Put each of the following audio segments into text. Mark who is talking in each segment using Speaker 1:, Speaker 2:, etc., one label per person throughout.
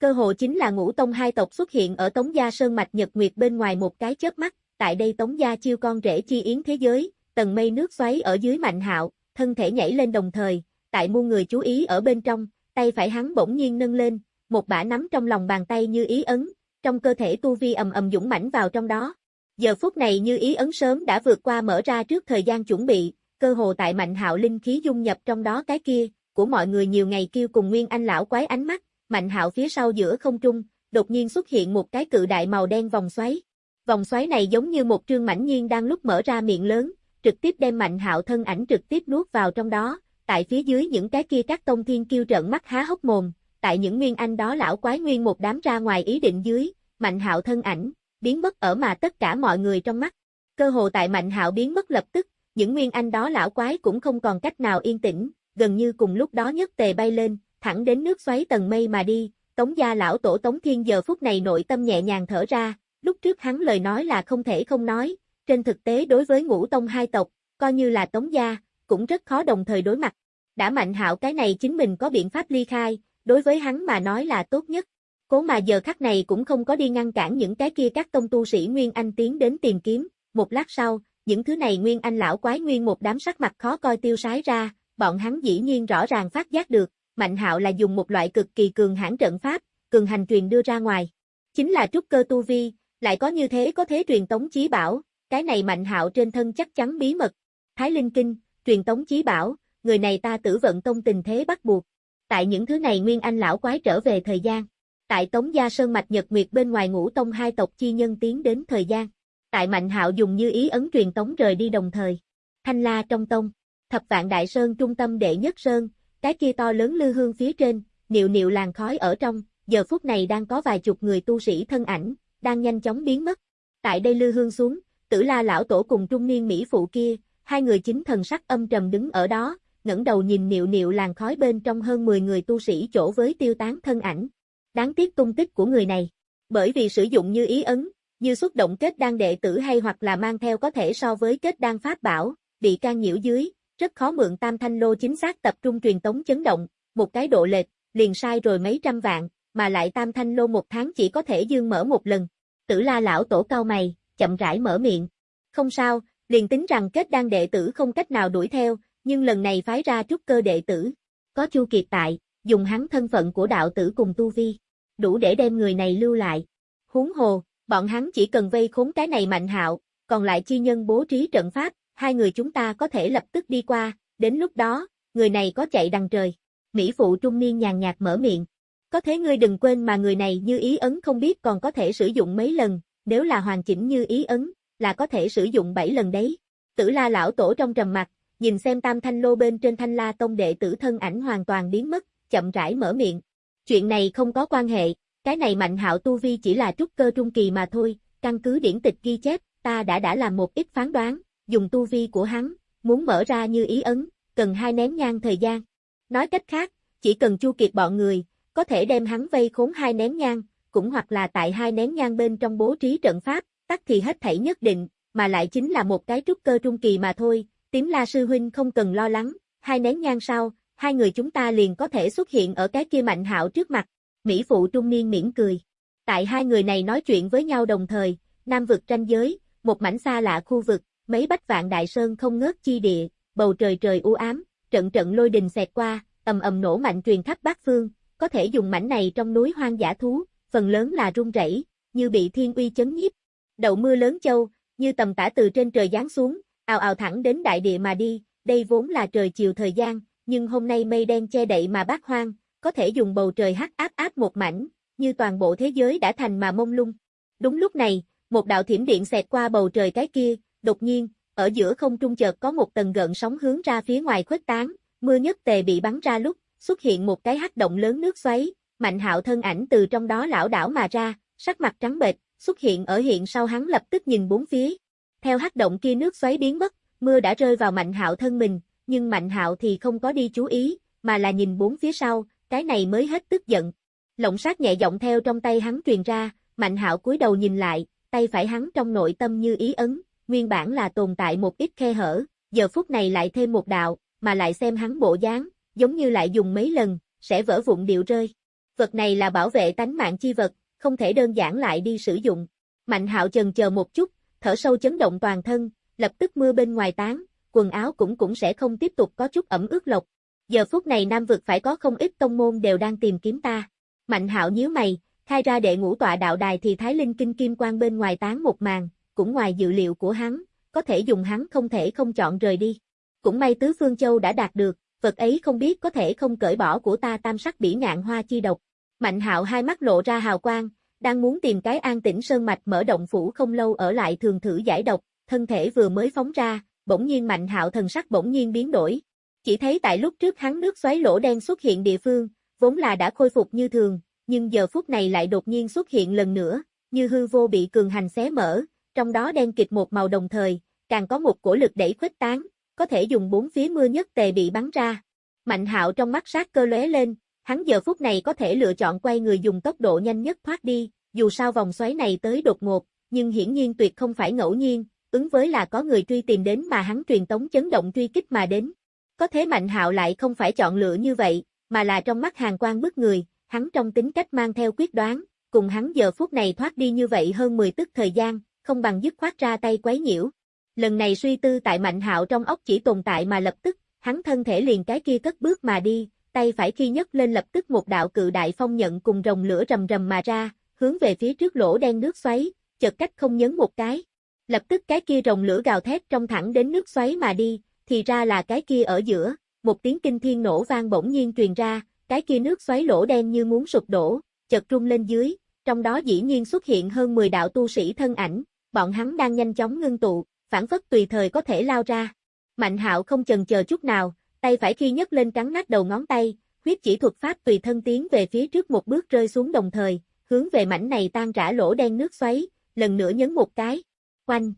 Speaker 1: Cơ hồ chính là ngũ tông hai tộc xuất hiện ở Tống Gia Sơn Mạch Nhật Nguyệt bên ngoài một cái chớp mắt, tại đây Tống Gia chiêu con rể chi yến thế giới, tầng mây nước xoáy ở dưới mạnh hạo, thân thể nhảy lên đồng thời, tại muôn người chú ý ở bên trong, tay phải hắn bỗng nhiên nâng lên, một bả nắm trong lòng bàn tay như ý ấn, trong cơ thể tu vi ầm ầm dũng mãnh vào trong đó. Giờ phút này như ý ấn sớm đã vượt qua mở ra trước thời gian chuẩn bị, cơ hồ tại mạnh hạo linh khí dung nhập trong đó cái kia, của mọi người nhiều ngày kêu cùng nguyên anh lão quái ánh mắt, mạnh hạo phía sau giữa không trung, đột nhiên xuất hiện một cái cự đại màu đen vòng xoáy. Vòng xoáy này giống như một trương mảnh nhiên đang lúc mở ra miệng lớn, trực tiếp đem mạnh hạo thân ảnh trực tiếp nuốt vào trong đó, tại phía dưới những cái kia các tông thiên kiêu trợn mắt há hốc mồm, tại những nguyên anh đó lão quái nguyên một đám ra ngoài ý định dưới, mạnh hạo thân ảnh, biến mất ở mà tất cả mọi người trong mắt. Cơ hồ tại mạnh hạo biến mất lập tức, những nguyên anh đó lão quái cũng không còn cách nào yên tĩnh, gần như cùng lúc đó nhất tề bay lên, thẳng đến nước xoáy tầng mây mà đi, tống gia lão tổ tống thiên giờ phút này nội tâm nhẹ nhàng thở ra, lúc trước hắn lời nói là không thể không nói, trên thực tế đối với ngũ tông hai tộc, coi như là tống gia, cũng rất khó đồng thời đối mặt. Đã mạnh hạo cái này chính mình có biện pháp ly khai, đối với hắn mà nói là tốt nhất. Cố mà giờ khắc này cũng không có đi ngăn cản những cái kia các tông tu sĩ Nguyên Anh tiến đến tìm kiếm, một lát sau, những thứ này Nguyên Anh lão quái nguyên một đám sắc mặt khó coi tiêu sái ra, bọn hắn dĩ nhiên rõ ràng phát giác được, Mạnh Hạo là dùng một loại cực kỳ cường hãn trận pháp, cường hành truyền đưa ra ngoài. Chính là trúc cơ tu vi, lại có như thế có thế truyền tống chí bảo, cái này Mạnh Hạo trên thân chắc chắn bí mật. Thái Linh Kinh, truyền tống chí bảo, người này ta tử vận tông tình thế bắt buộc. Tại những thứ này Nguyên Anh lão quái trở về thời gian. Tại Tống Gia Sơn Mạch Nhật Nguyệt bên ngoài ngũ tông hai tộc chi nhân tiến đến thời gian. Tại Mạnh Hạo dùng như ý ấn truyền tống rời đi đồng thời. Thanh La trong tông, Thập Vạn Đại Sơn trung tâm đệ nhất sơn, cái kia to lớn lư hương phía trên, niệu niệu làn khói ở trong, giờ phút này đang có vài chục người tu sĩ thân ảnh, đang nhanh chóng biến mất. Tại đây lư hương xuống, tử la lão tổ cùng trung niên Mỹ phụ kia, hai người chính thần sắc âm trầm đứng ở đó, ngẩng đầu nhìn niệu niệu làn khói bên trong hơn 10 người tu sĩ chỗ với tiêu tán thân ảnh. Đáng tiếc tung tích của người này. Bởi vì sử dụng như ý ấn, như xuất động kết đan đệ tử hay hoặc là mang theo có thể so với kết đan pháp bảo, bị can nhiễu dưới, rất khó mượn tam thanh lô chính xác tập trung truyền tống chấn động, một cái độ lệch, liền sai rồi mấy trăm vạn, mà lại tam thanh lô một tháng chỉ có thể dương mở một lần. Tử la lão tổ cao mày, chậm rãi mở miệng. Không sao, liền tính rằng kết đan đệ tử không cách nào đuổi theo, nhưng lần này phái ra trúc cơ đệ tử. Có Chu Kiệt tại, dùng hắn thân phận của đạo tử cùng tu vi, đủ để đem người này lưu lại. Huống hồ, bọn hắn chỉ cần vây khốn cái này mạnh hạo, còn lại chi nhân bố trí trận pháp, hai người chúng ta có thể lập tức đi qua, đến lúc đó, người này có chạy đằng trời. Mỹ phụ trung niên nhàn nhạt mở miệng. Có thế ngươi đừng quên mà người này như ý ấn không biết còn có thể sử dụng mấy lần, nếu là hoàn chỉnh như ý ấn, là có thể sử dụng 7 lần đấy. Tử la lão tổ trong trầm mặt, nhìn xem tam thanh lô bên trên thanh la tông đệ tử thân ảnh hoàn toàn biến mất, chậm rãi mở miệng. Chuyện này không có quan hệ, cái này mạnh hạo tu vi chỉ là trúc cơ trung kỳ mà thôi, căn cứ điển tịch ghi chép, ta đã đã làm một ít phán đoán, dùng tu vi của hắn, muốn mở ra như ý ấn, cần hai nén nhang thời gian. Nói cách khác, chỉ cần chu kiệt bọn người, có thể đem hắn vây khốn hai nén nhang, cũng hoặc là tại hai nén nhang bên trong bố trí trận pháp, tắt thì hết thảy nhất định, mà lại chính là một cái trúc cơ trung kỳ mà thôi, tím la sư huynh không cần lo lắng, hai nén nhang sau, hai người chúng ta liền có thể xuất hiện ở cái kia mạnh hạo trước mặt, Mỹ phụ trung niên miễn cười. Tại hai người này nói chuyện với nhau đồng thời, nam vực tranh giới, một mảnh xa lạ khu vực, mấy bách vạn đại sơn không ngớt chi địa, bầu trời trời u ám, trận trận lôi đình xẹt qua, ầm ầm nổ mạnh truyền khắp bát phương, có thể dùng mảnh này trong núi hoang dã thú, phần lớn là rung rẩy, như bị thiên uy chấn nhiếp. Đậu mưa lớn châu, như tầm tả từ trên trời giáng xuống, ào ào thẳng đến đại địa mà đi, đây vốn là trời chiều thời gian, nhưng hôm nay mây đen che đậy mà bát hoang, có thể dùng bầu trời hắc áp áp một mảnh, như toàn bộ thế giới đã thành mà mông lung. Đúng lúc này, một đạo thiểm điện xẹt qua bầu trời cái kia, đột nhiên, ở giữa không trung chợt có một tầng gợn sóng hướng ra phía ngoài khuếch tán, mưa nhất tề bị bắn ra lúc, xuất hiện một cái hắc động lớn nước xoáy, Mạnh Hạo thân ảnh từ trong đó lão đảo mà ra, sắc mặt trắng bệch, xuất hiện ở hiện sau hắn lập tức nhìn bốn phía. Theo hắc động kia nước xoáy biến mất, mưa đã rơi vào Mạnh Hạo thân mình, nhưng Mạnh Hạo thì không có đi chú ý, mà là nhìn bốn phía sau, cái này mới hết tức giận. Lộng sát nhẹ giọng theo trong tay hắn truyền ra, Mạnh Hạo cúi đầu nhìn lại, tay phải hắn trong nội tâm như ý ấn, nguyên bản là tồn tại một ít khe hở, giờ phút này lại thêm một đạo, mà lại xem hắn bộ dáng, giống như lại dùng mấy lần, sẽ vỡ vụn điệu rơi. Vật này là bảo vệ tánh mạng chi vật, không thể đơn giản lại đi sử dụng. Mạnh hạo chần chờ một chút, thở sâu chấn động toàn thân, lập tức mưa bên ngoài tán, quần áo cũng cũng sẽ không tiếp tục có chút ẩm ướt lộc. Giờ phút này Nam vực phải có không ít tông môn đều đang tìm kiếm ta. Mạnh hạo nhíu mày, khai ra đệ ngũ tọa đạo đài thì Thái Linh Kinh Kim Quang bên ngoài tán một màn, cũng ngoài dự liệu của hắn, có thể dùng hắn không thể không chọn rời đi. Cũng may Tứ Phương Châu đã đạt được, vật ấy không biết có thể không cởi bỏ của ta tam sắc bỉ ngạn hoa chi độc. Mạnh hạo hai mắt lộ ra hào quang, đang muốn tìm cái an tĩnh sơn mạch mở động phủ không lâu ở lại thường thử giải độc, thân thể vừa mới phóng ra, bỗng nhiên mạnh hạo thần sắc bỗng nhiên biến đổi. Chỉ thấy tại lúc trước hắn nước xoáy lỗ đen xuất hiện địa phương, vốn là đã khôi phục như thường, nhưng giờ phút này lại đột nhiên xuất hiện lần nữa, như hư vô bị cường hành xé mở, trong đó đen kịch một màu đồng thời, càng có một cổ lực đẩy khuếch tán, có thể dùng bốn phía mưa nhất tề bị bắn ra. Mạnh hạo trong mắt sát cơ lóe lên, hắn giờ phút này có thể lựa chọn quay người dùng tốc độ nhanh nhất thoát đi, dù sao vòng xoáy này tới đột ngột, nhưng hiển nhiên tuyệt không phải ngẫu nhiên, ứng với là có người truy tìm đến mà hắn truyền tống chấn động truy kích mà đến. Có thế Mạnh Hạo lại không phải chọn lựa như vậy, mà là trong mắt hàng quan bức người, hắn trong tính cách mang theo quyết đoán, cùng hắn giờ phút này thoát đi như vậy hơn 10 tức thời gian, không bằng dứt khoát ra tay quấy nhiễu. Lần này suy tư tại Mạnh Hạo trong ốc chỉ tồn tại mà lập tức, hắn thân thể liền cái kia cất bước mà đi, tay phải khi nhấc lên lập tức một đạo cự đại phong nhận cùng rồng lửa rầm rầm mà ra, hướng về phía trước lỗ đen nước xoáy, chợt cách không nhấn một cái. Lập tức cái kia rồng lửa gào thét trong thẳng đến nước xoáy mà đi, thì ra là cái kia ở giữa, một tiếng kinh thiên nổ vang bỗng nhiên truyền ra, cái kia nước xoáy lỗ đen như muốn sụp đổ, chợt rung lên dưới, trong đó dĩ nhiên xuất hiện hơn 10 đạo tu sĩ thân ảnh, bọn hắn đang nhanh chóng ngưng tụ, phản phất tùy thời có thể lao ra. Mạnh hạo không chần chờ chút nào, tay phải khi nhấc lên cắn nát đầu ngón tay, huyết chỉ thuật pháp tùy thân tiến về phía trước một bước rơi xuống đồng thời, hướng về mảnh này tan rã lỗ đen nước xoáy, lần nữa nhấn một cái. Quanh.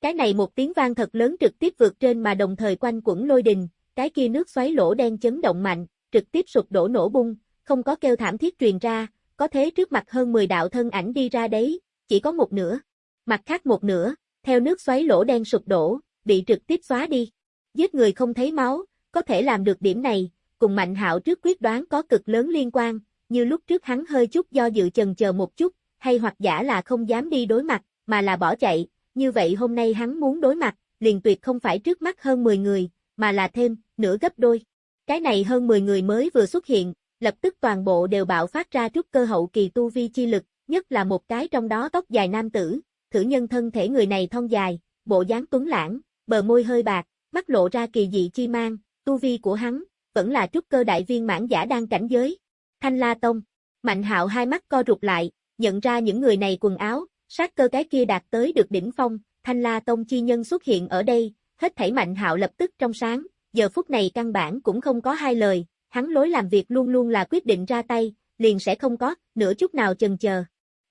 Speaker 1: Cái này một tiếng vang thật lớn trực tiếp vượt trên mà đồng thời quanh quẩn lôi đình, cái kia nước xoáy lỗ đen chấn động mạnh, trực tiếp sụp đổ nổ bung, không có kêu thảm thiết truyền ra, có thế trước mặt hơn 10 đạo thân ảnh đi ra đấy, chỉ có một nửa. Mặt khác một nửa, theo nước xoáy lỗ đen sụp đổ, bị trực tiếp xóa đi. Giết người không thấy máu, có thể làm được điểm này, cùng Mạnh Hạo trước quyết đoán có cực lớn liên quan, như lúc trước hắn hơi chút do dự chần chờ một chút, hay hoặc giả là không dám đi đối mặt, mà là bỏ chạy, như vậy hôm nay hắn muốn đối mặt, liền tuyệt không phải trước mắt hơn 10 người, mà là thêm, nửa gấp đôi. Cái này hơn 10 người mới vừa xuất hiện, lập tức toàn bộ đều bạo phát ra trúc cơ hậu kỳ tu vi chi lực, nhất là một cái trong đó tóc dài nam tử, thử nhân thân thể người này thon dài, bộ dáng tuấn lãng, bờ môi hơi bạc, mắt lộ ra kỳ dị chi mang, tu vi của hắn, vẫn là trúc cơ đại viên mãn giả đang cảnh giới. Thanh La Tông, Mạnh hạo hai mắt co rụt lại, nhận ra những người này quần áo, sát cơ cái kia đạt tới được đỉnh phong, Thanh La Tông chi nhân xuất hiện ở đây, hết thảy Mạnh hạo lập tức trong sáng, giờ phút này căn bản cũng không có hai lời, hắn lối làm việc luôn luôn là quyết định ra tay, liền sẽ không có, nửa chút nào chần chờ.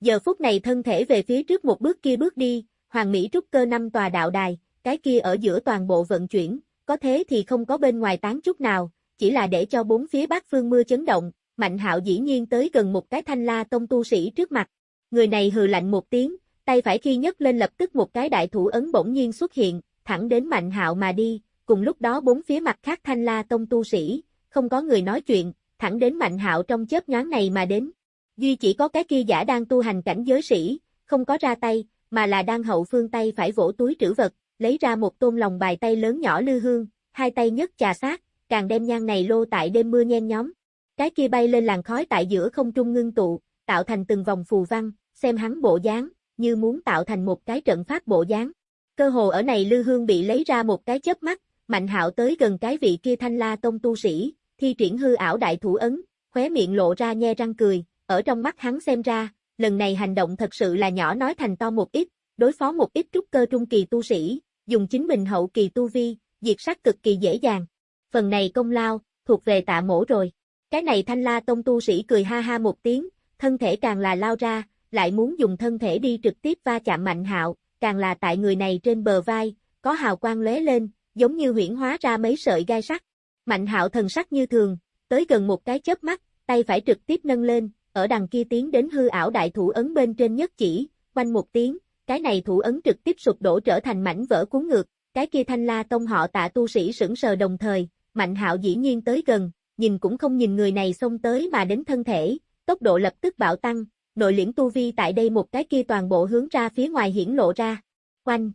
Speaker 1: Giờ phút này thân thể về phía trước một bước kia bước đi, Hoàng Mỹ trúc cơ năm tòa đạo đài, cái kia ở giữa toàn bộ vận chuyển, có thế thì không có bên ngoài tán chút nào, chỉ là để cho bốn phía bát phương mưa chấn động, Mạnh hạo dĩ nhiên tới gần một cái thanh la tông tu sĩ trước mặt. Người này hừ lạnh một tiếng, tay phải khi nhấc lên lập tức một cái đại thủ ấn bỗng nhiên xuất hiện, thẳng đến mạnh hạo mà đi, cùng lúc đó bốn phía mặt khác thanh la tông tu sĩ, không có người nói chuyện, thẳng đến mạnh hạo trong chớp nhoáng này mà đến. Duy chỉ có cái kia giả đang tu hành cảnh giới sĩ, không có ra tay, mà là đang hậu phương tay phải vỗ túi trữ vật, lấy ra một tôn lòng bài tay lớn nhỏ lư hương, hai tay nhất trà sát, càng đem nhang này lô tại đêm mưa nhen nhóm. Cái kia bay lên làn khói tại giữa không trung ngưng tụ, tạo thành từng vòng phù văn, xem hắn bộ dáng, như muốn tạo thành một cái trận pháp bộ dáng. Cơ hồ ở này Lư Hương bị lấy ra một cái chớp mắt, Mạnh Hạo tới gần cái vị kia Thanh La tông tu sĩ, thi triển hư ảo đại thủ ấn, khóe miệng lộ ra nhe răng cười, ở trong mắt hắn xem ra, lần này hành động thật sự là nhỏ nói thành to một ít, đối phó một ít trúc cơ trung kỳ tu sĩ, dùng chính mình hậu kỳ tu vi, diệt sát cực kỳ dễ dàng. Phần này công lao, thuộc về tạ mổ rồi. Cái này thanh la tông tu sĩ cười ha ha một tiếng, thân thể càng là lao ra, lại muốn dùng thân thể đi trực tiếp va chạm mạnh hạo, càng là tại người này trên bờ vai, có hào quang lóe lên, giống như huyển hóa ra mấy sợi gai sắt. Mạnh hạo thần sắc như thường, tới gần một cái chớp mắt, tay phải trực tiếp nâng lên, ở đằng kia tiến đến hư ảo đại thủ ấn bên trên nhất chỉ, quanh một tiếng, cái này thủ ấn trực tiếp sụp đổ trở thành mảnh vỡ cuốn ngược, cái kia thanh la tông họ tạ tu sĩ sững sờ đồng thời, mạnh hạo dĩ nhiên tới gần, nhìn cũng không nhìn người này xông tới mà đến thân thể, tốc độ lập tức bạo tăng, nội liễn tu vi tại đây một cái kia toàn bộ hướng ra phía ngoài hiển lộ ra. Quanh.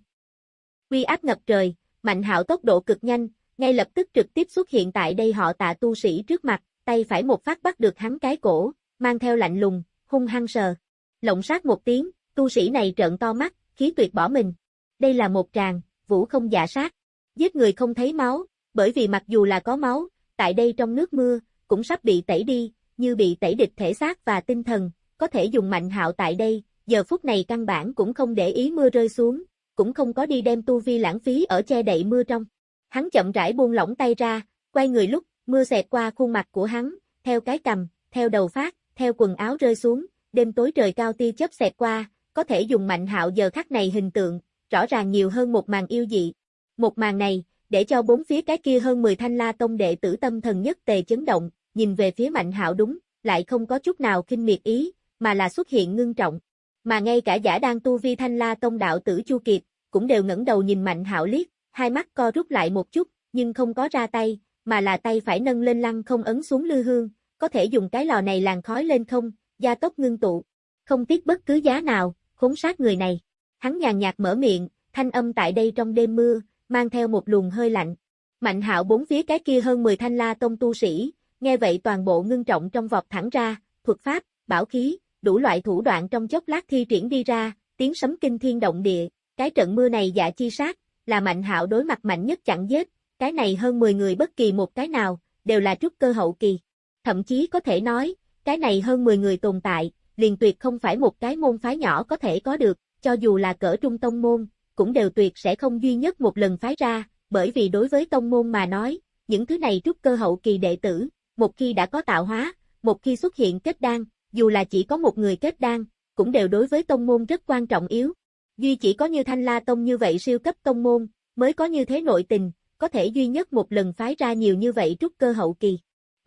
Speaker 1: Quy áp ngập trời, Mạnh Hạo tốc độ cực nhanh, ngay lập tức trực tiếp xuất hiện tại đây họ tạ tu sĩ trước mặt, tay phải một phát bắt được hắn cái cổ, mang theo lạnh lùng, hung hăng sờ. Lộng sát một tiếng, tu sĩ này trợn to mắt, khí tuyệt bỏ mình. Đây là một tràng, vũ không giả sát. Giết người không thấy máu, bởi vì mặc dù là có máu, tại đây trong nước mưa, cũng sắp bị tẩy đi, như bị tẩy địch thể xác và tinh thần, có thể dùng mạnh hạo tại đây, giờ phút này căn bản cũng không để ý mưa rơi xuống, cũng không có đi đem tu vi lãng phí ở che đậy mưa trong. Hắn chậm rãi buông lỏng tay ra, quay người lúc, mưa xẹt qua khuôn mặt của hắn, theo cái cầm, theo đầu phát, theo quần áo rơi xuống, đêm tối trời cao tia chớp xẹt qua, có thể dùng mạnh hạo giờ khắc này hình tượng, rõ ràng nhiều hơn một màn yêu dị. Một màn này, để cho bốn phía cái kia hơn 10 thanh la tông đệ tử tâm thần nhất tề chấn động, nhìn về phía mạnh hạo đúng, lại không có chút nào kinh miệt ý, mà là xuất hiện ngưng trọng. Mà ngay cả giả đang tu vi thanh la tông đạo tử Chu Kiệt, cũng đều ngẩng đầu nhìn mạnh hạo liếc, hai mắt co rút lại một chút, nhưng không có ra tay, mà là tay phải nâng lên lăng không ấn xuống lư hương, có thể dùng cái lò này làn khói lên không, gia tốc ngưng tụ. Không tiếc bất cứ giá nào, khốn sát người này. Hắn nhàn nhạt mở miệng, thanh âm tại đây trong đêm mưa, mang theo một luồng hơi lạnh. Mạnh hạo bốn phía cái kia hơn 10 thanh la tông tu sĩ, nghe vậy toàn bộ ngưng trọng trong vọt thẳng ra, thuật pháp, bảo khí, đủ loại thủ đoạn trong chốc lát thi triển đi ra, tiếng sấm kinh thiên động địa, cái trận mưa này dạ chi sát, là mạnh hạo đối mặt mạnh nhất chẳng giết, cái này hơn 10 người bất kỳ một cái nào, đều là trúc cơ hậu kỳ. Thậm chí có thể nói, cái này hơn 10 người tồn tại, liền tuyệt không phải một cái môn phái nhỏ có thể có được, cho dù là cỡ trung tông môn, cũng đều tuyệt sẽ không duy nhất một lần phái ra, bởi vì đối với tông môn mà nói, những thứ này trúc cơ hậu kỳ đệ tử, một khi đã có tạo hóa, một khi xuất hiện kết đan, dù là chỉ có một người kết đan, cũng đều đối với tông môn rất quan trọng yếu. Duy chỉ có như Thanh La Tông như vậy siêu cấp tông môn, mới có như thế nội tình, có thể duy nhất một lần phái ra nhiều như vậy trúc cơ hậu kỳ.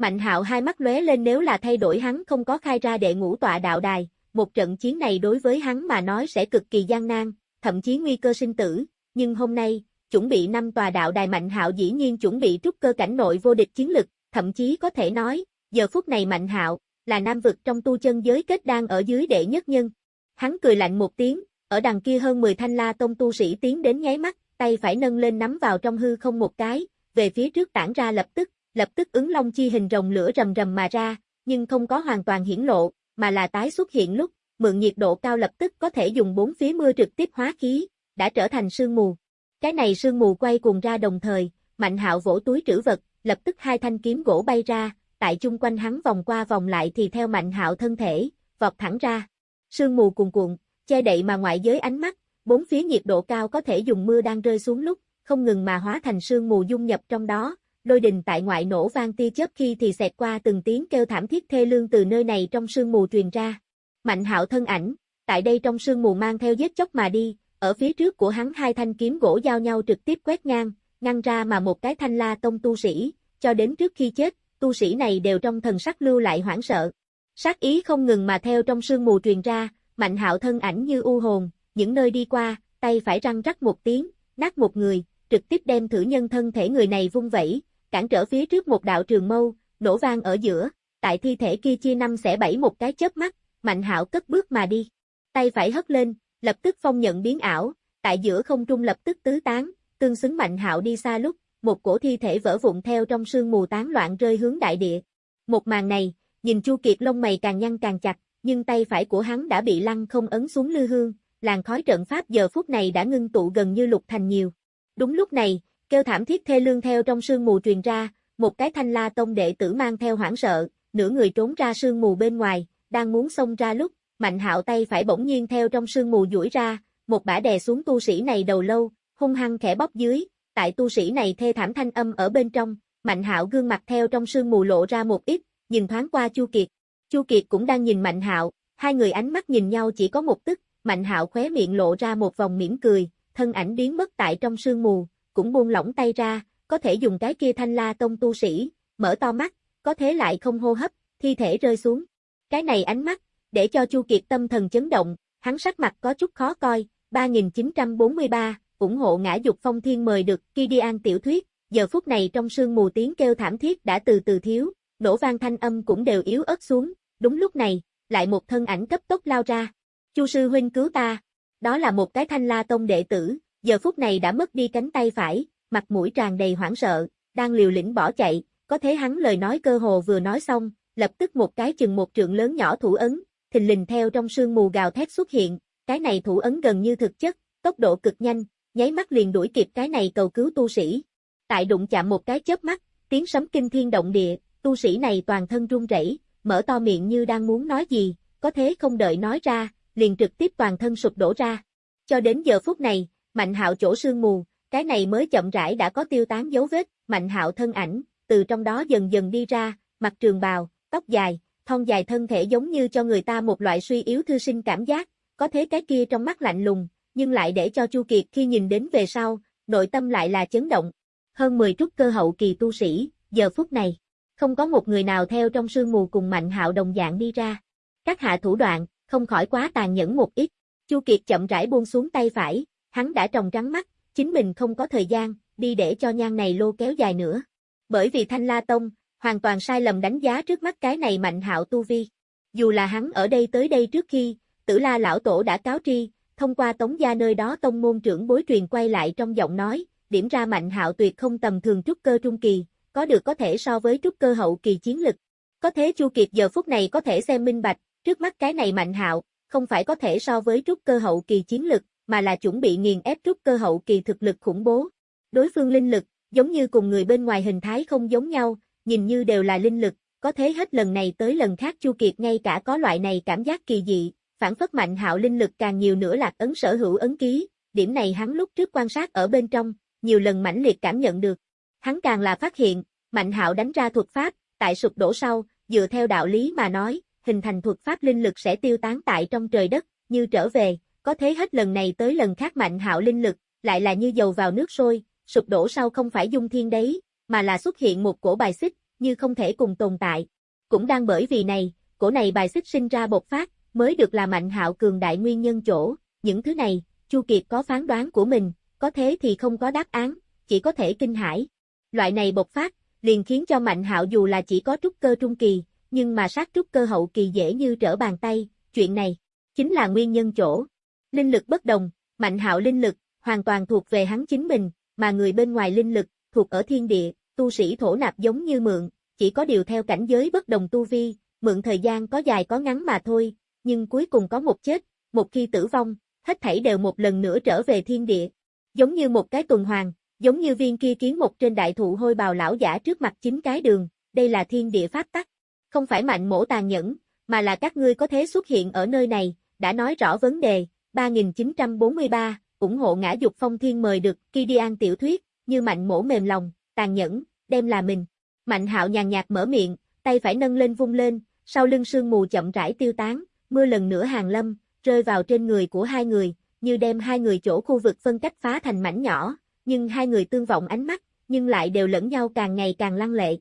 Speaker 1: Mạnh hạo hai mắt lóe lên nếu là thay đổi hắn không có khai ra đệ ngũ tọa đạo đài, một trận chiến này đối với hắn mà nói sẽ cực kỳ gian nan, thậm chí nguy cơ sinh tử, nhưng hôm nay, chuẩn bị năm tòa đạo đài Mạnh hạo dĩ nhiên chuẩn bị trúc cơ cảnh nội vô địch chiến lực, thậm chí có thể nói, giờ phút này Mạnh hạo là nam vực trong tu chân giới kết đang ở dưới đệ nhất nhân. Hắn cười lạnh một tiếng, ở đằng kia hơn 10 thanh la tông tu sĩ tiến đến nháy mắt, tay phải nâng lên nắm vào trong hư không một cái, về phía trước tản ra lập tức, lập tức ứng long chi hình rồng lửa rầm rầm mà ra, nhưng không có hoàn toàn hiển lộ, mà là tái xuất hiện lúc, mượn nhiệt độ cao lập tức có thể dùng bốn phía mưa trực tiếp hóa khí, đã trở thành sương mù. Cái này sương mù quay cuồng ra đồng thời, Mạnh Hạo vỗ túi trữ vật, lập tức hai thanh kiếm gỗ bay ra, tại chung quanh hắn vòng qua vòng lại thì theo Mạnh Hạo thân thể, vọt thẳng ra. Sương mù cuồn cuộn, che đậy mà ngoại giới ánh mắt, bốn phía nhiệt độ cao có thể dùng mưa đang rơi xuống lúc, không ngừng mà hóa thành sương mù dung nhập trong đó, lôi đình tại ngoại nổ vang tia chớp khi thì xẹt qua từng tiếng kêu thảm thiết thê lương từ nơi này trong sương mù truyền ra. Mạnh hạo thân ảnh, tại đây trong sương mù mang theo giết chóc mà đi, ở phía trước của hắn hai thanh kiếm gỗ giao nhau trực tiếp quét ngang, ngăn ra mà một cái thanh la tông tu sĩ, cho đến trước khi chết, tu sĩ này đều trong thần sắc lưu lại hoảng sợ. Sát ý không ngừng mà theo trong sương mù truyền ra, mạnh hạo thân ảnh như u hồn, những nơi đi qua, tay phải răng rắc một tiếng, nát một người, trực tiếp đem thử nhân thân thể người này vung vẩy, cản trở phía trước một đạo trường mâu, nổ vang ở giữa, tại thi thể kia chia năm xẻ bảy một cái chớp mắt, Mạnh Hạo cất bước mà đi. Tay phải hất lên, lập tức phong nhận biến ảo, tại giữa không trung lập tức tứ tán, tương xứng Mạnh Hạo đi xa lúc, một cổ thi thể vỡ vụn theo trong sương mù tán loạn rơi hướng đại địa. Một màn này, nhìn Chu Kiệt lông mày càng nhăn càng chặt, nhưng tay phải của hắn đã bị lăng không ấn xuống lư hương, làn khói trận pháp giờ phút này đã ngưng tụ gần như lục thành nhiều. Đúng lúc này, kêu thảm thiết thê lương theo trong sương mù truyền ra, một cái thanh la tông đệ tử mang theo hoảng sợ, nửa người trốn ra sương mù bên ngoài, đang muốn xông ra lúc, mạnh hạo tay phải bỗng nhiên theo trong sương mù duỗi ra, một bả đè xuống tu sĩ này đầu lâu, hung hăng khẽ bóp dưới, tại tu sĩ này thê thảm thanh âm ở bên trong, mạnh hạo gương mặt theo trong sương mù lộ ra một ít, nhìn thoáng qua Chu Kiệt. Chu Kiệt cũng đang nhìn mạnh hạo, hai người ánh mắt nhìn nhau chỉ có một tức, mạnh hạo khóe miệng lộ ra một vòng mỉm cười, thân ảnh biến mất tại trong sương mù, cũng buông lỏng tay ra, có thể dùng cái kia thanh la tông tu sĩ, mở to mắt, có thế lại không hô hấp, thi thể rơi xuống. Cái này ánh mắt, để cho Chu Kiệt tâm thần chấn động, hắn sắc mặt có chút khó coi, 3943, ủng hộ ngã dục phong thiên mời được Kidian tiểu thuyết, giờ phút này trong sương mù tiếng kêu thảm thiết đã từ từ thiếu, nổ vang thanh âm cũng đều yếu ớt xuống, đúng lúc này, lại một thân ảnh cấp tốc lao ra. Chu sư huynh cứu ta. Đó là một cái thanh la tông đệ tử, giờ phút này đã mất đi cánh tay phải, mặt mũi tràn đầy hoảng sợ, đang liều lĩnh bỏ chạy, có thế hắn lời nói cơ hồ vừa nói xong, lập tức một cái chừng một trượng lớn nhỏ thủ ấn, thình lình theo trong sương mù gào thét xuất hiện, cái này thủ ấn gần như thực chất, tốc độ cực nhanh, nháy mắt liền đuổi kịp cái này cầu cứu tu sĩ. Tại đụng chạm một cái chớp mắt, tiếng sấm kinh thiên động địa, tu sĩ này toàn thân run rẩy, mở to miệng như đang muốn nói gì, có thế không đợi nói ra, liền trực tiếp toàn thân sụp đổ ra. Cho đến giờ phút này, Mạnh Hạo chỗ sương mù, cái này mới chậm rãi đã có tiêu tán dấu vết, Mạnh Hạo thân ảnh, từ trong đó dần dần đi ra, mặt trường bào, tóc dài, thon dài thân thể giống như cho người ta một loại suy yếu thư sinh cảm giác, có thế cái kia trong mắt lạnh lùng, nhưng lại để cho Chu Kiệt khi nhìn đến về sau, nội tâm lại là chấn động. Hơn 10 trúc cơ hậu kỳ tu sĩ, giờ phút này, không có một người nào theo trong sương mù cùng Mạnh Hạo đồng dạng đi ra. Các hạ thủ đoạn, không khỏi quá tàn nhẫn một ít. Chu Kiệt chậm rãi buông xuống tay phải, hắn đã trồng trắng mắt, chính mình không có thời gian, đi để cho nhan này lô kéo dài nữa. Bởi vì Thanh La Tông, hoàn toàn sai lầm đánh giá trước mắt cái này Mạnh Hạo tu vi. Dù là hắn ở đây tới đây trước khi, Tử La lão tổ đã cáo tri, thông qua tống gia nơi đó tông môn trưởng bối truyền quay lại trong giọng nói, điểm ra Mạnh Hạo tuyệt không tầm thường trúc cơ trung kỳ, có được có thể so với trúc cơ hậu kỳ chiến lực. Có thế Chu Kiệt giờ phút này có thể xem minh bạch, trước mắt cái này Mạnh Hạo, không phải có thể so với trúc cơ hậu kỳ chiến lực, mà là chuẩn bị nghiền ép trúc cơ hậu kỳ thực lực khủng bố. Đối phương linh lực, giống như cùng người bên ngoài hình thái không giống nhau, nhìn như đều là linh lực, có thế hết lần này tới lần khác Chu Kiệt ngay cả có loại này cảm giác kỳ dị, phản phất mạnh hạo linh lực càng nhiều nữa lạc ấn sở hữu ấn ký, điểm này hắn lúc trước quan sát ở bên trong, nhiều lần mãnh liệt cảm nhận được. Hắn càng là phát hiện, mạnh hạo đánh ra thuật pháp, tại sụp đổ sau, dựa theo đạo lý mà nói, hình thành thuật pháp linh lực sẽ tiêu tán tại trong trời đất, như trở về, có thế hết lần này tới lần khác mạnh hạo linh lực, lại là như dầu vào nước sôi, sụp đổ sau không phải dung thiên đấy, mà là xuất hiện một cổ bài xích, như không thể cùng tồn tại. Cũng đang bởi vì này, cổ này bài xích sinh ra bột phát, mới được là mạnh hạo cường đại nguyên nhân chỗ, những thứ này, Chu Kiệt có phán đoán của mình, có thế thì không có đáp án, chỉ có thể kinh hãi. Loại này bộc phát, liền khiến cho mạnh hạo dù là chỉ có trúc cơ trung kỳ, nhưng mà sát trúc cơ hậu kỳ dễ như trở bàn tay, chuyện này, chính là nguyên nhân chỗ. Linh lực bất đồng, mạnh hạo linh lực, hoàn toàn thuộc về hắn chính mình, mà người bên ngoài linh lực, thuộc ở thiên địa, tu sĩ thổ nạp giống như mượn, chỉ có điều theo cảnh giới bất đồng tu vi, mượn thời gian có dài có ngắn mà thôi, nhưng cuối cùng có một chết, một khi tử vong, hết thảy đều một lần nữa trở về thiên địa. Giống như một cái tuần hoàn, giống như viên kia kiến một trên đại thụ hôi bào lão giả trước mặt chính cái đường, đây là thiên địa pháp tắc. Không phải mạnh mổ tàn nhẫn, mà là các ngươi có thế xuất hiện ở nơi này, đã nói rõ vấn đề, 3943, ủng hộ ngã dục phong thiên mời được Kidian tiểu thuyết, như mạnh mổ mềm lòng, tàn nhẫn, đem là mình. Mạnh hạo nhàn nhạt mở miệng, tay phải nâng lên vung lên, sau lưng sương mù chậm rãi tiêu tán, mưa lần nữa hàng lâm, rơi vào trên người của hai người, như đem hai người chỗ khu vực phân cách phá thành mảnh nhỏ, nhưng hai người tương vọng ánh mắt, nhưng lại đều lẫn nhau càng ngày càng lăng lệ.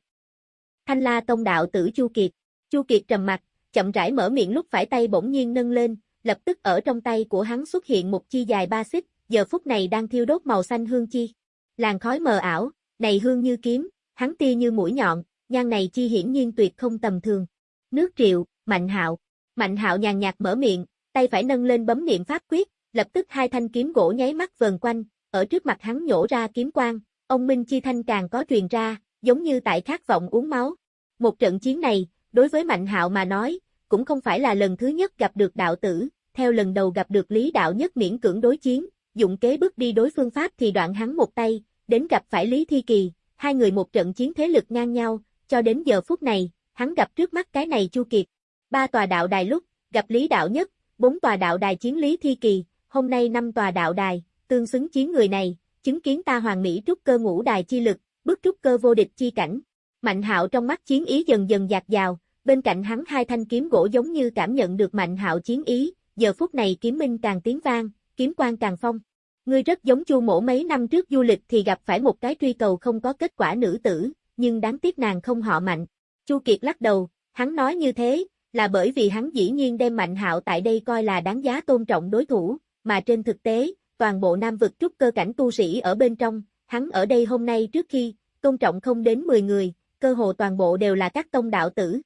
Speaker 1: Thanh La Tông đạo tử Chu Kiệt, Chu Kiệt trầm mặt, chậm rãi mở miệng lúc phải tay bỗng nhiên nâng lên, lập tức ở trong tay của hắn xuất hiện một chi dài ba xích, giờ phút này đang thiêu đốt màu xanh hương chi. Làn khói mờ ảo, này hương như kiếm, hắn tia như mũi nhọn, nhan này chi hiển nhiên tuyệt không tầm thường. Nước triệu, mạnh hạo, Mạnh hạo nhàn nhạt mở miệng, tay phải nâng lên bấm niệm pháp quyết, lập tức hai thanh kiếm gỗ nháy mắt vờn quanh, ở trước mặt hắn nhổ ra kiếm quang, ông Minh Chi Thanh càng có truyền ra, giống như tại khát vọng uống máu. Một trận chiến này, đối với Mạnh hạo mà nói, cũng không phải là lần thứ nhất gặp được đạo tử, theo lần đầu gặp được lý đạo nhất miễn cưỡng đối chiến, dụng kế bước đi đối phương pháp thì đoạn hắn một tay, đến gặp phải Lý Thi Kỳ, hai người một trận chiến thế lực ngang nhau, cho đến giờ phút này, hắn gặp trước mắt cái này Chu Kiệt, Ba tòa đạo đài lúc, gặp Lý Đạo Nhất, bốn tòa đạo đài chiến Lý Thi Kỳ, hôm nay năm tòa đạo đài, tương xứng chiến người này, chứng kiến ta hoàng mỹ trúc cơ ngũ đài chi lực, bước trúc cơ vô địch chi cảnh. Mạnh hạo trong mắt chiến ý dần dần dạt dào, bên cạnh hắn hai thanh kiếm gỗ giống như cảm nhận được mạnh hạo chiến ý, giờ phút này kiếm minh càng tiếng vang, kiếm quan càng phong. Ngươi rất giống chu mổ mấy năm trước du lịch thì gặp phải một cái truy cầu không có kết quả nữ tử, nhưng đáng tiếc nàng không họ mạnh. Chu Kiệt lắc đầu, hắn nói như thế, là bởi vì hắn dĩ nhiên đem Mạnh Hạo tại đây coi là đáng giá tôn trọng đối thủ, mà trên thực tế, toàn bộ Nam vực trúc cơ cảnh tu sĩ ở bên trong, hắn ở đây hôm nay trước khi, tôn trọng không đến 10 người, cơ hồ toàn bộ đều là các tông đạo tử.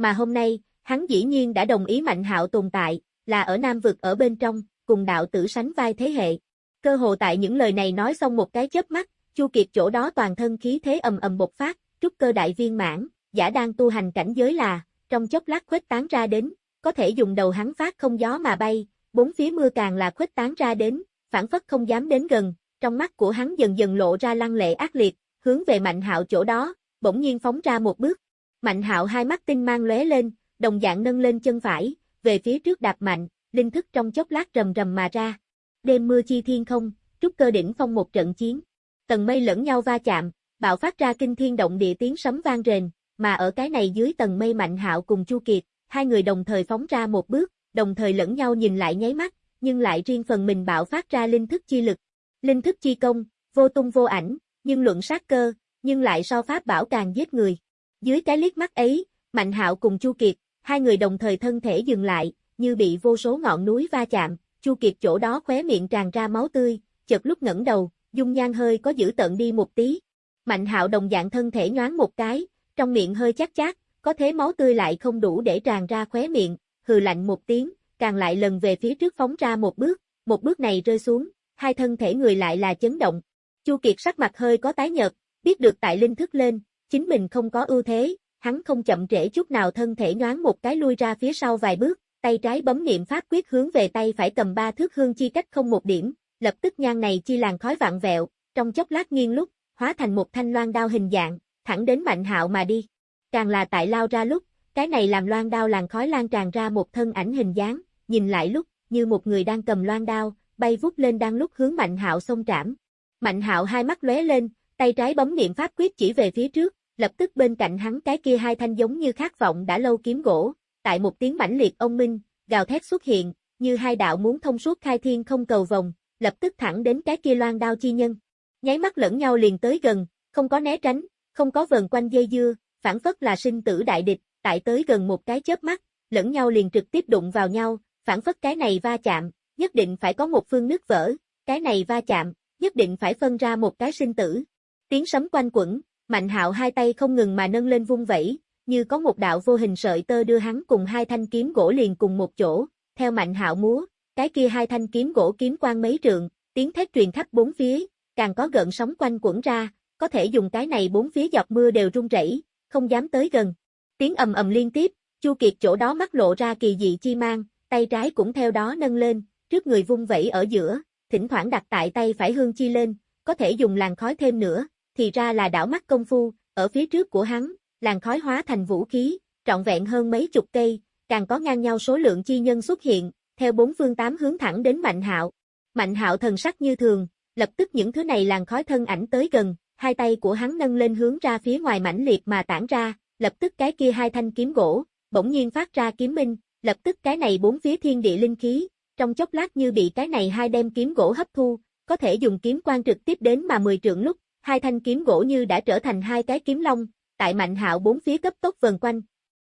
Speaker 1: Mà hôm nay, hắn dĩ nhiên đã đồng ý Mạnh Hạo tồn tại, là ở Nam vực ở bên trong, cùng đạo tử sánh vai thế hệ. Cơ hồ tại những lời này nói xong một cái chớp mắt, Chu Kiệt chỗ đó toàn thân khí thế ầm ầm bộc phát, trúc cơ đại viên mãn, giả đang tu hành cảnh giới là, trong chốc lát khuếch tán ra đến, có thể dùng đầu hắn phát không gió mà bay, bốn phía mưa càng là khuếch tán ra đến, phản phất không dám đến gần, trong mắt của hắn dần dần lộ ra lăng lệ ác liệt, hướng về Mạnh Hạo chỗ đó, bỗng nhiên phóng ra một bước. Mạnh Hạo hai mắt tinh mang lóe lên, đồng dạng nâng lên chân phải, về phía trước đạp mạnh, linh thức trong chốc lát rầm rầm mà ra. Đêm mưa chi thiên không, trúc cơ đỉnh phong một trận chiến. Tầng mây lẫn nhau va chạm, bạo phát ra kinh thiên động địa tiếng sấm vang rền, mà ở cái này dưới tầng mây Mạnh Hạo cùng Chu Kiệt, hai người đồng thời phóng ra một bước, đồng thời lẫn nhau nhìn lại nháy mắt, nhưng lại riêng phần mình bạo phát ra linh thức chi lực. Linh thức chi công, vô tung vô ảnh, nhưng luận sát cơ, nhưng lại so pháp bảo càng giết người. Dưới cái liếc mắt ấy, Mạnh Hạo cùng Chu Kiệt, hai người đồng thời thân thể dừng lại, như bị vô số ngọn núi va chạm, Chu Kiệt chỗ đó khóe miệng tràn ra máu tươi, chợt lúc ngẩng đầu, dung nhan hơi có giữ tận đi một tí. Mạnh Hạo đồng dạng thân thể nhoáng một cái, trong miệng hơi chát chát, có thế máu tươi lại không đủ để tràn ra khóe miệng, hừ lạnh một tiếng, càng lại lần về phía trước phóng ra một bước, một bước này rơi xuống, hai thân thể người lại là chấn động. Chu Kiệt sắc mặt hơi có tái nhợt, biết được tại linh thức lên, chính mình không có ưu thế, hắn không chậm trễ chút nào thân thể nhoáng một cái lui ra phía sau vài bước, tay trái bấm niệm pháp quyết hướng về tay phải cầm ba thước hương chi cách không một điểm, lập tức nhan này chi làn khói vạn vẹo, trong chốc lát nghiêng lúc, hóa thành một thanh loan đao hình dạng, thẳng đến Mạnh Hạo mà đi. Càng là tại lao ra lúc, cái này làm loan đao làn khói lan tràn ra một thân ảnh hình dáng, nhìn lại lúc, như một người đang cầm loan đao, bay vút lên đang lúc hướng Mạnh Hạo xông trảm. Mạnh Hạo hai mắt lóe lên, tay trái bấm niệm pháp quyết chỉ về phía trước, lập tức bên cạnh hắn cái kia hai thanh giống như khát vọng đã lâu kiếm gỗ, tại một tiếng mãnh liệt ông minh, gào thét xuất hiện, như hai đạo muốn thông suốt khai thiên không cầu vòng, lập tức thẳng đến cái kia loan đao chi nhân. Nháy mắt lẫn nhau liền tới gần, không có né tránh, không có vần quanh dây dưa, phản phất là sinh tử đại địch, tại tới gần một cái chớp mắt, lẫn nhau liền trực tiếp đụng vào nhau, phản phất cái này va chạm, nhất định phải có một phương nước vỡ, cái này va chạm, nhất định phải phân ra một cái sinh tử. Tiếng sấm quanh quẩn, Mạnh Hạo hai tay không ngừng mà nâng lên vung vẩy, như có một đạo vô hình sợi tơ đưa hắn cùng hai thanh kiếm gỗ liền cùng một chỗ, theo Mạnh Hạo múa, cái kia hai thanh kiếm gỗ kiếm quang mấy trường, tiếng thét truyền khắp bốn phía, càng có gợn sóng quanh quẩn ra, có thể dùng cái này bốn phía giọt mưa đều rung rẩy, không dám tới gần. Tiếng ầm ầm liên tiếp, Chu Kiệt chỗ đó mắt lộ ra kỳ dị chi mang, tay trái cũng theo đó nâng lên, trước người vung vẩy ở giữa, thỉnh thoảng đặt tại tay phải hương chi lên, có thể dùng làn khói thêm nữa, thì ra là đảo mắt công phu, ở phía trước của hắn, làn khói hóa thành vũ khí, trọn vẹn hơn mấy chục cây, càng có ngang nhau số lượng chi nhân xuất hiện, theo bốn phương tám hướng thẳng đến Mạnh Hạo. Mạnh Hạo thần sắc như thường, lập tức những thứ này làn khói thân ảnh tới gần, hai tay của hắn nâng lên hướng ra phía ngoài mãnh liệt mà tản ra, lập tức cái kia hai thanh kiếm gỗ, bỗng nhiên phát ra kiếm minh, lập tức cái này bốn phía thiên địa linh khí, trong chốc lát như bị cái này hai đem kiếm gỗ hấp thu, có thể dùng kiếm quan trực tiếp đến mà mười trượng lúc, hai thanh kiếm gỗ như đã trở thành hai cái kiếm long, tại mạnh hạo bốn phía cấp tốc vần quanh,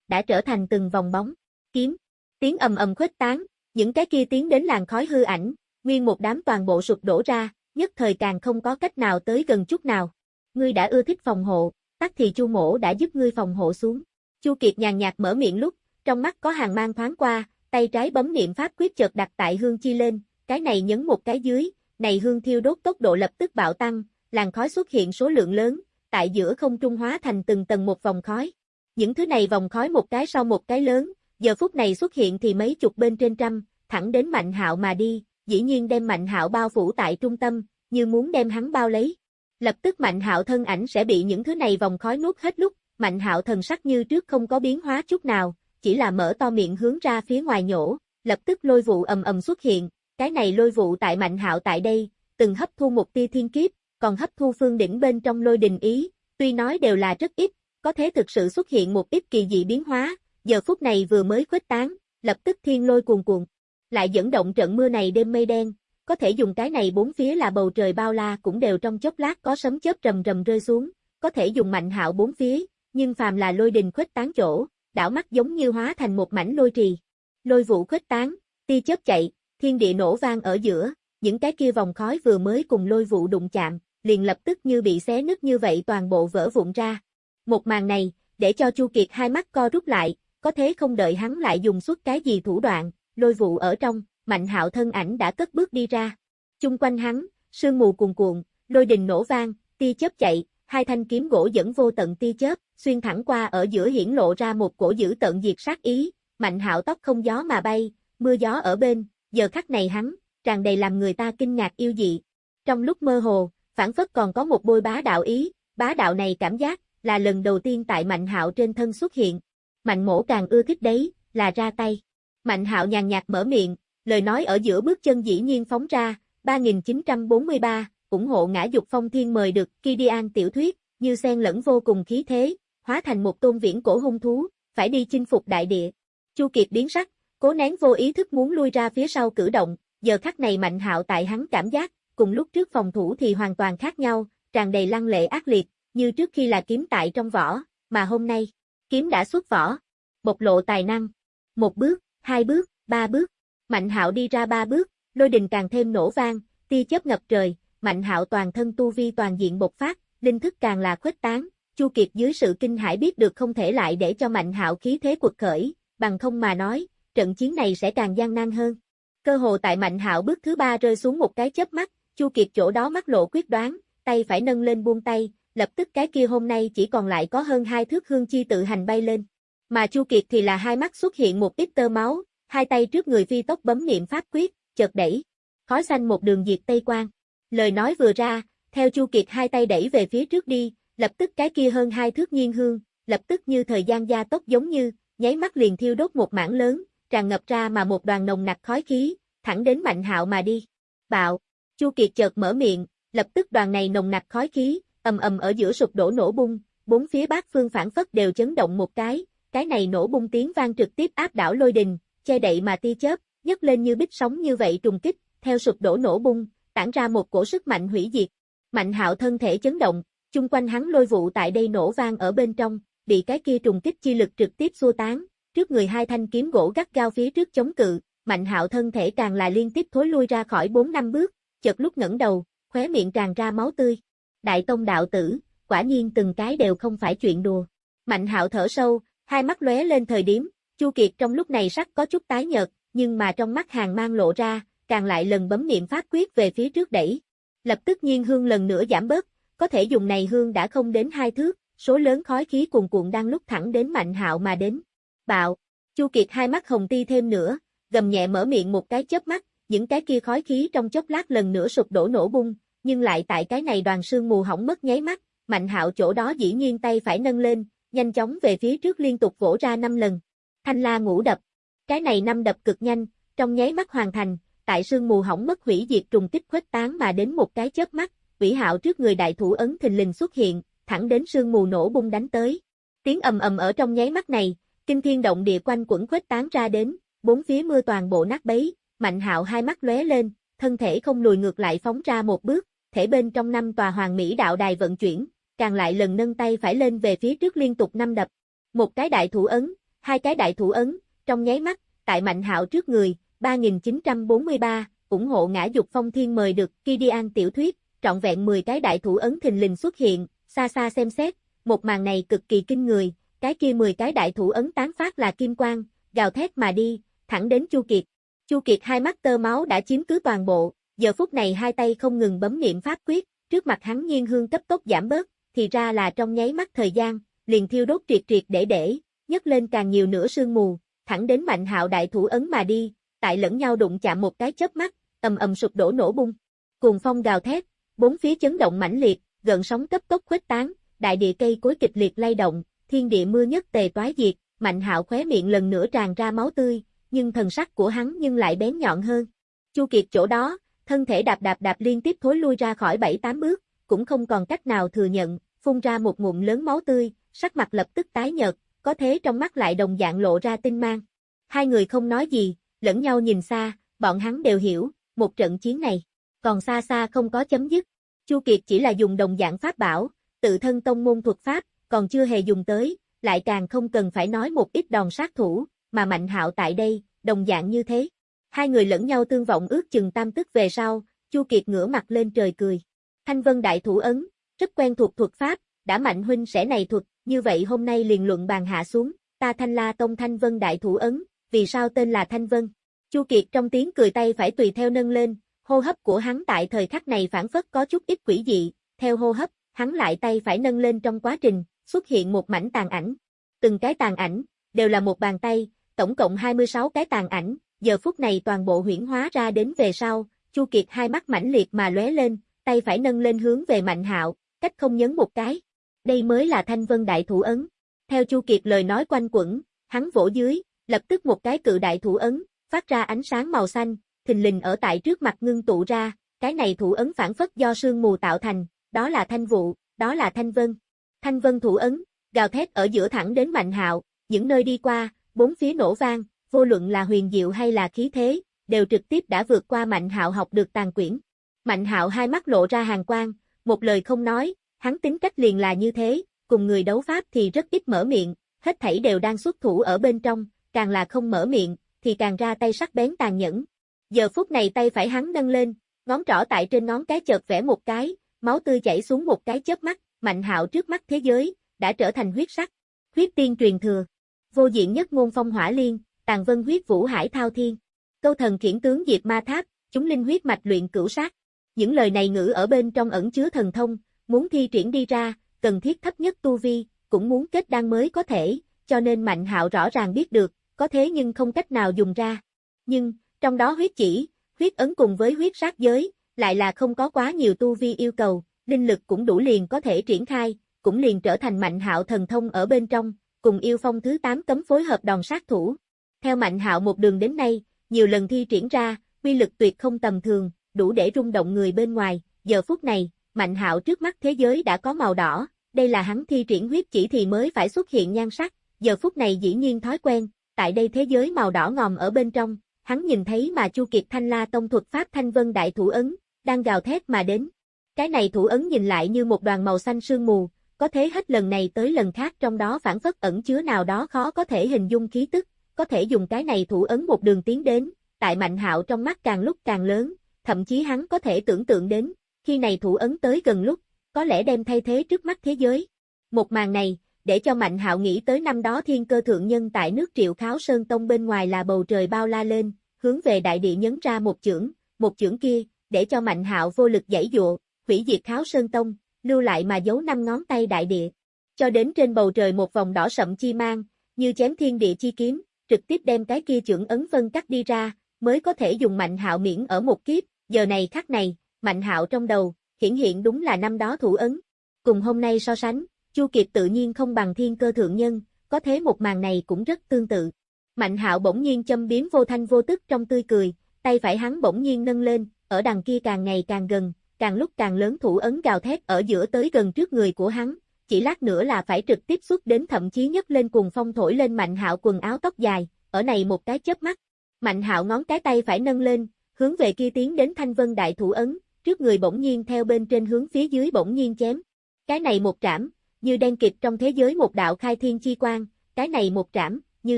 Speaker 1: đã trở thành từng vòng bóng, kiếm, tiếng ầm ầm khuếch tán, những cái kia tiến đến làng khói hư ảnh, nguyên một đám toàn bộ sụp đổ ra, nhất thời càng không có cách nào tới gần chút nào. Ngươi đã ưa thích phòng hộ, tắc thì Chu Mỗ đã giúp ngươi phòng hộ xuống. Chu Kiệt nhàn nhạt mở miệng lúc, trong mắt có hàng mang thoáng qua, tay trái bấm niệm pháp quyết chợt đặt tại hương chi lên, cái này nhấn một cái dưới, này hương thiêu đốt tốc độ lập tức bạo tăng, làn khói xuất hiện số lượng lớn, tại giữa không trung hóa thành từng tầng một vòng khói. Những thứ này vòng khói một cái sau một cái lớn, giờ phút này xuất hiện thì mấy chục bên trên trăm, thẳng đến Mạnh Hạo mà đi, dĩ nhiên đem Mạnh Hạo bao phủ tại trung tâm, như muốn đem hắn bao lấy. Lập tức Mạnh Hạo thân ảnh sẽ bị những thứ này vòng khói nuốt hết lúc, Mạnh Hạo thần sắc như trước không có biến hóa chút nào, chỉ là mở to miệng hướng ra phía ngoài nhổ, lập tức lôi vụ ầm ầm xuất hiện, cái này lôi vụ tại Mạnh Hạo tại đây, từng hấp thu một tia thiên kiếp, còn hấp thu phương đỉnh bên trong lôi đình ý, tuy nói đều là rất ít, có thể thực sự xuất hiện một ít kỳ dị biến hóa, giờ phút này vừa mới khuếch tán, lập tức thiên lôi cuồn cuộn, lại dẫn động trận mưa này đêm mây đen, có thể dùng cái này bốn phía là bầu trời bao la cũng đều trong chốc lát có sấm chớp rầm rầm rơi xuống, có thể dùng mạnh hạo bốn phía, nhưng phàm là lôi đình khuếch tán chỗ, đảo mắt giống như hóa thành một mảnh lôi trì. Lôi vụ khuếch tán, tia chớp chạy, thiên địa nổ vang ở giữa, những cái kia vòng khói vừa mới cùng lôi vụ đụng chạm, liền lập tức như bị xé nứt như vậy toàn bộ vỡ vụn ra. Một màn này, để cho Chu Kiệt hai mắt co rút lại, có thế không đợi hắn lại dùng suốt cái gì thủ đoạn, lôi vụ ở trong, Mạnh Hạo thân ảnh đã cất bước đi ra. Chung quanh hắn, sương mù cuồn cuộn, lôi đình nổ vang, tia chớp chạy, hai thanh kiếm gỗ dẫn vô tận tia chớp, xuyên thẳng qua ở giữa hiển lộ ra một cổ dữ tận diệt sát ý, Mạnh Hạo tóc không gió mà bay, mưa gió ở bên, giờ khắc này hắn, tràn đầy làm người ta kinh ngạc yêu dị. Trong lúc mơ hồ, phản phất còn có một bôi bá đạo ý, bá đạo này cảm giác là lần đầu tiên tại Mạnh Hạo trên thân xuất hiện. Mạnh mổ càng ưa thích đấy, là ra tay. Mạnh Hạo nhàn nhạt mở miệng, lời nói ở giữa bước chân dĩ nhiên phóng ra, 3943, ủng hộ ngã dục phong thiên mời được Kidian tiểu thuyết, như xen lẫn vô cùng khí thế, hóa thành một tôn viễn cổ hung thú, phải đi chinh phục đại địa. Chu Kiệt biến sắc, cố nén vô ý thức muốn lui ra phía sau cử động, giờ khắc này mạnh hạo tại hắn cảm giác, cùng lúc trước phòng thủ thì hoàn toàn khác nhau, tràn đầy lăng lệ ác liệt, như trước khi là kiếm tại trong vỏ, mà hôm nay, kiếm đã xuất vỏ, bộc lộ tài năng. Một bước, hai bước, ba bước, Mạnh Hạo đi ra ba bước, lôi đình càng thêm nổ vang, tia chớp ngập trời, Mạnh Hạo toàn thân tu vi toàn diện bộc phát, linh thức càng là khuếch tán, Chu Kiệt dưới sự kinh hãi biết được không thể lại để cho Mạnh Hạo khí thế quật khởi, bằng không mà nói, trận chiến này sẽ càng gian nan hơn. Cơ hồ tại Mạnh Hạo bước thứ ba rơi xuống một cái chớp mắt, Chu Kiệt chỗ đó mắt lộ quyết đoán, tay phải nâng lên buông tay, lập tức cái kia hôm nay chỉ còn lại có hơn hai thước hương chi tự hành bay lên. Mà Chu Kiệt thì là hai mắt xuất hiện một ít tơ máu, hai tay trước người phi tốc bấm niệm pháp quyết, chợt đẩy, khói xanh một đường diệt tây quang. Lời nói vừa ra, theo Chu Kiệt hai tay đẩy về phía trước đi, lập tức cái kia hơn hai thước nhiên hương, lập tức như thời gian gia tốc giống như, nháy mắt liền thiêu đốt một mảng lớn, tràn ngập ra mà một đoàn nồng nặc khói khí, thẳng đến Mạnh Hạo mà đi. Bạo, Chu Kiệt chợt mở miệng, lập tức đoàn này nồng nặc khói khí, ầm ầm ở giữa sụp đổ nổ bung, bốn phía bát phương phản phất đều chấn động một cái, cái này nổ bung tiếng vang trực tiếp áp đảo lôi đình, che đậy mà tia chớp, nhấc lên như bích sóng như vậy trùng kích, theo sụp đổ nổ bung, tản ra một cổ sức mạnh hủy diệt. Mạnh hạo thân thể chấn động, chung quanh hắn lôi vụ tại đây nổ vang ở bên trong, bị cái kia trùng kích chi lực trực tiếp xua tán, trước người hai thanh kiếm gỗ gắt gao phía trước chống cự, mạnh hạo thân thể càng là liên tiếp thối lui ra khỏi 4 năm bước, chợt lúc ngẩng đầu, khóe miệng tràn ra máu tươi. Đại tông đạo tử, quả nhiên từng cái đều không phải chuyện đùa. Mạnh hạo thở sâu, hai mắt lóe lên thời điểm, Chu Kiệt trong lúc này sắc có chút tái nhợt, nhưng mà trong mắt hàng mang lộ ra, càng lại lần bấm niệm pháp quyết về phía trước đẩy. Lập tức nhiên hương lần nữa giảm bớt, có thể dùng này hương đã không đến hai thước, số lớn khói khí cuồn cuộn đang lúc thẳng đến mạnh hạo mà đến. Bạo, Chu Kiệt hai mắt hồng ti thêm nữa, gầm nhẹ mở miệng một cái chớp mắt, những cái kia khói khí trong chốc lát lần nữa sụp đổ nổ bung, nhưng lại tại cái này đoàn sương mù hỏng mất nháy mắt, mạnh hạo chỗ đó dĩ nhiên tay phải nâng lên, nhanh chóng về phía trước liên tục vỗ ra năm lần. Thanh la ngũ đập. Cái này năm đập cực nhanh, trong nháy mắt hoàn thành, tại sương mù hỏng mất hủy diệt trùng kích khuếch tán mà đến một cái chớp mắt, Vĩ Hạo trước người đại thủ ấn thình lình xuất hiện, thẳng đến sương mù nổ bung đánh tới. Tiếng ầm ầm ở trong nháy mắt này, kinh thiên động địa quanh quẩn khuếch tán ra đến, bốn phía mưa toàn bộ nát bấy, Mạnh Hạo hai mắt lóe lên, thân thể không lùi ngược lại phóng ra một bước, thể bên trong năm tòa hoàng mỹ đạo đài vận chuyển, càng lại lần nâng tay phải lên về phía trước liên tục năm đập. Một cái đại thủ ấn, hai cái đại thủ ấn, trong nháy mắt, tại Mạnh Hạo trước người, 3943, ủng hộ ngã dục phong thiên mời được Kidian tiểu thuyết, trọn vẹn 10 cái đại thủ ấn thình lình xuất hiện, xa xa xem xét, một màn này cực kỳ kinh người, cái kia 10 cái đại thủ ấn tán phát là kim quang, gào thét mà đi, thẳng đến Chu Kiệt. Chu Kiệt hai mắt tơ máu đã chiếm cứ toàn bộ, giờ phút này hai tay không ngừng bấm niệm pháp quyết, trước mặt hắn nhiên hương cấp tốc giảm bớt, thì ra là trong nháy mắt thời gian, liền thiêu đốt triệt triệt để để, nhấc lên càng nhiều nửa sương mù, thẳng đến mạnh hạo đại thủ ấn mà đi, tại lẫn nhau đụng chạm một cái chớp mắt, ầm ầm sụp đổ nổ bung. Cuồng phong gào thét, bốn phía chấn động mãnh liệt, gần sóng cấp tốc khuếch tán, đại địa cây cối kịch liệt lay động, thiên địa mưa nhất tề toái diệt, Mạnh Hạo khóe miệng lần nữa tràn ra máu tươi, nhưng thần sắc của hắn nhưng lại bén nhọn hơn. Chu Kiệt chỗ đó, thân thể đạp đạp đạp liên tiếp thối lui ra khỏi bảy tám bước, cũng không còn cách nào thừa nhận, phun ra một ngụm lớn máu tươi, sắc mặt lập tức tái nhợt, có thế trong mắt lại đồng dạng lộ ra tinh mang. Hai người không nói gì, lẫn nhau nhìn xa, bọn hắn đều hiểu, một trận chiến này, còn xa xa không có chấm dứt. Chu Kiệt chỉ là dùng đồng dạng pháp bảo, tự thân tông môn thuật pháp, còn chưa hề dùng tới, lại càng không cần phải nói một ít đòn sát thủ, mà Mạnh Hạo tại đây, đồng dạng như thế. Hai người lẫn nhau tương vọng ước chừng tam tức về sau, Chu Kiệt ngửa mặt lên trời cười. Thanh Vân đại thủ ấn, rất quen thuộc thuật pháp, đã Mạnh huynh sẽ này thuật, như vậy hôm nay liền luận bàn hạ xuống, ta Thanh La Tông Thanh Vân Đại Thủ Ấn, vì sao tên là Thanh Vân? Chu Kiệt trong tiếng cười tay phải tùy theo nâng lên, hô hấp của hắn tại thời khắc này phản phất có chút ít quỷ dị, theo hô hấp, hắn lại tay phải nâng lên trong quá trình, xuất hiện một mảnh tàn ảnh. Từng cái tàn ảnh, đều là một bàn tay, tổng cộng 26 cái tàn ảnh, giờ phút này toàn bộ huyển hóa ra đến về sau, Chu Kiệt hai mắt mãnh liệt mà lóe lên, tay phải nâng lên hướng về Mạnh Hạo, cách không nhấn một cái. Đây mới là Thanh Vân Đại Thủ Ấn. Theo Chu Kiệt lời nói quanh quẩn, hắn vỗ dưới, lập tức một cái cự đại thủ ấn, phát ra ánh sáng màu xanh, thình lình ở tại trước mặt ngưng tụ ra, cái này thủ ấn phản phất do sương mù tạo thành, đó là thanh vụ, đó là thanh vân. Thanh vân thủ ấn, gào thét ở giữa thẳng đến Mạnh Hạo, những nơi đi qua, bốn phía nổ vang, vô luận là huyền diệu hay là khí thế, đều trực tiếp đã vượt qua Mạnh Hạo học được tàn quyển. Mạnh Hạo hai mắt lộ ra hàng quang, một lời không nói, hắn tính cách liền là như thế, cùng người đấu pháp thì rất ít mở miệng, hết thảy đều đang xuất thủ ở bên trong, càng là không mở miệng, thì càng ra tay sắc bén tàn nhẫn. Giờ phút này tay phải hắn nâng lên, ngón trỏ tại trên ngón cái chợt vẽ một cái, máu tươi chảy xuống một cái chớp mắt, mạnh hạo trước mắt thế giới, đã trở thành huyết sắc. Huyết tiên truyền thừa. Vô diện nhất ngôn phong hỏa liên, tàn vân huyết vũ hải thao thiên. Câu thần khiển tướng diệt ma tháp, chúng linh huyết mạch luyện cửu sát. Những lời này ngữ ở bên trong ẩn chứa thần thông, muốn thi triển đi ra, cần thiết thấp nhất tu vi, cũng muốn kết đan mới có thể, cho nên Mạnh Hạo rõ ràng biết được, có thế nhưng không cách nào dùng ra. Nhưng, trong đó huyết chỉ, huyết ấn cùng với huyết sát giới, lại là không có quá nhiều tu vi yêu cầu, linh lực cũng đủ liền có thể triển khai, cũng liền trở thành Mạnh Hạo thần thông ở bên trong, cùng yêu phong thứ 8 cấm phối hợp đòn sát thủ. Theo Mạnh Hạo một đường đến nay, nhiều lần thi triển ra, uy lực tuyệt không tầm thường, đủ để rung động người bên ngoài, giờ phút này, Mạnh Hạo trước mắt thế giới đã có màu đỏ, đây là hắn thi triển huyết chỉ thì mới phải xuất hiện nhan sắc, giờ phút này dĩ nhiên thói quen, tại đây thế giới màu đỏ ngòm ở bên trong, hắn nhìn thấy mà Chu Kiệt Thanh La Tông thuật pháp Thanh Vân Đại Thủ Ấn, đang gào thét mà đến. Cái này thủ ấn nhìn lại như một đoàn màu xanh sương mù, có thế hết lần này tới lần khác trong đó phản phất ẩn chứa nào đó khó có thể hình dung khí tức, có thể dùng cái này thủ ấn một đường tiến đến, tại Mạnh Hạo trong mắt càng lúc càng lớn, thậm chí hắn có thể tưởng tượng đến, khi này thủ ấn tới gần lúc, có lẽ đem thay thế trước mắt thế giới. Một màn này, để cho Mạnh Hạo nghĩ tới năm đó thiên cơ thượng nhân tại nước Triệu Kháo Sơn Tông bên ngoài là bầu trời bao la lên, hướng về đại địa nhấn ra một chưởng, một chưởng kia, để cho Mạnh Hạo vô lực giải dụa, hủy diệt Kháo Sơn Tông, lưu lại mà giấu năm ngón tay đại địa. Cho đến trên bầu trời một vòng đỏ sậm chi mang, như chém thiên địa chi kiếm, trực tiếp đem cái kia chưởng ấn vân cắt đi ra, mới có thể dùng Mạnh Hạo miễn ở một kiếp, giờ này khắc này, Mạnh Hạo trong đầu, hiển hiện đúng là năm đó thủ ấn. Cùng hôm nay so sánh, Chu Kiệt tự nhiên không bằng thiên cơ thượng nhân, có thế một màn này cũng rất tương tự. Mạnh hạo bỗng nhiên châm biếm vô thanh vô tức trong tươi cười, tay phải hắn bỗng nhiên nâng lên, ở đằng kia càng ngày càng gần, càng lúc càng lớn thủ ấn gào thét ở giữa tới gần trước người của hắn, chỉ lát nữa là phải trực tiếp xuất đến thậm chí nhất lên cùng phong thổi lên Mạnh Hạo quần áo tóc dài, ở này một cái chớp mắt. Mạnh Hạo ngón cái tay phải nâng lên, hướng về kia tiến đến Thanh Vân đại thủ ấn, trước người bỗng nhiên theo bên trên hướng phía dưới bỗng nhiên chém. Cái này một trảm, như đen kịt trong thế giới một đạo khai thiên chi quang, cái này một trảm, như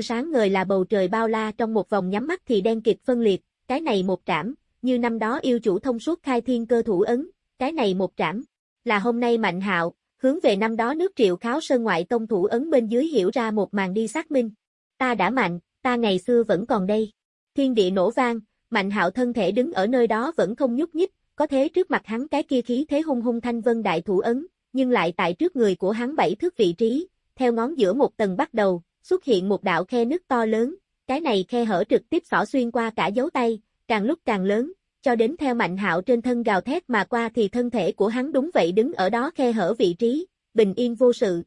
Speaker 1: sáng ngời là bầu trời bao la trong một vòng nhắm mắt thì đen kịt phân liệt, cái này một trảm, như năm đó yêu chủ thông suốt khai thiên cơ thủ ấn, cái này một trảm, là hôm nay mạnh hạo, hướng về năm đó nước triệu kháo sơn ngoại tông thủ ấn bên dưới hiểu ra một màn đi xác minh. Ta đã mạnh, ta ngày xưa vẫn còn đây. Thiên địa nổ vang, mạnh hạo thân thể đứng ở nơi đó vẫn không nhúc nhích, có thế trước mặt hắn cái kia khí thế hung hung thanh vân đại thủ ấn, nhưng lại tại trước người của hắn bảy thước vị trí, theo ngón giữa một tầng bắt đầu, xuất hiện một đạo khe nước to lớn, cái này khe hở trực tiếp xỏ xuyên qua cả dấu tay, càng lúc càng lớn, cho đến theo mạnh hạo trên thân gào thét mà qua thì thân thể của hắn đúng vậy đứng ở đó khe hở vị trí, bình yên vô sự.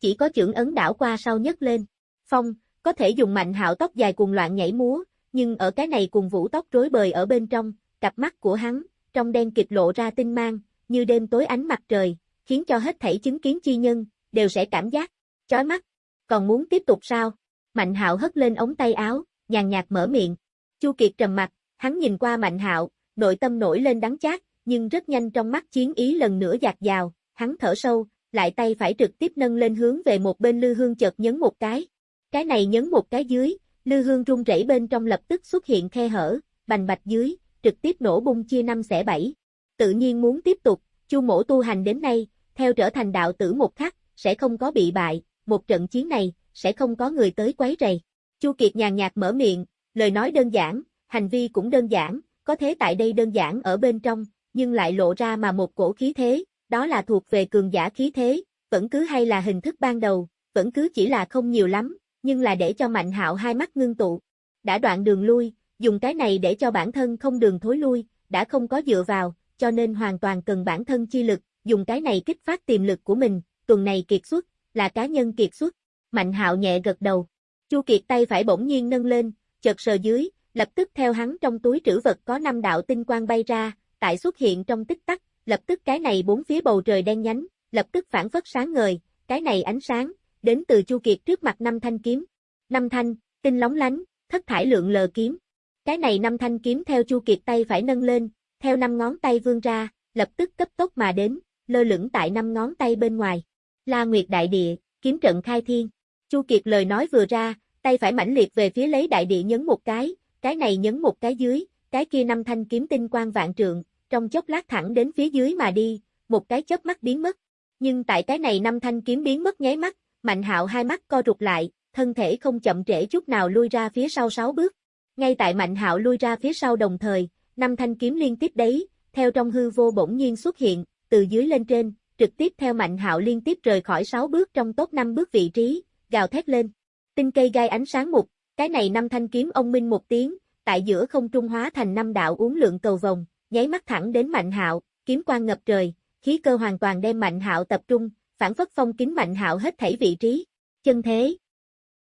Speaker 1: Chỉ có chưởng ấn đảo qua sau nhấc lên. Phong, có thể dùng mạnh hạo tóc dài cuồng loạn nhảy múa, nhưng ở cái này cùng vũ tóc rối bời ở bên trong, cặp mắt của hắn, trong đen kịch lộ ra tinh mang, như đêm tối ánh mặt trời, khiến cho hết thảy chứng kiến chi nhân, đều sẽ cảm giác, chói mắt. Còn muốn tiếp tục sao? Mạnh hạo hất lên ống tay áo, nhàn nhạt mở miệng. Chu Kiệt trầm mặt, hắn nhìn qua Mạnh hạo, nội tâm nổi lên đắng chát, nhưng rất nhanh trong mắt chiến ý lần nữa dạt dào, hắn thở sâu, lại tay phải trực tiếp nâng lên hướng về một bên lư hương chợt nhấn một cái. Cái này nhấn một cái dưới, lư hương rung rẩy bên trong lập tức xuất hiện khe hở, bành bạch dưới, trực tiếp nổ bung chia năm xẻ bảy. Tự nhiên muốn tiếp tục, Chu mỗ tu hành đến nay, theo trở thành đạo tử một khắc, sẽ không có bị bại, một trận chiến này, sẽ không có người tới quấy rầy. Chu Kiệt nhàn nhạt mở miệng, lời nói đơn giản, hành vi cũng đơn giản, có thế tại đây đơn giản ở bên trong, nhưng lại lộ ra mà một cổ khí thế, đó là thuộc về cường giả khí thế, vẫn cứ hay là hình thức ban đầu, vẫn cứ chỉ là không nhiều lắm, nhưng là để cho Mạnh Hạo hai mắt ngưng tụ. Đã đoạn đường lui, dùng cái này để cho bản thân không đường thối lui, đã không có dựa vào, cho nên hoàn toàn cần bản thân chi lực, dùng cái này kích phát tiềm lực của mình, tuần này kiệt xuất, là cá nhân kiệt xuất. Mạnh Hạo nhẹ gật đầu. Chu Kiệt tay phải bỗng nhiên nâng lên, chợt sờ dưới, lập tức theo hắn trong túi trữ vật có năm đạo tinh quang bay ra, tại xuất hiện trong tích tắc, lập tức cái này bốn phía bầu trời đen nhánh, lập tức phản phất sáng ngời, cái này ánh sáng, đến từ Chu Kiệt trước mặt năm thanh kiếm. Năm thanh, tinh lóng lánh, thất thải lượng lờ kiếm. Cái này năm thanh kiếm theo Chu Kiệt tay phải nâng lên, theo năm ngón tay vươn ra, lập tức cấp tốc mà đến, lơ lửng tại năm ngón tay bên ngoài. La Nguyệt đại địa, kiếm trận khai thiên. Chu Kiệt lời nói vừa ra, tay phải mãnh liệt về phía lấy đại địa nhấn một cái, cái này nhấn một cái dưới, cái kia năm thanh kiếm tinh quang vạn trượng, trong chốc lát thẳng đến phía dưới mà đi, một cái chớp mắt biến mất. Nhưng tại cái này năm thanh kiếm biến mất nháy mắt, Mạnh Hạo hai mắt co rụt lại, thân thể không chậm trễ chút nào lui ra phía sau sáu bước. Ngay tại Mạnh Hạo lui ra phía sau đồng thời, năm thanh kiếm liên tiếp đấy, theo trong hư vô bỗng nhiên xuất hiện, từ dưới lên trên, trực tiếp theo Mạnh Hạo liên tiếp rời khỏi sáu bước trong top năm bước vị trí, gào thét lên. Tinh cây gai ánh sáng mục, cái này năm thanh kiếm ông minh một tiếng, tại giữa không trung hóa thành năm đạo uốn lượng cầu vòng, nháy mắt thẳng đến Mạnh Hạo, kiếm quang ngập trời, khí cơ hoàn toàn đem Mạnh Hạo tập trung, phản phất phong kính Mạnh Hạo hết thảy vị trí. Chân thế.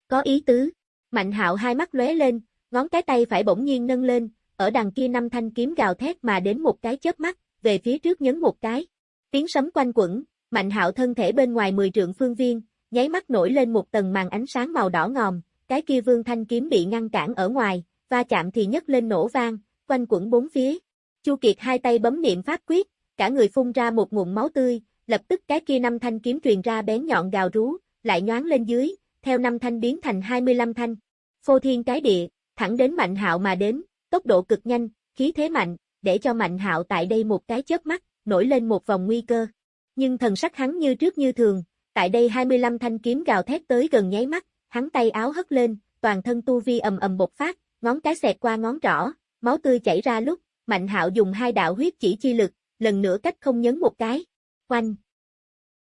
Speaker 1: Có ý tứ. Mạnh Hạo hai mắt lóe lên, ngón cái tay phải bỗng nhiên nâng lên, ở đằng kia năm thanh kiếm gào thét mà đến một cái chớp mắt, về phía trước nhấn một cái. Tiếng sấm quanh quẩn, Mạnh Hạo thân thể bên ngoài 10 trượng phương viên, nháy mắt nổi lên một tầng màn ánh sáng màu đỏ ngòm, cái kia vương thanh kiếm bị ngăn cản ở ngoài, va chạm thì nhấc lên nổ vang, quanh quẩn bốn phía. Chu Kiệt hai tay bấm niệm pháp quyết, cả người phun ra một nguồn máu tươi, lập tức cái kia năm thanh kiếm truyền ra bén nhọn gào rú, lại nhoáng lên dưới, theo năm thanh biến thành 25 thanh. Phô thiên cái địa, thẳng đến Mạnh Hạo mà đến, tốc độ cực nhanh, khí thế mạnh, để cho Mạnh Hạo tại đây một cái chớp mắt, nổi lên một vòng nguy cơ. Nhưng thần sắc hắn như trước như thường, tại đây 25 thanh kiếm gào thét tới gần nháy mắt, hắn tay áo hất lên, toàn thân tu vi ầm ầm bộc phát, ngón cái xẹt qua ngón trỏ, máu tươi chảy ra lúc, Mạnh Hạo dùng hai đạo huyết chỉ chi lực, lần nữa cách không nhấn một cái. Quanh.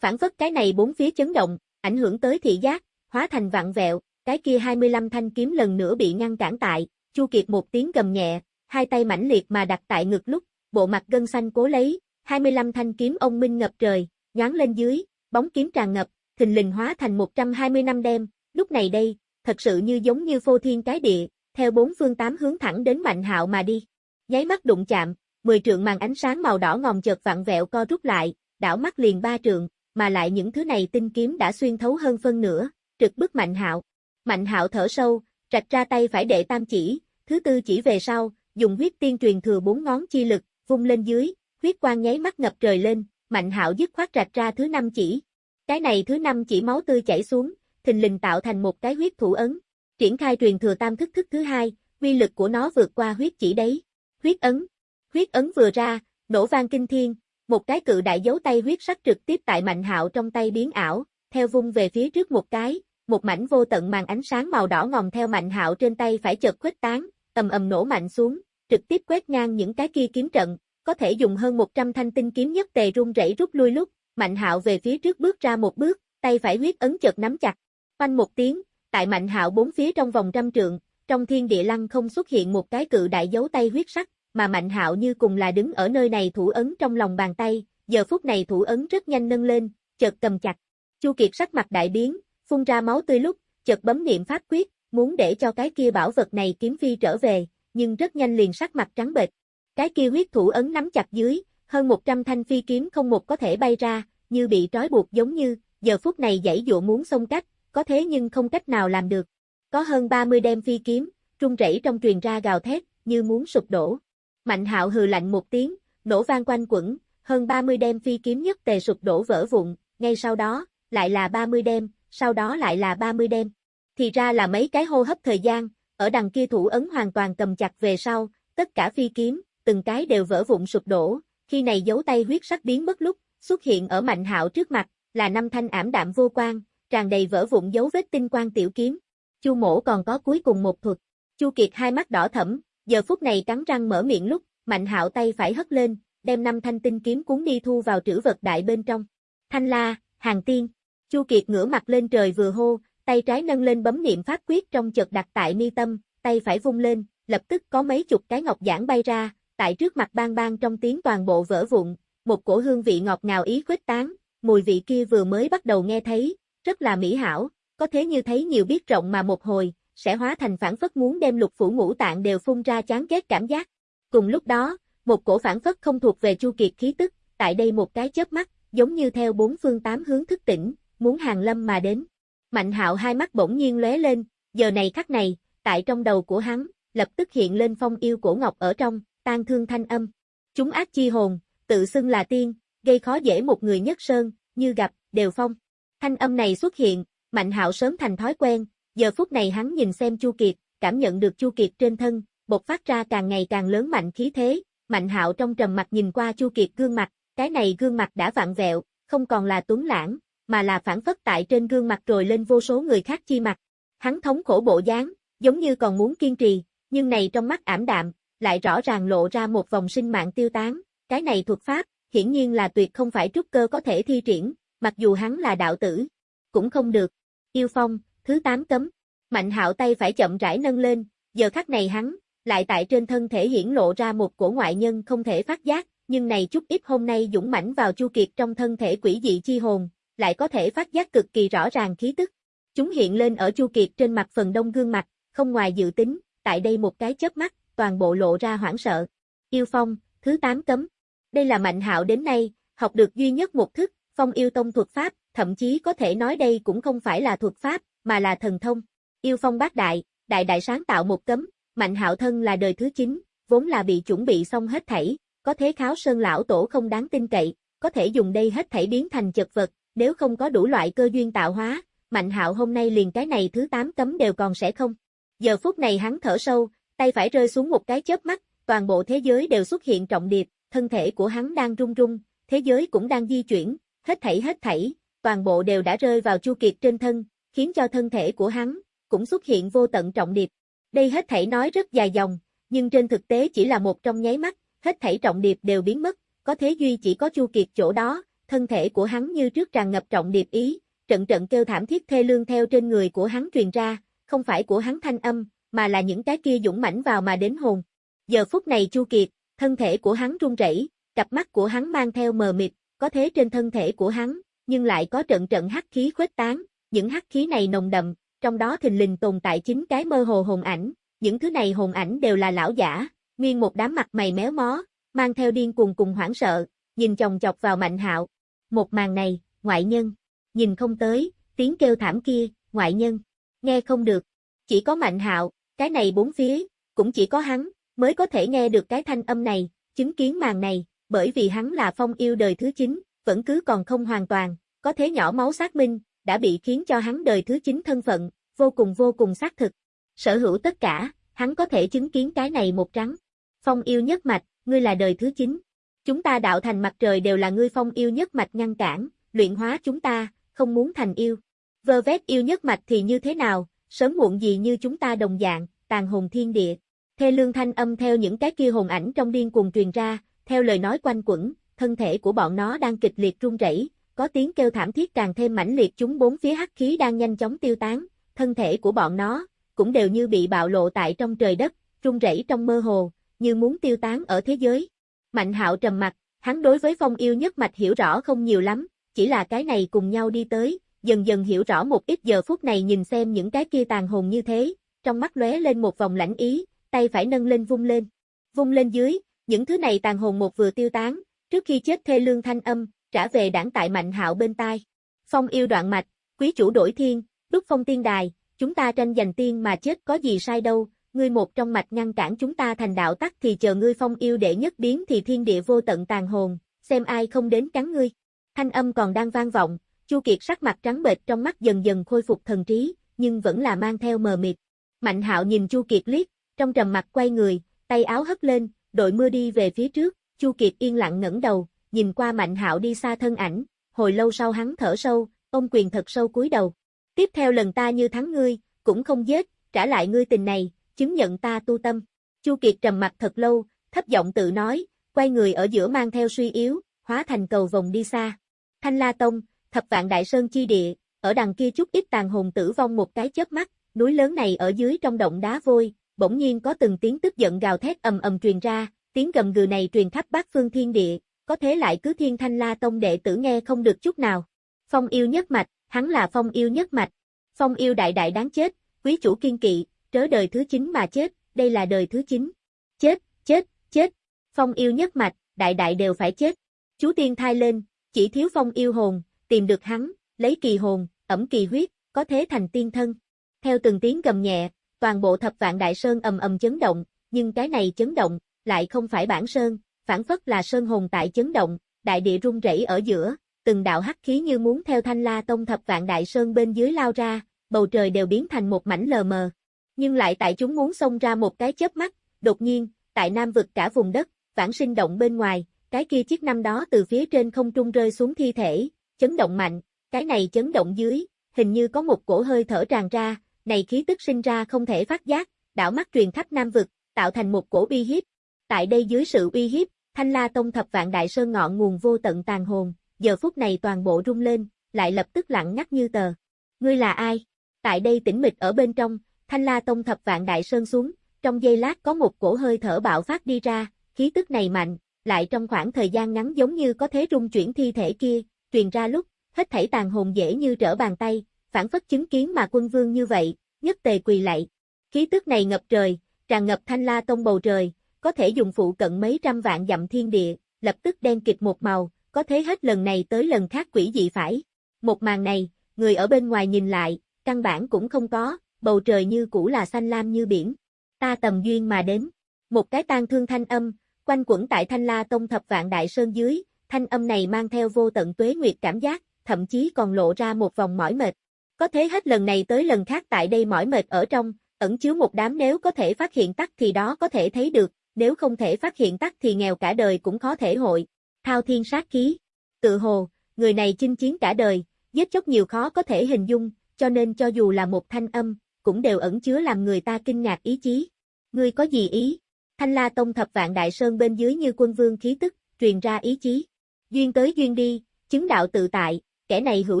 Speaker 1: Phản phất cái này bốn phía chấn động, ảnh hưởng tới thị giác, hóa thành vạn vẹo, cái kia 25 thanh kiếm lần nữa bị ngăn cản tại, Chu Kiệt một tiếng gầm nhẹ, hai tay mãnh liệt mà đặt tại ngực lúc, bộ mặt gân xanh cố lấy, 25 thanh kiếm ông minh ngập trời, nhoáng lên dưới, bóng kiếm tràn ngập, thình lình hóa thành 120 năm đêm, lúc này đây, thật sự như giống như phô thiên cái địa, theo bốn phương tám hướng thẳng đến Mạnh Hạo mà đi. Nháy mắt đụng chạm, 10 trượng màn ánh sáng màu đỏ ngòm chợt vặn vẹo co rút lại, đảo mắt liền ba trượng, mà lại những thứ này tinh kiếm đã xuyên thấu hơn phân nửa, trực bức Mạnh Hạo. Mạnh Hạo thở sâu, rạch ra tay phải đệ tam chỉ, thứ tư chỉ về sau, dùng huyết tiên truyền thừa bốn ngón chi lực, vung lên dưới, huyết quang nháy mắt ngập trời lên, Mạnh Hạo dứt khoát rạch ra thứ năm chỉ. Cái này thứ năm chỉ máu tươi chảy xuống, thình lình tạo thành một cái huyết thủ ấn. Triển khai truyền thừa tam thức thức thứ hai, uy lực của nó vượt qua huyết chỉ đấy. Huyết ấn. Huyết ấn vừa ra, nổ vang kinh thiên, một cái cự đại dấu tay huyết sắc trực tiếp tại Mạnh Hạo trong tay biến ảo, theo vung về phía trước một cái, một mảnh vô tận màn ánh sáng màu đỏ ngòm theo Mạnh Hạo trên tay phải chợt khuếch tán, ầm ầm nổ mạnh xuống, trực tiếp quét ngang những cái kia kiếm trận, có thể dùng hơn 100 thanh tinh kiếm nhất tề rung rẩy rút lui lúc, Mạnh Hạo về phía trước bước ra một bước, tay phải huyết ấn chợt nắm chặt. Oanh một tiếng, tại Mạnh Hạo bốn phía trong vòng trăm trượng, trong thiên địa lăng không xuất hiện một cái cự đại dấu tay huyết sắc, mà Mạnh Hạo như cùng là đứng ở nơi này thủ ấn trong lòng bàn tay, giờ phút này thủ ấn rất nhanh nâng lên, chợt cầm chặt. Chu Kiệt sắc mặt đại biến, phun ra máu tươi lúc, chợt bấm niệm pháp quyết, muốn để cho cái kia bảo vật này kiếm phi trở về, nhưng rất nhanh liền sắc mặt trắng bệch. Cái kia huyết thủ ấn nắm chặt dưới, hơn 100 thanh phi kiếm không một có thể bay ra, như bị trói buộc giống như, giờ phút này dãy dụ muốn xông cách, có thế nhưng không cách nào làm được. Có hơn 30 đem phi kiếm, trung rẩy trong truyền ra gào thét, như muốn sụp đổ. Mạnh hạo hừ lạnh một tiếng, nổ vang quanh quẩn, hơn 30 đem phi kiếm nhất tề sụp đổ vỡ vụn, ngay sau đó, lại là 30 đem, sau đó lại là 30 đem. Thì ra là mấy cái hô hấp thời gian, ở đằng kia thủ ấn hoàn toàn cầm chặt về sau, tất cả phi kiếm, từng cái đều vỡ vụn sụp đổ, khi này dấu tay huyết sắc biến mất lúc, xuất hiện ở Mạnh Hạo trước mặt, là năm thanh ảm đạm vô quan, tràn đầy vỡ vụn dấu vết tinh quang tiểu kiếm. Chu Mỗ còn có cuối cùng một thuật. Chu Kiệt hai mắt đỏ thẫm, giờ phút này cắn răng mở miệng lúc, Mạnh Hạo tay phải hất lên, đem năm thanh tinh kiếm cuốn đi thu vào trữ vật đại bên trong. Thanh La, Hàng Tiên. Chu Kiệt ngửa mặt lên trời vừa hô, tay trái nâng lên bấm niệm pháp quyết trong chợt đặt tại mi tâm, tay phải vung lên, lập tức có mấy chục cái ngọc giản bay ra, tại trước mặt bang bang trong tiếng toàn bộ vỡ vụn, một cổ hương vị ngọt ngào ý khuếch tán, mùi vị kia vừa mới bắt đầu nghe thấy, rất là mỹ hảo, có thế như thấy nhiều biết rộng mà một hồi, sẽ hóa thành phản phất muốn đem lục phủ ngũ tạng đều phun ra chán ghét cảm giác. Cùng lúc đó, một cổ phản phất không thuộc về Chu Kiệt khí tức, tại đây một cái chớp mắt, giống như theo bốn phương tám hướng thức tỉnh, muốn hàng lâm mà đến. Mạnh hạo hai mắt bỗng nhiên lóe lên, giờ này khắc này, tại trong đầu của hắn, lập tức hiện lên phong yêu cổ ngọc ở trong, tan thương thanh âm. Chúng ác chi hồn, tự xưng là tiên, gây khó dễ một người nhất sơn, như gặp, đều phong. Thanh âm này xuất hiện, Mạnh hạo sớm thành thói quen, giờ phút này hắn nhìn xem Chu Kiệt, cảm nhận được Chu Kiệt trên thân, bộc phát ra càng ngày càng lớn mạnh khí thế, Mạnh hạo trong trầm mặt nhìn qua Chu Kiệt gương mặt, cái này gương mặt đã vặn vẹo, không còn là tuấn lãng, mà là phản phất tại trên gương mặt rồi lên vô số người khác chi mặt. Hắn thống khổ bộ dáng, giống như còn muốn kiên trì, nhưng này trong mắt ảm đạm, lại rõ ràng lộ ra một vòng sinh mạng tiêu tán, cái này thuật pháp, hiển nhiên là tuyệt không phải trúc cơ có thể thi triển, mặc dù hắn là đạo tử, cũng không được. Yêu phong, thứ tám cấm. Mạnh hạo tay phải chậm rãi nâng lên, giờ khắc này hắn, lại tại trên thân thể hiển lộ ra một cổ ngoại nhân không thể phát giác, nhưng này chút ít hôm nay dũng mãnh vào chu kiệt trong thân thể quỷ dị chi hồn, lại có thể phát giác cực kỳ rõ ràng khí tức. Chúng hiện lên ở chu kiệt trên mặt phần đông gương mặt, không ngoài dự tính, tại đây một cái chớp mắt, toàn bộ lộ ra hoảng sợ. Yêu phong, thứ tám cấm. Đây là mạnh hạo đến nay, học được duy nhất một thức, phong yêu tông thuật pháp, thậm chí có thể nói đây cũng không phải là thuật pháp, mà là thần thông. Yêu phong bát đại, đại đại sáng tạo một cấm, mạnh hạo thân là đời thứ 9, vốn là bị chuẩn bị xong hết thảy, có thế kháo sơn lão tổ không đáng tin cậy, có thể dùng đây hết thảy biến thành chật vật, nếu không có đủ loại cơ duyên tạo hóa, mạnh hạo hôm nay liền cái này thứ 8 cấm đều còn sẽ không. Giờ phút này hắn thở sâu, tay phải rơi xuống một cái chớp mắt, toàn bộ thế giới đều xuất hiện trọng điệp, thân thể của hắn đang rung rung, thế giới cũng đang di chuyển, hết thảy hết thảy, toàn bộ đều đã rơi vào Chu Kiệt trên thân, khiến cho thân thể của hắn cũng xuất hiện vô tận trọng điệp. Đây hết thảy nói rất dài dòng, nhưng trên thực tế chỉ là một trong nháy mắt, hết thảy trọng điệp đều biến mất, có thế duy chỉ có Chu Kiệt chỗ đó, thân thể của hắn như trước tràn ngập trọng điệp ý, trận trận kêu thảm thiết thê lương theo trên người của hắn truyền ra, không phải của hắn thanh âm, mà là những cái kia dũng mãnh vào mà đến hồn. Giờ phút này Chu Kiệt, thân thể của hắn run rẩy, cặp mắt của hắn mang theo mờ mịt, có thế trên thân thể của hắn, nhưng lại có trận trận hắc khí khuếch tán, những hắc khí này nồng đậm, trong đó thình lình tồn tại chính cái mơ hồ hồn ảnh, những thứ này hồn ảnh đều là lão giả, nguyên một đám mặt mày méo mó, mang theo điên cuồng cùng hoảng sợ, nhìn chồng chọc vào Mạnh Hạo. Một màn này, ngoại nhân, nhìn không tới, tiếng kêu thảm kia, ngoại nhân, nghe không được. Chỉ có Mạnh Hạo, cái này bốn phía, cũng chỉ có hắn mới có thể nghe được cái thanh âm này, chứng kiến màn này, bởi vì hắn là phong yêu đời thứ 9, vẫn cứ còn không hoàn toàn, có thế nhỏ máu xác minh, đã bị khiến cho hắn đời thứ 9 thân phận, vô cùng vô cùng xác thực. Sở hữu tất cả, hắn có thể chứng kiến cái này một trắng. Phong yêu nhất mạch, ngươi là đời thứ 9. Chúng ta đạo thành mặt trời đều là ngươi phong yêu nhất mạch ngăn cản, luyện hóa chúng ta, không muốn thành yêu. Vơ vét yêu nhất mạch thì như thế nào, sớm muộn gì như chúng ta đồng dạng, tàn hồn thiên địa. Thê lương thanh âm theo những cái kia hồn ảnh trong điên cuồng truyền ra, theo lời nói quanh quẩn, thân thể của bọn nó đang kịch liệt run rẩy, có tiếng kêu thảm thiết càng thêm mãnh liệt chúng bốn phía hắc khí đang nhanh chóng tiêu tán, thân thể của bọn nó cũng đều như bị bạo lộ tại trong trời đất, run rẩy trong mơ hồ, như muốn tiêu tán ở thế giới. Mạnh Hạo trầm mặt, hắn đối với phong yêu nhất mạch hiểu rõ không nhiều lắm, chỉ là cái này cùng nhau đi tới, dần dần hiểu rõ một ít giờ phút này nhìn xem những cái kia tàn hồn như thế, trong mắt lóe lên một vòng lãnh ý, tay phải nâng lên vung lên. Vung lên dưới, những thứ này tàn hồn một vừa tiêu tán, trước khi chết thê lương thanh âm, trả về đảng tại mạnh hạo bên tai. Phong yêu đoạn mạch, quý chủ đổi thiên, đúc phong tiên đài, chúng ta tranh giành tiên mà chết có gì sai đâu, ngươi một trong mạch ngăn cản chúng ta thành đạo tắc thì chờ ngươi phong yêu để nhất biến thì thiên địa vô tận tàn hồn, xem ai không đến cắn ngươi. Thanh âm còn đang vang vọng, Chu Kiệt sắc mặt trắng bệch trong mắt dần dần khôi phục thần trí, nhưng vẫn là mang theo mờ mịt. Mạnh hạo nhìn Chu Kiệt liếc, trong trầm mặt quay người, tay áo hất lên, đội mưa đi về phía trước, Chu Kiệt yên lặng ngẩng đầu, nhìn qua Mạnh Hạo đi xa thân ảnh, hồi lâu sau hắn thở sâu, ông quyền thật sâu cúi đầu. Tiếp theo lần ta như thắng ngươi, cũng không giết, trả lại ngươi tình này, chứng nhận ta tu tâm. Chu Kiệt trầm mặt thật lâu, thấp giọng tự nói, quay người ở giữa mang theo suy yếu, hóa thành cầu vòng đi xa. Thanh La Tông, thập vạn đại sơn chi địa, ở đằng kia chút ít tàn hồn tử vong một cái chớp mắt, núi lớn này ở dưới trong động đá vôi, bỗng nhiên có từng tiếng tức giận gào thét ầm ầm truyền ra, tiếng gầm gừ này truyền khắp bát phương thiên địa, có thế lại cứ thiên thanh la tông đệ tử nghe không được chút nào. Phong yêu nhất mạch, hắn là phong yêu nhất mạch. Phong yêu đại đại đáng chết, quý chủ kiên kỵ, trớ đời thứ 9 mà chết, đây là đời thứ 9. Chết, chết, chết. Phong yêu nhất mạch, đại đại đều phải chết. Chú tiên thai lên, chỉ thiếu phong yêu hồn, tìm được hắn, lấy kỳ hồn, ẩm kỳ huyết, có thế thành tiên thân. Theo từng tiếng gầm nhẹ, toàn bộ thập vạn đại sơn ầm ầm chấn động, nhưng cái này chấn động, lại không phải bản sơn, phản phất là sơn hồn tại chấn động, đại địa rung rẩy ở giữa, từng đạo hắc khí như muốn theo thanh la tông thập vạn đại sơn bên dưới lao ra, bầu trời đều biến thành một mảnh lờ mờ. Nhưng lại tại chúng muốn xông ra một cái chớp mắt, đột nhiên, tại nam vực cả vùng đất, vãng sinh động bên ngoài, cái kia chiếc năm đó từ phía trên không trung rơi xuống thi thể, chấn động mạnh, cái này chấn động dưới, hình như có một cổ hơi thở tràn ra, này khí tức sinh ra không thể phát giác, đảo mắt truyền khắp Nam vực, tạo thành một cổ uy hiếp. Tại đây dưới sự uy hiếp, Thanh La Tông thập vạn đại sơn ngọn nguồn vô tận tàn hồn, giờ phút này toàn bộ rung lên, lại lập tức lặng ngắt như tờ. Ngươi là ai? Tại đây tĩnh mịch ở bên trong, Thanh La Tông thập vạn đại sơn xuống, trong giây lát có một cổ hơi thở bạo phát đi ra, khí tức này mạnh, lại trong khoảng thời gian ngắn giống như có thế rung chuyển thi thể kia, truyền ra lúc, hết thảy tàn hồn dễ như trở bàn tay, phản phất chứng kiến mà quân vương như vậy, nhất tề quỳ lạy. Khí tức này ngập trời, tràn ngập thanh la tông bầu trời, có thể dùng phụ cận mấy trăm vạn dặm thiên địa, lập tức đen kịt một màu, có thế hết lần này tới lần khác quỷ dị phải. Một màn này, người ở bên ngoài nhìn lại, căn bản cũng không có, bầu trời như cũ là xanh lam như biển. Ta tầm duyên mà đến. Một cái tang thương thanh âm, quanh quẩn tại thanh la tông thập vạn đại sơn dưới, thanh âm này mang theo vô tận tuế nguyệt cảm giác, thậm chí còn lộ ra một vòng mỏi mệt. Có thế hết lần này tới lần khác tại đây mỏi mệt ở trong, ẩn chứa một đám nếu có thể phát hiện tắc thì đó có thể thấy được, nếu không thể phát hiện tắc thì nghèo cả đời cũng khó thể hội. Thao thiên sát khí. Tự hồ, người này chinh chiến cả đời, giết chóc nhiều khó có thể hình dung, cho nên cho dù là một thanh âm, cũng đều ẩn chứa làm người ta kinh ngạc ý chí. Ngươi có gì ý? Thanh La Tông thập vạn đại sơn bên dưới như quân vương khí tức, truyền ra ý chí. Duyên tới duyên đi, chứng đạo tự tại, kẻ này hữu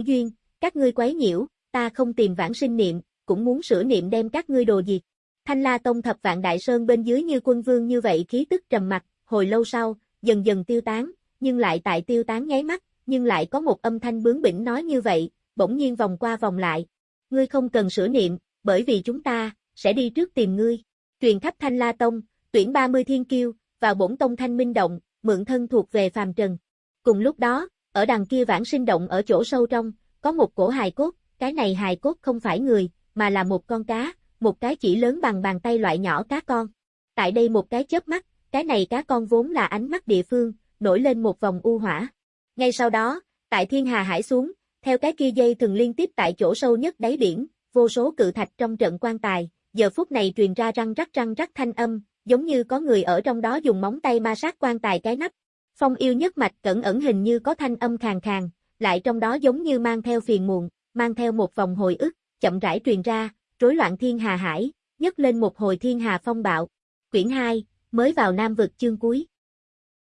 Speaker 1: duyên, các ngươi quấy nhiễu, ta không tìm vãng sinh niệm, cũng muốn sửa niệm đem các ngươi đồ diệt. Thanh La Tông thập vạn đại sơn bên dưới như quân vương như vậy khí tức trầm mặt, hồi lâu sau, dần dần tiêu tán, nhưng lại tại tiêu tán nháy mắt, nhưng lại có một âm thanh bướng bỉnh nói như vậy, bỗng nhiên vòng qua vòng lại. Ngươi không cần sửa niệm, bởi vì chúng ta, sẽ đi trước tìm ngươi. Truyền khắp Thanh La Tông, tuyển 30 thiên kiêu, vào bổn tông Thanh Minh Động, mượn thân thuộc về phàm trần. Cùng lúc đó, ở đằng kia vãng sinh động ở chỗ sâu trong, có một cổ hài cốt, cái này hài cốt không phải người, mà là một con cá, một cái chỉ lớn bằng bàn tay loại nhỏ cá con. Tại đây một cái chớp mắt, cái này cá con vốn là ánh mắt địa phương, nổi lên một vòng u hỏa. Ngay sau đó, tại thiên hà hải xuống, theo cái kia dây thường liên tiếp tại chỗ sâu nhất đáy biển, vô số cự thạch trong trận quan tài, giờ phút này truyền ra răng rắc răng rắc thanh âm, giống như có người ở trong đó dùng móng tay ma sát quan tài cái nắp. Phong yêu nhất mạch cẩn ẩn hình như có thanh âm khàn khàn, lại trong đó giống như mang theo phiền muộn, mang theo một vòng hồi ức, chậm rãi truyền ra, rối loạn thiên hà hải, nhấc lên một hồi thiên hà phong bạo. Quyển 2, mới vào Nam vực chương cuối.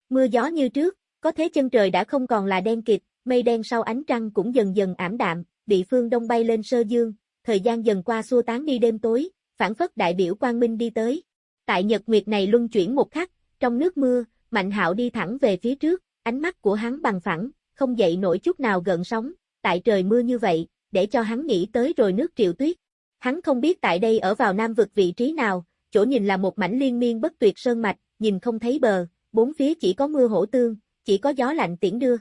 Speaker 1: Mưa gió như trước, có thế chân trời đã không còn là đen kịt, mây đen sau ánh trăng cũng dần dần ảm đạm, bị phương đông bay lên sơ dương, thời gian dần qua xua tán đi đêm tối, phản phất đại biểu quang minh đi tới. Tại nhật nguyệt này luân chuyển một khắc, trong nước mưa, Mạnh Hạo đi thẳng về phía trước, ánh mắt của hắn bằng phẳng, không dậy nổi chút nào gợn sóng, tại trời mưa như vậy, để cho hắn nghĩ tới rồi nước triệu tuyết. Hắn không biết tại đây ở vào nam vực vị trí nào, chỗ nhìn là một mảnh liên miên bất tuyệt sơn mạch, nhìn không thấy bờ, bốn phía chỉ có mưa hổ tương, chỉ có gió lạnh tiễn đưa.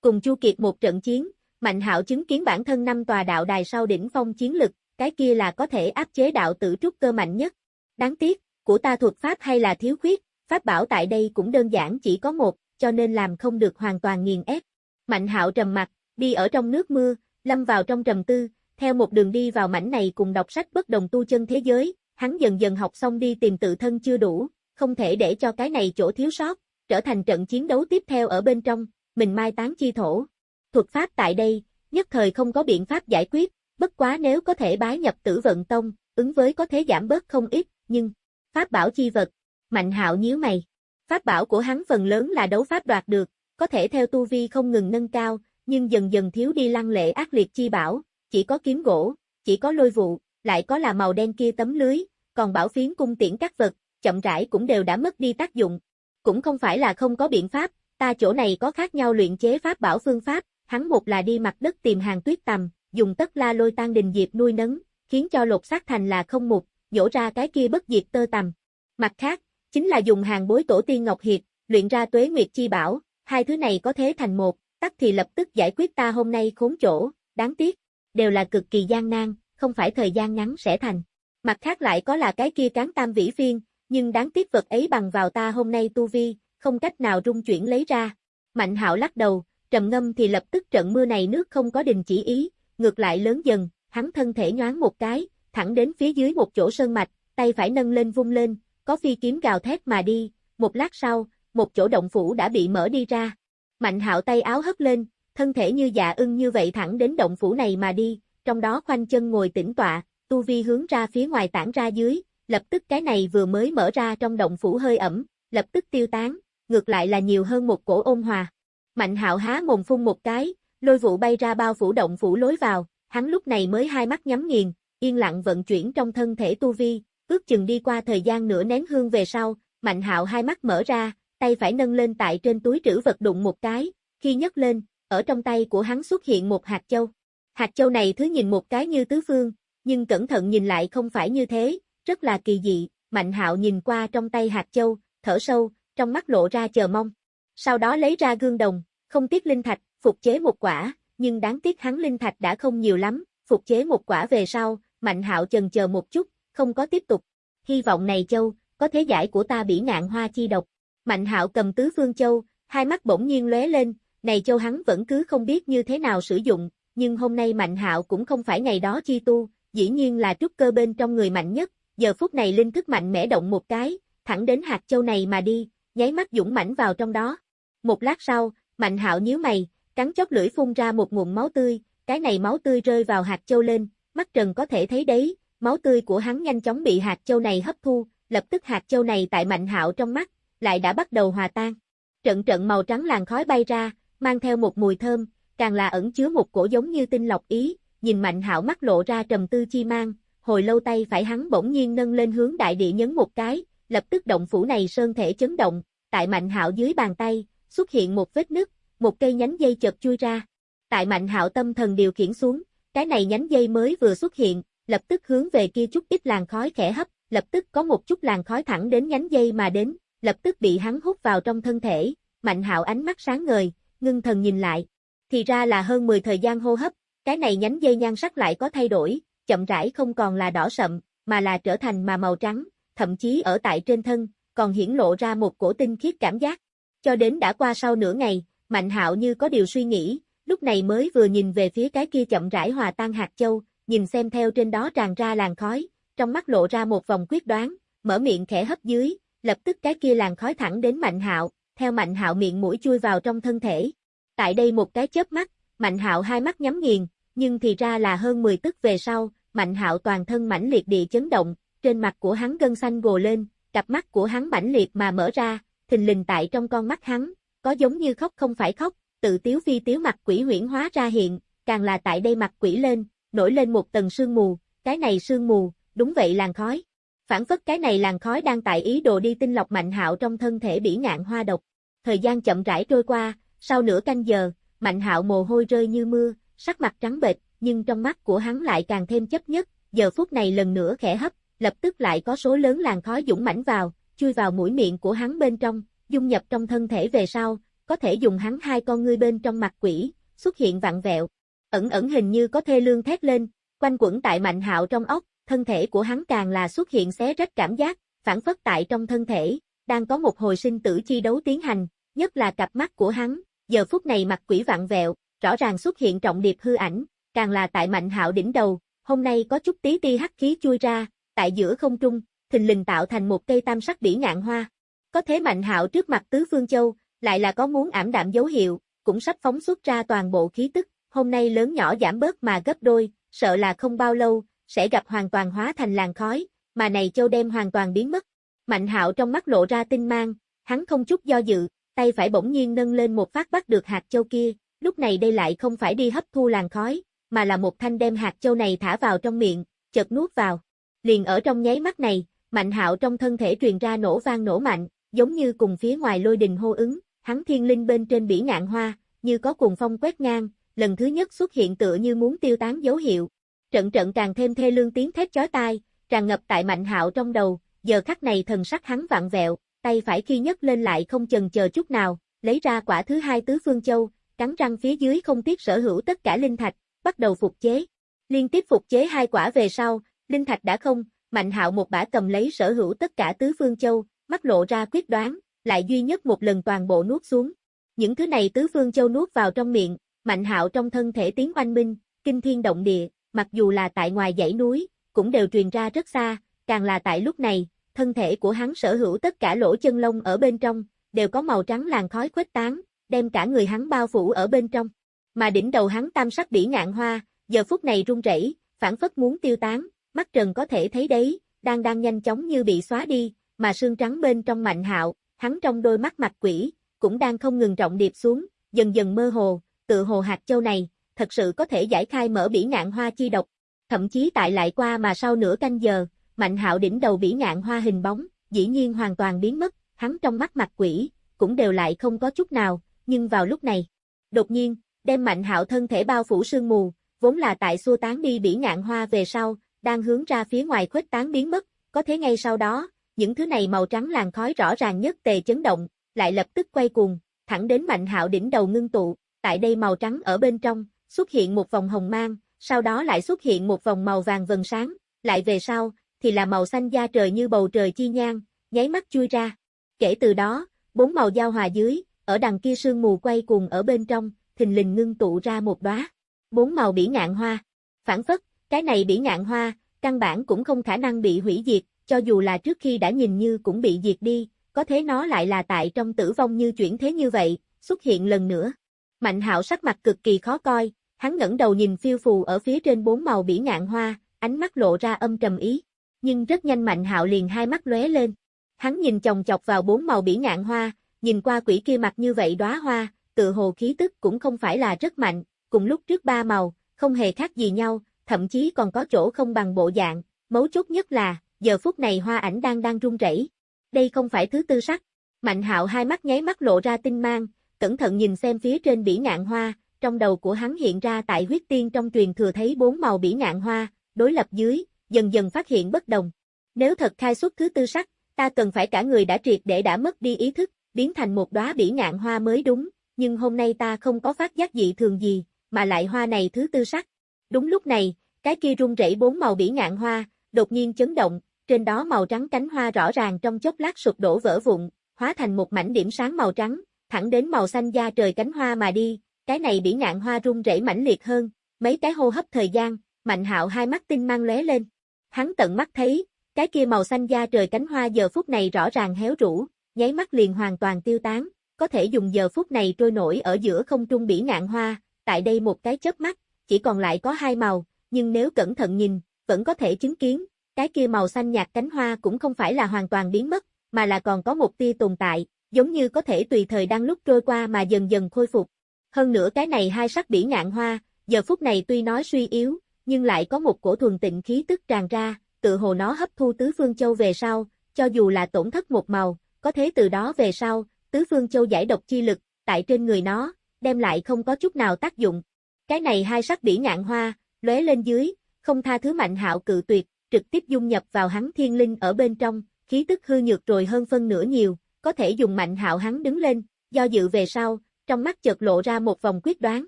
Speaker 1: Cùng Chu Kiệt một trận chiến, Mạnh Hạo chứng kiến bản thân năm tòa đạo đài sau đỉnh phong chiến lực, cái kia là có thể áp chế đạo tử trúc cơ mạnh nhất. Đáng tiếc, của ta thuật pháp hay là thiếu khuyết, pháp bảo tại đây cũng đơn giản chỉ có một, cho nên làm không được hoàn toàn nghiền ép. Mạnh Hạo trầm mặt, đi ở trong nước mưa, lâm vào trong trầm tư, theo một đường đi vào mảnh này cùng đọc sách bất đồng tu chân thế giới, hắn dần dần học xong đi tìm tự thân chưa đủ, không thể để cho cái này chỗ thiếu sót, trở thành trận chiến đấu tiếp theo ở bên trong, mình mai tán chi thổ. Thuật pháp tại đây, nhất thời không có biện pháp giải quyết, bất quá nếu có thể bái nhập tử vận tông, ứng với có thể giảm bớt không ít, nhưng, pháp bảo chi vật, mạnh hạo nhíu mày. Pháp bảo của hắn phần lớn là đấu pháp đoạt được, có thể theo tu vi không ngừng nâng cao, nhưng dần dần thiếu đi lăng lệ ác liệt chi bảo, chỉ có kiếm gỗ, chỉ có lôi vụ, lại có là màu đen kia tấm lưới, còn bảo phiến cung tiễn các vật, chậm rãi cũng đều đã mất đi tác dụng. Cũng không phải là không có biện pháp, ta chỗ này có khác nhau luyện chế pháp bảo phương pháp, hắn một là đi mặt đất tìm hàng tuyết tầm, dùng tất la lôi tan đình diệp nuôi nấng, khiến cho lột xác thành là không mục, nhổ ra cái kia bất diệt tơ tầm. Mặt khác, chính là dùng hàng bối tổ tiên Ngọc hiệp luyện ra tuế nguyệt chi bảo, hai thứ này có thế thành một, tắc thì lập tức giải quyết ta hôm nay khốn chỗ, đáng tiếc, đều là cực kỳ gian nan, không phải thời gian ngắn sẽ thành. Mặt khác lại có là cái kia cán tam vĩ phiên, nhưng đáng tiếc vật ấy bằng vào ta hôm nay tu vi, không cách nào rung chuyển lấy ra. Mạnh hạo lắc đầu, trầm ngâm thì lập tức trận mưa này nước không có đình chỉ ý, ngược lại lớn dần, hắn thân thể nhoáng một cái, thẳng đến phía dưới một chỗ sơn mạch, tay phải nâng lên vung lên, có phi kiếm gào thét mà đi, một lát sau, một chỗ động phủ đã bị mở đi ra. Mạnh hạo tay áo hất lên, thân thể như dạ ưng như vậy thẳng đến động phủ này mà đi, trong đó khoanh chân ngồi tĩnh tọa, tu vi hướng ra phía ngoài tản ra dưới, lập tức cái này vừa mới mở ra trong động phủ hơi ẩm, lập tức tiêu tán, ngược lại là nhiều hơn một cổ ôn hòa. Mạnh hạo há mồm phun một cái, lôi vụ bay ra bao phủ động phủ lối vào, hắn lúc này mới hai mắt nhắm nghiền, yên lặng vận chuyển trong thân thể tu vi, ước chừng đi qua thời gian nửa nén hương về sau, mạnh hạo hai mắt mở ra, tay phải nâng lên tại trên túi trữ vật đụng một cái, khi nhấc lên, ở trong tay của hắn xuất hiện một hạt châu. Hạt châu này thứ nhìn một cái như tứ phương, nhưng cẩn thận nhìn lại không phải như thế, rất là kỳ dị, Mạnh Hạo nhìn qua trong tay hạt châu, thở sâu, trong mắt lộ ra chờ mong. Sau đó lấy ra gương đồng, không tiếc linh thạch, phục chế một quả, nhưng đáng tiếc hắn linh thạch đã không nhiều lắm, phục chế một quả về sau, Mạnh Hạo chần chờ một chút, không có tiếp tục. Hy vọng này châu, có thế giải của ta bỉ ngạn hoa chi độc. Mạnh Hạo cầm tứ phương châu, hai mắt bỗng nhiên lóe lên, này châu hắn vẫn cứ không biết như thế nào sử dụng, nhưng hôm nay Mạnh Hạo cũng không phải ngày đó chi tu, dĩ nhiên là trúc cơ bên trong người mạnh nhất, giờ phút này linh thức mạnh mẽ động một cái, thẳng đến hạt châu này mà đi, nháy mắt dũng mãnh vào trong đó. Một lát sau, Mạnh Hạo nhíu mày, cắn chóp lưỡi phun ra một nguồn máu tươi, cái này máu tươi rơi vào hạt châu lên, mắt Trần có thể thấy đấy, máu tươi của hắn nhanh chóng bị hạt châu này hấp thu, lập tức hạt châu này tại Mạnh Hạo trong mắt lại đã bắt đầu hòa tan. Trận trận màu trắng làn khói bay ra, mang theo một mùi thơm, càng là ẩn chứa một cổ giống như tinh lọc ý, nhìn Mạnh Hạo mắt lộ ra trầm tư chi mang, hồi lâu tay phải hắn bỗng nhiên nâng lên hướng đại địa nhấn một cái, lập tức động phủ này sơn thể chấn động, tại Mạnh Hạo dưới bàn tay, xuất hiện một vết nứt, một cây nhánh dây chợt chui ra. Tại Mạnh Hạo tâm thần điều khiển xuống, cái này nhánh dây mới vừa xuất hiện, lập tức hướng về kia chút ít làn khói khẽ hấp, lập tức có một chút làn khói thẳng đến nhánh dây mà đến, lập tức bị hắn hút vào trong thân thể, Mạnh Hạo ánh mắt sáng ngời, ngưng thần nhìn lại. Thì ra là hơn 10 thời gian hô hấp, cái này nhánh dây nhan sắc lại có thay đổi, chậm rãi không còn là đỏ sậm, mà là trở thành mà màu trắng, thậm chí ở tại trên thân, còn hiển lộ ra một cổ tinh khiết cảm giác. Cho đến đã qua sau nửa ngày, Mạnh Hạo như có điều suy nghĩ, lúc này mới vừa nhìn về phía cái kia chậm rãi hòa tan hạt châu, nhìn xem theo trên đó tràn ra làn khói, trong mắt lộ ra một vòng quyết đoán, mở miệng khẽ hấp dưới, lập tức cái kia làn khói thẳng đến Mạnh Hạo, theo Mạnh Hạo miệng mũi chui vào trong thân thể. Tại đây một cái chớp mắt, Mạnh Hạo hai mắt nhắm nghiền, nhưng thì ra là hơn 10 tức về sau, Mạnh Hạo toàn thân mãnh liệt địa chấn động, trên mặt của hắn gân xanh gồ lên, cặp mắt của hắn mãnh liệt mà mở ra, thình lình tại trong con mắt hắn, có giống như khóc không phải khóc, tự tiếu phi tiếu mặt quỷ huyễn hóa ra hiện, càng là tại đây mặt quỷ lên, nổi lên một tầng sương mù, cái này sương mù, đúng vậy làn khói. Phản phất cái này làn khói đang tại ý đồ đi tinh lọc Mạnh Hạo trong thân thể bỉ ngạn hoa độc. Thời gian chậm rãi trôi qua, sau nửa canh giờ, Mạnh Hạo mồ hôi rơi như mưa, sắc mặt trắng bệch, nhưng trong mắt của hắn lại càng thêm chấp nhất, giờ phút này lần nữa khẽ hấp, lập tức lại có số lớn làn khói dũng mãnh vào, chui vào mũi miệng của hắn bên trong, dung nhập trong thân thể về sau, có thể dùng hắn hai con ngươi bên trong mặt quỷ, xuất hiện vặn vẹo. Ẩn ẩn hình như có thê lương thét lên, quanh quẩn tại Mạnh Hạo trong ốc, thân thể của hắn càng là xuất hiện xé rách cảm giác, phản phất tại trong thân thể, đang có một hồi sinh tử chi đấu tiến hành, nhất là cặp mắt của hắn, giờ phút này mặt quỷ vặn vẹo, rõ ràng xuất hiện trọng điệp hư ảnh, càng là tại Mạnh Hạo đỉnh đầu, hôm nay có chút tí ti hắc khí chui ra, tại giữa không trung, thình lình tạo thành một cây tam sắc bỉ ngạn hoa. Có thế Mạnh Hạo trước mặt tứ phương châu, lại là có muốn ảm đạm dấu hiệu, cũng sắp phóng xuất ra toàn bộ khí tức, hôm nay lớn nhỏ giảm bớt mà gấp đôi, sợ là không bao lâu, sẽ gặp hoàn toàn hóa thành làn khói, mà này châu đem hoàn toàn biến mất. Mạnh hạo trong mắt lộ ra tinh mang, hắn không chút do dự, tay phải bỗng nhiên nâng lên một phát bắt được hạt châu kia, lúc này đây lại không phải đi hấp thu làn khói, mà là một thanh đem hạt châu này thả vào trong miệng, chợt nuốt vào. Liền ở trong nháy mắt này, mạnh hạo trong thân thể truyền ra nổ vang nổ mạnh, giống như cùng phía ngoài lôi đình hô ứng, hắn thiên linh bên trên bỉ ngạn hoa, như có cuồng phong quét ngang, lần thứ nhất xuất hiện tựa như muốn tiêu tán dấu hiệu. Trận trận càng thêm thê lương tiếng thét chói tai, tràn ngập tại mạnh hạo trong đầu, giờ khắc này thần sắc hắn vặn vẹo, tay phải khi nhấc lên lại không chần chờ chút nào, lấy ra quả thứ hai tứ phương châu, cắn răng phía dưới không tiếc sở hữu tất cả linh thạch, bắt đầu phục chế. Liên tiếp phục chế hai quả về sau, linh thạch đã không, Mạnh Hạo một bả cầm lấy sở hữu tất cả tứ phương châu, mắt lộ ra quyết đoán, lại duy nhất một lần toàn bộ nuốt xuống. Những thứ này tứ phương châu nuốt vào trong miệng, Mạnh Hạo trong thân thể tiếng oanh minh, kinh thiên động địa, mặc dù là tại ngoài dãy núi, cũng đều truyền ra rất xa, càng là tại lúc này, thân thể của hắn sở hữu tất cả lỗ chân lông ở bên trong, đều có màu trắng làn khói khuếch tán, đem cả người hắn bao phủ ở bên trong. Mà đỉnh đầu hắn tam sắc bỉ ngạn hoa, giờ phút này run rẩy, phản phất muốn tiêu tán, mắt trần có thể thấy đấy, đang đang nhanh chóng như bị xóa đi, mà xương trắng bên trong mạnh hạo, hắn trong đôi mắt mặt quỷ, cũng đang không ngừng trọng điệp xuống, dần dần mơ hồ, tự hồ hạt châu này, thật sự có thể giải khai mở bỉ ngạn hoa chi độc. Thậm chí tại lại qua mà sau nửa canh giờ, mạnh hạo đỉnh đầu bỉ ngạn hoa hình bóng, dĩ nhiên hoàn toàn biến mất, hắn trong mắt mặt quỷ, cũng đều lại không có chút nào, nhưng vào lúc này, đột nhiên, đem mạnh hạo thân thể bao phủ sương mù, vốn là tại xua tán đi bỉ ngạn hoa về sau, đang hướng ra phía ngoài khuếch tán biến mất, có thế ngay sau đó, những thứ này màu trắng làn khói rõ ràng nhất tề chấn động, lại lập tức quay cuồng, thẳng đến mạnh hạo đỉnh đầu ngưng tụ, tại đây màu trắng ở bên trong, xuất hiện một vòng hồng mang, sau đó lại xuất hiện một vòng màu vàng vần sáng, lại về sau, thì là màu xanh da trời như bầu trời chi nhang, nháy mắt chui ra. Kể từ đó, bốn màu giao hòa dưới, ở đằng kia sương mù quay cuồng ở bên trong, thình lình ngưng tụ ra một đóa bốn màu bỉ ngạn hoa. Phản phất, cái này bỉ ngạn hoa, căn bản cũng không khả năng bị hủy diệt, cho dù là trước khi đã nhìn như cũng bị diệt đi, có thế nó lại là tại trong tử vong như chuyển thế như vậy, xuất hiện lần nữa. Mạnh hạo sắc mặt cực kỳ khó coi, hắn ngẩng đầu nhìn phiêu phù ở phía trên bốn màu bỉ ngạn hoa, ánh mắt lộ ra âm trầm ý. Nhưng rất nhanh Mạnh hạo liền hai mắt lóe lên. Hắn nhìn chồng chọc vào bốn màu bỉ ngạn hoa, nhìn qua quỷ kia mặt như vậy đóa hoa, tự hồ khí tức cũng không phải là rất mạnh, cùng lúc trước ba màu, không hề khác gì nhau, thậm chí còn có chỗ không bằng bộ dạng, mấu chốt nhất là, giờ phút này hoa ảnh đang đang run rẩy. Đây không phải thứ tư sắc. Mạnh hạo hai mắt nháy mắt lộ ra tinh mang, cẩn thận nhìn xem phía trên bỉ ngạn hoa, trong đầu của hắn hiện ra tại huyết tiên trong truyền thừa thấy bốn màu bỉ ngạn hoa, đối lập dưới, dần dần phát hiện bất đồng. Nếu thật khai xuất thứ tư sắc, ta cần phải cả người đã triệt để đã mất đi ý thức, biến thành một đóa bỉ ngạn hoa mới đúng, nhưng hôm nay ta không có phát giác dị thường gì, mà lại hoa này thứ tư sắc. Đúng lúc này, cái kia rung rẩy bốn màu bỉ ngạn hoa, đột nhiên chấn động, trên đó màu trắng cánh hoa rõ ràng trong chốc lát sụp đổ vỡ vụn, hóa thành một mảnh điểm sáng màu trắng, thẳng đến màu xanh da trời cánh hoa mà đi, cái này bỉ ngạn hoa rung rẩy mãnh liệt hơn, mấy cái hô hấp thời gian, Mạnh Hạo hai mắt tinh mang lóe lên. Hắn tận mắt thấy, cái kia màu xanh da trời cánh hoa giờ phút này rõ ràng héo rũ, nháy mắt liền hoàn toàn tiêu tán, có thể dùng giờ phút này trôi nổi ở giữa không trung bỉ ngạn hoa, tại đây một cái chớp mắt, chỉ còn lại có hai màu, nhưng nếu cẩn thận nhìn, vẫn có thể chứng kiến, cái kia màu xanh nhạt cánh hoa cũng không phải là hoàn toàn biến mất, mà là còn có một tia tồn tại, giống như có thể tùy thời đang lúc trôi qua mà dần dần khôi phục. Hơn nữa cái này hai sắc bỉ ngạn hoa, giờ phút này tuy nói suy yếu, nhưng lại có một cổ thuần tịnh khí tức tràn ra, tự hồ nó hấp thu tứ phương châu về sau, cho dù là tổn thất một màu, có thế từ đó về sau, tứ phương châu giải độc chi lực, tại trên người nó, đem lại không có chút nào tác dụng. Cái này hai sắc bỉ ngạn hoa, lóe lên dưới, không tha thứ mạnh hạo cự tuyệt, trực tiếp dung nhập vào hắn thiên linh ở bên trong, khí tức hư nhược rồi hơn phân nửa nhiều, có thể dùng mạnh hạo hắn đứng lên, do dự về sau, trong mắt chợt lộ ra một vòng quyết đoán.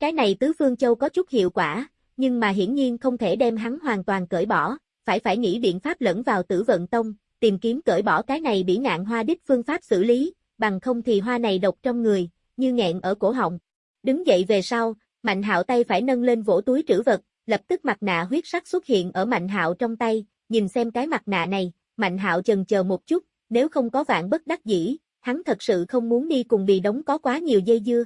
Speaker 1: Cái này tứ phương châu có chút hiệu quả, nhưng mà hiển nhiên không thể đem hắn hoàn toàn cởi bỏ, phải phải nghĩ biện pháp lẫn vào tử vận tông, tìm kiếm cởi bỏ cái này bỉ ngạn hoa đích phương pháp xử lý, bằng không thì hoa này độc trong người, như nghẹn ở cổ họng. Đứng dậy về sau, Mạnh Hạo tay phải nâng lên vỗ túi trữ vật, lập tức mặt nạ huyết sắc xuất hiện ở Mạnh Hạo trong tay, nhìn xem cái mặt nạ này, Mạnh Hạo chần chờ một chút, nếu không có vạn bất đắc dĩ, hắn thật sự không muốn đi cùng bị đống có quá nhiều dây dưa.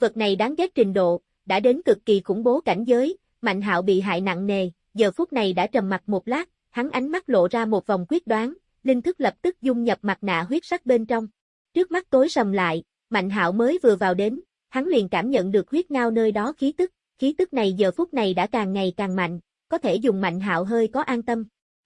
Speaker 1: Vật này đáng ghét trình độ, đã đến cực kỳ khủng bố cảnh giới, Mạnh Hạo bị hại nặng nề, giờ phút này đã trầm mặt một lát, hắn ánh mắt lộ ra một vòng quyết đoán, linh thức lập tức dung nhập mặt nạ huyết sắc bên trong. Trước mắt tối sầm lại, Mạnh Hạo mới vừa vào đến, hắn liền cảm nhận được huyết ngao nơi đó khí tức, khí tức này giờ phút này đã càng ngày càng mạnh, có thể dùng Mạnh Hạo hơi có an tâm.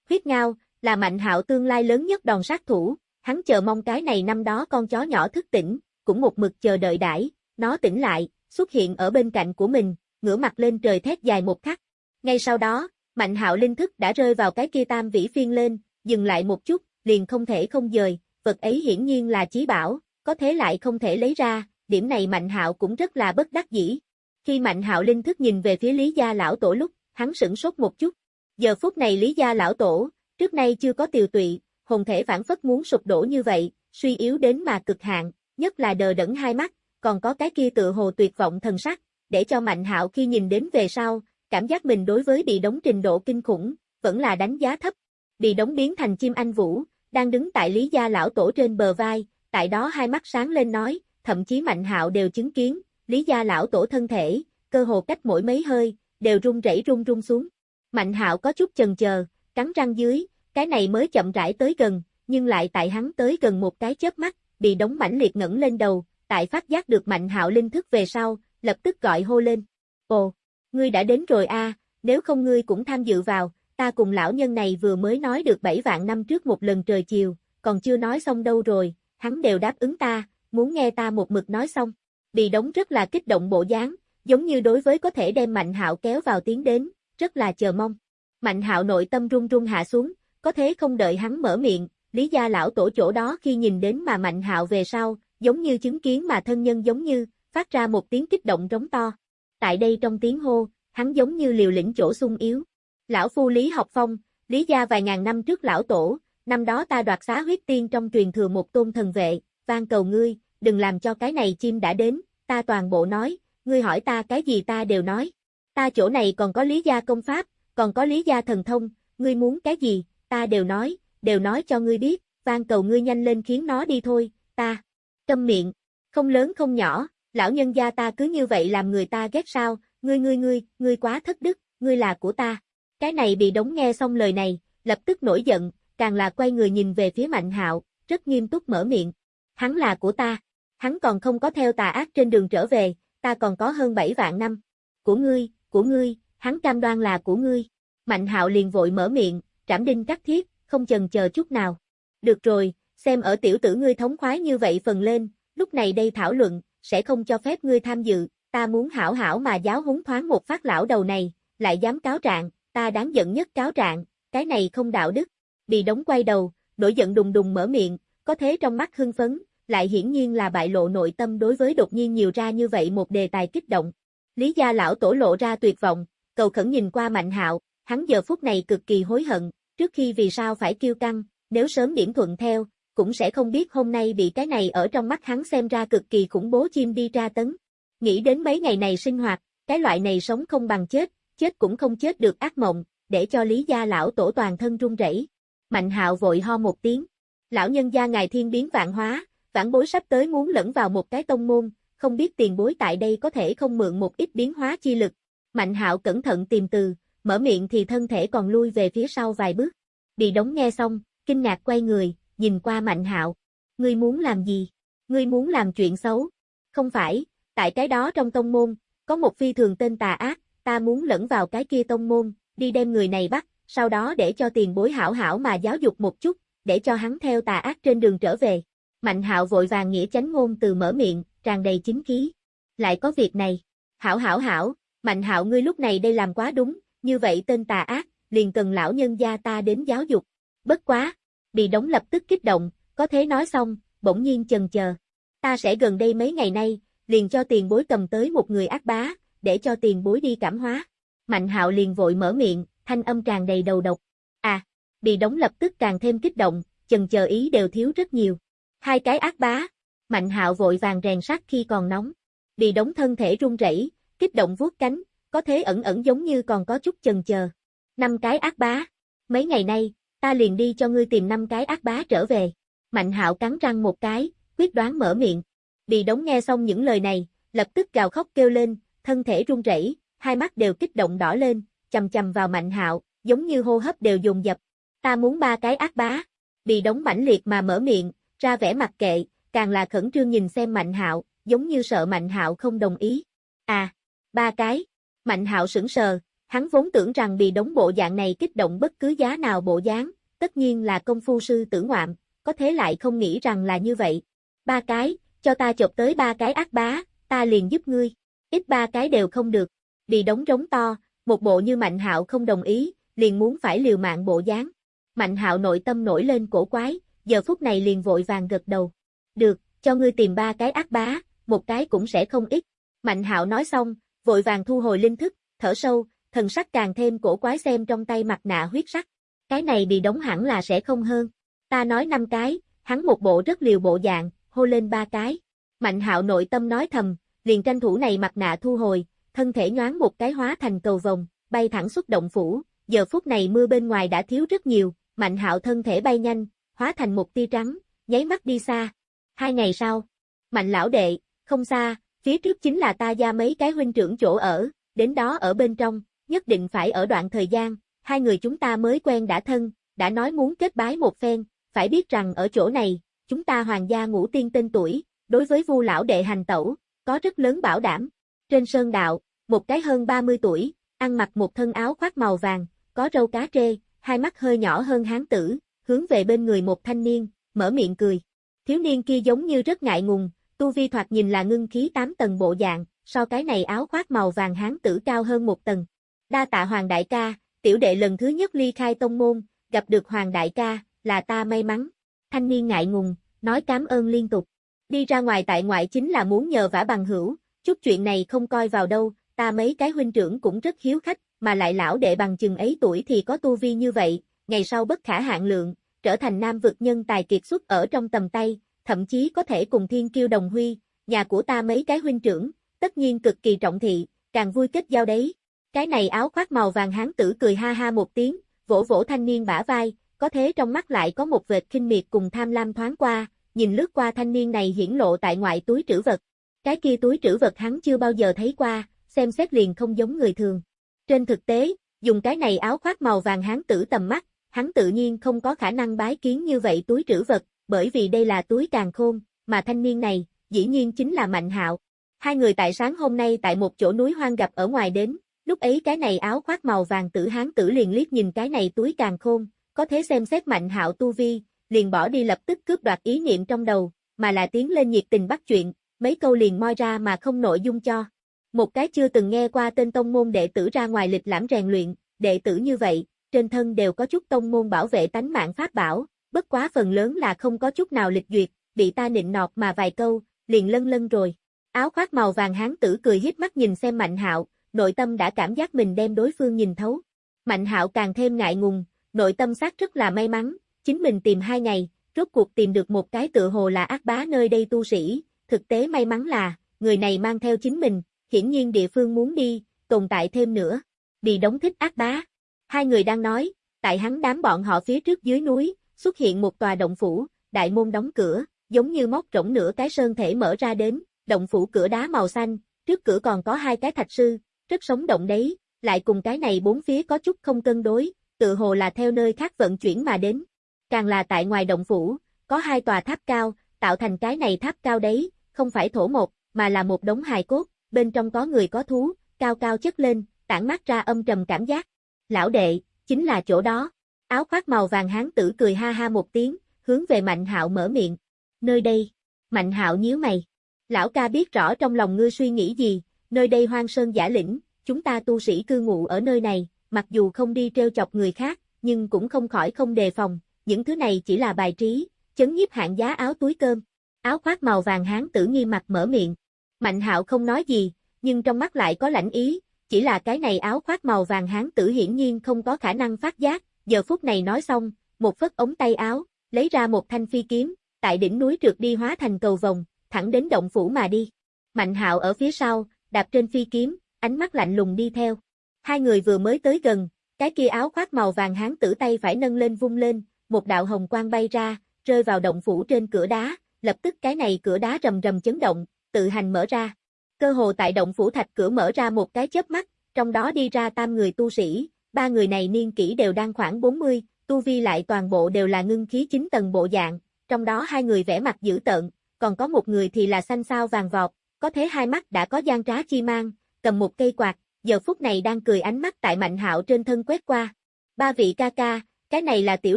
Speaker 1: Huyết ngao là Mạnh Hạo tương lai lớn nhất đòn sát thủ, hắn chờ mong cái này năm đó con chó nhỏ thức tỉnh, cũng một mực chờ đợi đãi, nó tỉnh lại, xuất hiện ở bên cạnh của mình, ngửa mặt lên trời thét dài một khắc. Ngay sau đó, Mạnh Hạo linh thức đã rơi vào cái kia tam vĩ phiên lên, dừng lại một chút, liền không thể không dời, vật ấy hiển nhiên là chí bảo, có thế lại không thể lấy ra, điểm này Mạnh Hạo cũng rất là bất đắc dĩ. Khi Mạnh Hạo linh thức nhìn về phía Lý gia lão tổ lúc, hắn sửng sốt một chút. Giờ phút này Lý gia lão tổ, trước nay chưa có tiều tụy, hồn thể phản phất muốn sụp đổ như vậy, suy yếu đến mà cực hạn, nhất là đờ đẫn hai mắt, còn có cái kia tự hồ tuyệt vọng thần sắc, để cho Mạnh Hạo khi nhìn đến về sau, cảm giác mình đối với bị đóng trình độ kinh khủng, vẫn là đánh giá thấp. Bị đóng biến thành chim anh vũ, đang đứng tại Lý gia lão tổ trên bờ vai, tại đó hai mắt sáng lên nói, thậm chí Mạnh Hạo đều chứng kiến, Lý gia lão tổ thân thể, cơ hồ cách mỗi mấy hơi, đều run rẩy run run xuống. Mạnh Hạo có chút chần chờ, cắn răng dưới, cái này mới chậm rãi tới gần, nhưng lại tại hắn tới gần một cái chớp mắt, bị đống mãnh liệt ngẩng lên đầu, tại phát giác được Mạnh Hạo linh thức về sau, lập tức gọi hô lên. Ồ, ngươi đã đến rồi a, à, nếu không ngươi cũng tham dự vào, ta cùng lão nhân này vừa mới nói được 7 vạn năm trước một lần trời chiều, còn chưa nói xong đâu rồi, hắn đều đáp ứng ta, muốn nghe ta một mực nói xong. Bị đống rất là kích động bộ dáng, giống như đối với có thể đem Mạnh Hạo kéo vào tiến đến, rất là chờ mong. Mạnh Hạo nội tâm run run hạ xuống, có thế không đợi hắn mở miệng, Lý gia lão tổ chỗ đó khi nhìn đến mà Mạnh Hạo về sau, giống như chứng kiến mà thân nhân giống như, phát ra một tiếng kích động rống to. Tại đây trong tiếng hô, hắn giống như liều lĩnh chỗ sung yếu. Lão phu Lý Học Phong, Lý gia vài ngàn năm trước lão tổ, năm đó ta đoạt xá huyết tiên trong truyền thừa một tôn thần vệ, van cầu ngươi, đừng làm cho cái này chim đã đến, ta toàn bộ nói, ngươi hỏi ta cái gì ta đều nói. Ta chỗ này còn có lý gia công pháp, còn có lý gia thần thông, ngươi muốn cái gì, ta đều nói, đều nói cho ngươi biết, van cầu ngươi nhanh lên khiến nó đi thôi, ta. Câm miệng, không lớn không nhỏ, lão nhân gia ta cứ như vậy làm người ta ghét sao, ngươi ngươi ngươi, ngươi quá thất đức, ngươi là của ta. Cái này bị đống nghe xong lời này, lập tức nổi giận, càng là quay người nhìn về phía Mạnh Hạo, rất nghiêm túc mở miệng. Hắn là của ta, hắn còn không có theo tà ác trên đường trở về, ta còn có hơn 7 vạn năm. Của ngươi, của ngươi, hắn cam đoan là của ngươi. Mạnh Hạo liền vội mở miệng, trảm đinh cắt thiết, không chần chờ chút nào. Được rồi, xem ở tiểu tử ngươi thống khoái như vậy phần lên, lúc này đây thảo luận, sẽ không cho phép ngươi tham dự, ta muốn hảo hảo mà giáo huấn thoáng một phát lão đầu này, lại dám cáo trạng, ta đáng giận nhất cáo trạng, cái này không đạo đức. Bị đóng quay đầu, nổi giận đùng đùng mở miệng, có thế trong mắt hưng phấn, lại hiển nhiên là bại lộ nội tâm đối với đột nhiên nhiều ra như vậy một đề tài kích động. Lý gia lão tổ lộ ra tuyệt vọng, cầu khẩn nhìn qua Mạnh Hạo, hắn giờ phút này cực kỳ hối hận, trước khi vì sao phải kêu căng, nếu sớm điểm thuận theo, cũng sẽ không biết hôm nay bị cái này ở trong mắt hắn xem ra cực kỳ khủng bố chim đi tra tấn. Nghĩ đến mấy ngày này sinh hoạt, cái loại này sống không bằng chết, chết cũng không chết được ác mộng, để cho Lý gia lão tổ toàn thân run rẩy. Mạnh Hạo vội ho một tiếng. Lão nhân gia ngài thiên biến vạn hóa, vãn bối sắp tới muốn lẫn vào một cái tông môn, không biết tiền bối tại đây có thể không mượn một ít biến hóa chi lực. Mạnh Hạo cẩn thận tìm từ, mở miệng thì thân thể còn lui về phía sau vài bước. Bị đống nghe xong, kinh ngạc quay người, nhìn qua Mạnh Hạo. Ngươi muốn làm gì? Ngươi muốn làm chuyện xấu? Không phải, tại cái đó trong tông môn, có một phi thường tên tà ác, ta muốn lẫn vào cái kia tông môn, đi đem người này bắt, sau đó để cho tiền bối hảo hảo mà giáo dục một chút, để cho hắn theo tà ác trên đường trở về. Mạnh hạo vội vàng nghĩa chánh ngôn từ mở miệng, tràn đầy chính khí. Lại có việc này. Hảo hảo hảo, mạnh hạo ngươi lúc này đây làm quá đúng, như vậy tên tà ác, liền cần lão nhân gia ta đến giáo dục. Bất quá, bị đóng lập tức kích động, có thế nói xong, bỗng nhiên chần chờ. Ta sẽ gần đây mấy ngày nay, liền cho tiền bối cầm tới một người ác bá, để cho tiền bối đi cảm hóa. Mạnh hạo liền vội mở miệng, thanh âm tràn đầy đầu độc. À, bị đóng lập tức càng thêm kích động, chần chờ ý đều thiếu rất nhiều. Hai cái ác bá. Mạnh hạo vội vàng rèn sắt khi còn nóng. Bị đóng thân thể run rẩy, kích động vuốt cánh, có thế ẩn ẩn giống như còn có chút chần chờ. Năm cái ác bá. Mấy ngày nay, ta liền đi cho ngươi tìm năm cái ác bá trở về. Mạnh hạo cắn răng một cái, quyết đoán mở miệng. Bị đống nghe xong những lời này, lập tức gào khóc kêu lên, thân thể run rẩy, hai mắt đều kích động đỏ lên, chầm chầm vào Mạnh Hạo, giống như hô hấp đều dồn dập. Ta muốn ba cái ác bá. Bị đống mãnh liệt mà mở miệng, ra vẻ mặt kệ, càng là khẩn trương nhìn xem Mạnh Hạo, giống như sợ Mạnh Hạo không đồng ý. À, ba cái. Mạnh Hạo sững sờ, hắn vốn tưởng rằng bị đóng bộ dạng này kích động bất cứ giá nào bộ dáng, tất nhiên là công phu sư tử ngoạm, có thế lại không nghĩ rằng là như vậy. Ba cái, cho ta chộp tới ba cái ác bá, ta liền giúp ngươi. Ít ba cái đều không được. Bị đóng trống to, một bộ như Mạnh Hạo không đồng ý, liền muốn phải liều mạng bộ dáng. Mạnh Hạo nội tâm nổi lên cổ quái, giờ phút này liền vội vàng gật đầu. Được, cho ngươi tìm ba cái ác bá, một cái cũng sẽ không ít. Mạnh Hạo nói xong, vội vàng thu hồi linh thức, thở sâu, thần sắc càng thêm cổ quái xem trong tay mặt nạ huyết sắc. Cái này bị đóng hẳn là sẽ không hơn. Ta nói năm cái, hắn một bộ rất liều bộ dạng, hô lên ba cái. Mạnh hạo nội tâm nói thầm, liền tranh thủ này mặt nạ thu hồi, thân thể nhoáng một cái hóa thành cầu vòng, bay thẳng xuất động phủ. Giờ phút này mưa bên ngoài đã thiếu rất nhiều, mạnh hạo thân thể bay nhanh, hóa thành một tia trắng, nháy mắt đi xa. Hai ngày sau, mạnh lão đệ, không xa, phía trước chính là ta gia mấy cái huynh trưởng chỗ ở, đến đó ở bên trong, nhất định phải ở đoạn thời gian, hai người chúng ta mới quen đã thân, đã nói muốn kết bái một phen, phải biết rằng ở chỗ này, chúng ta hoàng gia ngũ tiên tên tuổi, đối với vu lão đệ hành tẩu, có rất lớn bảo đảm. Trên sơn đạo, một cái hơn 30 tuổi, ăn mặc một thân áo khoác màu vàng, có râu cá trê, hai mắt hơi nhỏ hơn hán tử, hướng về bên người một thanh niên, mở miệng cười. Thiếu niên kia giống như rất ngại ngùng, tu vi thoạt nhìn là ngưng khí 8 tầng bộ dạng, so cái này áo khoác màu vàng hán tử cao hơn một tầng. Đa tạ hoàng đại ca, tiểu đệ lần thứ nhất ly khai tông môn, gặp được hoàng đại ca, là ta may mắn. Thanh niên ngại ngùng, nói cảm ơn liên tục. Đi ra ngoài tại ngoại chính là muốn nhờ vả bằng hữu, chút chuyện này không coi vào đâu, ta mấy cái huynh trưởng cũng rất hiếu khách, mà lại lão đệ bằng chừng ấy tuổi thì có tu vi như vậy, ngày sau bất khả hạn lượng, trở thành nam vực nhân tài kiệt xuất ở trong tầm tay, thậm chí có thể cùng thiên kiêu đồng huy, nhà của ta mấy cái huynh trưởng, tất nhiên cực kỳ trọng thị, càng vui kết giao đấy. Cái này áo khoác màu vàng hán tử cười ha ha một tiếng, vỗ vỗ thanh niên bả vai, có thế trong mắt lại có một vệt kinh miệt cùng tham lam thoáng qua, nhìn lướt qua thanh niên này hiển lộ tại ngoại túi trữ vật. Cái kia túi trữ vật hắn chưa bao giờ thấy qua, xem xét liền không giống người thường. Trên thực tế, dùng cái này áo khoác màu vàng hán tử tầm mắt, hắn tự nhiên không có khả năng bái kiến như vậy túi trữ vật, bởi vì đây là túi càng khôn, mà thanh niên này, dĩ nhiên chính là Mạnh Hạo. Hai người tại sáng hôm nay tại một chỗ núi hoang gặp ở ngoài đến, lúc ấy cái này áo khoác màu vàng tử hán tử liền liếc nhìn cái này túi càng khôn, có thể xem xét Mạnh Hạo tu vi, liền bỏ đi lập tức cướp đoạt ý niệm trong đầu, mà là tiến lên nhiệt tình bắt chuyện, mấy câu liền moi ra mà không nội dung cho. Một cái chưa từng nghe qua tên tông môn đệ tử ra ngoài lịch lãm rèn luyện, đệ tử như vậy, trên thân đều có chút tông môn bảo vệ tánh mạng pháp bảo, bất quá phần lớn là không có chút nào lịch duyệt, bị ta nịnh nọt mà vài câu, liền lân lân rồi. Áo khoác màu vàng hán tử cười hiếp mắt nhìn xem Mạnh Hạo, nội tâm đã cảm giác mình đem đối phương nhìn thấu. Mạnh Hạo càng thêm ngại ngùng, nội tâm xác rất là may mắn, chính mình tìm hai ngày, rốt cuộc tìm được một cái tựa hồ là ác bá nơi đây tu sĩ, thực tế may mắn là, người này mang theo chính mình, hiển nhiên địa phương muốn đi, tồn tại thêm nữa. Đi đóng thích ác bá. Hai người đang nói, tại hắn đám bọn họ phía trước dưới núi, xuất hiện một tòa động phủ, đại môn đóng cửa, giống như móc rỗng nửa cái sơn thể mở ra đến, động phủ cửa đá màu xanh, trước cửa còn có hai cái thạch sư, rất sống động đấy, lại cùng cái này bốn phía có chút không cân đối, tự hồ là theo nơi khác vận chuyển mà đến. Càng là tại ngoài động phủ, có hai tòa tháp cao, tạo thành cái này tháp cao đấy, không phải thổ một, mà là một đống hài cốt, bên trong có người có thú, cao cao chất lên, tản mát ra âm trầm cảm giác. Lão đệ, chính là chỗ đó. Áo khoác màu vàng hán tử cười ha ha một tiếng, hướng về Mạnh Hạo mở miệng. Nơi đây. Mạnh Hạo nhíu mày. Lão ca biết rõ trong lòng ngươi suy nghĩ gì, nơi đây hoang sơn giả lĩnh, chúng ta tu sĩ cư ngụ ở nơi này, mặc dù không đi treo chọc người khác, nhưng cũng không khỏi không đề phòng, những thứ này chỉ là bài trí, chấn nhiếp hạng giá áo túi cơm. Áo khoác màu vàng hán tử nghi mặt mở miệng. Mạnh hạo không nói gì, nhưng trong mắt lại có lãnh ý, chỉ là cái này áo khoác màu vàng hán tử hiển nhiên không có khả năng phát giác, giờ phút này nói xong, một phất ống tay áo, lấy ra một thanh phi kiếm, tại đỉnh núi trượt đi hóa thành cầu vòng, thẳng đến động phủ mà đi. Mạnh hạo ở phía sau, đạp trên phi kiếm, ánh mắt lạnh lùng đi theo. Hai người vừa mới tới gần, cái kia áo khoác màu vàng hán tử tay phải nâng lên vung lên, một đạo hồng quang bay ra, rơi vào động phủ trên cửa đá, lập tức cái này cửa đá rầm rầm chấn động, tự hành mở ra. Cơ hồ tại động phủ thạch cửa mở ra một cái chớp mắt, trong đó đi ra tam người tu sĩ, ba người này niên kỷ đều đang khoảng 40, tu vi lại toàn bộ đều là ngưng khí 9 tầng bộ dạng, trong đó hai người vẽ mặt dữ tợn, còn có một người thì là xanh sao vàng vọt, có thế hai mắt đã có gian trá chi mang, cầm một cây quạt, giờ phút này đang cười ánh mắt tại Mạnh Hạo trên thân quét qua. Ba vị ca ca, cái này là tiểu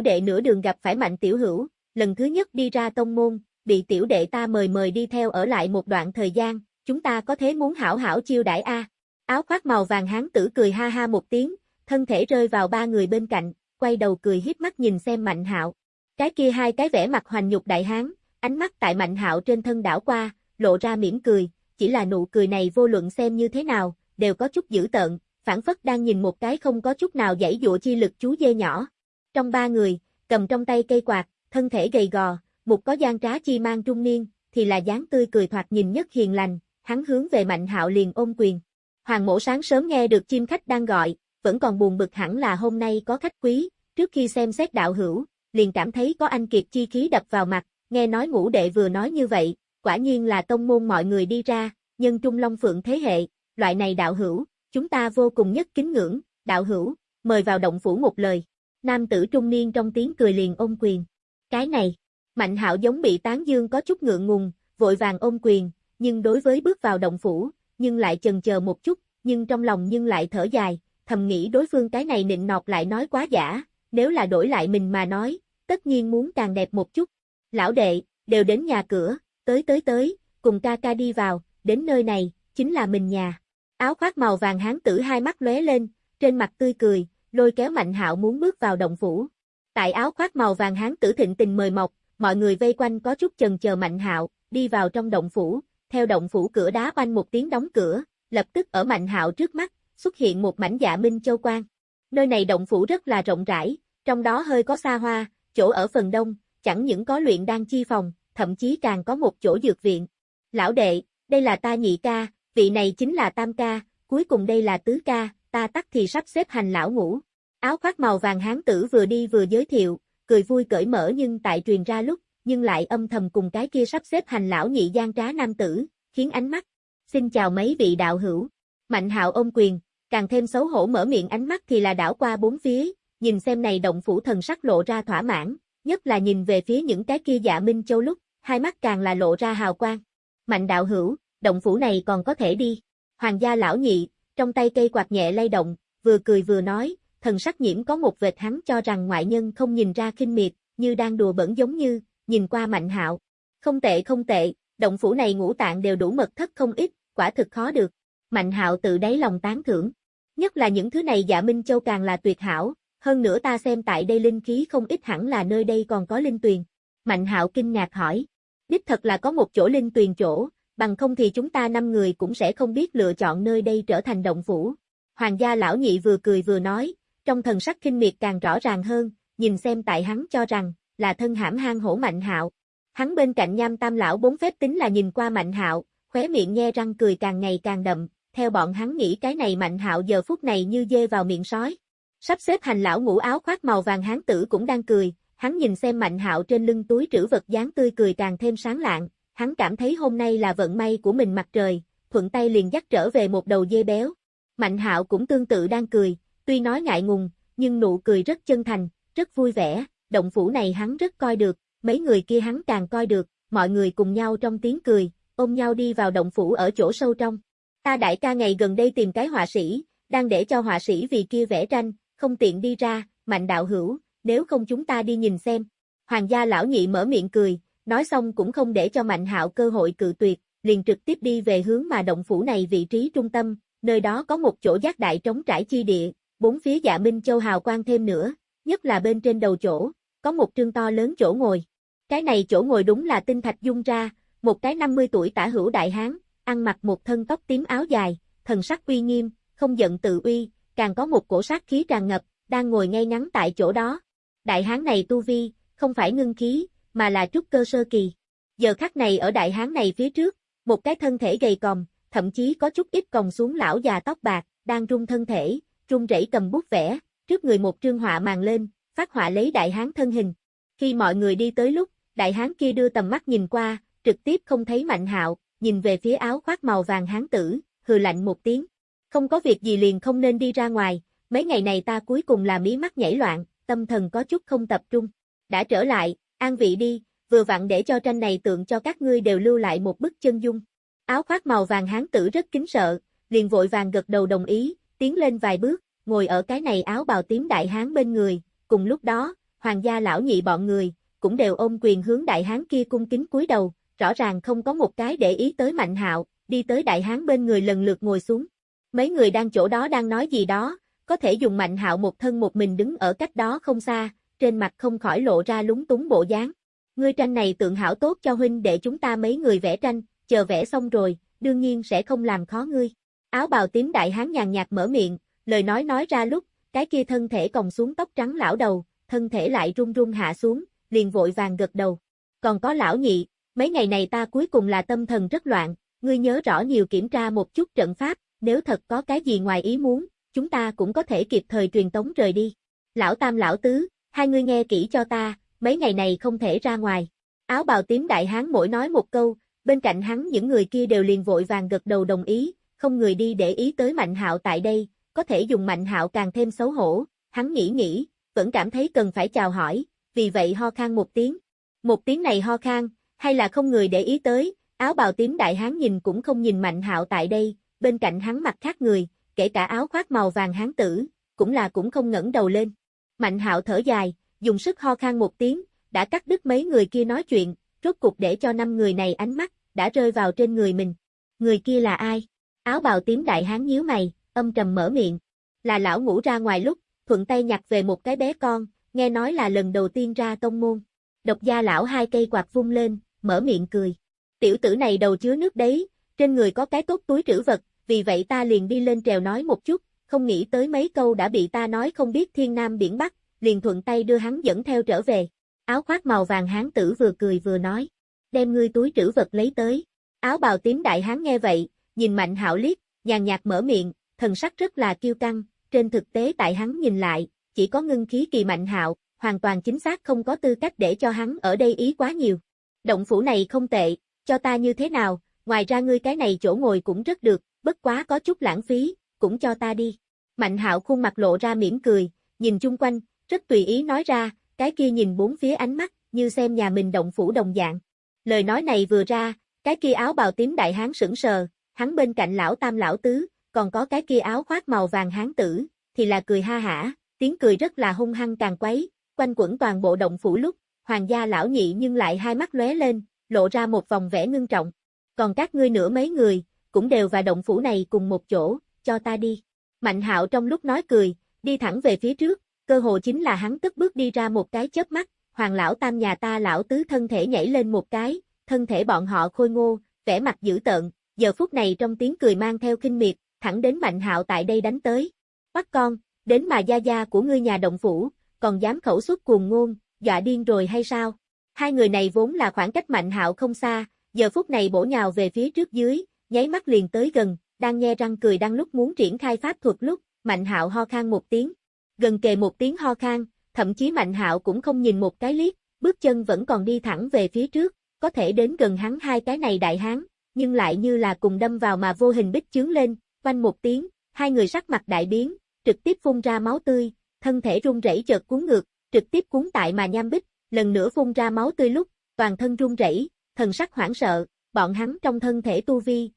Speaker 1: đệ nửa đường gặp phải Mạnh Tiểu Hữu, lần thứ nhất đi ra tông môn, bị tiểu đệ ta mời mời đi theo ở lại một đoạn thời gian, chúng ta có thế muốn hảo hảo chiêu đãi a. Áo khoác màu vàng hán tử cười ha ha một tiếng, thân thể rơi vào ba người bên cạnh, quay đầu cười hiếp mắt nhìn xem Mạnh Hạo. Cái kia hai cái vẻ mặt hoành nhục đại hán, ánh mắt tại Mạnh Hạo trên thân đảo qua, lộ ra mỉm cười, chỉ là nụ cười này vô luận xem như thế nào, đều có chút dữ tợn, phản phất đang nhìn một cái không có chút nào dãy dụa chi lực chú dê nhỏ. Trong ba người, cầm trong tay cây quạt, thân thể gầy gò, một có gian trá chi mang trung niên, thì là dáng tươi cười thoạt nhìn nhất hiền lành, hắn hướng về Mạnh Hạo liền ôm quyền. Hoàng mổ sáng sớm nghe được chim khách đang gọi, vẫn còn buồn bực hẳn là hôm nay có khách quý, trước khi xem xét đạo hữu, liền cảm thấy có anh kiệt chi khí đập vào mặt, nghe nói ngũ đệ vừa nói như vậy, quả nhiên là tông môn mọi người đi ra, nhân trung long phượng thế hệ, loại này đạo hữu, chúng ta vô cùng nhất kính ngưỡng, đạo hữu, mời vào động phủ một lời. Nam tử trung niên trong tiếng cười liền ôm quyền. Cái này, Mạnh hạo giống bị tán dương có chút ngượng ngùng, vội vàng ôm quyền, nhưng đối với bước vào động phủ, nhưng lại chần chờ một chút, nhưng trong lòng nhưng lại thở dài, thầm nghĩ đối phương cái này nịnh nọt lại nói quá giả, nếu là đổi lại mình mà nói, tất nhiên muốn càng đẹp một chút. Lão đệ, đều đến nhà cửa, tới tới tới, cùng ca ca đi vào, đến nơi này, chính là mình nhà. Áo khoác màu vàng hán tử hai mắt lóe lên, trên mặt tươi cười, lôi kéo Mạnh Hạo muốn bước vào động phủ. Tại áo khoác màu vàng hán tử thịnh tình mời mọc, mọi người vây quanh có chút chần chờ Mạnh Hạo, đi vào trong động phủ, theo động phủ cửa đá quanh một tiếng đóng cửa, lập tức ở Mạnh Hạo trước mắt, xuất hiện một mảnh dạ minh châu quan. Nơi này động phủ rất là rộng rãi, trong đó hơi có xa hoa, chỗ ở phần đông, chẳng những có luyện đan chi phòng, thậm chí càng có một chỗ dược viện. Lão đệ, đây là ta nhị ca, vị này chính là tam ca, cuối cùng đây là tứ ca, ta tắt thì sắp xếp hành lão ngủ. Áo khoác màu vàng hán tử vừa đi vừa giới thiệu, cười vui cởi mở nhưng tại truyền ra lúc, nhưng lại âm thầm cùng cái kia sắp xếp hành lão nhị gian trá nam tử, khiến ánh mắt. Xin chào mấy vị đạo hữu. Mạnh hạo ôm quyền, càng thêm xấu hổ mở miệng ánh mắt thì là đảo qua bốn phía, nhìn xem này động phủ thần sắc lộ ra thỏa mãn, nhất là nhìn về phía những cái kia dạ minh châu lúc, hai mắt càng là lộ ra hào quang. Mạnh đạo hữu, động phủ này còn có thể đi. Hoàng gia lão nhị, trong tay cây quạt nhẹ lay động, vừa cười vừa nói, thần sắc nhiễm có một vệt hắn cho rằng ngoại nhân không nhìn ra kinh miệt, như đang đùa bẩn giống như, nhìn qua mạnh hạo. Không tệ không tệ, động phủ này ngũ tạng đều đủ mật thất không ít, quả thực khó được. Mạnh hạo tự đáy lòng tán thưởng. Nhất là những thứ này dạ Minh Châu càng là tuyệt hảo, hơn nữa ta xem tại đây linh khí không ít hẳn là nơi đây còn có linh tuyền. Mạnh hạo kinh ngạc hỏi. Đích thật là có một chỗ linh tuyền chỗ, bằng không thì chúng ta năm người cũng sẽ không biết lựa chọn nơi đây trở thành động phủ. Hoàng gia lão nhị vừa cười vừa nói, trong thần sắc kinh miệt càng rõ ràng hơn, nhìn xem tại hắn cho rằng, là thân hãm hang hổ mạnh hạo. Hắn bên cạnh nham tam lão bốn phép tính là nhìn qua mạnh hạo, khóe miệng nhe răng cười càng ngày càng đậm, theo bọn hắn nghĩ cái này mạnh hạo giờ phút này như dê vào miệng sói. Sắp xếp hành lão ngũ áo khoác màu vàng hán tử cũng đang cười, hắn nhìn xem mạnh hạo trên lưng túi trữ vật dáng tươi cười càng thêm sáng lạng, hắn cảm thấy hôm nay là vận may của mình mặt trời, thuận tay liền dắt trở về một đầu dê béo. Mạnh hạo cũng tương tự đang cười, tuy nói ngại ngùng, nhưng nụ cười rất chân thành, rất vui vẻ, động phủ này hắn rất coi được, mấy người kia hắn càng coi được, mọi người cùng nhau trong tiếng cười, ôm nhau đi vào động phủ ở chỗ sâu trong. Ta đại ca ngày gần đây tìm cái họa sĩ, đang để cho họa sĩ vì kia vẽ tranh, không tiện đi ra, mạnh đạo hữu, nếu không chúng ta đi nhìn xem. Hoàng gia lão nhị mở miệng cười, nói xong cũng không để cho mạnh hạo cơ hội cự tuyệt, liền trực tiếp đi về hướng mà động phủ này vị trí trung tâm, nơi đó có một chỗ giác đại trống trải chi địa, bốn phía dạ minh châu hào quang thêm nữa, nhất là bên trên đầu chỗ, có một trương to lớn chỗ ngồi. Cái này chỗ ngồi đúng là tinh thạch dung ra, một cái 50 tuổi tả hữu đại hán, ăn mặc một thân tóc tím áo dài, thần sắc uy nghiêm, không giận tự uy, càng có một cổ sát khí tràn ngập, đang ngồi ngay ngắn tại chỗ đó. Đại hán này tu vi, không phải ngưng khí, mà là trúc cơ sơ kỳ. Giờ khắc này ở đại hán này phía trước, một cái thân thể gầy còm, thậm chí có chút ít còng xuống lão già tóc bạc, đang rung thân thể, rung rẩy cầm bút vẽ, trước người một trương họa màn lên, phát họa lấy đại hán thân hình. Khi mọi người đi tới lúc, đại hán kia đưa tầm mắt nhìn qua, trực tiếp không thấy Mạnh Hạo, nhìn về phía áo khoác màu vàng hán tử, hừ lạnh một tiếng. Không có việc gì liền không nên đi ra ngoài, mấy ngày này ta cuối cùng là mí mắt nhảy loạn, tâm thần có chút không tập trung. Đã trở lại, an vị đi, vừa vặn để cho tranh này tượng cho các ngươi đều lưu lại một bức chân dung. Áo khoác màu vàng hán tử rất kính sợ, liền vội vàng gật đầu đồng ý, tiến lên vài bước, ngồi ở cái này áo bào tím đại hán bên người, cùng lúc đó, hoàng gia lão nhị bọn người, cũng đều ôm quyền hướng đại hán kia cung kính cúi đầu, rõ ràng không có một cái để ý tới mạnh hạo, đi tới đại hán bên người lần lượt ngồi xuống. Mấy người đang chỗ đó đang nói gì đó, có thể dùng mạnh hạo một thân một mình đứng ở cách đó không xa, trên mặt không khỏi lộ ra lúng túng bộ dáng. Ngươi tranh này tượng hảo tốt cho huynh để chúng ta mấy người vẽ tranh, chờ vẽ xong rồi, đương nhiên sẽ không làm khó ngươi. Áo bào tím đại hán nhàn nhạt mở miệng, lời nói nói ra lúc, cái kia thân thể còng xuống tóc trắng lão đầu, thân thể lại run run hạ xuống, liền vội vàng gật đầu. Còn có lão nhị, mấy ngày này ta cuối cùng là tâm thần rất loạn, ngươi nhớ rõ nhiều kiểm tra một chút trận pháp, nếu thật có cái gì ngoài ý muốn, chúng ta cũng có thể kịp thời truyền tống rời đi. Lão tam lão tứ, hai ngươi nghe kỹ cho ta, mấy ngày này không thể ra ngoài. Áo bào tím đại hán mỗi nói một câu, bên cạnh hắn những người kia đều liền vội vàng gật đầu đồng ý, không người đi để ý tới Mạnh Hạo tại đây, có thể dùng Mạnh Hạo càng thêm xấu hổ, hắn nghĩ nghĩ, vẫn cảm thấy cần phải chào hỏi, vì vậy ho khan một tiếng. Một tiếng này ho khan, hay là không người để ý tới, áo bào tím đại hán nhìn cũng không nhìn Mạnh Hạo tại đây, bên cạnh hắn mặt khác người, kể cả áo khoác màu vàng hán tử, cũng là cũng không ngẩng đầu lên. Mạnh Hạo thở dài, dùng sức ho khan một tiếng, đã cắt đứt mấy người kia nói chuyện, rốt cục để cho năm người này ánh mắt đã rơi vào trên người mình. Người kia là ai? Áo bào tím đại hán nhíu mày, âm trầm mở miệng. Là lão ngủ ra ngoài lúc, thuận tay nhặt về một cái bé con, nghe nói là lần đầu tiên ra tông môn. Độc gia lão hai cây quạt vung lên, mở miệng cười. Tiểu tử này đầu chứa nước đấy, trên người có cái tốt túi trữ vật, vì vậy ta liền đi lên trèo nói một chút, không nghĩ tới mấy câu đã bị ta nói không biết thiên nam biển bắc, liền thuận tay đưa hắn dẫn theo trở về. Áo khoác màu vàng hán tử vừa cười vừa nói, đem ngươi túi trữ vật lấy tới. Áo bào tím đại hán nghe vậy, nhìn mạnh hạo liếc, nhàn nhạt mở miệng, thần sắc rất là kiêu căng, trên thực tế tại hắn nhìn lại, chỉ có ngưng khí kỳ mạnh hạo, hoàn toàn chính xác không có tư cách để cho hắn ở đây ý quá nhiều. Động phủ này không tệ, cho ta như thế nào, ngoài ra ngươi cái này chỗ ngồi cũng rất được, bất quá có chút lãng phí, cũng cho ta đi. Mạnh hạo khuôn mặt lộ ra mỉm cười, nhìn chung quanh, rất tùy ý nói ra, cái kia nhìn bốn phía ánh mắt, như xem nhà mình động phủ đồng dạng. Lời nói này vừa ra, cái kia áo bào tím đại hán sững sờ, hắn bên cạnh lão tam lão tứ, còn có cái kia áo khoác màu vàng hán tử, thì là cười ha hả, tiếng cười rất là hung hăng càng quấy, quanh quẩn toàn bộ động phủ lúc, hoàng gia lão nhị nhưng lại hai mắt lóe lên, lộ ra một vòng vẻ ngưng trọng. Còn các ngươi nữa mấy người, cũng đều vào động phủ này cùng một chỗ, cho ta đi. Mạnh hạo trong lúc nói cười, đi thẳng về phía trước, cơ hồ chính là hắn tức bước đi ra một cái chớp mắt, hoàng lão tam nhà ta lão tứ thân thể nhảy lên một cái, thân thể bọn họ khôi ngô, vẻ mặt dữ tợn, giờ phút này trong tiếng cười mang theo kinh miệt, thẳng đến mạnh hạo tại đây đánh tới. Bắt con, đến mà gia gia của ngươi nhà động phủ, còn dám khẩu xuất cuồng ngôn, dọa điên rồi hay sao? Hai người này vốn là khoảng cách mạnh hạo không xa, giờ phút này bổ nhào về phía trước dưới, nháy mắt liền tới gần, đang nghe răng cười đang lúc muốn triển khai pháp thuật lúc, mạnh hạo ho khan một tiếng. Gần kề một tiếng ho khan, thậm chí mạnh hạo cũng không nhìn một cái liếc, bước chân vẫn còn đi thẳng về phía trước, có thể đến gần hắn hai cái này đại hán, nhưng lại như là cùng đâm vào mà vô hình bích chướng lên, quanh một tiếng, hai người sắc mặt đại biến, trực tiếp phun ra máu tươi, thân thể run rẩy chợt cuốn ngược, trực tiếp cuốn tại mà nham bích, lần nữa phun ra máu tươi lúc, toàn thân run rẩy, thần sắc hoảng sợ, bọn hắn trong thân thể tu vi,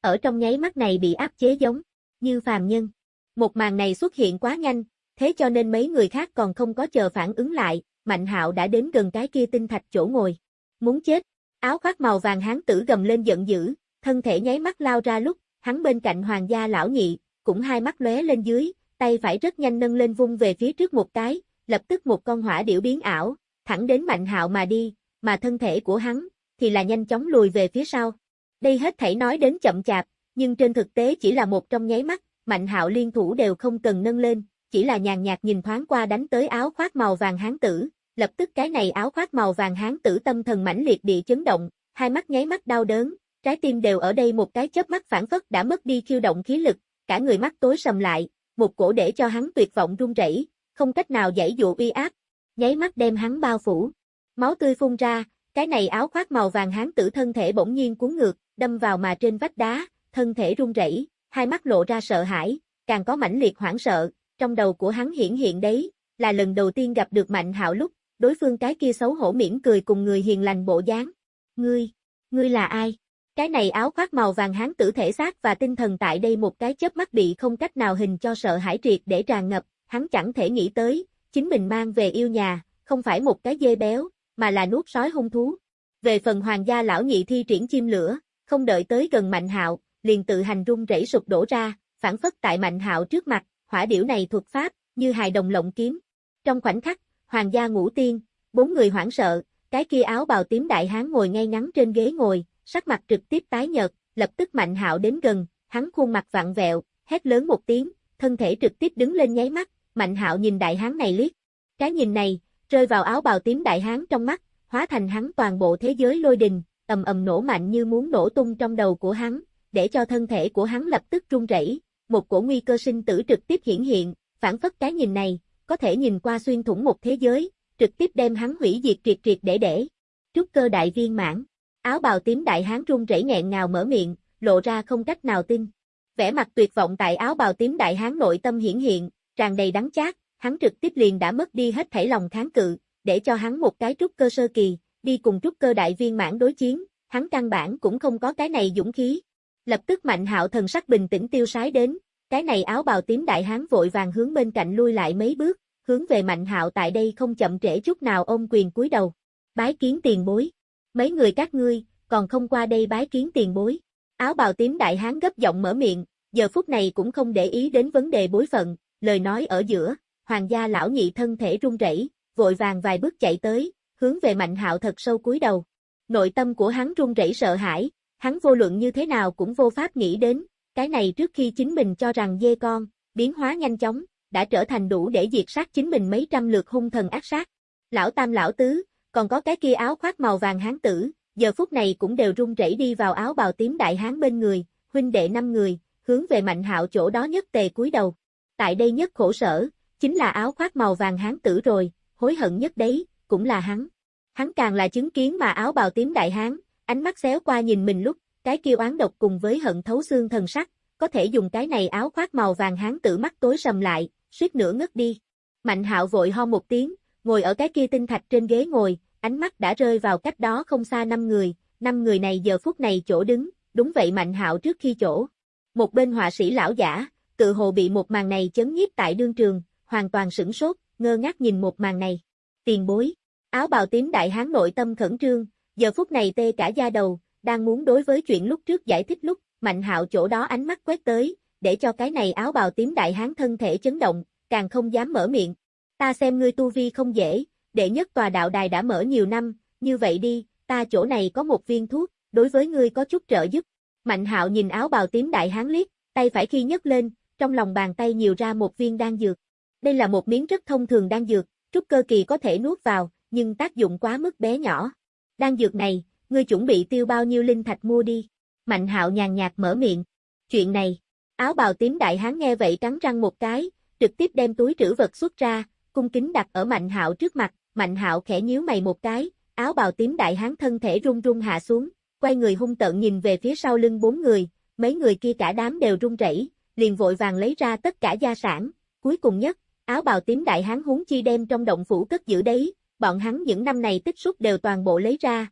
Speaker 1: ở trong nháy mắt này bị áp chế giống như phàm nhân. Một màn này xuất hiện quá nhanh, thế cho nên mấy người khác còn không có chờ phản ứng lại, Mạnh Hạo đã đến gần cái kia tinh thạch chỗ ngồi. Muốn chết, áo khoác màu vàng hán tử gầm lên giận dữ, thân thể nháy mắt lao ra lúc, hắn bên cạnh hoàng gia lão nhị, cũng hai mắt lóe lên dưới, tay phải rất nhanh nâng lên vung về phía trước một cái, lập tức một con hỏa điểu biến ảo, thẳng đến Mạnh Hạo mà đi, mà thân thể của hắn thì là nhanh chóng lùi về phía sau. Đây hết thảy nói đến chậm chạp, nhưng trên thực tế chỉ là một trong nháy mắt, Mạnh Hạo liên thủ đều không cần nâng lên, chỉ là nhàn nhạt nhìn thoáng qua đánh tới áo khoác màu vàng hán tử, lập tức cái này áo khoác màu vàng hán tử tâm thần mãnh liệt bị chấn động, hai mắt nháy mắt đau đớn, trái tim đều ở đây một cái chớp mắt phản phất đã mất đi khiêu động khí lực, cả người mắt tối sầm lại, một cổ để cho hắn tuyệt vọng run rẩy, không cách nào giải dụ uy áp, nháy mắt đem hắn bao phủ. Máu tươi phun ra, Cái này áo khoác màu vàng hán tử thân thể bỗng nhiên cuốn ngược, đâm vào mà trên vách đá, thân thể run rẩy, hai mắt lộ ra sợ hãi, càng có mãnh liệt hoảng sợ, trong đầu của hắn hiển hiện đấy, là lần đầu tiên gặp được Mạnh Hạo lúc, đối phương cái kia xấu hổ mỉm cười cùng người hiền lành bộ dáng. Ngươi, ngươi là ai? Cái này áo khoác màu vàng hán tử thể xác và tinh thần tại đây một cái chớp mắt bị không cách nào hình cho sợ hãi triệt để tràn ngập, hắn chẳng thể nghĩ tới, chính mình mang về yêu nhà, không phải một cái dê béo, mà là nuốt sói hung thú. Về phần hoàng gia lão nhị thi triển chim lửa, không đợi tới gần Mạnh Hạo, liền tự hành rung rẩy sụp đổ ra, phản phất tại Mạnh Hạo trước mặt, hỏa điểu này thuật pháp, như hài đồng lộng kiếm. Trong khoảnh khắc, hoàng gia ngũ tiên, bốn người hoảng sợ, cái kia áo bào tím đại hán ngồi ngay ngắn trên ghế ngồi, sắc mặt trực tiếp tái nhợt, lập tức Mạnh Hạo đến gần, hắn khuôn mặt vặn vẹo, hét lớn một tiếng, thân thể trực tiếp đứng lên nháy mắt, Mạnh Hạo nhìn đại hán này liếc. Cái nhìn này, rơi vào áo bào tím đại hán trong mắt, hóa thành hắn toàn bộ thế giới lôi đình, ầm ầm nổ mạnh như muốn nổ tung trong đầu của hắn, để cho thân thể của hắn lập tức rung rẩy, một cổ nguy cơ sinh tử trực tiếp hiển hiện, phản phất cái nhìn này, có thể nhìn qua xuyên thủng một thế giới, trực tiếp đem hắn hủy diệt triệt triệt để để. Trúc cơ đại viên mãn, áo bào tím đại hán run rẩy nghẹn ngào mở miệng, lộ ra không cách nào tin. Vẻ mặt tuyệt vọng tại áo bào tím đại hán nội tâm hiển hiện, tràn đầy đắng chát, hắn trực tiếp liền đã mất đi hết thảy lòng kháng cự, để cho hắn một cái trúc cơ sơ kỳ, đi cùng trúc cơ đại viên mãn đối chiến, hắn căn bản cũng không có cái này dũng khí. Lập tức Mạnh Hạo thần sắc bình tĩnh tiêu sái đến, cái này áo bào tím đại hán vội vàng hướng bên cạnh lui lại mấy bước, hướng về Mạnh Hạo tại đây không chậm trễ chút nào ôm quyền cúi đầu. Bái kiến tiền bối. Mấy người các ngươi, còn không qua đây bái kiến tiền bối. Áo bào tím đại hán gấp giọng mở miệng, giờ phút này cũng không để ý đến vấn đề bối phận, lời nói ở giữa, hoàng gia lão nhị thân thể run rẩy, vội vàng vài bước chạy tới, hướng về Mạnh Hạo thật sâu cúi đầu. Nội tâm của hắn run rẩy sợ hãi, hắn vô luận như thế nào cũng vô pháp nghĩ đến, cái này trước khi chính mình cho rằng dê con, biến hóa nhanh chóng, đã trở thành đủ để diệt sát chính mình mấy trăm lượt hung thần ác sát. Lão Tam lão tứ, còn có cái kia áo khoác màu vàng hán tử, giờ phút này cũng đều run rẩy đi vào áo bào tím đại hán bên người, huynh đệ năm người, hướng về Mạnh Hạo chỗ đó nhất tề cúi đầu. Tại đây nhất khổ sở, chính là áo khoác màu vàng hán tử rồi, hối hận nhất đấy, cũng là hắn. Hắn càng là chứng kiến mà áo bào tím đại hán, ánh mắt xéo qua nhìn mình lúc, cái kiêu oán độc cùng với hận thấu xương thần sắc, có thể dùng cái này áo khoác màu vàng hán tử mắt tối sầm lại, suýt nữa ngất đi. Mạnh hạo vội ho một tiếng, ngồi ở cái kia tinh thạch trên ghế ngồi, ánh mắt đã rơi vào cách đó không xa năm người, năm người này giờ phút này chỗ đứng, đúng vậy Mạnh hạo trước khi chỗ. Một bên họa sĩ lão giả, tự hồ bị một màn này chấn nhiếp tại đương trường, hoàn toàn sửng sốt, ngơ ngác nhìn một màn này. Tiền bối, áo bào tím đại hán nội tâm khẩn trương, giờ phút này tê cả da đầu, đang muốn đối với chuyện lúc trước giải thích lúc, Mạnh hạo chỗ đó ánh mắt quét tới, để cho cái này áo bào tím đại hán thân thể chấn động, càng không dám mở miệng. Ta xem ngươi tu vi không dễ, đệ nhất tòa đạo đài đã mở nhiều năm, như vậy đi, ta chỗ này có một viên thuốc, đối với ngươi có chút trợ giúp. Mạnh hạo nhìn áo bào tím đại hán liếc, tay phải khi nhấc lên, trong lòng bàn tay nhiều ra một viên đan dược. Đây là một miếng rất thông thường đan dược, trúc cơ kỳ có thể nuốt vào, nhưng tác dụng quá mức bé nhỏ. Đan dược này, ngươi chuẩn bị tiêu bao nhiêu linh thạch mua đi. Mạnh hạo nhàn nhạt mở miệng. Chuyện này, áo bào tím đại hán nghe vậy cắn răng một cái, trực tiếp đem túi trữ vật xuất ra, cung kính đặt ở mạnh hạo trước mặt, mạnh hạo khẽ nhíu mày một cái, áo bào tím đại hán thân thể run run hạ xuống, quay người hung tợn nhìn về phía sau lưng bốn người, mấy người kia cả đám đều run rẩy, liền vội vàng lấy ra tất cả gia sản, cuối cùng nhất, áo bào tím đại hán huống chi đem trong động phủ cất giữ đấy, bọn hắn những năm này tích xúc đều toàn bộ lấy ra,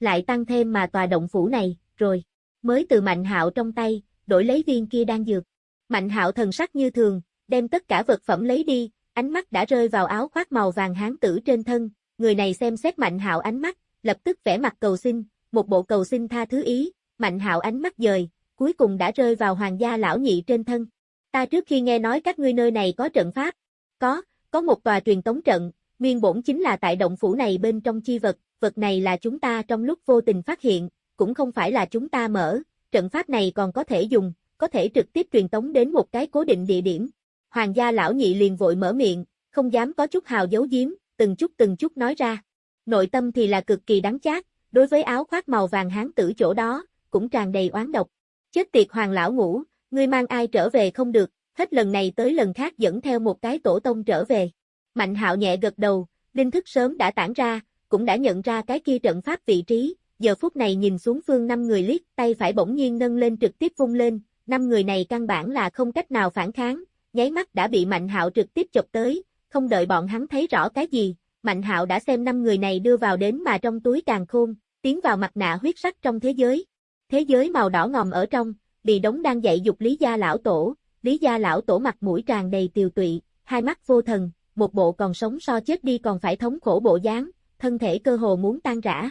Speaker 1: lại tăng thêm mà tòa động phủ này, rồi, mới từ Mạnh Hạo trong tay, đổi lấy viên kia đang dược. Mạnh Hạo thần sắc như thường, đem tất cả vật phẩm lấy đi, ánh mắt đã rơi vào áo khoác màu vàng hán tử trên thân, người này xem xét Mạnh Hạo ánh mắt, lập tức vẽ mặt cầu xin, một bộ cầu xin tha thứ ý, Mạnh Hạo ánh mắt dời, cuối cùng đã rơi vào hoàng gia lão nhị trên thân. Ta trước khi nghe nói các ngươi nơi này có trận pháp, có, có một tòa truyền tống trận, nguyên bổn chính là tại động phủ này bên trong chi vật, vật này là chúng ta trong lúc vô tình phát hiện, cũng không phải là chúng ta mở, trận pháp này còn có thể dùng, có thể trực tiếp truyền tống đến một cái cố định địa điểm. Hoàng gia lão nhị liền vội mở miệng, không dám có chút hào giấu giếm, từng chút từng chút nói ra. Nội tâm thì là cực kỳ đáng chát, đối với áo khoác màu vàng hán tử chỗ đó, cũng tràn đầy oán độc. Chết tiệt hoàng lão ngủ, ngươi mang ai trở về không được, hết lần này tới lần khác dẫn theo một cái tổ tông trở về. Mạnh hạo nhẹ gật đầu, linh thức sớm đã tản ra, cũng đã nhận ra cái kia trận pháp vị trí, giờ phút này nhìn xuống phương năm người liếc, tay phải bỗng nhiên nâng lên trực tiếp vung lên, năm người này căn bản là không cách nào phản kháng, nháy mắt đã bị Mạnh Hạo trực tiếp chụp tới, không đợi bọn hắn thấy rõ cái gì, Mạnh Hạo đã xem năm người này đưa vào đến mà trong túi càng khôn, tiến vào mặt nạ huyết sắc trong thế giới. Thế giới màu đỏ ngòm ở trong, bị đống đang dạy dục Lý Gia Lão Tổ, Lý Gia Lão Tổ mặt mũi tràn đầy tiều tụy, hai mắt vô thần, một bộ còn sống so chết đi còn phải thống khổ bộ dáng, thân thể cơ hồ muốn tan rã.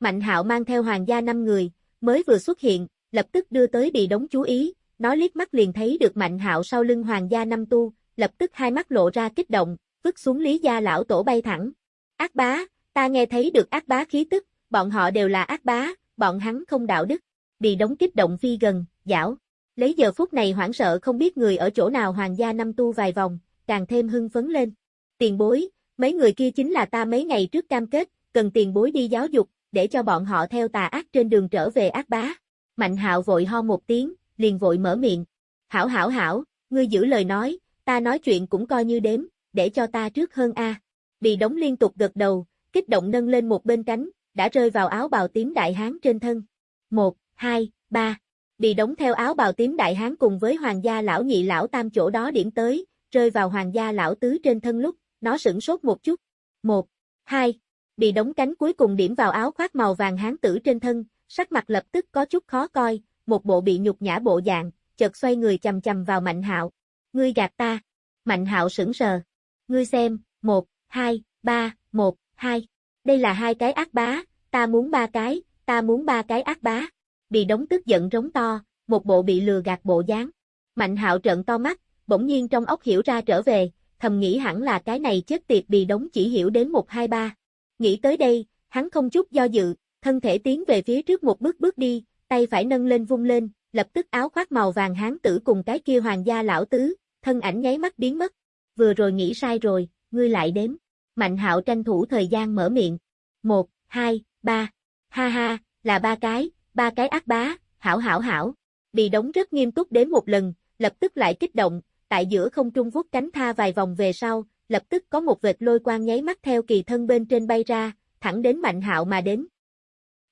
Speaker 1: Mạnh hạo mang theo hoàng gia năm người, mới vừa xuất hiện, lập tức đưa tới bị đống chú ý, nó liếc mắt liền thấy được mạnh hạo sau lưng hoàng gia năm tu, lập tức hai mắt lộ ra kích động, vứt xuống lý gia lão tổ bay thẳng. Ác bá, ta nghe thấy được ác bá khí tức, bọn họ đều là ác bá, bọn hắn không đạo đức. Bị đống kích động phi gần, dảo. Lấy giờ phút này hoảng sợ không biết người ở chỗ nào hoàng gia năm tu vài vòng, càng thêm hưng phấn lên. Tiền bối, mấy người kia chính là ta mấy ngày trước cam kết, cần tiền bối đi giáo dục, để cho bọn họ theo tà ác trên đường trở về ác bá. Mạnh hạo vội ho một tiếng, liền vội mở miệng. Hảo hảo hảo, ngươi giữ lời nói, ta nói chuyện cũng coi như đếm, để cho ta trước hơn a. Bị đóng liên tục gật đầu, kích động nâng lên một bên cánh, đã rơi vào áo bào tím đại hán trên thân. Một, hai, ba. Bị đóng theo áo bào tím đại hán cùng với hoàng gia lão nhị lão tam chỗ đó điểm tới, rơi vào hoàng gia lão tứ trên thân lúc, nó sửng sốt một chút. Một, hai, bị đóng cánh cuối cùng điểm vào áo khoác màu vàng hán tử trên thân, sắc mặt lập tức có chút khó coi, một bộ bị nhục nhã bộ dạng, chợt xoay người chầm chầm vào Mạnh Hạo. Ngươi gạt ta. Mạnh Hạo sững sờ. Ngươi xem, một, hai, ba, một, hai. Đây là hai cái ác bá, ta muốn ba cái, ta muốn ba cái ác bá. Bị đống tức giận rống to, một bộ bị lừa gạt bộ dáng. Mạnh Hạo trợn to mắt, bỗng nhiên trong ốc hiểu ra trở về, thầm nghĩ hẳn là cái này chết tiệt bị đóng chỉ hiểu đến 123. Nghĩ tới đây, hắn không chút do dự, thân thể tiến về phía trước một bước bước đi, tay phải nâng lên vung lên, lập tức áo khoác màu vàng hán tử cùng cái kia hoàng gia lão tứ, thân ảnh nháy mắt biến mất. Vừa rồi nghĩ sai rồi, ngươi lại đếm. Mạnh hạo tranh thủ thời gian mở miệng. Một, hai, ba. Ha ha, là ba cái, ba cái ác bá, hảo hảo hảo. Bị đóng rất nghiêm túc đến một lần, lập tức lại kích động, tại giữa không trung vuốt cánh tha vài vòng về sau, lập tức có một vệt lôi quang nháy mắt theo kỳ thân bên trên bay ra, thẳng đến Mạnh Hạo mà đến.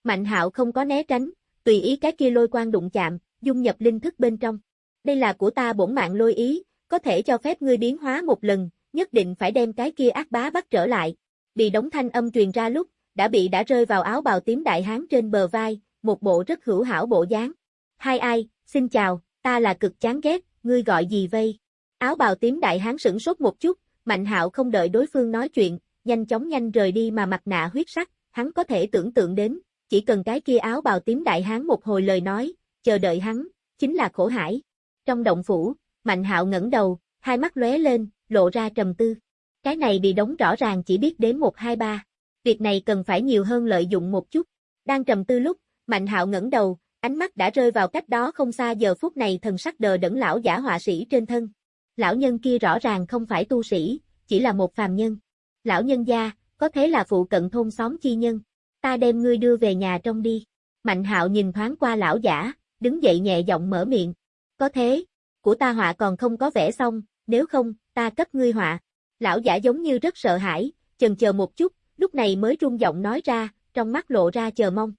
Speaker 1: Mạnh Hạo không có né tránh, tùy ý cái kia lôi quang đụng chạm, dung nhập linh thức bên trong. Đây là của ta bổn mạng lôi ý, có thể cho phép ngươi biến hóa một lần, nhất định phải đem cái kia ác bá bắt trở lại. Bị đống thanh âm truyền ra lúc, đã bị đã rơi vào áo bào tím đại hán trên bờ vai, một bộ rất hữu hảo bộ dáng. Hai ai, xin chào, ta là cực chán ghét, ngươi gọi gì vây? Áo bào tím đại hán sửng sốt một chút, Mạnh Hạo không đợi đối phương nói chuyện, nhanh chóng nhanh rời đi mà mặt nạ huyết sắc, hắn có thể tưởng tượng đến, chỉ cần cái kia áo bào tím đại hán một hồi lời nói, chờ đợi hắn, chính là khổ hải. Trong động phủ, Mạnh Hạo ngẩng đầu, hai mắt lóe lên, lộ ra trầm tư. Cái này bị đóng rõ ràng chỉ biết đến 1 2 3. Việc này cần phải nhiều hơn lợi dụng một chút. Đang trầm tư lúc, Mạnh Hạo ngẩng đầu, ánh mắt đã rơi vào cách đó không xa giờ phút này thần sắc đờ đẫn lão giả họa sĩ trên thân. Lão nhân kia rõ ràng không phải tu sĩ, chỉ là một phàm nhân. Lão nhân gia, có thế là phụ cận thôn xóm chi nhân. Ta đem ngươi đưa về nhà trong đi. Mạnh hạo nhìn thoáng qua lão giả, đứng dậy nhẹ giọng mở miệng. Có thế, của ta họa còn không có vẽ xong, nếu không, ta cấp ngươi họa. Lão giả giống như rất sợ hãi, chần chờ một chút, lúc này mới rung giọng nói ra, trong mắt lộ ra chờ mong.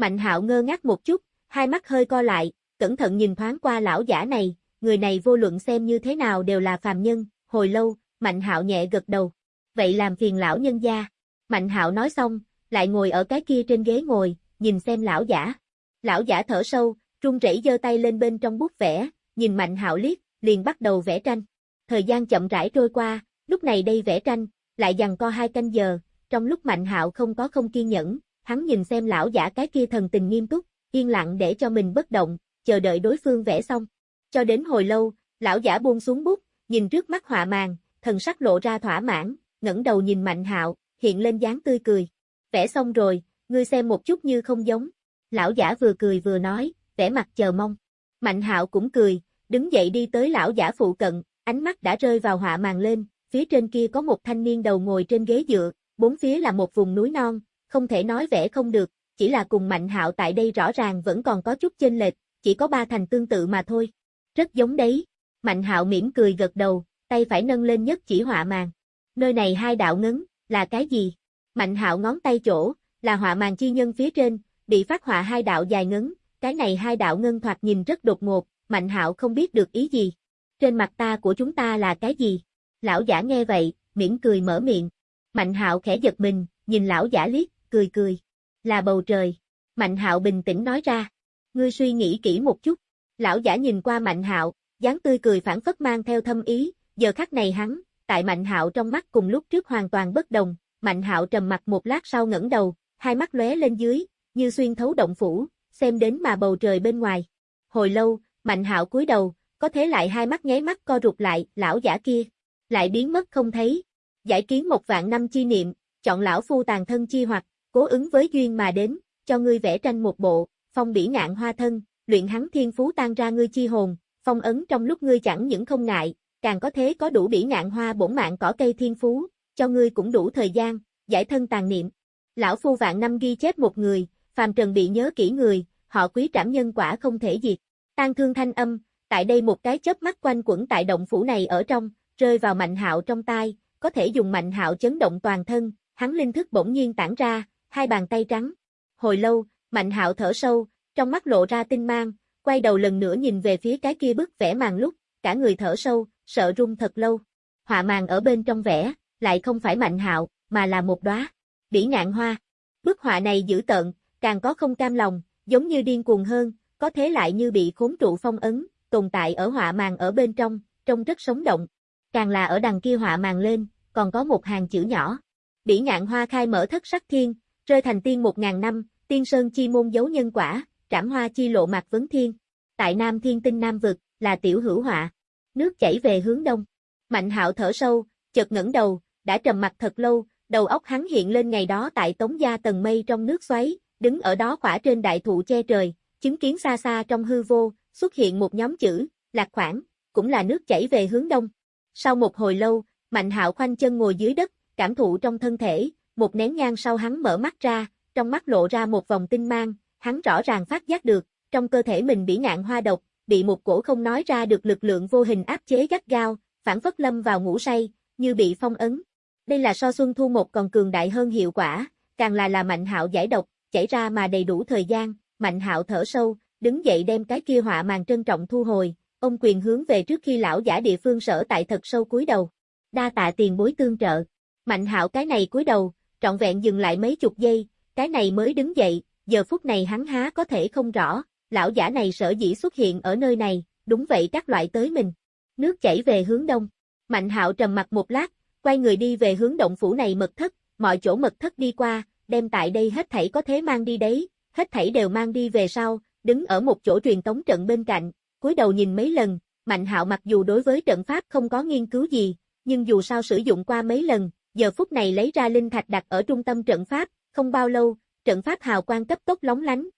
Speaker 1: Mạnh hạo ngơ ngác một chút, hai mắt hơi co lại, cẩn thận nhìn thoáng qua lão giả này, người này vô luận xem như thế nào đều là phàm nhân, hồi lâu, Mạnh Hạo nhẹ gật đầu. Vậy làm phiền lão nhân gia. Mạnh Hạo nói xong, lại ngồi ở cái kia trên ghế ngồi, nhìn xem lão giả. Lão giả thở sâu, run rẩy giơ tay lên bên trong bút vẽ, nhìn Mạnh Hạo liếc, liền bắt đầu vẽ tranh. Thời gian chậm rãi trôi qua, lúc này đây vẽ tranh, lại dằn co hai canh giờ, trong lúc Mạnh Hạo không có không kiên nhẫn, hắn nhìn xem lão giả cái kia thần tình nghiêm túc, yên lặng để cho mình bất động, chờ đợi đối phương vẽ xong. Cho đến hồi lâu, lão giả buông xuống bút, nhìn trước mắt họa màn thần sắc lộ ra thỏa mãn, ngẩng đầu nhìn Mạnh Hạo, hiện lên dáng tươi cười. Vẽ xong rồi, ngươi xem một chút như không giống. Lão giả vừa cười vừa nói, vẻ mặt chờ mong. Mạnh Hạo cũng cười, đứng dậy đi tới lão giả phụ cận, ánh mắt đã rơi vào họa màn lên, phía trên kia có một thanh niên đầu ngồi trên ghế dựa, bốn phía là một vùng núi non, không thể nói vẽ không được, chỉ là cùng Mạnh Hạo tại đây rõ ràng vẫn còn có chút chênh lệch, chỉ có ba thành tương tự mà thôi. Rất giống đấy. Mạnh hạo mỉm cười gật đầu, tay phải nâng lên nhất chỉ họa màn Nơi này hai đạo ngấn, là cái gì? Mạnh hạo ngón tay chỗ, là họa màn chi nhân phía trên, bị phát họa hai đạo dài ngấn, cái này hai đạo ngân thoạt nhìn rất đột ngột, Mạnh hạo không biết được ý gì. Trên mặt ta của chúng ta là cái gì? Lão giả nghe vậy, mỉm cười mở miệng. Mạnh hạo khẽ giật mình, nhìn lão giả liếc, cười cười. Là bầu trời. Mạnh hạo bình tĩnh nói ra. Ngươi suy nghĩ kỹ một chút. Lão giả nhìn qua Mạnh hạo, dáng tươi cười phản phất mang theo thâm ý, giờ khắc này hắn, tại Mạnh hạo trong mắt cùng lúc trước hoàn toàn bất đồng. Mạnh hạo trầm mặt một lát sau ngẩng đầu, hai mắt lóe lên dưới, như xuyên thấu động phủ, xem đến mà bầu trời bên ngoài. Hồi lâu, Mạnh hạo cúi đầu, có thế lại hai mắt nháy mắt co rụt lại, lão giả kia, lại biến mất không thấy. Giải kiến một vạn năm chi niệm, chọn lão phu tàn thân chi hoặc, cố ứng với duyên mà đến, cho ngươi vẽ tranh một bộ, phong bỉ ngạn hoa thân, luyện hắn thiên phú tan ra ngươi chi hồn, phong ấn trong lúc ngươi chẳng những không ngại, càng có thế có đủ bỉ ngạn hoa bổn mạng cỏ cây thiên phú, cho ngươi cũng đủ thời gian, giải thân tàn niệm. Lão phu vạn năm ghi chép một người, phàm trần bị nhớ kỹ người, họ quý trảm nhân quả không thể diệt. Tan thương thanh âm, tại đây một cái chớp mắt quanh quẩn tại động phủ này ở trong, rơi vào mạnh hạo trong tai, có thể dùng mạnh hạo chấn động toàn thân, hắn linh thức bỗng nhiên tản ra, hai bàn tay trắng. Hồi lâu, mạnh hạo thở sâu, trong mắt lộ ra tinh mang, quay đầu lần nữa nhìn về phía cái kia bức vẽ màn lúc, cả người thở sâu, sợ run thật lâu. Họa màn ở bên trong vẽ, lại không phải mạnh hạo, mà là một đóa bỉ ngạn hoa. Bức họa này dữ tợn, càng có không cam lòng, giống như điên cuồng hơn, có thế lại như bị khốn trụ phong ấn, tồn tại ở họa màn ở bên trong, trông rất sống động. Càng là ở đằng kia họa màn lên, còn có một hàng chữ nhỏ. Bỉ ngạn hoa khai mở thất sắc thiên, rơi thành tiên một ngàn năm, tiên sơn chi môn dấu nhân quả, trảm hoa chi lộ mạc vấn thiên. Tại Nam Thiên Tinh Nam Vực, là tiểu hữu họa. Nước chảy về hướng đông. Mạnh hạo thở sâu, chợt ngẩng đầu, đã trầm mặt thật lâu, đầu óc hắn hiện lên ngày đó tại Tống Gia tầng mây trong nước xoáy, đứng ở đó khỏa trên đại thụ che trời, chứng kiến xa xa trong hư vô, xuất hiện một nhóm chữ, lạc khoảng, cũng là nước chảy về hướng đông. Sau một hồi lâu, Mạnh hạo khoanh chân ngồi dưới đất, cảm thụ trong thân thể, một nén nhang sau hắn mở mắt ra, trong mắt lộ ra một vòng tinh mang, hắn rõ ràng phát giác được, trong cơ thể mình bị ngạn hoa độc, bị một cổ không nói ra được lực lượng vô hình áp chế gắt gao, phản phất lâm vào ngủ say, như bị phong ấn. Đây là so xuân thu một còn cường đại hơn hiệu quả, càng là là mạnh hạo giải độc, chảy ra mà đầy đủ thời gian, mạnh hạo thở sâu, đứng dậy đem cái kia họa màn trân trọng thu hồi, ông quyền hướng về trước khi lão giả địa phương sở tại thật sâu cúi đầu. Đa tạ tiền bối tương trợ. Mạnh hạo cái này cúi đầu, trọn vẹn dừng lại mấy chục giây, cái này mới đứng dậy, giờ phút này hắn há có thể không rõ, lão giả này sở dĩ xuất hiện ở nơi này, đúng vậy các loại tới mình. Nước chảy về hướng đông. Mạnh hạo trầm mặt một lát, quay người đi về hướng động phủ này mật thất, mọi chỗ mật thất đi qua, đem tại đây hết thảy có thế mang đi đấy, hết thảy đều mang đi về sau, đứng ở một chỗ truyền tống trận bên cạnh, cúi đầu nhìn mấy lần, Mạnh Hạo mặc dù đối với trận pháp không có nghiên cứu gì, nhưng dù sao sử dụng qua mấy lần, giờ phút này lấy ra linh thạch đặt ở trung tâm trận pháp, không bao lâu, trận pháp hào quang cấp tốc lóng lánh.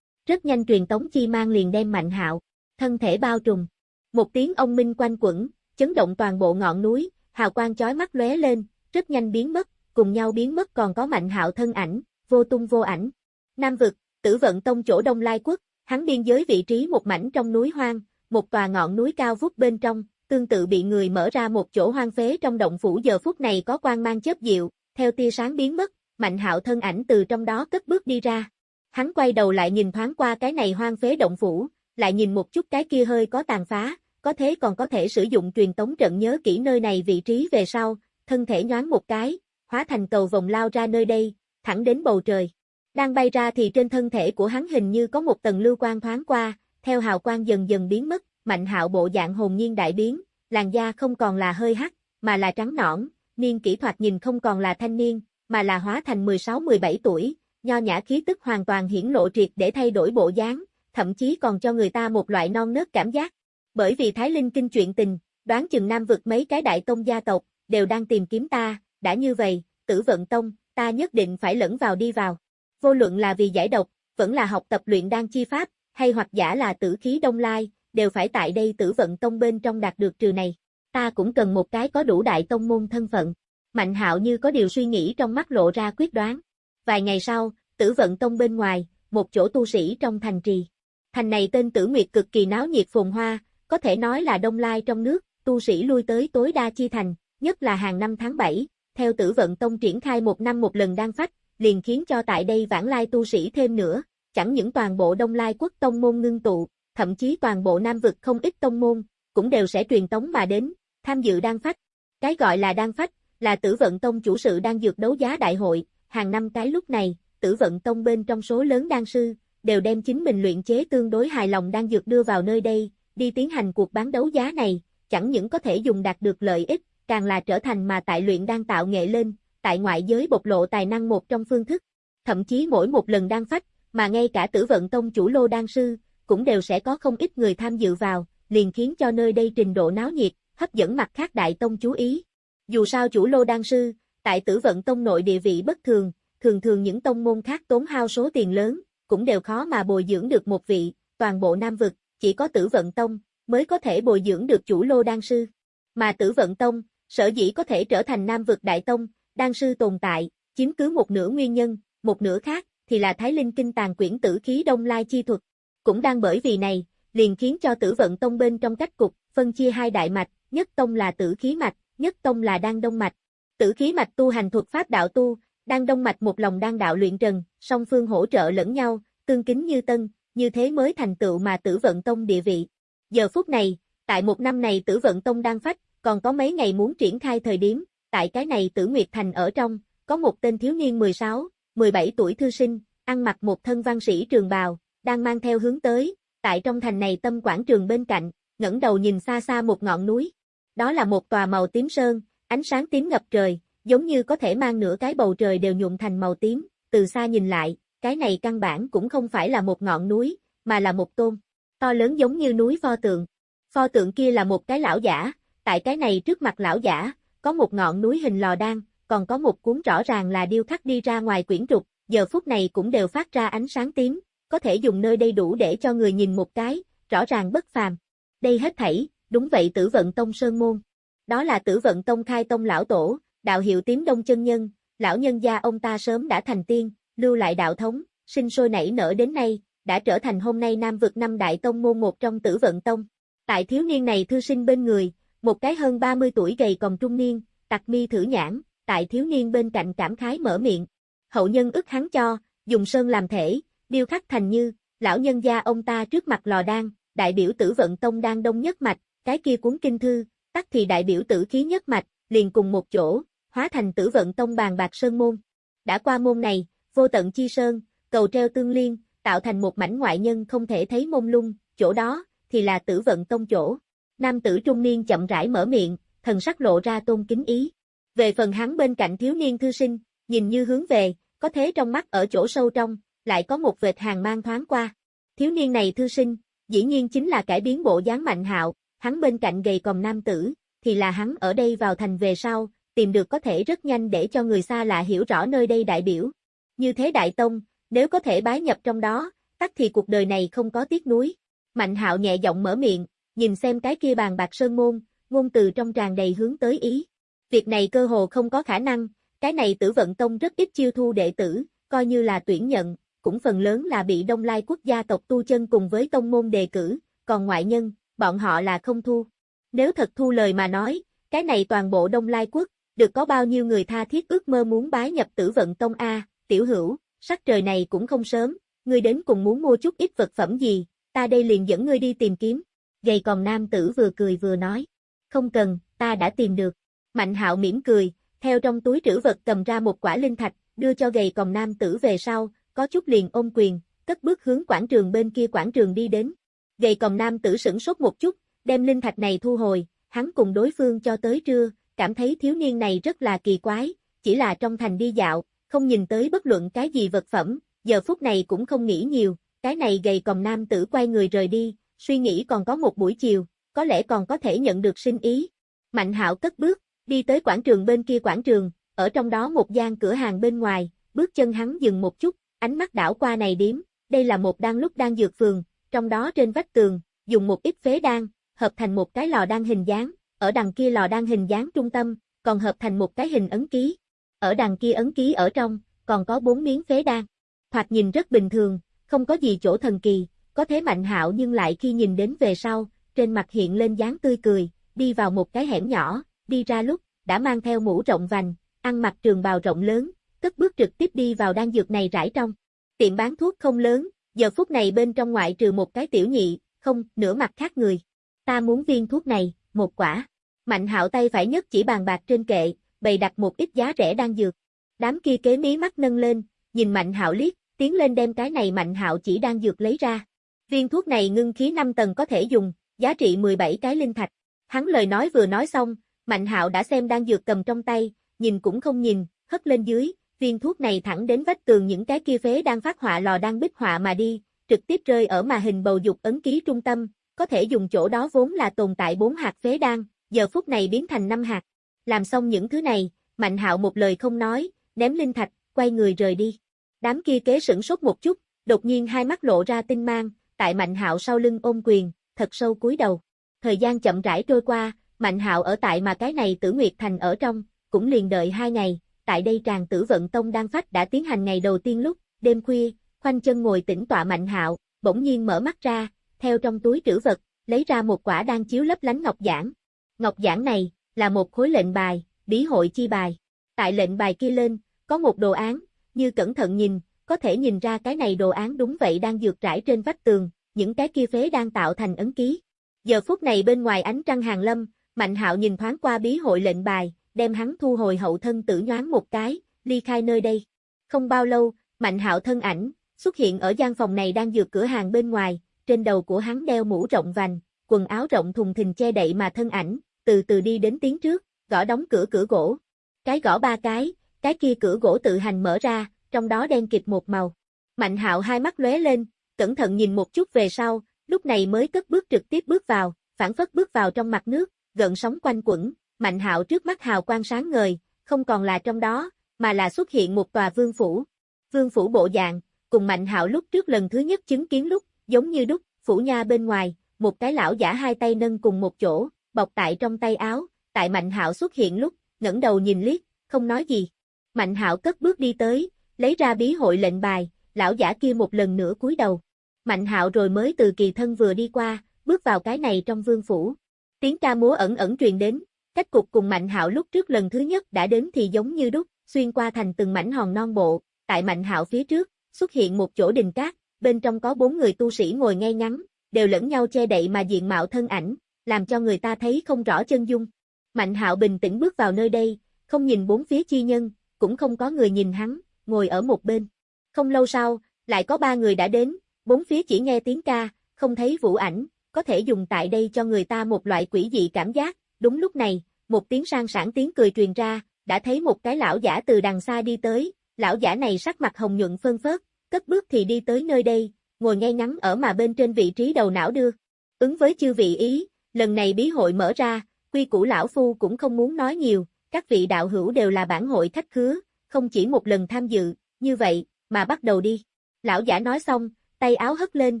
Speaker 1: Rất nhanh truyền tống chi mang liền đem Mạnh Hạo, thân thể bao trùm. Một tiếng ông minh quanh quẩn, chấn động toàn bộ ngọn núi, hào quang chói mắt lóe lên, rất nhanh biến mất, cùng nhau biến mất còn có Mạnh Hạo thân ảnh, vô tung vô ảnh. Nam vực, Tử Vận Tông chỗ Đông Lai Quốc, hắn biên giới vị trí một mảnh trong núi hoang, một tòa ngọn núi cao vút bên trong, tương tự bị người mở ra một chỗ hoang phế trong động phủ giờ phút này có quang mang chớp diệu, theo tia sáng biến mất, Mạnh Hạo thân ảnh từ trong đó cất bước đi ra. Hắn quay đầu lại nhìn thoáng qua cái này hoang phế động phủ, lại nhìn một chút cái kia hơi có tàn phá, có thế còn có thể sử dụng truyền tống trận nhớ kỹ nơi này vị trí về sau, thân thể nhoáng một cái, hóa thành cầu vòng lao ra nơi đây, thẳng đến bầu trời. Đang bay ra thì trên thân thể của hắn hình như có một tầng lưu quang thoáng qua, theo hào quang dần dần biến mất, mạnh hạo bộ dạng hồn nhiên đại biến, làn da không còn là hơi hắc, mà là trắng nõn, niên kỹ thuật nhìn không còn là thanh niên, mà là hóa thành 16-17 tuổi, nho nhã khí tức hoàn toàn hiển lộ triệt để thay đổi bộ dáng, thậm chí còn cho người ta một loại non nớt cảm giác. Bởi vì Thái Linh kinh chuyện tình, đoán chừng Nam vực mấy cái đại tông gia tộc, đều đang tìm kiếm ta, đã như vậy, tử vận tông, ta nhất định phải lẫn vào đi vào. Vô luận là vì giải độc, vẫn là học tập luyện đan chi pháp, hay hoặc giả là tử khí đông lai, đều phải tại đây tử vận tông bên trong đạt được trừ này. Ta cũng cần một cái có đủ đại tông môn thân phận. Mạnh hạo như có điều suy nghĩ trong mắt lộ ra quyết đoán. Vài ngày sau, tử vận tông bên ngoài, một chỗ tu sĩ trong thành trì. Thành này tên tử nguyệt cực kỳ náo nhiệt phồn hoa, có thể nói là đông lai trong nước, tu sĩ lui tới tối đa chi thành, nhất là hàng năm tháng 7, theo tử vận tông triển khai một năm một lần đang phách, liền khiến cho tại đây vãng lai tu sĩ thêm nữa, chẳng những toàn bộ Đông Lai quốc tông môn ngưng tụ, thậm chí toàn bộ Nam vực không ít tông môn, cũng đều sẽ truyền tống mà đến, tham dự đan phách. Cái gọi là đan phách, là tử vận tông chủ sự đang dược đấu giá đại hội, hàng năm cái lúc này, tử vận tông bên trong số lớn đan sư, đều đem chính mình luyện chế tương đối hài lòng đan dược đưa vào nơi đây, đi tiến hành cuộc bán đấu giá này, chẳng những có thể dùng đạt được lợi ích, càng là trở thành mà tại luyện đang tạo nghệ lên, tại ngoại giới bộc lộ tài năng một trong phương thức. Thậm chí mỗi một lần đan phách, mà ngay cả tử vận tông chủ lô đan sư, cũng đều sẽ có không ít người tham dự vào, liền khiến cho nơi đây trình độ náo nhiệt, hấp dẫn mặt khác đại tông chú ý. Dù sao chủ lô đan sư, tại tử vận tông nội địa vị bất thường, thường thường những tông môn khác tốn hao số tiền lớn, cũng đều khó mà bồi dưỡng được một vị, toàn bộ Nam vực, chỉ có tử vận tông, mới có thể bồi dưỡng được chủ lô đan sư. Mà tử vận tông, sở dĩ có thể trở thành Nam vực đại tông, đan sư tồn tại, chiếm cứ một nửa nguyên nhân, một nửa khác, thì là Thái Linh Kinh tàng quyển tử khí đông lai chi thuật. Cũng đang bởi vì này, liền khiến cho tử vận tông bên trong cách cục, phân chia hai đại mạch, nhất tông là tử khí mạch, nhất tông là đan đông mạch. Tử khí mạch tu hành thuật pháp đạo tu, đan đông mạch một lòng đan đạo luyện trần, song phương hỗ trợ lẫn nhau, tương kính như tân, như thế mới thành tựu mà tử vận tông địa vị. Giờ phút này, tại một năm này tử vận tông đang phách, còn có mấy ngày muốn triển khai thời điểm, tại cái này tử Nguyệt Thành ở trong, có một tên thiếu niên 16, 17 tuổi thư sinh, ăn mặc một thân văn sĩ trường bào, đang mang theo hướng tới, tại trong thành này tâm quảng trường bên cạnh, ngẩng đầu nhìn xa xa một ngọn núi. Đó là một tòa màu tím sơn, ánh sáng tím ngập trời, giống như có thể mang nửa cái bầu trời đều nhuộm thành màu tím, từ xa nhìn lại, cái này căn bản cũng không phải là một ngọn núi, mà là một tôn, to lớn giống như núi pho tượng. Pho tượng kia là một cái lão giả, tại cái này trước mặt lão giả, có một ngọn núi hình lò đan, còn có một cuốn rõ ràng là điêu khắc đi ra ngoài quyển trục, giờ phút này cũng đều phát ra ánh sáng tím, có thể dùng nơi đây đủ để cho người nhìn một cái, rõ ràng bất phàm. Đây hết thảy, đúng vậy tử vận tông sơn môn. Đó là tử vận tông khai tông lão tổ, đạo hiệu tím đông chân nhân, lão nhân gia ông ta sớm đã thành tiên, lưu lại đạo thống, sinh sôi nảy nở đến nay, đã trở thành hôm nay Nam vực năm đại tông môn một trong tử vận tông. Tại thiếu niên này thư sinh bên người, một cái hơn 30 tuổi gầy còn trung niên, tặc mi thử nhãn, tại thiếu niên bên cạnh cảm khái mở miệng. Hậu nhân ức hắn cho, dùng sơn làm thể, điêu khắc thành như, lão nhân gia ông ta trước mặt lò đan, đại biểu tử vận tông đang đông nhất mạch, cái kia cuốn kinh thư, tắc thì đại biểu tử khí nhất mạch, liền cùng một chỗ, hóa thành tử vận tông bàn bạc sơn môn. Đã qua môn này, vô tận chi sơn, cầu treo tương liên, tạo thành một mảnh ngoại nhân không thể thấy mông lung, chỗ đó, thì là tử vận tông chỗ. Nam tử trung niên chậm rãi mở miệng, thần sắc lộ ra tôn kính ý. Về phần hắn bên cạnh thiếu niên thư sinh, nhìn như hướng về, có thế trong mắt ở chỗ sâu trong, lại có một vệt hàng mang thoáng qua. Thiếu niên này thư sinh, dĩ nhiên chính là cải biến bộ dáng mạnh hạo, hắn bên cạnh gầy còm nam tử, thì là hắn ở đây vào thành về sau, tìm được có thể rất nhanh để cho người xa lạ hiểu rõ nơi đây đại biểu. Như thế đại tông, nếu có thể bái nhập trong đó, tắc thì cuộc đời này không có tiếc nuối. Mạnh hạo nhẹ giọng mở miệng, nhìn xem cái kia bàn bạc sơn môn, ngôn từ trong tràn đầy hướng tới ý. Việc này cơ hồ không có khả năng, cái này tử vận tông rất ít chiêu thu đệ tử, coi như là tuyển nhận, cũng phần lớn là bị đông lai quốc gia tộc tu chân cùng với tông môn đề cử, còn ngoại nhân, bọn họ là không thu. Nếu thật thu lời mà nói, cái này toàn bộ đông lai quốc, được có bao nhiêu người tha thiết ước mơ muốn bái nhập tử vận tông A, tiểu hữu, sắc trời này cũng không sớm, ngươi đến cùng muốn mua chút ít vật phẩm gì, ta đây liền dẫn ngươi đi tìm kiếm. Gầy còn nam tử vừa cười vừa nói, không cần, ta đã tìm được. Mạnh hạo mỉm cười, theo trong túi trữ vật cầm ra một quả linh thạch, đưa cho gầy còn nam tử về sau, có chút liền ôm quyền, cất bước hướng quảng trường bên kia quảng trường đi đến. Gầy còng nam tử sửng sốt một chút, đem linh thạch này thu hồi, hắn cùng đối phương cho tới trưa, cảm thấy thiếu niên này rất là kỳ quái, chỉ là trong thành đi dạo, không nhìn tới bất luận cái gì vật phẩm, giờ phút này cũng không nghĩ nhiều, cái này gầy còng nam tử quay người rời đi, suy nghĩ còn có một buổi chiều, có lẽ còn có thể nhận được sinh ý. Mạnh hạo cất bước, đi tới quảng trường bên kia quảng trường, ở trong đó một gian cửa hàng bên ngoài, bước chân hắn dừng một chút, ánh mắt đảo qua này điếm, đây là một đan lúc đang dược phường, trong đó trên vách tường, dùng một ít phế đan, hợp thành một cái lò đan hình dáng, ở đằng kia lò đan hình dáng trung tâm, còn hợp thành một cái hình ấn ký. Ở đằng kia ấn ký ở trong, còn có bốn miếng phế đan. Thoạt nhìn rất bình thường, không có gì chỗ thần kỳ, có thế mạnh hạo nhưng lại khi nhìn đến về sau, trên mặt hiện lên dáng tươi cười, đi vào một cái hẻm nhỏ, đi ra lúc, đã mang theo mũ rộng vành, ăn mặc trường bào rộng lớn, cất bước trực tiếp đi vào đan dược này rải trong. Tiệm bán thuốc không lớn, giờ phút này bên trong ngoại trừ một cái tiểu nhị, không, nửa mặt khác người. Ta muốn viên thuốc này, một quả. Mạnh hạo tay phải nhất chỉ bàn bạc trên kệ, bày đặt một ít giá rẻ đan dược. Đám kia kế mí mắt nâng lên, nhìn Mạnh hạo liếc, tiến lên đem cái này Mạnh hạo chỉ đan dược lấy ra. Viên thuốc này ngưng khí 5 tầng có thể dùng, giá trị 17 cái linh thạch. Hắn lời nói vừa nói xong, Mạnh hạo đã xem đan dược cầm trong tay, nhìn cũng không nhìn, hất lên dưới, viên thuốc này thẳng đến vách tường những cái kia phế đang phát họa lò đang bích họa mà đi, trực tiếp rơi ở mà hình bầu dục ấn ký trung tâm, có thể dùng chỗ đó vốn là tồn tại bốn hạt phế đan, giờ phút này biến thành năm hạt. Làm xong những thứ này, Mạnh Hạo một lời không nói, ném linh thạch, quay người rời đi. Đám kia kế sửng sốt một chút, đột nhiên hai mắt lộ ra tinh mang, tại Mạnh Hạo sau lưng ôm quyền, thật sâu cúi đầu. Thời gian chậm rãi trôi qua, Mạnh Hạo ở tại mà cái này Tử Nguyệt Thành ở trong, cũng liền đợi hai ngày, tại đây tràng Tử Vận Tông đang phát đã tiến hành ngày đầu tiên lúc, đêm khuya, khoanh chân ngồi tĩnh tọa Mạnh Hạo, bỗng nhiên mở mắt ra, theo trong túi trữ vật, lấy ra một quả đang chiếu lấp lánh ngọc giản. Ngọc giản này, là một khối lệnh bài, bí hội chi bài. Tại lệnh bài kia lên, có một đồ án, như cẩn thận nhìn, có thể nhìn ra cái này đồ án đúng vậy đang dược trải trên vách tường, những cái kia phế đang tạo thành ấn ký. Giờ phút này bên ngoài ánh trăng hàng lâm, Mạnh Hạo nhìn thoáng qua bí hội lệnh bài, đem hắn thu hồi hậu thân tử nhoáng một cái, ly khai nơi đây. Không bao lâu, Mạnh Hạo thân ảnh xuất hiện ở gian phòng này đang dược cửa hàng bên ngoài, trên đầu của hắn đeo mũ rộng vành, quần áo rộng thùng thình che đậy mà thân ảnh, từ từ đi đến tiếng trước, gõ đóng cửa cửa gỗ. Cái gõ ba cái, cái kia cửa gỗ tự hành mở ra, trong đó đen kịt một màu. Mạnh hạo hai mắt lóe lên, cẩn thận nhìn một chút về sau, lúc này mới cất bước trực tiếp bước vào, phản phất bước vào trong mặt nước, gần sóng quanh quẩn, mạnh hạo trước mắt hào quang sáng ngời, không còn là trong đó, mà là xuất hiện một tòa vương phủ. Vương phủ bộ dạng, cùng mạnh hạo lúc trước lần thứ nhất chứng kiến lúc, giống như đúc, phủ nha bên ngoài, một cái lão giả hai tay nâng cùng một chỗ, bọc tại trong tay áo, tại Mạnh Hạo xuất hiện lúc, ngẩng đầu nhìn liếc, không nói gì. Mạnh Hạo cất bước đi tới, lấy ra bí hội lệnh bài, lão giả kia một lần nữa cúi đầu. Mạnh Hạo rồi mới từ kỳ thân vừa đi qua, bước vào cái này trong vương phủ. Tiếng ca múa ẩn ẩn truyền đến, cách cục cùng Mạnh Hạo lúc trước lần thứ nhất đã đến thì giống như đúc, xuyên qua thành từng mảnh hòn non bộ, tại Mạnh Hạo phía trước, xuất hiện một chỗ đình cát, bên trong có bốn người tu sĩ ngồi ngay ngắn, đều lẫn nhau che đậy mà diện mạo thân ảnh, làm cho người ta thấy không rõ chân dung. Mạnh hạo bình tĩnh bước vào nơi đây, không nhìn bốn phía chi nhân, cũng không có người nhìn hắn, ngồi ở một bên. Không lâu sau, lại có ba người đã đến, bốn phía chỉ nghe tiếng ca, không thấy vũ ảnh, có thể dùng tại đây cho người ta một loại quỷ dị cảm giác. Đúng lúc này, một tiếng sang sảng tiếng cười truyền ra, đã thấy một cái lão giả từ đằng xa đi tới, lão giả này sắc mặt hồng nhuận phân phớt, cất bước thì đi tới nơi đây, ngồi ngay ngắn ở mà bên trên vị trí đầu não đưa. Ứng với chư vị ý, lần này bí hội mở ra, quy củ lão phu cũng không muốn nói nhiều, các vị đạo hữu đều là bản hội khách khứa, không chỉ một lần tham dự, như vậy, mà bắt đầu đi. Lão giả nói xong, tay áo hất lên,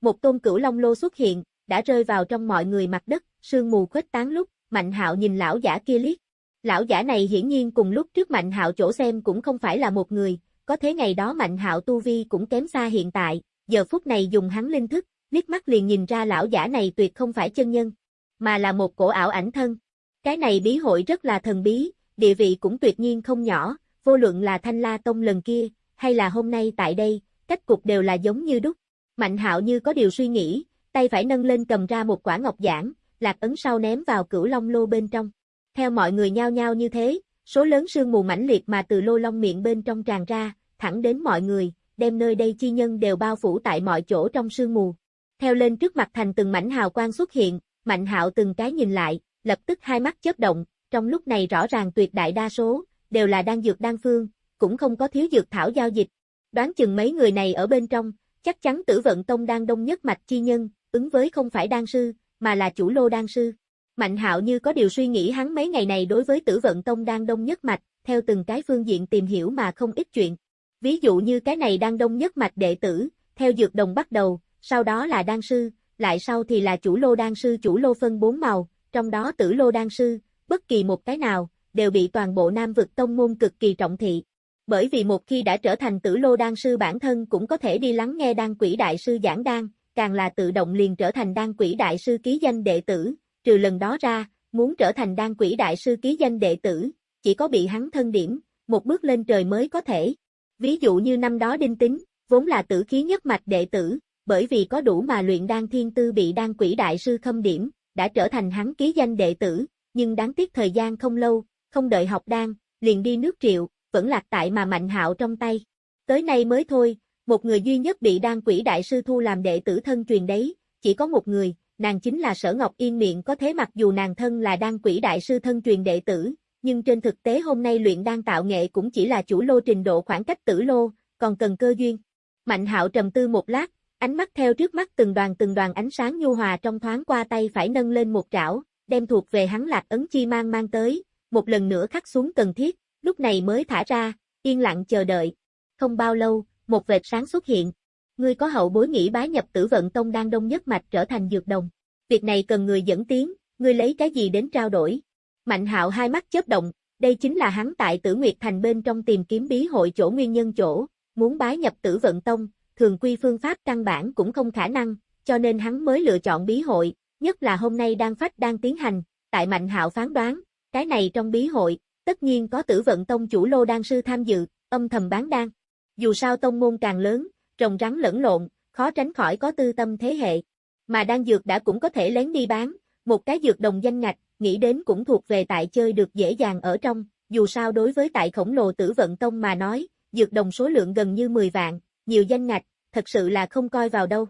Speaker 1: một tôn cửu long lô xuất hiện, đã rơi vào trong mọi người mặt đất, sương mù khuếch tán lúc, Mạnh Hạo nhìn lão giả kia liếc. Lão giả này hiển nhiên cùng lúc trước Mạnh Hạo chỗ xem cũng không phải là một người, có thế ngày đó Mạnh Hạo tu vi cũng kém xa hiện tại, giờ phút này dùng hắn linh thức, liếc mắt liền nhìn ra lão giả này tuyệt không phải chân nhân, mà là một cổ ảo ảnh thân. Cái này bí hội rất là thần bí, địa vị cũng tuyệt nhiên không nhỏ, vô luận là Thanh La Tông lần kia, hay là hôm nay tại đây, cách cục đều là giống như đúc. Mạnh hạo như có điều suy nghĩ, tay phải nâng lên cầm ra một quả ngọc giản, lạc ấn sau ném vào cửu long lô bên trong. Theo mọi người nhao nhao như thế, số lớn sương mù mãnh liệt mà từ lô long miệng bên trong tràn ra, thẳng đến mọi người, đem nơi đây chi nhân đều bao phủ tại mọi chỗ trong sương mù. Theo lên trước mặt thành từng mảnh hào quang xuất hiện, Mạnh Hạo từng cái nhìn lại, lập tức hai mắt chớp động, trong lúc này rõ ràng tuyệt đại đa số đều là đang dược đan phương, cũng không có thiếu dược thảo giao dịch. Đoán chừng mấy người này ở bên trong, chắc chắn Tử Vận Tông đang đông nhất mạch chi nhân, ứng với không phải đan sư, mà là chủ lô đan sư. Mạnh Hạo như có điều suy nghĩ hắn mấy ngày này đối với Tử Vận Tông đang đông nhất mạch, theo từng cái phương diện tìm hiểu mà không ít chuyện. Ví dụ như cái này đang đông nhất mạch đệ tử, theo dược đồng bắt đầu, sau đó là đan sư, lại sau thì là chủ lô đan sư chủ lô phân bốn màu, trong đó tử lô đan sư, bất kỳ một cái nào, đều bị toàn bộ nam vực tông môn cực kỳ trọng thị. Bởi vì một khi đã trở thành tử lô đan sư bản thân cũng có thể đi lắng nghe đan quỷ đại sư giảng đan, càng là tự động liền trở thành đan quỷ đại sư ký danh đệ tử, trừ lần đó ra, muốn trở thành đan quỷ đại sư ký danh đệ tử, chỉ có bị hắn thân điểm, một bước lên trời mới có thể. Ví dụ như năm đó đinh tính, vốn là tử khí nhất mạch đệ tử, bởi vì có đủ mà luyện đan thiên tư bị đan quỷ đại sư khâm điểm, đã trở thành hắn ký danh đệ tử, nhưng đáng tiếc thời gian không lâu, không đợi học đan, liền đi nước triệu, vẫn lạc tại mà mạnh hạo trong tay. Tới nay mới thôi, một người duy nhất bị đan quỷ đại sư thu làm đệ tử thân truyền đấy, chỉ có một người, nàng chính là Sở Ngọc Yên miệng có thế mặc dù nàng thân là đan quỷ đại sư thân truyền đệ tử, nhưng trên thực tế hôm nay luyện đan tạo nghệ cũng chỉ là chủ lô trình độ khoảng cách tử lô, còn cần cơ duyên. Mạnh hạo trầm tư một lát, ánh mắt theo trước mắt từng đoàn từng đoàn ánh sáng nhu hòa trong thoáng qua tay phải nâng lên một trảo, đem thuộc về hắn lạc ấn chi mang mang tới, một lần nữa khắc xuống cần thiết, lúc này mới thả ra, yên lặng chờ đợi. Không bao lâu, một vệt sáng xuất hiện. Ngươi có hậu bối nghĩ bái nhập tử vận tông đang đông nhất mạch trở thành dược đồng. Việc này cần người dẫn tiến, ngươi lấy cái gì đến trao đổi. Mạnh hạo hai mắt chớp động, đây chính là hắn tại tử Nguyệt Thành bên trong tìm kiếm bí hội chỗ nguyên nhân chỗ, muốn bái nhập tử vận tông, thường quy phương pháp căn bản cũng không khả năng, cho nên hắn mới lựa chọn bí hội, nhất là hôm nay đang phách đang tiến hành, tại Mạnh Hạo phán đoán, cái này trong bí hội, tất nhiên có tử vận tông chủ lô đan sư tham dự, âm thầm bán đan. Dù sao tông môn càng lớn, rồng rắn lẫn lộn, khó tránh khỏi có tư tâm thế hệ. Mà đan dược đã cũng có thể lén đi bán, một cái dược đồng danh ngạch, nghĩ đến cũng thuộc về tại chơi được dễ dàng ở trong, dù sao đối với tại khổng lồ tử vận tông mà nói, dược đồng số lượng gần như 10 vạn, nhiều danh ngạch, thật sự là không coi vào đâu.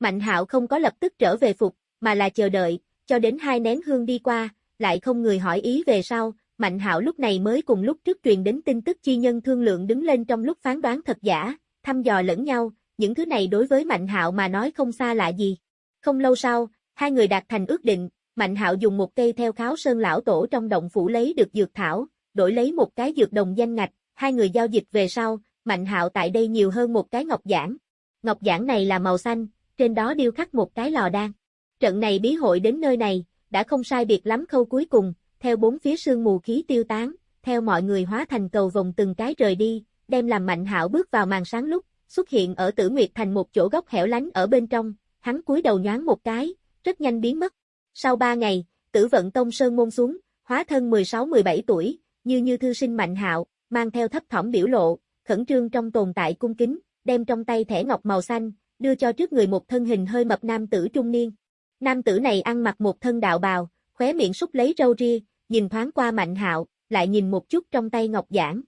Speaker 1: Mạnh hạo không có lập tức trở về phục, mà là chờ đợi, cho đến hai nén hương đi qua, lại không người hỏi ý về sau, Mạnh hạo lúc này mới cùng lúc trước truyền đến tin tức chi nhân thương lượng đứng lên trong lúc phán đoán thật giả, thăm dò lẫn nhau, những thứ này đối với Mạnh hạo mà nói không xa lạ gì. Không lâu sau, hai người đạt thành ước định, Mạnh hạo dùng một cây theo kháo sơn lão tổ trong động phủ lấy được dược thảo, đổi lấy một cái dược đồng danh ngạch, hai người giao dịch về sau, Mạnh hạo tại đây nhiều hơn một cái ngọc giản Ngọc giản này là màu xanh, trên đó điêu khắc một cái lò đan. Trận này bí hội đến nơi này, đã không sai biệt lắm khâu cuối cùng, theo bốn phía sương mù khí tiêu tán, theo mọi người hóa thành cầu vòng từng cái rời đi, đem làm Mạnh Hạo bước vào màn sáng lúc, xuất hiện ở Tử Nguyệt thành một chỗ góc hẻo lánh ở bên trong, hắn cúi đầu nhoáng một cái, rất nhanh biến mất. Sau ba ngày, Tử Vận Tông sơn môn xuống, hóa thân 16-17 tuổi, như như thư sinh Mạnh Hạo, mang theo thấp thỏm biểu lộ, khẩn trương trong tồn tại cung kính, đem trong tay thẻ ngọc màu xanh, đưa cho trước người một thân hình hơi mập nam tử trung niên. Nam tử này ăn mặc một thân đạo bào, khóe miệng xúc lấy râu ria, nhìn thoáng qua Mạnh Hạo, lại nhìn một chút trong tay ngọc giản,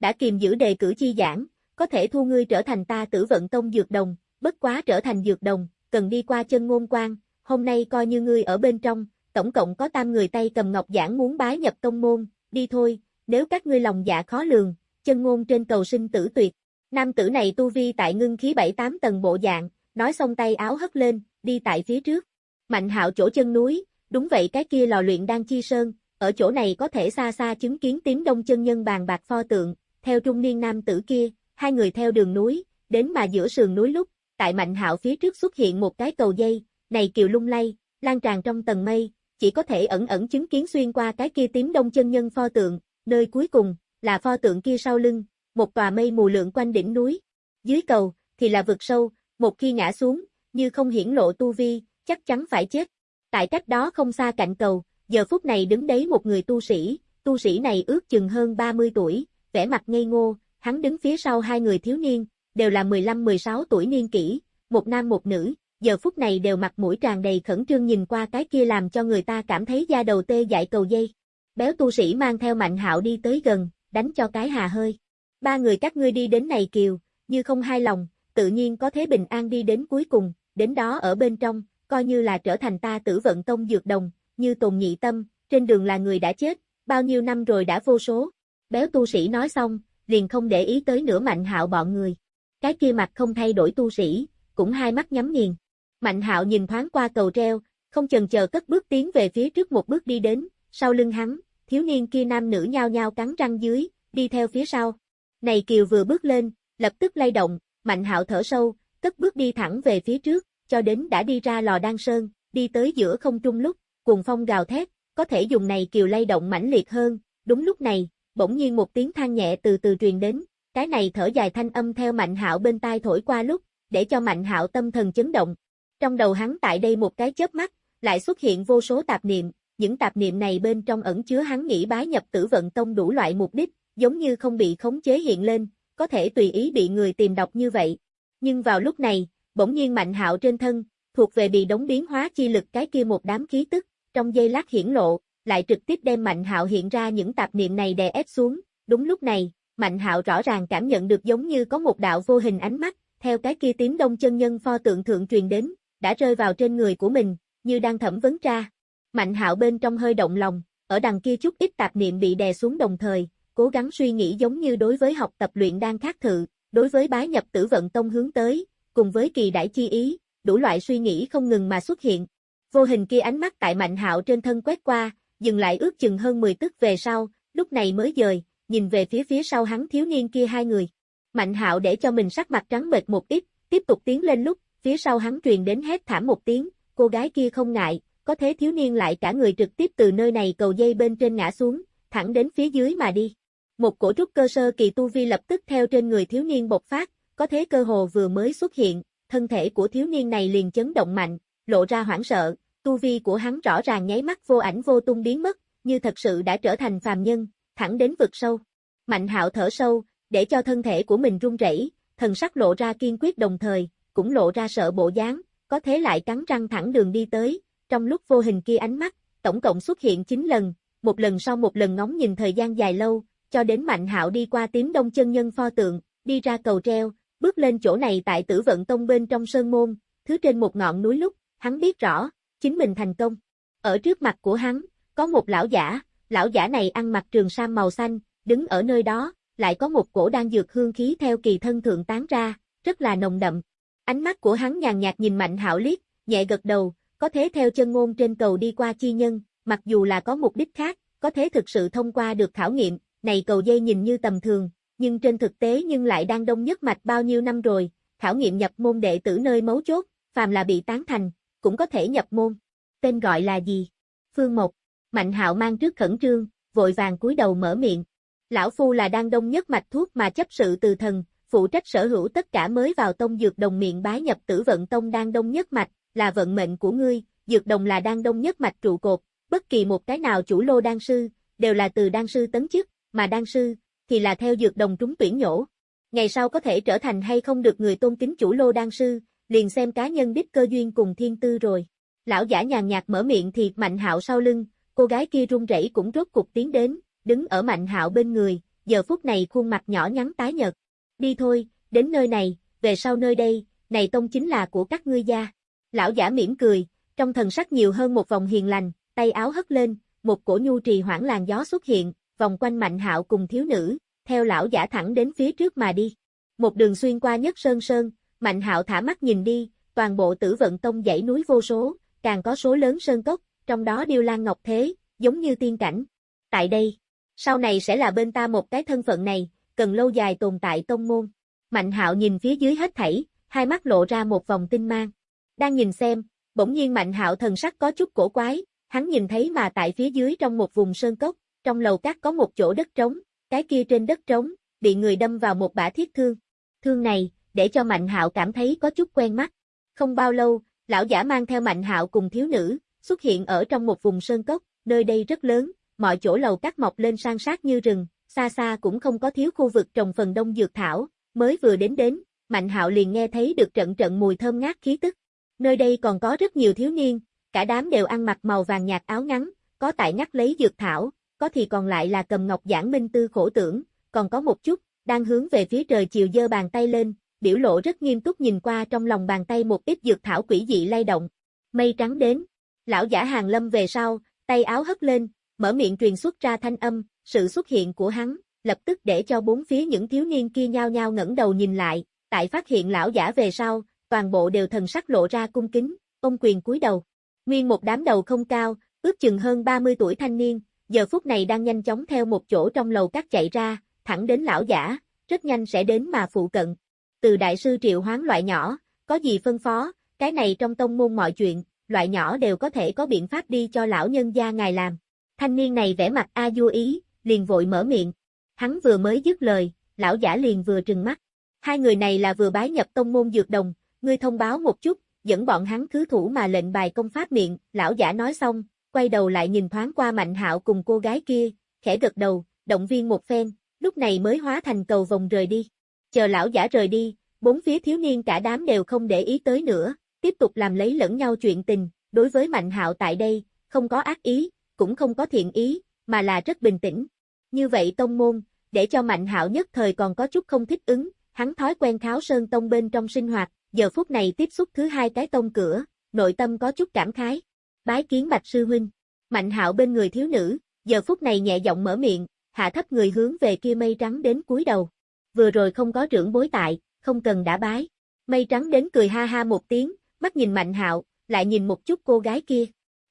Speaker 1: Đã kiềm giữ đề cử chi giảng, có thể thu ngươi trở thành ta tử vận tông dược đồng, bất quá trở thành dược đồng, cần đi qua chân ngôn quan, hôm nay coi như ngươi ở bên trong, tổng cộng có tam người tay cầm ngọc giản muốn bái nhập tông môn, đi thôi, nếu các ngươi lòng dạ khó lường, chân ngôn trên cầu sinh tử tuyệt. Nam tử này tu vi tại ngưng khí 7-8 tầng bộ dạng, nói xong tay áo hất lên, đi tại phía trước. Mạnh hạo chỗ chân núi, đúng vậy cái kia lò luyện đang chi sơn, ở chỗ này có thể xa xa chứng kiến tím đông chân nhân bàn bạc pho tượng, theo trung niên nam tử kia, hai người theo đường núi, đến mà giữa sườn núi lúc, tại Mạnh Hạo phía trước xuất hiện một cái cầu dây, này kiều lung lay, lan tràn trong tầng mây, chỉ có thể ẩn ẩn chứng kiến xuyên qua cái kia tím đông chân nhân pho tượng, nơi cuối cùng, là pho tượng kia sau lưng, một tòa mây mù lượng quanh đỉnh núi. Dưới cầu, thì là vực sâu, một khi ngã xuống, như không hiển lộ tu vi, chắc chắn phải chết. Tại cách đó không xa cạnh cầu, giờ phút này đứng đấy một người tu sĩ, tu sĩ này ước chừng hơn 30 tuổi, vẻ mặt ngây ngô, hắn đứng phía sau hai người thiếu niên, đều là 15-16 tuổi niên kỷ, một nam một nữ, giờ phút này đều mặt mũi tràn đầy khẩn trương nhìn qua cái kia làm cho người ta cảm thấy da đầu tê dại cầu dây. Béo tu sĩ mang theo mạnh hạo đi tới gần, đánh cho cái hà hơi. Ba người các ngươi đi đến này kiều, như không hai lòng, tự nhiên có thế bình an đi đến cuối cùng, đến đó ở bên trong, coi như là trở thành ta tử vận tông dược đồng, như tồn nhị tâm, trên đường là người đã chết, bao nhiêu năm rồi đã vô số. Béo tu sĩ nói xong, liền không để ý tới nửa mạnh hạo bọn người. Cái kia mặt không thay đổi tu sĩ, cũng hai mắt nhắm nghiền. Mạnh hạo nhìn thoáng qua cầu treo, không chần chờ cất bước tiến về phía trước một bước đi đến, sau lưng hắn, thiếu niên kia nam nữ nhao nhao cắn răng dưới, đi theo phía sau. Này Kiều vừa bước lên, lập tức lay động, mạnh hạo thở sâu, cất bước đi thẳng về phía trước, cho đến đã đi ra lò đan sơn, đi tới giữa không trung lúc, cuồng phong gào thét, có thể dùng này kiều lay động mãnh liệt hơn, đúng lúc này, bỗng nhiên một tiếng than nhẹ từ từ truyền đến, cái này thở dài thanh âm theo Mạnh Hạo bên tai thổi qua lúc, để cho Mạnh Hạo tâm thần chấn động. Trong đầu hắn tại đây một cái chớp mắt, lại xuất hiện vô số tạp niệm, những tạp niệm này bên trong ẩn chứa hắn nghĩ bái nhập tử vận tông đủ loại mục đích, giống như không bị khống chế hiện lên, có thể tùy ý bị người tìm đọc như vậy. Nhưng vào lúc này, bỗng nhiên mạnh hạo trên thân, thuộc về bị đóng biến hóa chi lực cái kia một đám khí tức, trong giây lát hiển lộ, lại trực tiếp đem mạnh hạo hiện ra những tạp niệm này đè ép xuống, đúng lúc này, mạnh hạo rõ ràng cảm nhận được giống như có một đạo vô hình ánh mắt, theo cái kia tím đông chân nhân pho tượng thượng truyền đến, đã rơi vào trên người của mình, như đang thẩm vấn tra. Mạnh hạo bên trong hơi động lòng, ở đằng kia chút ít tạp niệm bị đè xuống đồng thời, cố gắng suy nghĩ giống như đối với học tập luyện đang khác thự, đối với bái nhập tử vận tông hướng tới, cùng với kỳ đại chi ý, đủ loại suy nghĩ không ngừng mà xuất hiện. Vô hình kia ánh mắt tại Mạnh Hạo trên thân quét qua, dừng lại ước chừng hơn 10 tức về sau, lúc này mới dời, nhìn về phía phía sau hắn thiếu niên kia hai người. Mạnh Hạo để cho mình sắc mặt trắng bệch một ít, tiếp tục tiến lên lúc, phía sau hắn truyền đến hét thảm một tiếng, cô gái kia không ngại, có thế thiếu niên lại cả người trực tiếp từ nơi này cầu dây bên trên ngã xuống, thẳng đến phía dưới mà đi. Một cổ trúc cơ sơ kỳ tu vi lập tức theo trên người thiếu niên bộc phát, có thế cơ hồ vừa mới xuất hiện, thân thể của thiếu niên này liền chấn động mạnh, lộ ra hoảng sợ, tu vi của hắn rõ ràng nháy mắt vô ảnh vô tung biến mất, như thật sự đã trở thành phàm nhân, thẳng đến vực sâu. Mạnh hạo thở sâu, để cho thân thể của mình run rẩy, thần sắc lộ ra kiên quyết đồng thời, cũng lộ ra sợ bộ dáng, có thế lại cắn răng thẳng đường đi tới, trong lúc vô hình kia ánh mắt, tổng cộng xuất hiện 9 lần, một lần sau một lần ngóng nhìn thời gian dài lâu, cho đến Mạnh Hạo đi qua tím đông chân nhân pho tượng, đi ra cầu treo, bước lên chỗ này tại tử vận tông bên trong sơn môn, thứ trên một ngọn núi lúc, hắn biết rõ, chính mình thành công. Ở trước mặt của hắn, có một lão giả, lão giả này ăn mặc trường sam màu xanh, đứng ở nơi đó, lại có một cổ đang dược hương khí theo kỳ thân thượng tán ra, rất là nồng đậm. Ánh mắt của hắn nhàn nhạt nhìn Mạnh Hạo liếc, nhẹ gật đầu, có thế theo chân ngôn trên cầu đi qua chi nhân, mặc dù là có mục đích khác, có thế thực sự thông qua được khảo nghiệm, này cầu dây nhìn như tầm thường, nhưng trên thực tế nhưng lại đang đông nhất mạch bao nhiêu năm rồi, khảo nghiệm nhập môn đệ tử nơi mấu chốt, phàm là bị tán thành, cũng có thể nhập môn. Tên gọi là gì? Phương Mộc. Mạnh hạo mang trước khẩn trương, vội vàng cúi đầu mở miệng. Lão Phu là đang đông nhất mạch thuốc mà chấp sự từ thần, phụ trách sở hữu tất cả mới vào tông dược đồng miệng bái nhập tử vận tông đang đông nhất mạch, là vận mệnh của ngươi, dược đồng là đang đông nhất mạch trụ cột, bất kỳ một cái nào chủ lô đan sư, đều là từ đan sư tấn chức, mà đan sư, thì là theo dược đồng trúng tuyển nhổ. Ngày sau có thể trở thành hay không được người tôn kính chủ lô đan sư, liền xem cá nhân đích cơ duyên cùng thiên tư rồi. Lão giả nhàn nhạt mở miệng thì mạnh hạo sau lưng, cô gái kia run rẩy cũng rốt cục tiến đến, đứng ở mạnh hạo bên người, giờ phút này khuôn mặt nhỏ nhắn tái nhợt. Đi thôi, đến nơi này, về sau nơi đây, này tông chính là của các ngươi gia. Lão giả mỉm cười, trong thần sắc nhiều hơn một vòng hiền lành, tay áo hất lên, một cổ nhu trì hoảng làn gió xuất hiện, vòng quanh Mạnh Hạo cùng thiếu nữ, theo lão giả thẳng đến phía trước mà đi. Một đường xuyên qua nhất sơn sơn, Mạnh Hạo thả mắt nhìn đi, toàn bộ tử vận tông dãy núi vô số, càng có số lớn sơn cốc, trong đó điêu lan ngọc thế, giống như tiên cảnh. Tại đây, sau này sẽ là bên ta một cái thân phận này, cần lâu dài tồn tại tông môn. Mạnh Hạo nhìn phía dưới hết thảy, hai mắt lộ ra một vòng tinh mang. Đang nhìn xem, bỗng nhiên Mạnh Hạo thần sắc có chút cổ quái, hắn nhìn thấy mà tại phía dưới trong một vùng sơn cốc, trong lầu cát có một chỗ đất trống, cái kia trên đất trống, bị người đâm vào một bả thiết thương. Thương này, để cho Mạnh Hạo cảm thấy có chút quen mắt. Không bao lâu, lão giả mang theo Mạnh Hạo cùng thiếu nữ, xuất hiện ở trong một vùng sơn cốc, nơi đây rất lớn, mọi chỗ lầu cát mọc lên san sát như rừng, xa xa cũng không có thiếu khu vực trồng phần đông dược thảo, mới vừa đến đến, Mạnh Hạo liền nghe thấy được trận trận mùi thơm ngát khí tức. Nơi đây còn có rất nhiều thiếu niên, cả đám đều ăn mặc màu vàng nhạt áo ngắn, có tại ngắt lấy dược thảo, có thì còn lại là cầm ngọc giảng minh tư khổ tưởng, còn có một chút, đang hướng về phía trời chiều dơ bàn tay lên, biểu lộ rất nghiêm túc nhìn qua trong lòng bàn tay một ít dược thảo quỷ dị lay động. Mây trắng đến, lão giả hàng lâm về sau, tay áo hất lên, mở miệng truyền xuất ra thanh âm, sự xuất hiện của hắn, lập tức để cho bốn phía những thiếu niên kia nhao nhao ngẩng đầu nhìn lại, tại phát hiện lão giả về sau, toàn bộ đều thần sắc lộ ra cung kính, ông quyền cúi đầu. Nguyên một đám đầu không cao, ước chừng hơn 30 tuổi thanh niên, giờ phút này đang nhanh chóng theo một chỗ trong lầu cát chạy ra, thẳng đến lão giả, rất nhanh sẽ đến mà phụ cận. Từ đại sư triệu hoán loại nhỏ, có gì phân phó, cái này trong tông môn mọi chuyện, loại nhỏ đều có thể có biện pháp đi cho lão nhân gia ngài làm. Thanh niên này vẻ mặt a du ý, liền vội mở miệng. Hắn vừa mới dứt lời, lão giả liền vừa trừng mắt. Hai người này là vừa bái nhập tông môn dược đồng, ngươi thông báo một chút, dẫn bọn hắn thứ thủ mà lệnh bài công pháp miệng, lão giả nói xong, quay đầu lại nhìn thoáng qua Mạnh Hạo cùng cô gái kia, khẽ gật đầu, động viên một phen, lúc này mới hóa thành cầu vòng rời đi. Chờ lão giả rời đi, bốn phía thiếu niên cả đám đều không để ý tới nữa, tiếp tục làm lấy lẫn nhau chuyện tình, đối với Mạnh Hạo tại đây, không có ác ý, cũng không có thiện ý, mà là rất bình tĩnh. Như vậy tông môn, để cho Mạnh Hạo nhất thời còn có chút không thích ứng, hắn thói quen kháo sơn tông bên trong sinh hoạt, giờ phút này tiếp xúc thứ hai cái tông cửa, nội tâm có chút cảm khái. Bái kiến Bạch sư huynh. Mạnh Hạo bên người thiếu nữ, giờ phút này nhẹ giọng mở miệng, hạ thấp người hướng về kia mây trắng đến cúi đầu. Vừa rồi không có trưởng bối tại, không cần đã bái. Mây trắng đến cười ha ha một tiếng, mắt nhìn Mạnh Hạo, lại nhìn một chút cô gái kia.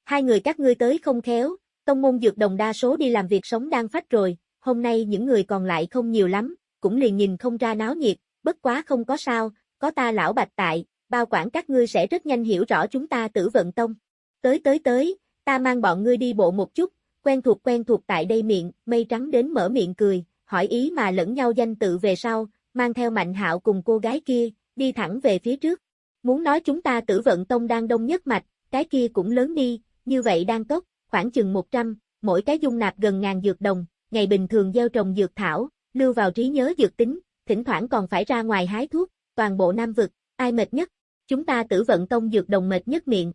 Speaker 1: Hai người các ngươi tới không khéo, tông môn dược đồng đa số đi làm việc sống đang phách rồi, hôm nay những người còn lại không nhiều lắm, cũng liền nhìn không ra náo nhiệt, bất quá không có sao, có ta lão bạch tại, bao quản các ngươi sẽ rất nhanh hiểu rõ chúng ta tử vận tông. Tới tới tới, ta mang bọn ngươi đi bộ một chút, quen thuộc quen thuộc tại đây miệng, mây trắng đến mở miệng cười, hỏi ý mà lẫn nhau danh tự về sau, mang theo mạnh hạo cùng cô gái kia, đi thẳng về phía trước. Muốn nói chúng ta tử vận tông đang đông nhất mạch, cái kia cũng lớn đi, như vậy đang tốt, khoảng chừng 100, mỗi cái dung nạp gần ngàn dược đồng, ngày bình thường gieo trồng dược thảo, lưu vào trí nhớ dược tính, thỉnh thoảng còn phải ra ngoài hái thuốc, toàn bộ Nam vực, ai mệt nhất? Chúng ta tử vận tông dược đồng mệt nhất miệng.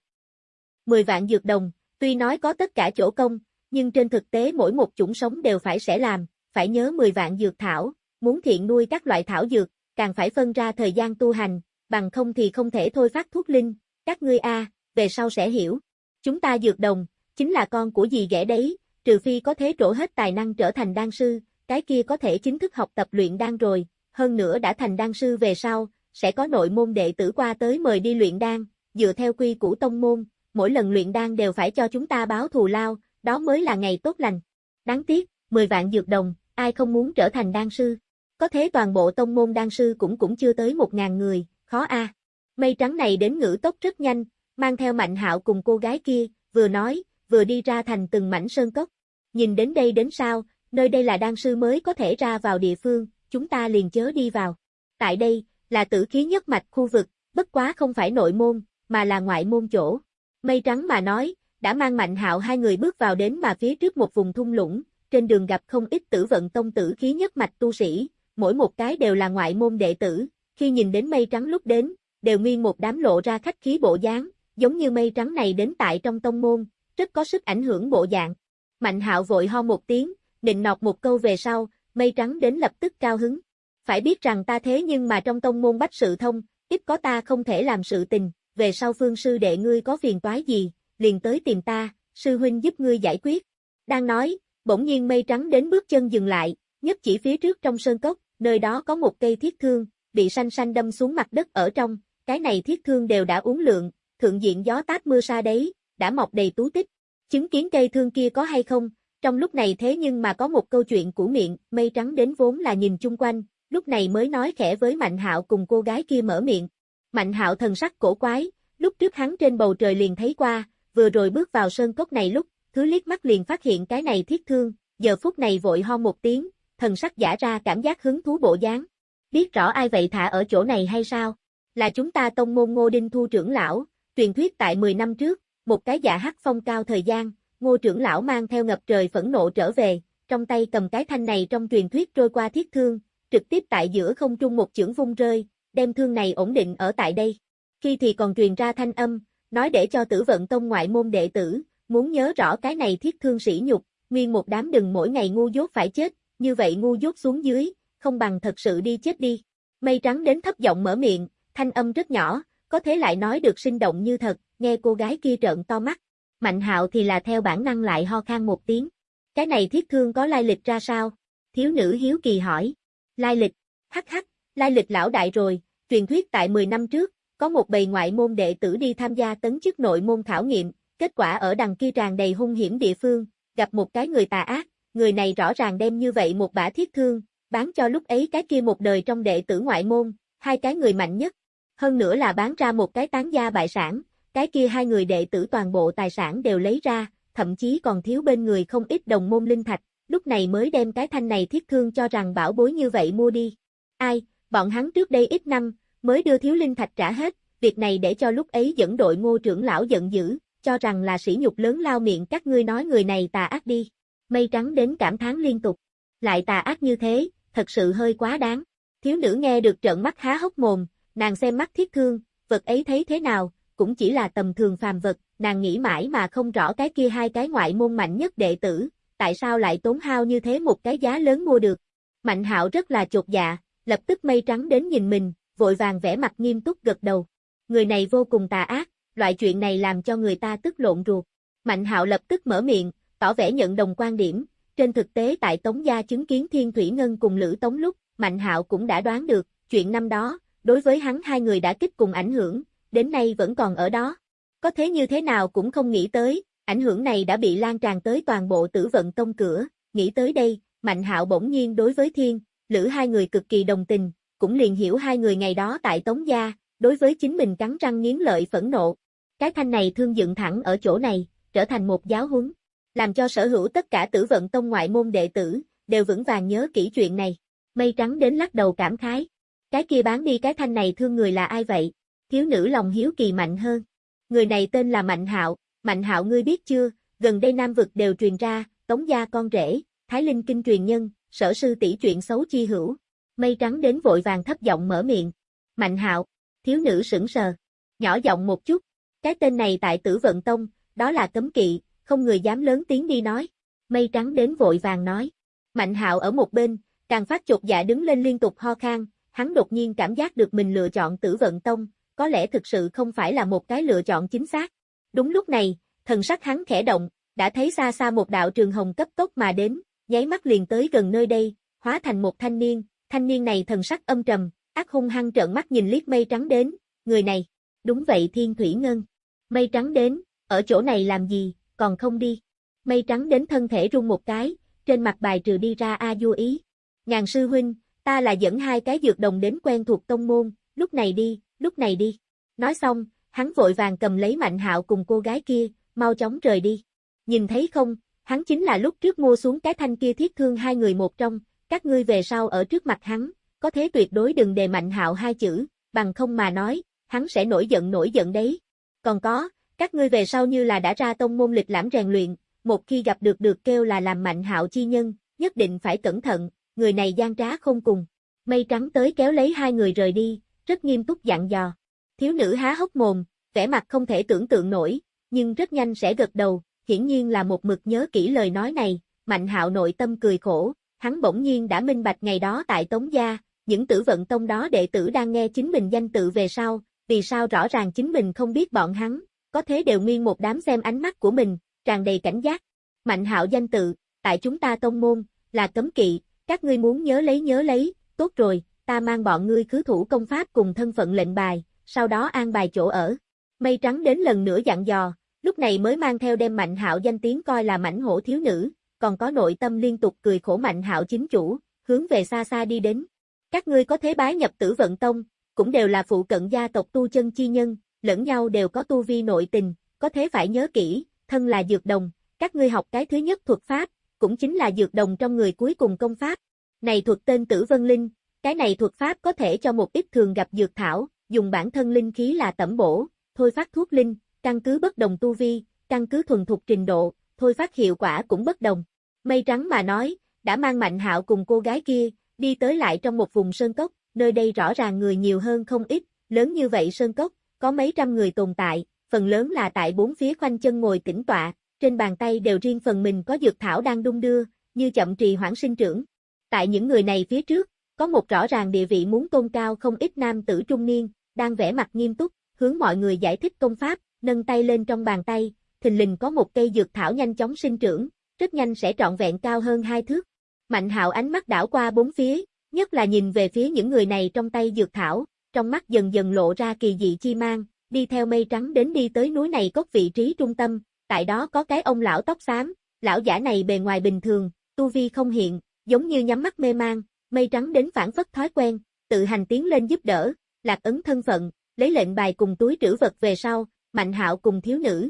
Speaker 1: 10 vạn dược đồng, tuy nói có tất cả chỗ công, nhưng trên thực tế mỗi một chủng sống đều phải sẽ làm, phải nhớ 10 vạn dược thảo, muốn thiện nuôi các loại thảo dược, càng phải phân ra thời gian tu hành, bằng không thì không thể thôi phát thuốc linh, các ngươi a, về sau sẽ hiểu. Chúng ta dược đồng, chính là con của gì ghẻ đấy, trừ phi có thế trổ hết tài năng trở thành đan sư, cái kia có thể chính thức học tập luyện đan rồi, hơn nữa đã thành đan sư về sau, sẽ có nội môn đệ tử qua tới mời đi luyện đan, dựa theo quy củ tông môn, mỗi lần luyện đan đều phải cho chúng ta báo thù lao, đó mới là ngày tốt lành. Đáng tiếc, 10 vạn dược đồng, ai không muốn trở thành đan sư. Có thế toàn bộ tông môn đan sư cũng cũng chưa tới 1.000 người, khó a. Mây trắng này đến ngữ tốc rất nhanh, mang theo mạnh hạo cùng cô gái kia, vừa nói, vừa đi ra thành từng mảnh sơn cốc. Nhìn đến đây đến sao, nơi đây là đan sư mới có thể ra vào địa phương, chúng ta liền chớ đi vào. Tại đây, là tử khí nhất mạch khu vực, bất quá không phải nội môn, mà là ngoại môn chỗ. Mây trắng mà nói, đã mang mạnh hạo hai người bước vào đến mà phía trước một vùng thung lũng, trên đường gặp không ít tử vận tông tử khí nhất mạch tu sĩ, mỗi một cái đều là ngoại môn đệ tử, khi nhìn đến mây trắng lúc đến, đều nguyên một đám lộ ra khách khí bộ dáng, giống như mây trắng này đến tại trong tông môn, rất có sức ảnh hưởng bộ dạng. Mạnh hạo vội ho một tiếng, định nọt một câu về sau, mây trắng đến lập tức cao hứng. Phải biết rằng ta thế nhưng mà trong tông môn bách sự thông, ít có ta không thể làm sự tình, về sau phương sư đệ ngươi có phiền toái gì, liền tới tìm ta, sư huynh giúp ngươi giải quyết. Đang nói, bỗng nhiên mây trắng đến bước chân dừng lại, nhất chỉ phía trước trong sơn cốc, nơi đó có một cây thiết thương, bị xanh xanh đâm xuống mặt đất ở trong, cái này thiết thương đều đã uống lượng, thượng diện gió táp mưa xa đấy, đã mọc đầy tú tích. Chứng kiến cây thương kia có hay không, trong lúc này thế nhưng mà có một câu chuyện của miệng, mây trắng đến vốn là nhìn chung quanh, lúc này mới nói khẽ với Mạnh Hạo cùng cô gái kia mở miệng. Mạnh Hạo thần sắc cổ quái, lúc trước hắn trên bầu trời liền thấy qua, vừa rồi bước vào sơn cốc này lúc, thứ liếc mắt liền phát hiện cái này thiết thương, giờ phút này vội ho một tiếng, thần sắc giả ra cảm giác hứng thú bộ dáng. Biết rõ ai vậy thả ở chỗ này hay sao? Là chúng ta tông môn Ngô Đinh Thu trưởng lão, truyền thuyết tại 10 năm trước, một cái dạ hắc phong cao thời gian, Ngô trưởng lão mang theo ngập trời phẫn nộ trở về, trong tay cầm cái thanh này trong truyền thuyết trôi qua thiết thương, trực tiếp tại giữa không trung một chưởng vung rơi, đem thương này ổn định ở tại đây. Khi thì còn truyền ra thanh âm, nói để cho tử vận tông ngoại môn đệ tử, muốn nhớ rõ cái này thiết thương sĩ nhục, nguyên một đám đừng mỗi ngày ngu dốt phải chết, như vậy ngu dốt xuống dưới, không bằng thật sự đi chết đi. Mây trắng đến thấp giọng mở miệng, thanh âm rất nhỏ, có thế lại nói được sinh động như thật, nghe cô gái kia trợn to mắt. Mạnh hạo thì là theo bản năng lại ho khan một tiếng. Cái này thiết thương có lai lịch ra sao? Thiếu nữ hiếu kỳ hỏi. Lai lịch, hắc hắc, lai lịch lão đại rồi, truyền thuyết tại 10 năm trước, có một bầy ngoại môn đệ tử đi tham gia tấn chức nội môn khảo nghiệm, kết quả ở đằng kia tràn đầy hung hiểm địa phương, gặp một cái người tà ác, người này rõ ràng đem như vậy một bả thiết thương, bán cho lúc ấy cái kia một đời trong đệ tử ngoại môn, hai cái người mạnh nhất. Hơn nữa là bán ra một cái tán gia bại sản, cái kia hai người đệ tử toàn bộ tài sản đều lấy ra, thậm chí còn thiếu bên người không ít đồng môn linh thạch, lúc này mới đem cái thanh này thiết thương cho rằng bảo bối như vậy mua đi. Ai, bọn hắn trước đây ít năm, mới đưa thiếu linh thạch trả hết, việc này để cho lúc ấy dẫn đội ngô trưởng lão giận dữ, cho rằng là sỉ nhục lớn lao miệng các ngươi nói người này tà ác đi. Mây trắng đến cảm thán liên tục. Lại tà ác như thế, thật sự hơi quá đáng. Thiếu nữ nghe được trợn mắt há hốc mồm, nàng xem mắt thiết thương, vật ấy thấy thế nào, cũng chỉ là tầm thường phàm vật, nàng nghĩ mãi mà không rõ cái kia hai cái ngoại môn mạnh nhất đệ tử, tại sao lại tốn hao như thế một cái giá lớn mua được. Mạnh hạo rất là chột dạ, lập tức mây trắng đến nhìn mình, vội vàng vẽ mặt nghiêm túc gật đầu. Người này vô cùng tà ác, loại chuyện này làm cho người ta tức lộn ruột. Mạnh hạo lập tức mở miệng, tỏ vẻ nhận đồng quan điểm, trên thực tế tại Tống Gia chứng kiến Thiên Thủy Ngân cùng Lữ Tống lúc, Mạnh hạo cũng đã đoán được, chuyện năm đó, đối với hắn hai người đã kích cùng ảnh hưởng, đến nay vẫn còn ở đó. Có thế như thế nào cũng không nghĩ tới, ảnh hưởng này đã bị lan tràn tới toàn bộ tử vận tông cửa, nghĩ tới đây, Mạnh hạo bỗng nhiên đối với Thiên, Lữ hai người cực kỳ đồng tình, cũng liền hiểu hai người ngày đó tại Tống Gia, đối với chính mình cắn răng nghiến lợi phẫn nộ. Cái thanh này thương dựng thẳng ở chỗ này, trở thành một giáo huấn, làm cho sở hữu tất cả tử vận tông ngoại môn đệ tử, đều vững vàng nhớ kỹ chuyện này. Mây trắng đến lắc đầu cảm khái. Cái kia bán đi cái thanh này thương người là ai vậy? Thiếu nữ lòng hiếu kỳ mạnh hơn. Người này tên là Mạnh Hạo, Mạnh Hạo ngươi biết chưa, gần đây Nam vực đều truyền ra, Tống gia con rể, Thái Linh kinh truyền nhân, sở sư tỷ chuyện xấu chi hữu. Mây trắng đến vội vàng thấp giọng mở miệng. Mạnh Hạo, thiếu nữ sững sờ, nhỏ giọng một chút. Cái tên này tại Tử Vận Tông, đó là cấm kỵ, không người dám lớn tiếng đi nói. Mây trắng đến vội vàng nói. Mạnh Hạo ở một bên, càng phát chột dạ đứng lên liên tục ho khan, hắn đột nhiên cảm giác được mình lựa chọn Tử Vận Tông, có lẽ thực sự không phải là một cái lựa chọn chính xác. Đúng lúc này, thần sắc hắn khẽ động, đã thấy xa xa một đạo trường hồng cấp tốc mà đến, nháy mắt liền tới gần nơi đây, hóa thành một thanh niên, thanh niên này thần sắc âm trầm, ác hung hăng trợn mắt nhìn liếc mây trắng đến, người này, đúng vậy Thiên Thủy Ngân. Mây trắng đến, ở chỗ này làm gì, còn không đi. Mây trắng đến thân thể rung một cái, trên mặt bài trừ đi ra A Du ý. Ngàn sư huynh, ta là dẫn hai cái dược đồng đến quen thuộc tông môn, lúc này đi, lúc này đi. Nói xong, hắn vội vàng cầm lấy mạnh hạo cùng cô gái kia, mau chóng rời đi. Nhìn thấy không, hắn chính là lúc trước mua xuống cái thanh kia thiết thương hai người một trong, các ngươi về sau ở trước mặt hắn, có thế tuyệt đối đừng đề mạnh hạo hai chữ, bằng không mà nói, hắn sẽ nổi giận nổi giận đấy. Còn có, các ngươi về sau như là đã ra tông môn lịch lãm rèn luyện, một khi gặp được được kêu là làm mạnh hạo chi nhân, nhất định phải cẩn thận, người này gian trá không cùng. Mây trắng tới kéo lấy hai người rời đi, rất nghiêm túc dặn dò. Thiếu nữ há hốc mồm, vẻ mặt không thể tưởng tượng nổi, nhưng rất nhanh sẽ gật đầu, hiển nhiên là một mực nhớ kỹ lời nói này, Mạnh Hạo nội tâm cười khổ, hắn bỗng nhiên đã minh bạch ngày đó tại Tống Gia, những tử vận tông đó đệ tử đang nghe chính mình danh tự về sau, vì sao rõ ràng chính mình không biết bọn hắn, có thế đều nguyên một đám xem ánh mắt của mình, tràn đầy cảnh giác. Mạnh Hạo danh tự, tại chúng ta tông môn, là cấm kỵ, các ngươi muốn nhớ lấy nhớ lấy, tốt rồi, ta mang bọn ngươi cứ thủ công pháp cùng thân phận lệnh bài, sau đó an bài chỗ ở. Mây trắng đến lần nữa dặn dò, lúc này mới mang theo đem Mạnh Hạo danh tiếng coi là mảnh hổ thiếu nữ, còn có nội tâm liên tục cười khổ Mạnh Hạo chính chủ, hướng về xa xa đi đến. Các ngươi có thế bái nhập tử vận tông, cũng đều là phụ cận gia tộc tu chân chi nhân, lẫn nhau đều có tu vi nội tình, có thế phải nhớ kỹ, thân là dược đồng, các ngươi học cái thứ nhất thuật pháp, cũng chính là dược đồng trong người cuối cùng công pháp. Này thuật tên Tử Vân Linh, cái này thuật pháp có thể cho một ít thường gặp dược thảo, dùng bản thân linh khí là tẩm bổ, thôi phát thuốc linh, căn cứ bất đồng tu vi, căn cứ thuần thục trình độ, thôi phát hiệu quả cũng bất đồng. Mây trắng mà nói, đã mang mạnh hạo cùng cô gái kia, đi tới lại trong một vùng sơn cốc, nơi đây rõ ràng người nhiều hơn không ít, lớn như vậy sơn cốc, có mấy trăm người tồn tại, phần lớn là tại bốn phía khoanh chân ngồi tĩnh tọa, trên bàn tay đều riêng phần mình có dược thảo đang đung đưa, như chậm trì hoãn sinh trưởng. Tại những người này phía trước, có một rõ ràng địa vị muốn tôn cao không ít nam tử trung niên, đang vẽ mặt nghiêm túc, hướng mọi người giải thích công pháp, nâng tay lên trong bàn tay, thình lình có một cây dược thảo nhanh chóng sinh trưởng, rất nhanh sẽ trọn vẹn cao hơn hai thước. Mạnh hạo ánh mắt đảo qua bốn phía, nhất là nhìn về phía những người này trong tay dược thảo, trong mắt dần dần lộ ra kỳ dị chi mang, đi theo mây trắng đến đi tới núi này cốc vị trí trung tâm, tại đó có cái ông lão tóc xám, lão giả này bề ngoài bình thường, tu vi không hiện, giống như nhắm mắt mê mang, mây trắng đến phản phất thói quen, tự hành tiến lên giúp đỡ, lạc ấn thân phận, lấy lệnh bài cùng túi trữ vật về sau, mạnh hạo cùng thiếu nữ.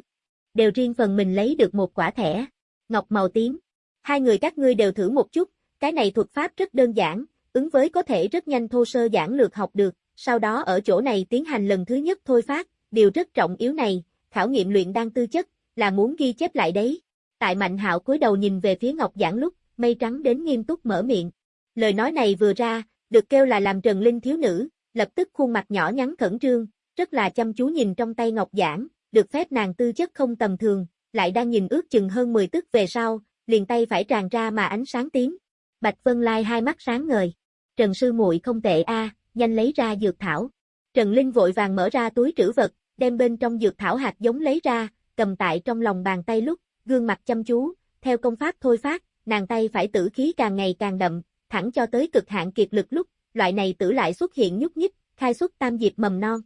Speaker 1: Đều riêng phần mình lấy được một quả thẻ, ngọc màu tím. Hai người các ngươi đều thử một chút, cái này thuật pháp rất đơn giản, ứng với có thể rất nhanh thô sơ giản lược học được, sau đó ở chỗ này tiến hành lần thứ nhất thôi phát, điều rất trọng yếu này, khảo nghiệm luyện đan tư chất, là muốn ghi chép lại đấy. Tại Mạnh Hạo cúi đầu nhìn về phía Ngọc Giảng lúc, mây trắng đến nghiêm túc mở miệng. Lời nói này vừa ra, được kêu là làm Trần Linh thiếu nữ, lập tức khuôn mặt nhỏ nhắn khẩn trương, rất là chăm chú nhìn trong tay Ngọc giản được phép nàng tư chất không tầm thường, lại đang nhìn ước chừng hơn 10 tức về sau, liền tay phải tràn ra mà ánh sáng tím. Bạch Vân Lai hai mắt sáng ngời. Trần sư muội không tệ a, nhanh lấy ra dược thảo. Trần Linh vội vàng mở ra túi trữ vật, đem bên trong dược thảo hạt giống lấy ra, cầm tại trong lòng bàn tay lúc, gương mặt chăm chú, theo công pháp thôi phát, nàng tay phải tử khí càng ngày càng đậm, thẳng cho tới cực hạn kiệt lực lúc, loại này tử lại xuất hiện nhúc nhích, khai xuất tam diệp mầm non.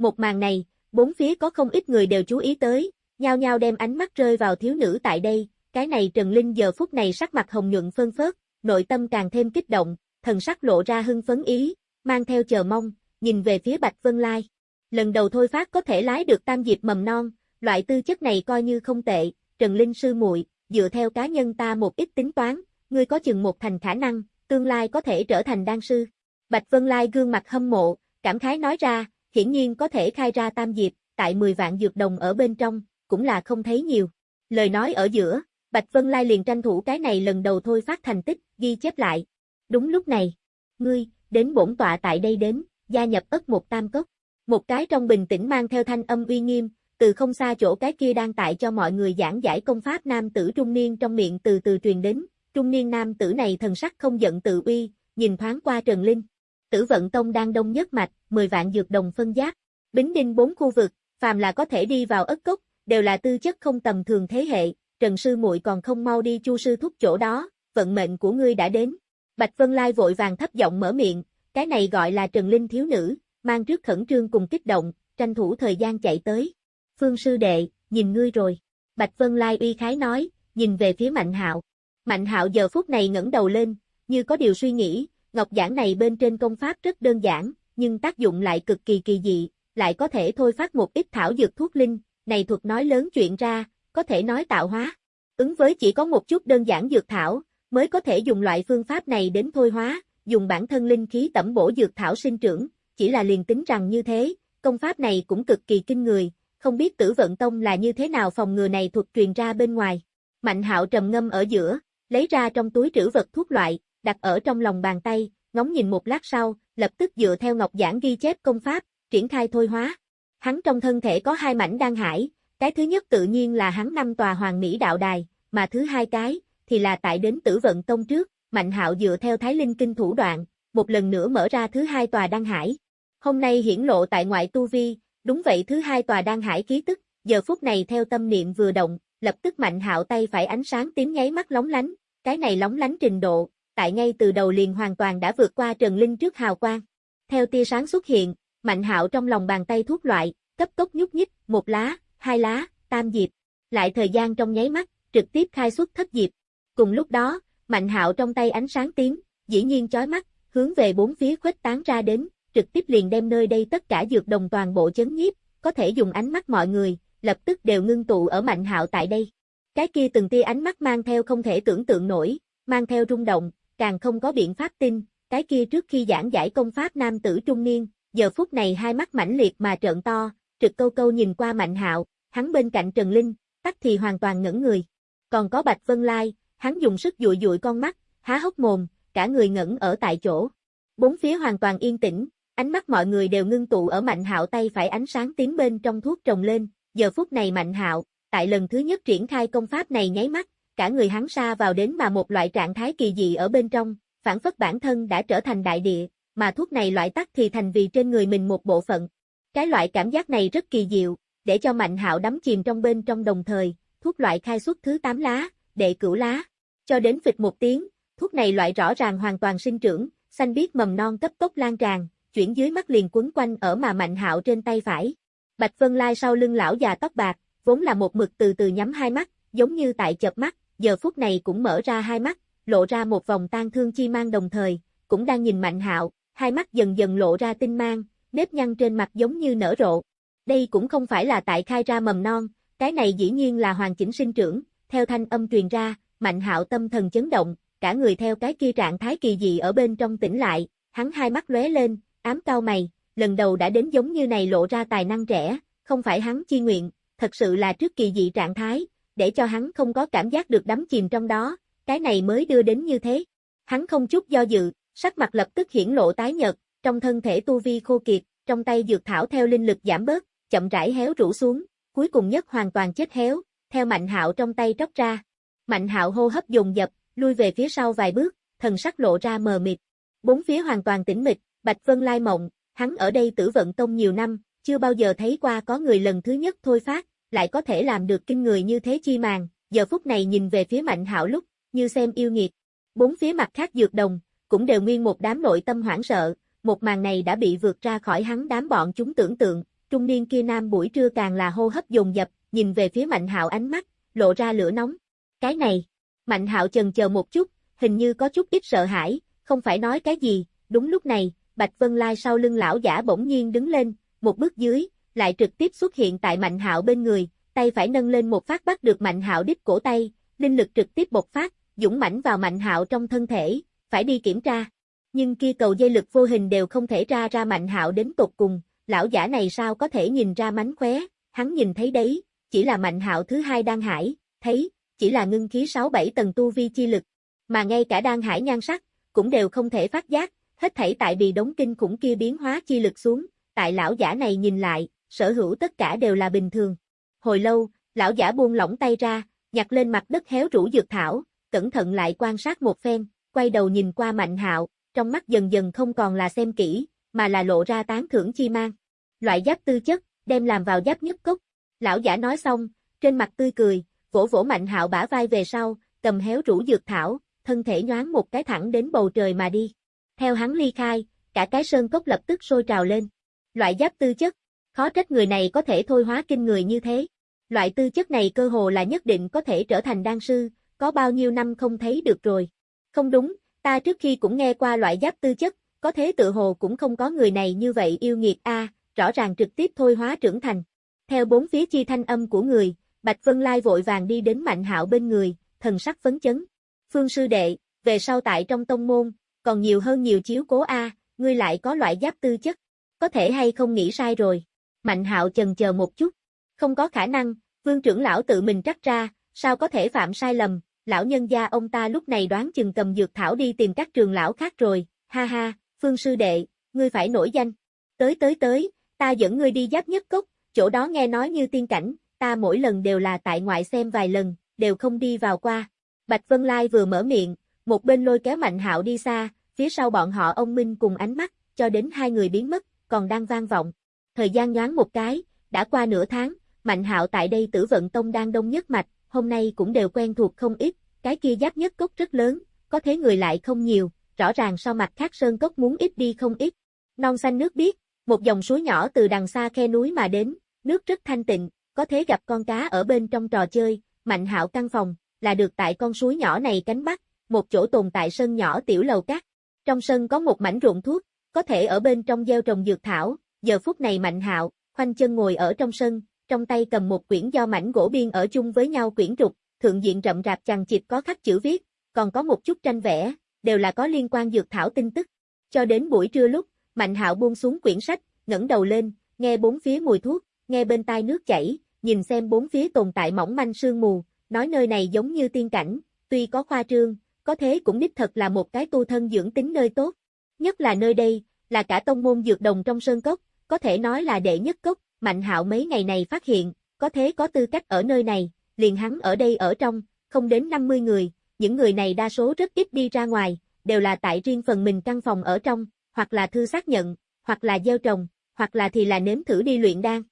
Speaker 1: Một màn này, bốn phía có không ít người đều chú ý tới, nhao nhao đem ánh mắt rơi vào thiếu nữ tại đây, cái này Trần Linh giờ phút này sắc mặt hồng nhuận phân phớt, nội tâm càng thêm kích động, thần sắc lộ ra hưng phấn ý, mang theo chờ mong, nhìn về phía Bạch Vân Lai. Lần đầu thôi phát có thể lái được tam diệp mầm non, loại tư chất này coi như không tệ, Trần Linh sư muội, dựa theo cá nhân ta một ít tính toán, ngươi có chừng một thành khả năng, tương lai có thể trở thành đan sư. Bạch Vân Lai gương mặt hâm mộ, cảm khái nói ra, hiển nhiên có thể khai ra tam diệp, tại 10 vạn dược đồng ở bên trong, cũng là không thấy nhiều. Lời nói ở giữa, Bạch Vân Lai liền tranh thủ cái này lần đầu thôi phát thành tích, ghi chép lại. Đúng lúc này, ngươi, đến bổn tọa tại đây đến, gia nhập ất một tam cốc. Một cái trong bình tĩnh mang theo thanh âm uy nghiêm, từ không xa chỗ cái kia đang tại cho mọi người giảng giải công pháp nam tử trung niên trong miệng từ từ truyền đến, trung niên nam tử này thần sắc không giận tự uy, nhìn thoáng qua Trần Linh. Tử vận tông đang đông nhất mạch, 10 vạn dược đồng phân giác, bính đinh bốn khu vực, phàm là có thể đi vào ất cốc, đều là tư chất không tầm thường thế hệ, Trần sư muội còn không mau đi chu sư thúc chỗ đó, vận mệnh của ngươi đã đến. Bạch Vân Lai vội vàng thấp giọng mở miệng, cái này gọi là Trần Linh thiếu nữ, mang trước khẩn trương cùng kích động, tranh thủ thời gian chạy tới. Phương sư đệ, nhìn ngươi rồi. Bạch Vân Lai uy khái nói, nhìn về phía Mạnh Hạo. Mạnh Hạo giờ phút này ngẩng đầu lên, như có điều suy nghĩ, ngọc giảng này bên trên công pháp rất đơn giản, nhưng tác dụng lại cực kỳ kỳ dị, lại có thể thôi phát một ít thảo dược thuốc linh, này thuật nói lớn chuyện ra, có thể nói tạo hóa. Ứng với chỉ có một chút đơn giản dược thảo, mới có thể dùng loại phương pháp này đến thôi hóa, dùng bản thân linh khí tẩm bổ dược thảo sinh trưởng, chỉ là liền tính rằng như thế, công pháp này cũng cực kỳ kinh người, không biết tử vận tông là như thế nào phòng ngừa này thuật truyền ra bên ngoài. Mạnh hạo trầm ngâm ở giữa, lấy ra trong túi trữ vật thuốc loại, đặt ở trong lòng bàn tay, ngóng nhìn một lát sau, lập tức dựa theo ngọc giảng ghi chép công pháp, triển khai thôi hóa. Hắn trong thân thể có hai mảnh đan hải, cái thứ nhất tự nhiên là hắn năm tòa hoàng mỹ đạo đài, mà thứ hai cái, thì là tại đến tử vận tông trước, Mạnh hạo dựa theo Thái Linh Kinh thủ đoạn, một lần nữa mở ra thứ hai tòa đan hải. Hôm nay hiển lộ tại ngoại tu vi, đúng vậy thứ hai tòa đan hải ký tức, giờ phút này theo tâm niệm vừa động, lập tức Mạnh hạo tay phải ánh sáng tím nháy mắt lóng lánh, cái này lóng lánh trình độ, tại ngay từ đầu liền hoàn toàn đã vượt qua Trần Linh trước hào quang. Theo tia sáng xuất hiện, Mạnh hạo trong lòng bàn tay thuốc loại, cấp tốc nhúc nhích, một lá, hai lá, tam diệp. Lại thời gian trong nháy mắt, trực tiếp khai xuất thất diệp. Cùng lúc đó, Mạnh hạo trong tay ánh sáng tím, dĩ nhiên chói mắt, hướng về bốn phía khuếch tán ra đến, trực tiếp liền đem nơi đây tất cả dược đồng toàn bộ chấn nhiếp, có thể dùng ánh mắt mọi người, lập tức đều ngưng tụ ở Mạnh hạo tại đây. Cái kia từng tia ánh mắt mang theo không thể tưởng tượng nổi, mang theo rung động, càng không có biện pháp tin, cái kia trước khi giảng giải công pháp nam tử trung niên, giờ phút này hai mắt mãnh liệt mà trợn to, trực câu câu nhìn qua Mạnh Hạo, hắn bên cạnh Trần Linh, tắc thì hoàn toàn ngẩn người. Còn có Bạch Vân Lai, hắn dùng sức dụi dụi con mắt, há hốc mồm, cả người ngẩn ở tại chỗ. Bốn phía hoàn toàn yên tĩnh, ánh mắt mọi người đều ngưng tụ ở Mạnh Hạo tay phải ánh sáng tím bên trong thuốc trồng lên, giờ phút này Mạnh Hạo, tại lần thứ nhất triển khai công pháp này nháy mắt, cả người hắn xa vào đến mà một loại trạng thái kỳ dị ở bên trong, phản phất bản thân đã trở thành đại địa, mà thuốc này loại tắc thì thành vì trên người mình một bộ phận. Cái loại cảm giác này rất kỳ diệu, để cho Mạnh Hạo đắm chìm trong bên trong đồng thời, thuốc loại khai xuất thứ 8 lá, đệ cửu lá, cho đến phịch một tiếng, thuốc này loại rõ ràng hoàn toàn sinh trưởng, xanh biếc mầm non cấp tốc lan tràn, chuyển dưới mắt liền quấn quanh ở mà Mạnh Hạo trên tay phải. Bạch Vân Lai sau lưng lão già tóc bạc, vốn là một mực từ từ nhắm hai mắt, giống như tại chợp mắt, giờ phút này cũng mở ra hai mắt, lộ ra một vòng tan thương chi mang đồng thời, cũng đang nhìn Mạnh Hạo, hai mắt dần dần lộ ra tinh mang, nếp nhăn trên mặt giống như nở rộ. Đây cũng không phải là tại khai ra mầm non, cái này dĩ nhiên là hoàn chỉnh sinh trưởng, theo thanh âm truyền ra, Mạnh Hạo tâm thần chấn động, cả người theo cái kia trạng thái kỳ dị ở bên trong tỉnh lại, hắn hai mắt lóe lên, ám cao mày, lần đầu đã đến giống như này lộ ra tài năng trẻ, không phải hắn chi nguyện, thật sự là trước kỳ dị trạng thái, để cho hắn không có cảm giác được đắm chìm trong đó, cái này mới đưa đến như thế. Hắn không chút do dự, sắc mặt lập tức hiển lộ tái nhợt, trong thân thể tu vi khô kiệt, trong tay dược thảo theo linh lực giảm bớt, chậm rãi héo rũ xuống, cuối cùng nhất hoàn toàn chết héo, theo Mạnh Hạo trong tay tróc ra. Mạnh Hạo hô hấp dồn dập, lui về phía sau vài bước, thần sắc lộ ra mờ mịt. Bốn phía hoàn toàn tĩnh mịch, Bạch Vân Lai mộng, hắn ở đây tử vận tông nhiều năm, chưa bao giờ thấy qua có người lần thứ nhất thôi phát, lại có thể làm được kinh người như thế chi màng, giờ phút này nhìn về phía Mạnh Hạo lúc, như xem yêu nghiệt. Bốn phía mặt khác dược đồng, cũng đều nguyên một đám nội tâm hoảng sợ, một màn này đã bị vượt ra khỏi hắn đám bọn chúng tưởng tượng, trung niên kia nam buổi trưa càng là hô hấp dồn dập, nhìn về phía Mạnh Hạo ánh mắt, lộ ra lửa nóng. Cái này, Mạnh Hạo chần chờ một chút, hình như có chút ít sợ hãi, không phải nói cái gì, đúng lúc này, Bạch Vân Lai sau lưng lão giả bỗng nhiên đứng lên, một bước dưới, lại trực tiếp xuất hiện tại Mạnh Hạo bên người, tay phải nâng lên một phát bắt được Mạnh Hạo đích cổ tay, linh lực trực tiếp bộc phát, dũng mãnh vào Mạnh Hạo trong thân thể, phải đi kiểm tra. Nhưng kia cầu dây lực vô hình đều không thể ra ra Mạnh Hạo đến tột cùng, lão giả này sao có thể nhìn ra mánh khóe, hắn nhìn thấy đấy, chỉ là Mạnh Hạo thứ hai đang hải, thấy, chỉ là ngưng khí 6-7 tầng tu vi chi lực, mà ngay cả đang hải nhan sắc, cũng đều không thể phát giác, hết thảy tại vì đống kinh khủng kia biến hóa chi lực xuống, tại lão giả này nhìn lại, sở hữu tất cả đều là bình thường. Hồi lâu, lão giả buông lỏng tay ra, nhặt lên mặt đất héo rũ dược thảo, cẩn thận lại quan sát một phen, quay đầu nhìn qua Mạnh Hạo, trong mắt dần dần không còn là xem kỹ, mà là lộ ra tán thưởng chi mang. Loại giáp tư chất, đem làm vào giáp nhất cốc. Lão giả nói xong, trên mặt tươi cười, vỗ vỗ Mạnh Hạo bả vai về sau, cầm héo rũ dược thảo, thân thể nhoáng một cái thẳng đến bầu trời mà đi. Theo hắn ly khai, cả cái sơn cốc lập tức sôi trào lên. Loại giáp tư chất, khó trách người này có thể thôi hóa kinh người như thế. Loại tư chất này cơ hồ là nhất định có thể trở thành đan sư, có bao nhiêu năm không thấy được rồi. Không đúng, ta trước khi cũng nghe qua loại giáp tư chất, có thế tự hồ cũng không có người này như vậy yêu nghiệt a, rõ ràng trực tiếp thôi hóa trưởng thành. Theo bốn phía chi thanh âm của người, Bạch Vân Lai vội vàng đi đến Mạnh Hạo bên người, thần sắc phấn chấn. Phương sư đệ, về sau tại trong tông môn, còn nhiều hơn nhiều chiếu cố a, ngươi lại có loại giáp tư chất, có thể hay không nghĩ sai rồi. Mạnh Hạo chần chờ một chút, không có khả năng, Vương trưởng lão tự mình trắc ra, sao có thể phạm sai lầm, lão nhân gia ông ta lúc này đoán chừng cầm dược thảo đi tìm các trường lão khác rồi, ha ha, Phương sư đệ, ngươi phải nổi danh. Tới tới tới, ta dẫn ngươi đi giáp nhất cốc, chỗ đó nghe nói như tiên cảnh, ta mỗi lần đều là tại ngoại xem vài lần, đều không đi vào qua. Bạch Vân Lai vừa mở miệng, một bên lôi kéo Mạnh Hạo đi xa, phía sau bọn họ ông Minh cùng ánh mắt, cho đến hai người biến mất, còn đang vang vọng. Thời gian nhoáng một cái, đã qua nửa tháng, Mạnh Hạo tại đây Tử Vận Tông đang đông nhất mạch, hôm nay cũng đều quen thuộc không ít, cái kia giáp nhất cốc rất lớn, có thế người lại không nhiều, rõ ràng so mặt khác sơn cốc muốn ít đi không ít. Non xanh nước biếc, một dòng suối nhỏ từ đằng xa khe núi mà đến, nước rất thanh tịnh, có thể gặp con cá ở bên trong trò chơi, Mạnh Hạo căn phòng, là được tại con suối nhỏ này cánh bắc, một chỗ tồn tại sân nhỏ tiểu lầu cát. Trong sân có một mảnh ruộng thuốc, có thể ở bên trong gieo trồng dược thảo, giờ phút này Mạnh Hạo, khoanh chân ngồi ở trong sân, trong tay cầm một quyển do mảnh gỗ biên ở chung với nhau quyển trục, thượng diện rậm rạp chằng chịt có khắc chữ viết, còn có một chút tranh vẽ, đều là có liên quan dược thảo tin tức. Cho đến buổi trưa lúc, Mạnh Hạo buông xuống quyển sách, ngẩng đầu lên, nghe bốn phía mùi thuốc, nghe bên tai nước chảy, nhìn xem bốn phía tồn tại mỏng manh sương mù, nói nơi này giống như tiên cảnh, tuy có khoa trương, có thế cũng đích thật là một cái tu thân dưỡng tính nơi tốt. Nhất là nơi đây, là cả tông môn dược đồng trong sơn cốc, có thể nói là đệ nhất cốc, Mạnh Hạo mấy ngày này phát hiện, có thế có tư cách ở nơi này, liền hắn ở đây ở trong, không đến 50 người, những người này đa số rất ít đi ra ngoài, đều là tại riêng phần mình căn phòng ở trong, hoặc là thư xác nhận, hoặc là gieo trồng, hoặc là thì là nếm thử đi luyện đan.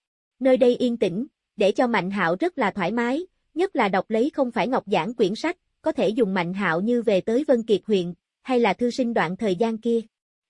Speaker 1: Nơi đây yên tĩnh, để cho Mạnh Hạo rất là thoải mái, nhất là đọc lấy không phải ngọc giảng quyển sách, có thể dùng Mạnh Hạo như về tới Vân Kiệt huyện, hay là thư sinh đoạn thời gian kia.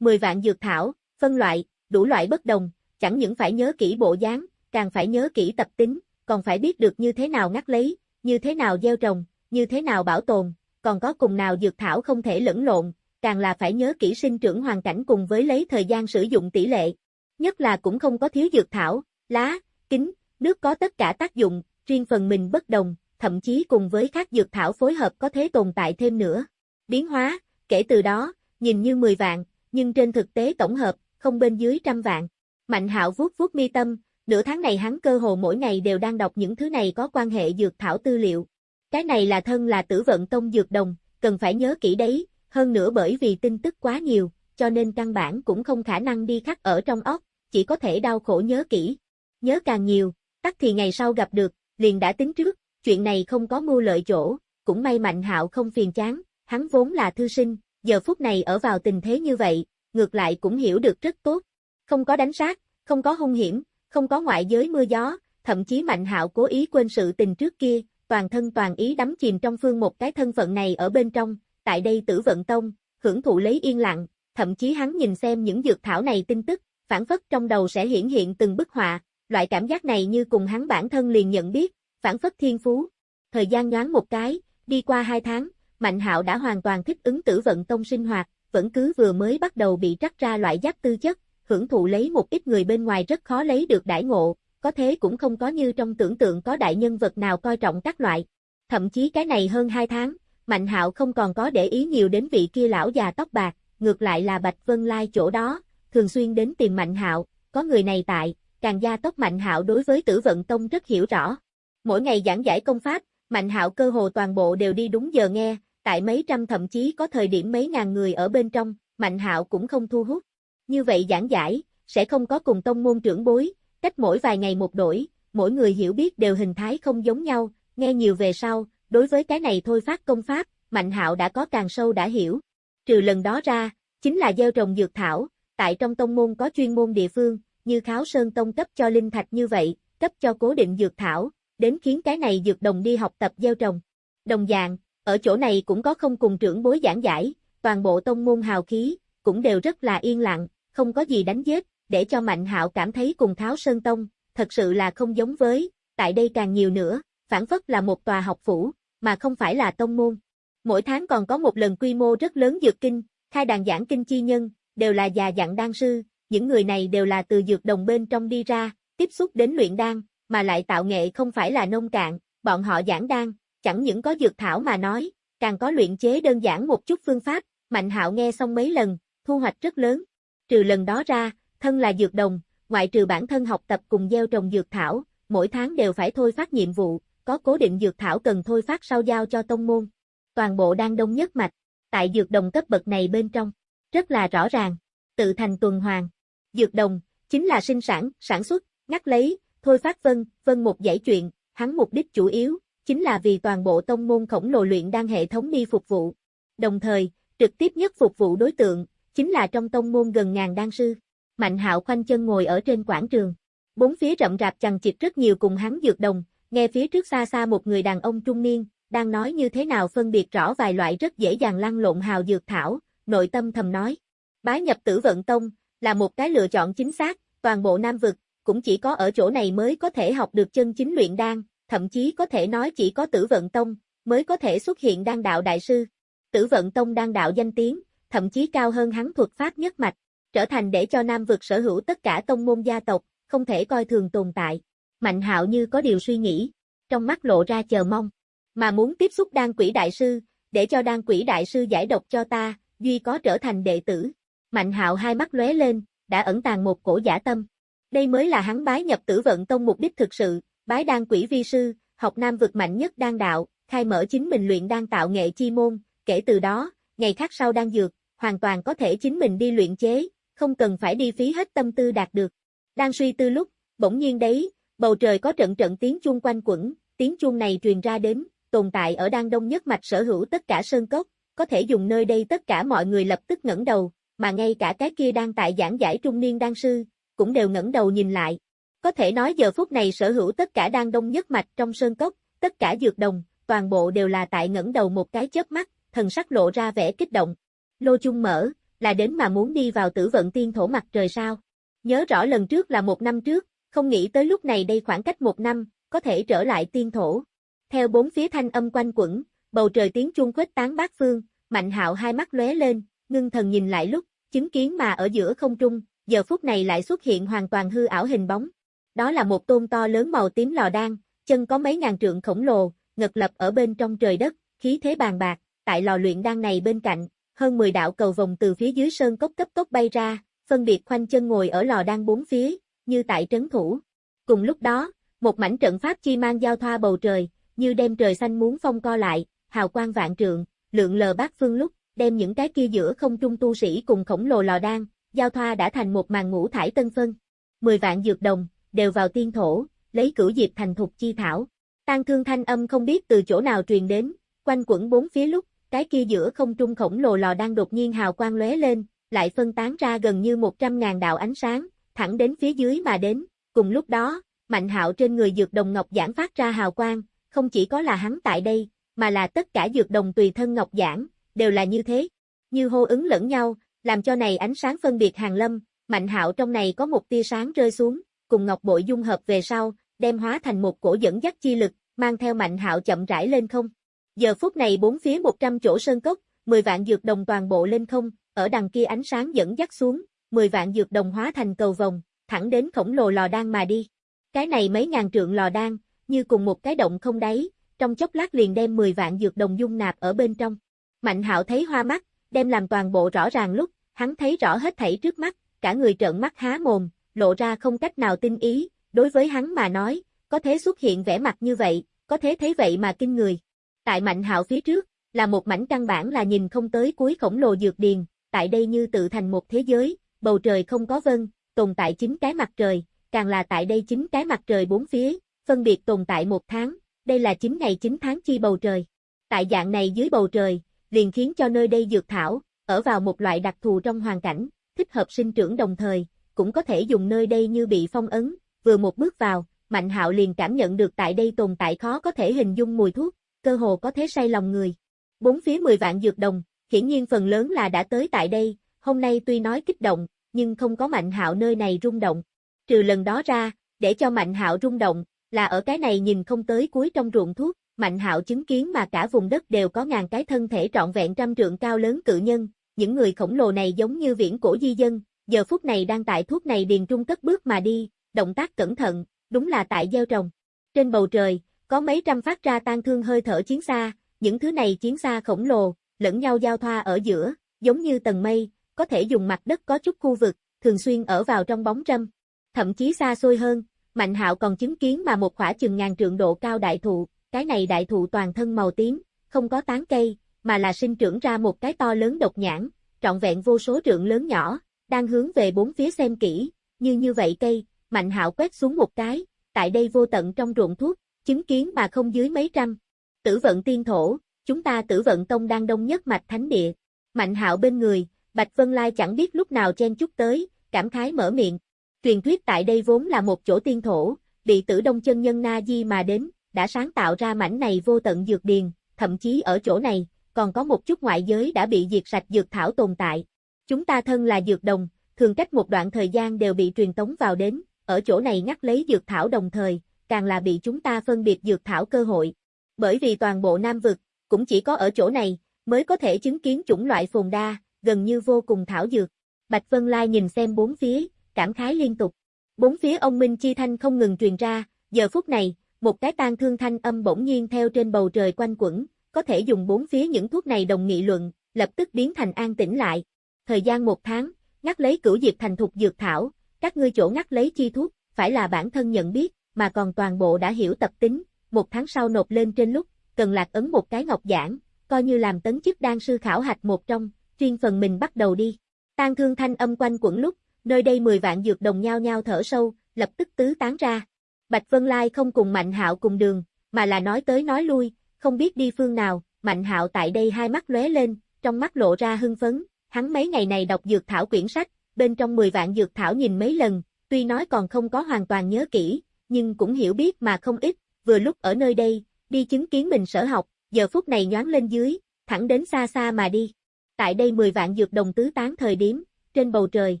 Speaker 1: 10 vạn dược thảo, phân loại, đủ loại bất đồng, chẳng những phải nhớ kỹ bộ dáng, càng phải nhớ kỹ tập tính, còn phải biết được như thế nào ngắt lấy, như thế nào gieo trồng, như thế nào bảo tồn, còn có cùng nào dược thảo không thể lẫn lộn, càng là phải nhớ kỹ sinh trưởng hoàn cảnh cùng với lấy thời gian sử dụng tỷ lệ. Nhất là cũng không có thiếu dược thảo, lá, kính, nước có tất cả tác dụng, riêng phần mình bất đồng, thậm chí cùng với các dược thảo phối hợp có thể tồn tại thêm nữa. Biến hóa, kể từ đó, nhìn như 10 vạn, nhưng trên thực tế tổng hợp, không bên dưới trăm vạn. Mạnh hạo vuốt vuốt mi tâm, Nửa tháng này hắn cơ hồ mỗi ngày đều đang đọc những thứ này có quan hệ dược thảo tư liệu. Cái này là thân là tử vận tông dược đồng, cần phải nhớ kỹ đấy, hơn nữa bởi vì tin tức quá nhiều, cho nên căn bản cũng không khả năng đi khắc ở trong óc, chỉ có thể đau khổ nhớ kỹ. Nhớ càng nhiều, tắc thì ngày sau gặp được, liền đã tính trước, chuyện này không có mưu lợi chỗ, cũng may Mạnh Hạo không phiền chán, hắn vốn là thư sinh, giờ phút này ở vào tình thế như vậy, ngược lại cũng hiểu được rất tốt. Không có đánh sát, không có hung hiểm, không có ngoại giới mưa gió, thậm chí Mạnh Hạo cố ý quên sự tình trước kia, toàn thân toàn ý đắm chìm trong phương một cái thân phận này ở bên trong, tại đây tử vận tông, hưởng thụ lấy yên lặng, thậm chí hắn nhìn xem những dược thảo này tin tức, phản phất trong đầu sẽ hiển hiện từng bức họa, loại cảm giác này như cùng hắn bản thân liền nhận biết, phản phất thiên phú. Thời gian nhoáng một cái, đi qua hai tháng, Mạnh Hạo đã hoàn toàn thích ứng tử vận tông sinh hoạt, vẫn cứ vừa mới bắt đầu bị trắc ra loại giác tư chất, hưởng thụ lấy một ít người bên ngoài rất khó lấy được đãi ngộ, có thế cũng không có như trong tưởng tượng có đại nhân vật nào coi trọng các loại. Thậm chí cái này hơn hai tháng, Mạnh Hạo không còn có để ý nhiều đến vị kia lão già tóc bạc, ngược lại là Bạch Vân Lai chỗ đó, thường xuyên đến tìm Mạnh Hạo, có người này tại, càng gia tốc Mạnh Hạo đối với Tử Vận Tông rất hiểu rõ. Mỗi ngày giảng giải công pháp, Mạnh Hạo cơ hồ toàn bộ đều đi đúng giờ nghe, tại mấy trăm thậm chí có thời điểm mấy ngàn người ở bên trong, Mạnh Hạo cũng không thu hút. Như vậy giảng giải, sẽ không có cùng tông môn trưởng bối, cách mỗi vài ngày một đổi, mỗi người hiểu biết đều hình thái không giống nhau, nghe nhiều về sau, đối với cái này thôi phát công pháp, Mạnh Hạo đã có càng sâu đã hiểu. Trừ lần đó ra, chính là gieo trồng dược thảo, tại trong tông môn có chuyên môn địa phương, như Kháo Sơn Tông cấp cho linh thạch như vậy, cấp cho cố định dược thảo, đến khiến cái này dược đồng đi học tập gieo trồng. Đồng dạng, ở chỗ này cũng có không cùng trưởng bối giảng giải, toàn bộ tông môn hào khí, cũng đều rất là yên lặng, không có gì đánh giết, để cho Mạnh Hạo cảm thấy cùng Tháo Sơn Tông, thật sự là không giống với, tại đây càng nhiều nữa, phản phất là một tòa học phủ, mà không phải là tông môn. Mỗi tháng còn có một lần quy mô rất lớn dược kinh, khai đàn giảng kinh chi nhân, đều là già dặn đan sư, những người này đều là từ dược đồng bên trong đi ra, tiếp xúc đến luyện đan, mà lại tạo nghệ không phải là nông cạn, bọn họ giảng đan, chẳng những có dược thảo mà nói, càng có luyện chế đơn giản một chút phương pháp, Mạnh Hạo nghe xong mấy lần, thu hoạch rất lớn. Trừ lần đó ra, thân là dược đồng, ngoại trừ bản thân học tập cùng gieo trồng dược thảo, mỗi tháng đều phải thôi phát nhiệm vụ, có cố định dược thảo cần thôi phát sau giao cho tông môn. Toàn bộ đang đông nhất mạch, tại dược đồng cấp bậc này bên trong, rất là rõ ràng, tự thành tuần hoàn. Dược đồng, chính là sinh sản, sản xuất, ngắt lấy, thôi phát vân, vân một giải chuyện, hắn mục đích chủ yếu, chính là vì toàn bộ tông môn khổng lồ luyện đang hệ thống đi phục vụ. Đồng thời, trực tiếp nhất phục vụ đối tượng, chính là trong tông môn gần ngàn đan sư. Mạnh hạo khoanh chân ngồi ở trên quảng trường. Bốn phía rậm rạp chằng chịt rất nhiều cùng hắn dược đồng, nghe phía trước xa xa một người đàn ông trung niên, đang nói như thế nào phân biệt rõ vài loại rất dễ dàng lăn lộn hào dược thảo, nội tâm thầm nói. Bái nhập tử vận tông, là một cái lựa chọn chính xác, toàn bộ Nam Vực, cũng chỉ có ở chỗ này mới có thể học được chân chính luyện đan, thậm chí có thể nói chỉ có tử vận tông, mới có thể xuất hiện đan đạo đại sư. Tử vận tông đan đạo danh tiếng, thậm chí cao hơn hắn thuật pháp nhất mạch, trở thành để cho Nam vực sở hữu tất cả tông môn gia tộc, không thể coi thường tồn tại. Mạnh hạo như có điều suy nghĩ, trong mắt lộ ra chờ mong, mà muốn tiếp xúc đan quỷ đại sư, để cho đan quỷ đại sư giải độc cho ta, duy có trở thành đệ tử. Mạnh hạo hai mắt lóe lên, đã ẩn tàng một cổ giả tâm. Đây mới là hắn bái nhập tử vận tông mục đích thực sự, bái đan quỷ vi sư, học nam vực mạnh nhất đan đạo, khai mở chính mình luyện đan tạo nghệ chi môn, kể từ đó, ngày khác sau đan dược, hoàn toàn có thể chính mình đi luyện chế, không cần phải đi phí hết tâm tư đạt được. Đang suy tư lúc, bỗng nhiên đấy, bầu trời có trận trận tiếng chuông quanh quẩn, tiếng chuông này truyền ra đến, tồn tại ở đan đông nhất mạch sở hữu tất cả sơn cốc, có thể dùng nơi đây tất cả mọi người lập tức ngẩng đầu, mà ngay cả cái kia đang tại giảng giải trung niên đan sư, cũng đều ngẩng đầu nhìn lại. Có thể nói giờ phút này sở hữu tất cả đan đông nhất mạch trong sơn cốc, tất cả dược đồng, toàn bộ đều là tại ngẩng đầu một cái chớp mắt, thần sắc lộ ra vẻ kích động. Lô chung mở, là đến mà muốn đi vào tử vận tiên thổ mặt trời sao. Nhớ rõ lần trước là một năm trước, không nghĩ tới lúc này đây khoảng cách một năm, có thể trở lại tiên thổ. Theo bốn phía thanh âm quanh quẩn, bầu trời tiếng chuông khuếch tán bát phương, mạnh hạo hai mắt lóe lên, ngưng thần nhìn lại lúc, chứng kiến mà ở giữa không trung, giờ phút này lại xuất hiện hoàn toàn hư ảo hình bóng. Đó là một tôn to lớn màu tím lò đan, chân có mấy ngàn trượng khổng lồ, ngật lập ở bên trong trời đất, khí thế bàn bạc, tại lò luyện đan này bên cạnh, hơn 10 đạo cầu vòng từ phía dưới sơn cốc cấp tốc bay ra, phân biệt khoanh chân ngồi ở lò đan bốn phía, như tại trấn thủ. Cùng lúc đó, một mảnh trận pháp chi mang giao thoa bầu trời, như đem trời xanh muốn phong co lại, hào quang vạn trượng, lượng lờ bát phương lúc, đem những cái kia giữa không trung tu sĩ cùng khổng lồ lò đan, giao thoa đã thành một màn ngũ thải tân phân. Mười vạn dược đồng, đều vào tiên thổ, lấy cửu diệp thành thục chi thảo. tang thương thanh âm không biết từ chỗ nào truyền đến, quanh quẩn bốn phía lúc, cái kia giữa không trung khổng lồ lò đang đột nhiên hào quang lóe lên, lại phân tán ra gần như 100.000 đạo ánh sáng, thẳng đến phía dưới mà đến. Cùng lúc đó, Mạnh Hạo trên người dược đồng ngọc giản phát ra hào quang, không chỉ có là hắn tại đây, mà là tất cả dược đồng tùy thân ngọc giản đều là như thế. Như hô ứng lẫn nhau, làm cho này ánh sáng phân biệt hàng lâm, Mạnh Hạo trong này có một tia sáng rơi xuống, cùng ngọc bội dung hợp về sau, đem hóa thành một cổ dẫn dắt chi lực, mang theo Mạnh Hạo chậm rãi lên không. Giờ phút này bốn phía 100 chỗ sơn cốc, 10 vạn dược đồng toàn bộ lên không, ở đằng kia ánh sáng dẫn dắt xuống, 10 vạn dược đồng hóa thành cầu vòng, thẳng đến khổng lồ lò đan mà đi. Cái này mấy ngàn trượng lò đan, như cùng một cái động không đáy, trong chốc lát liền đem 10 vạn dược đồng dung nạp ở bên trong. Mạnh hạo thấy hoa mắt, đem làm toàn bộ rõ ràng lúc, hắn thấy rõ hết thảy trước mắt, cả người trợn mắt há mồm, lộ ra không cách nào tin ý, đối với hắn mà nói, có thể xuất hiện vẻ mặt như vậy, có thể thấy vậy mà kinh người. Tại mạnh hạo phía trước, là một mảnh căn bản là nhìn không tới cuối khổng lồ dược điền, tại đây như tự thành một thế giới, bầu trời không có vân, tồn tại chính cái mặt trời, càng là tại đây chính cái mặt trời bốn phía, phân biệt tồn tại một tháng, đây là chính ngày chính tháng chi bầu trời. Tại dạng này dưới bầu trời, liền khiến cho nơi đây dược thảo, ở vào một loại đặc thù trong hoàn cảnh, thích hợp sinh trưởng đồng thời, cũng có thể dùng nơi đây như bị phong ấn, vừa một bước vào, Mạnh Hạo liền cảm nhận được tại đây tồn tại khó có thể hình dung mùi thuốc, cơ hồ có thế say lòng người. Bốn phía 10 vạn dược đồng, hiển nhiên phần lớn là đã tới tại đây, hôm nay tuy nói kích động, nhưng không có Mạnh Hạo nơi này rung động. Trừ lần đó ra, để cho Mạnh Hạo rung động, là ở cái này nhìn không tới cuối trong ruộng thuốc, Mạnh Hạo chứng kiến mà cả vùng đất đều có ngàn cái thân thể trọn vẹn trăm trượng cao lớn cự nhân, những người khổng lồ này giống như viễn cổ di dân, giờ phút này đang tại thuốc này điền trung cất bước mà đi, động tác cẩn thận, đúng là tại gieo trồng. Trên bầu trời, có mấy trăm phát ra tan thương hơi thở chiến xa, những thứ này chiến xa khổng lồ, lẫn nhau giao thoa ở giữa, giống như tầng mây, có thể dùng mặt đất có chút khu vực, thường xuyên ở vào trong bóng râm. Thậm chí xa xôi hơn, Mạnh Hạo còn chứng kiến mà một khỏa chừng ngàn trượng độ cao đại thụ, cái này đại thụ toàn thân màu tím, không có tán cây, mà là sinh trưởng ra một cái to lớn độc nhãn, trọn vẹn vô số trượng lớn nhỏ, đang hướng về bốn phía xem kỹ, như như vậy cây, Mạnh Hạo quét xuống một cái, tại đây vô tận trong ruộng thuốc, chứng kiến mà không dưới mấy trăm. Tử vận tiên thổ, chúng ta tử vận tông đang đông nhất mạch thánh địa. Mạnh Hạo bên người, Bạch Vân Lai chẳng biết lúc nào chen chút tới, cảm khái mở miệng. Truyền thuyết tại đây vốn là một chỗ tiên thổ, bị tử đông chân nhân Na Di mà đến, đã sáng tạo ra mảnh này vô tận dược điền, thậm chí ở chỗ này, còn có một chút ngoại giới đã bị diệt sạch dược thảo tồn tại. Chúng ta thân là dược đồng, thường cách một đoạn thời gian đều bị truyền tống vào đến, ở chỗ này ngắt lấy dược thảo đồng thời, càng là bị chúng ta phân biệt dược thảo cơ hội. Bởi vì toàn bộ Nam Vực, cũng chỉ có ở chỗ này, mới có thể chứng kiến chủng loại phồn đa, gần như vô cùng thảo dược. Bạch Vân Lai nhìn xem bốn phía, cảm khái liên tục. Bốn phía ông Minh Chi Thanh không ngừng truyền ra, giờ phút này, một cái tan thương thanh âm bỗng nhiên theo trên bầu trời quanh quẩn, có thể dùng bốn phía những thuốc này đồng nghị luận, lập tức biến thành an tĩnh lại. Thời gian một tháng, ngắt lấy cửu diệp thành thục dược thảo, các ngươi chỗ ngắt lấy chi thuốc, phải là bản thân nhận biết, mà còn toàn bộ đã hiểu tập tính, một tháng sau nộp lên trên lúc, cần lạc ấn một cái ngọc giảng, coi như làm tấn chức đan sư khảo hạch một trong, chuyên phần mình bắt đầu đi. Tan thương thanh âm quanh quẩn lúc, nơi đây 10 vạn dược đồng nhau nhau thở sâu, lập tức tứ tán ra. Bạch Vân Lai không cùng Mạnh Hạo cùng đường, mà là nói tới nói lui, không biết đi phương nào, Mạnh Hạo tại đây hai mắt lóe lên, trong mắt lộ ra hưng phấn, hắn mấy ngày này đọc dược thảo quyển sách, bên trong 10 vạn dược thảo nhìn mấy lần, tuy nói còn không có hoàn toàn nhớ kỹ, nhưng cũng hiểu biết mà không ít, vừa lúc ở nơi đây, đi chứng kiến mình sở học, giờ phút này nhoáng lên dưới, thẳng đến xa xa mà đi. Tại đây 10 vạn dược đồng tứ tán thời điểm, trên bầu trời,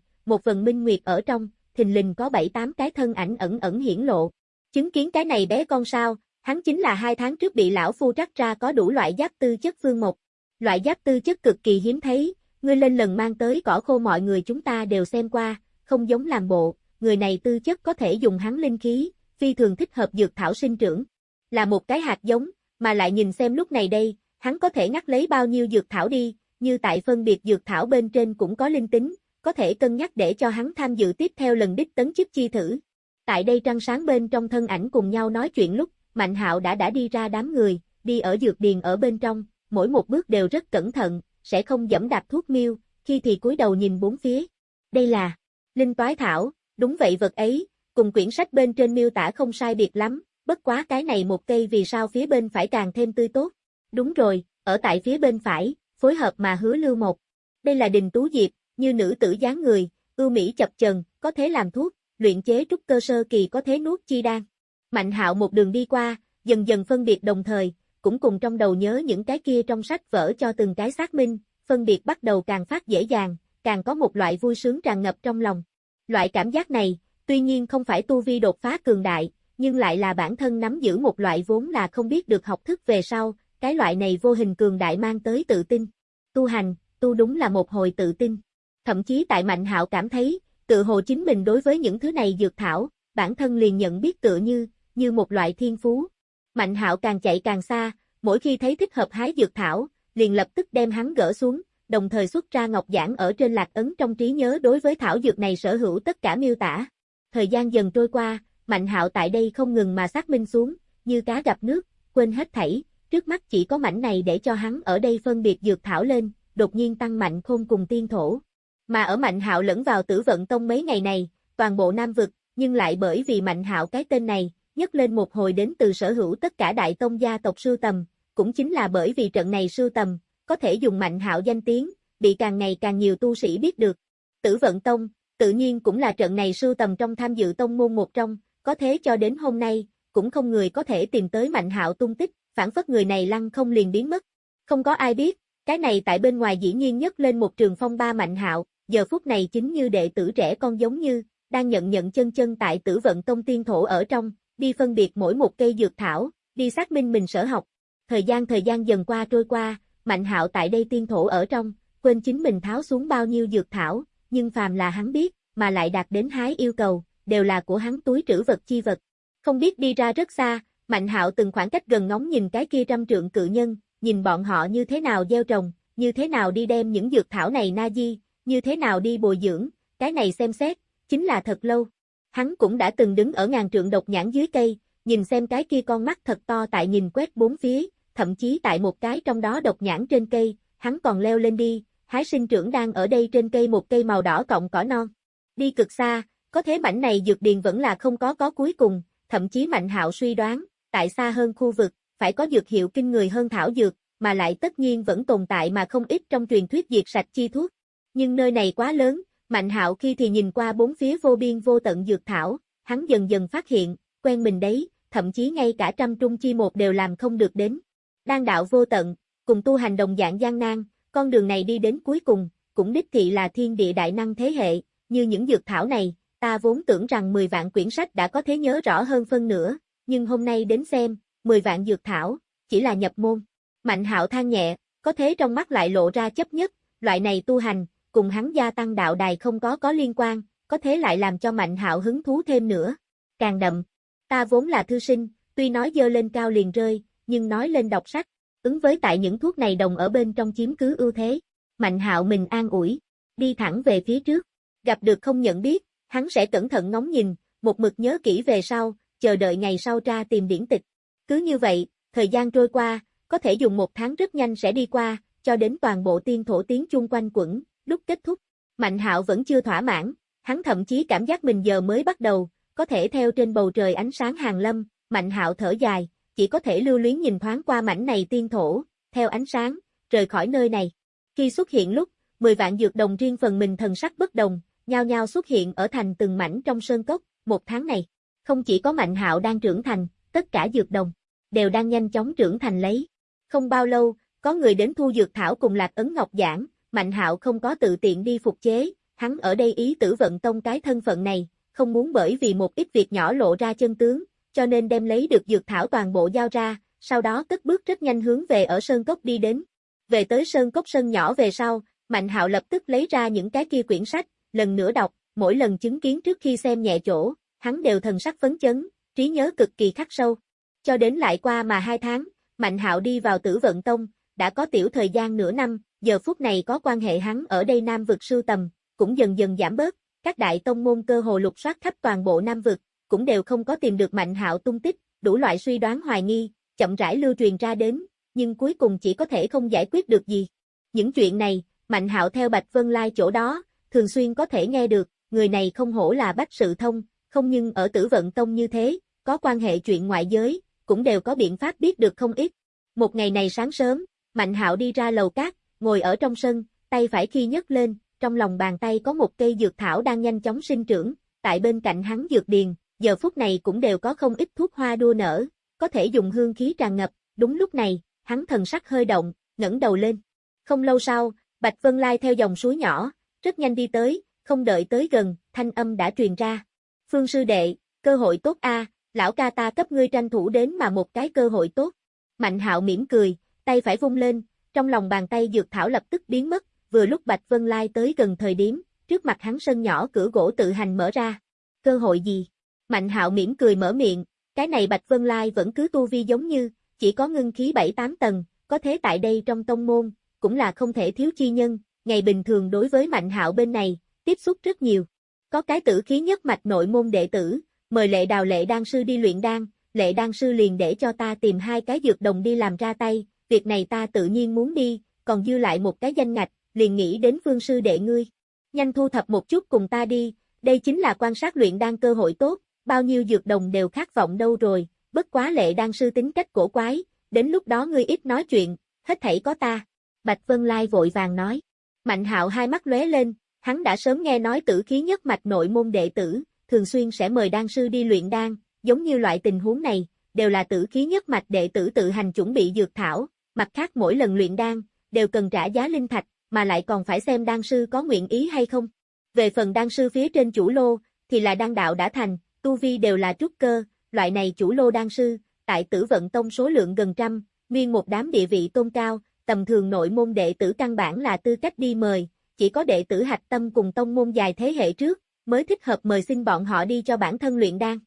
Speaker 1: một vần minh nguyệt ở trong, thình lình có 7-8 cái thân ảnh ẩn ẩn hiển lộ. Chứng kiến cái này bé con sao, hắn chính là hai tháng trước bị lão phu trắc ra có đủ loại giáp tư chất phương một. Loại giáp tư chất cực kỳ hiếm thấy, ngươi lên lần mang tới cỏ khô mọi người chúng ta đều xem qua, không giống làm bộ, người này tư chất có thể dùng hắn linh khí, phi thường thích hợp dược thảo sinh trưởng. Là một cái hạt giống, mà lại nhìn xem lúc này đây, hắn có thể ngắt lấy bao nhiêu dược thảo đi, như tại phân biệt dược thảo bên trên cũng có linh tính, có thể cân nhắc để cho hắn tham dự tiếp theo lần đích tấn chức chi thử. Tại đây trăng sáng bên trong thân ảnh cùng nhau nói chuyện lúc, Mạnh Hạo đã đã đi ra đám người, đi ở dược điền ở bên trong, mỗi một bước đều rất cẩn thận, sẽ không dẫm đạp thuốc miêu, khi thì cúi đầu nhìn bốn phía. Đây là Linh Toái Thảo, đúng vậy vật ấy, cùng quyển sách bên trên miêu tả không sai biệt lắm, bất quá cái này một cây vì sao phía bên phải càng thêm tươi tốt. Đúng rồi, ở tại phía bên phải, phối hợp mà hứa lưu một. Đây là đình tú diệp, như nữ tử dáng người, ưu mỹ chập chần, có thể làm thuốc, luyện chế trúc cơ sơ kỳ có thể nuốt chi đan. Mạnh hạo một đường đi qua, dần dần phân biệt đồng thời, cũng cùng trong đầu nhớ những cái kia trong sách vở cho từng cái xác minh, phân biệt bắt đầu càng phát dễ dàng, càng có một loại vui sướng tràn ngập trong lòng. Loại cảm giác này, tuy nhiên không phải tu vi đột phá cường đại, nhưng lại là bản thân nắm giữ một loại vốn là không biết được học thức về sau, cái loại này vô hình cường đại mang tới tự tin. Tu hành, tu đúng là một hồi tự tin. Thậm chí tại Mạnh Hạo cảm thấy, tự hồ chính mình đối với những thứ này dược thảo, bản thân liền nhận biết tựa như, như một loại thiên phú. Mạnh Hạo càng chạy càng xa, mỗi khi thấy thích hợp hái dược thảo, liền lập tức đem hắn gỡ xuống, đồng thời xuất ra ngọc giảng ở trên lạc ấn trong trí nhớ đối với thảo dược này sở hữu tất cả miêu tả. Thời gian dần trôi qua, Mạnh Hạo tại đây không ngừng mà xác minh xuống, như cá gặp nước, quên hết thảy, trước mắt chỉ có mảnh này để cho hắn ở đây phân biệt dược thảo lên, đột nhiên tăng mạnh khôn cùng tiên thổ. Mà ở Mạnh Hạo lẫn vào Tử Vận Tông mấy ngày này, toàn bộ Nam vực, nhưng lại bởi vì Mạnh Hạo cái tên này, nhấc lên một hồi đến từ sở hữu tất cả đại tông gia tộc sưu tầm, cũng chính là bởi vì trận này sưu tầm, có thể dùng Mạnh Hạo danh tiếng, bị càng ngày càng nhiều tu sĩ biết được. Tử Vận Tông, tự nhiên cũng là trận này sưu tầm trong tham dự tông môn một trong, có thế cho đến hôm nay, cũng không người có thể tìm tới Mạnh Hạo tung tích, phản phất người này lăng không liền biến mất. Không có ai biết, cái này tại bên ngoài dĩ nhiên nhất lên một trường phong ba Mạnh Hạo, giờ phút này chính như đệ tử trẻ con giống như, đang nhận nhận chân chân tại tử vận tông tiên thổ ở trong, đi phân biệt mỗi một cây dược thảo, đi xác minh mình sở học. Thời gian thời gian dần qua trôi qua, Mạnh Hạo tại đây tiên thổ ở trong, quên chính mình tháo xuống bao nhiêu dược thảo, nhưng phàm là hắn biết, mà lại đạt đến hái yêu cầu, đều là của hắn túi trữ vật chi vật. Không biết đi ra rất xa, Mạnh Hạo từng khoảng cách gần ngóng nhìn cái kia trăm trượng cự nhân, nhìn bọn họ như thế nào gieo trồng, như thế nào đi đem những dược thảo này na di, như thế nào đi bồi dưỡng, cái này xem xét, chính là thật lâu. Hắn cũng đã từng đứng ở ngàn trượng độc nhãn dưới cây, nhìn xem cái kia con mắt thật to tại nhìn quét bốn phía, thậm chí tại một cái trong đó độc nhãn trên cây, hắn còn leo lên đi, hái sinh trưởng đang ở đây trên cây một cây màu đỏ cọng cỏ non. Đi cực xa, có thế mảnh này dược điền vẫn là không có có cuối cùng, thậm chí Mạnh Hạo suy đoán, tại xa hơn khu vực, phải có dược hiệu kinh người hơn thảo dược, mà lại tất nhiên vẫn tồn tại mà không ít trong truyền thuyết diệt sạch chi thuốc. Nhưng nơi này quá lớn, Mạnh Hạo khi thì nhìn qua bốn phía vô biên vô tận dược thảo, hắn dần dần phát hiện, quen mình đấy, thậm chí ngay cả trăm trung chi một đều làm không được đến. Đang đạo vô tận, cùng tu hành đồng dạng gian nan, con đường này đi đến cuối cùng, cũng đích thị là thiên địa đại năng thế hệ, như những dược thảo này, ta vốn tưởng rằng 10 vạn quyển sách đã có thể nhớ rõ hơn phân nửa, nhưng hôm nay đến xem, 10 vạn dược thảo, chỉ là nhập môn. Mạnh hạo than nhẹ, có thế trong mắt lại lộ ra chấp nhất, loại này tu hành, cùng hắn gia tăng đạo đài không có có liên quan, có thế lại làm cho mạnh hạo hứng thú thêm nữa. Càng đậm, ta vốn là thư sinh, tuy nói dơ lên cao liền rơi, nhưng nói lên đọc sách, ứng với tại những thuốc này đồng ở bên trong chiếm cứ ưu thế. Mạnh hạo mình an ủi, đi thẳng về phía trước, gặp được không nhận biết, hắn sẽ cẩn thận ngóng nhìn, một mực nhớ kỹ về sau, chờ đợi ngày sau ra tìm điển tịch. Cứ như vậy, thời gian trôi qua, có thể dùng một tháng rất nhanh sẽ đi qua, cho đến toàn bộ tiên thổ tiếng chung quanh quẩn, lúc kết thúc. Mạnh hạo vẫn chưa thỏa mãn, hắn thậm chí cảm giác mình giờ mới bắt đầu, có thể theo trên bầu trời ánh sáng hàng lâm, mạnh hạo thở dài, chỉ có thể lưu luyến nhìn thoáng qua mảnh này tiên thổ, theo ánh sáng, rời khỏi nơi này. Khi xuất hiện lúc, 10 vạn dược đồng riêng phần mình thần sắc bất đồng, nhao nhao xuất hiện ở thành từng mảnh trong sơn cốc, một tháng này. Không chỉ có Mạnh Hạo đang trưởng thành, tất cả dược đồng, đều đang nhanh chóng trưởng thành lấy. Không bao lâu, có người đến thu dược thảo cùng lạc ấn ngọc giảng, Mạnh Hạo không có tự tiện đi phục chế, hắn ở đây ý tử vận tông cái thân phận này, không muốn bởi vì một ít việc nhỏ lộ ra chân tướng, cho nên đem lấy được dược thảo toàn bộ giao ra, sau đó cất bước rất nhanh hướng về ở sơn cốc đi đến. Về tới sơn cốc sân nhỏ về sau, Mạnh Hạo lập tức lấy ra những cái kia quyển sách, lần nữa đọc, mỗi lần chứng kiến trước khi xem nhẹ chỗ, hắn đều thần sắc phấn chấn, trí nhớ cực kỳ khắc sâu. Cho đến lại qua mà hai tháng, Mạnh Hạo đi vào Tử Vận Tông, đã có tiểu thời gian nửa năm, giờ phút này có quan hệ hắn ở đây Nam vực sưu tầm, cũng dần dần giảm bớt, các đại tông môn cơ hồ lục soát khắp toàn bộ Nam vực, cũng đều không có tìm được Mạnh Hạo tung tích, đủ loại suy đoán hoài nghi, chậm rãi lưu truyền ra đến, nhưng cuối cùng chỉ có thể không giải quyết được gì. Những chuyện này, Mạnh Hạo theo Bạch Vân Lai chỗ đó, thường xuyên có thể nghe được, người này không hổ là bách sự thông, không nhưng ở tử vận tông như thế, có quan hệ chuyện ngoại giới, cũng đều có biện pháp biết được không ít. Một ngày này sáng sớm, Mạnh Hạo đi ra lầu cát, ngồi ở trong sân, tay phải khi nhấc lên, trong lòng bàn tay có một cây dược thảo đang nhanh chóng sinh trưởng, tại bên cạnh hắn dược điền, giờ phút này cũng đều có không ít thuốc hoa đua nở, có thể dùng hương khí tràn ngập, đúng lúc này, hắn thần sắc hơi động, ngẩng đầu lên. Không lâu sau, Bạch Vân Lai theo dòng suối nhỏ, rất nhanh đi tới, không đợi tới gần, thanh âm đã truyền ra. Phương sư đệ, cơ hội tốt a, lão ca ta cấp ngươi tranh thủ đến mà một cái cơ hội tốt. Mạnh hạo mỉm cười, tay phải vung lên, trong lòng bàn tay dược thảo lập tức biến mất, vừa lúc Bạch Vân Lai tới gần thời điểm, trước mặt hắn sân nhỏ cửa gỗ tự hành mở ra. Cơ hội gì? Mạnh hạo mỉm cười mở miệng, cái này Bạch Vân Lai vẫn cứ tu vi giống như, chỉ có ngưng khí 7-8 tầng, có thế tại đây trong tông môn, cũng là không thể thiếu chi nhân, ngày bình thường đối với Mạnh hạo bên này, tiếp xúc rất nhiều. Có cái tử khí nhất mạch nội môn đệ tử, mời lệ đào lệ đan sư đi luyện đan, lệ đan sư liền để cho ta tìm hai cái dược đồng đi làm ra tay, việc này ta tự nhiên muốn đi, còn dư lại một cái danh ngạch, liền nghĩ đến phương sư đệ ngươi. Nhanh thu thập một chút cùng ta đi, đây chính là quan sát luyện đan cơ hội tốt, bao nhiêu dược đồng đều khát vọng đâu rồi, bất quá lệ đan sư tính cách cổ quái, đến lúc đó ngươi ít nói chuyện, hết thảy có ta. Bạch Vân Lai vội vàng nói. Mạnh hạo hai mắt lóe lên, hắn đã sớm nghe nói tử khí nhất mạch nội môn đệ tử, thường xuyên sẽ mời đan sư đi luyện đan, giống như loại tình huống này, đều là tử khí nhất mạch đệ tử tự hành chuẩn bị dược thảo, mặt khác mỗi lần luyện đan, đều cần trả giá linh thạch, mà lại còn phải xem đan sư có nguyện ý hay không. Về phần đan sư phía trên chủ lô, thì là đan đạo đã thành, tu vi đều là trúc cơ, loại này chủ lô đan sư, tại tử vận tông số lượng gần trăm, nguyên một đám địa vị tôn cao, tầm thường nội môn đệ tử căn bản là tư cách đi mời, chỉ có đệ tử hạch tâm cùng tông môn dài thế hệ trước, mới thích hợp mời xin bọn họ đi cho bản thân luyện đan.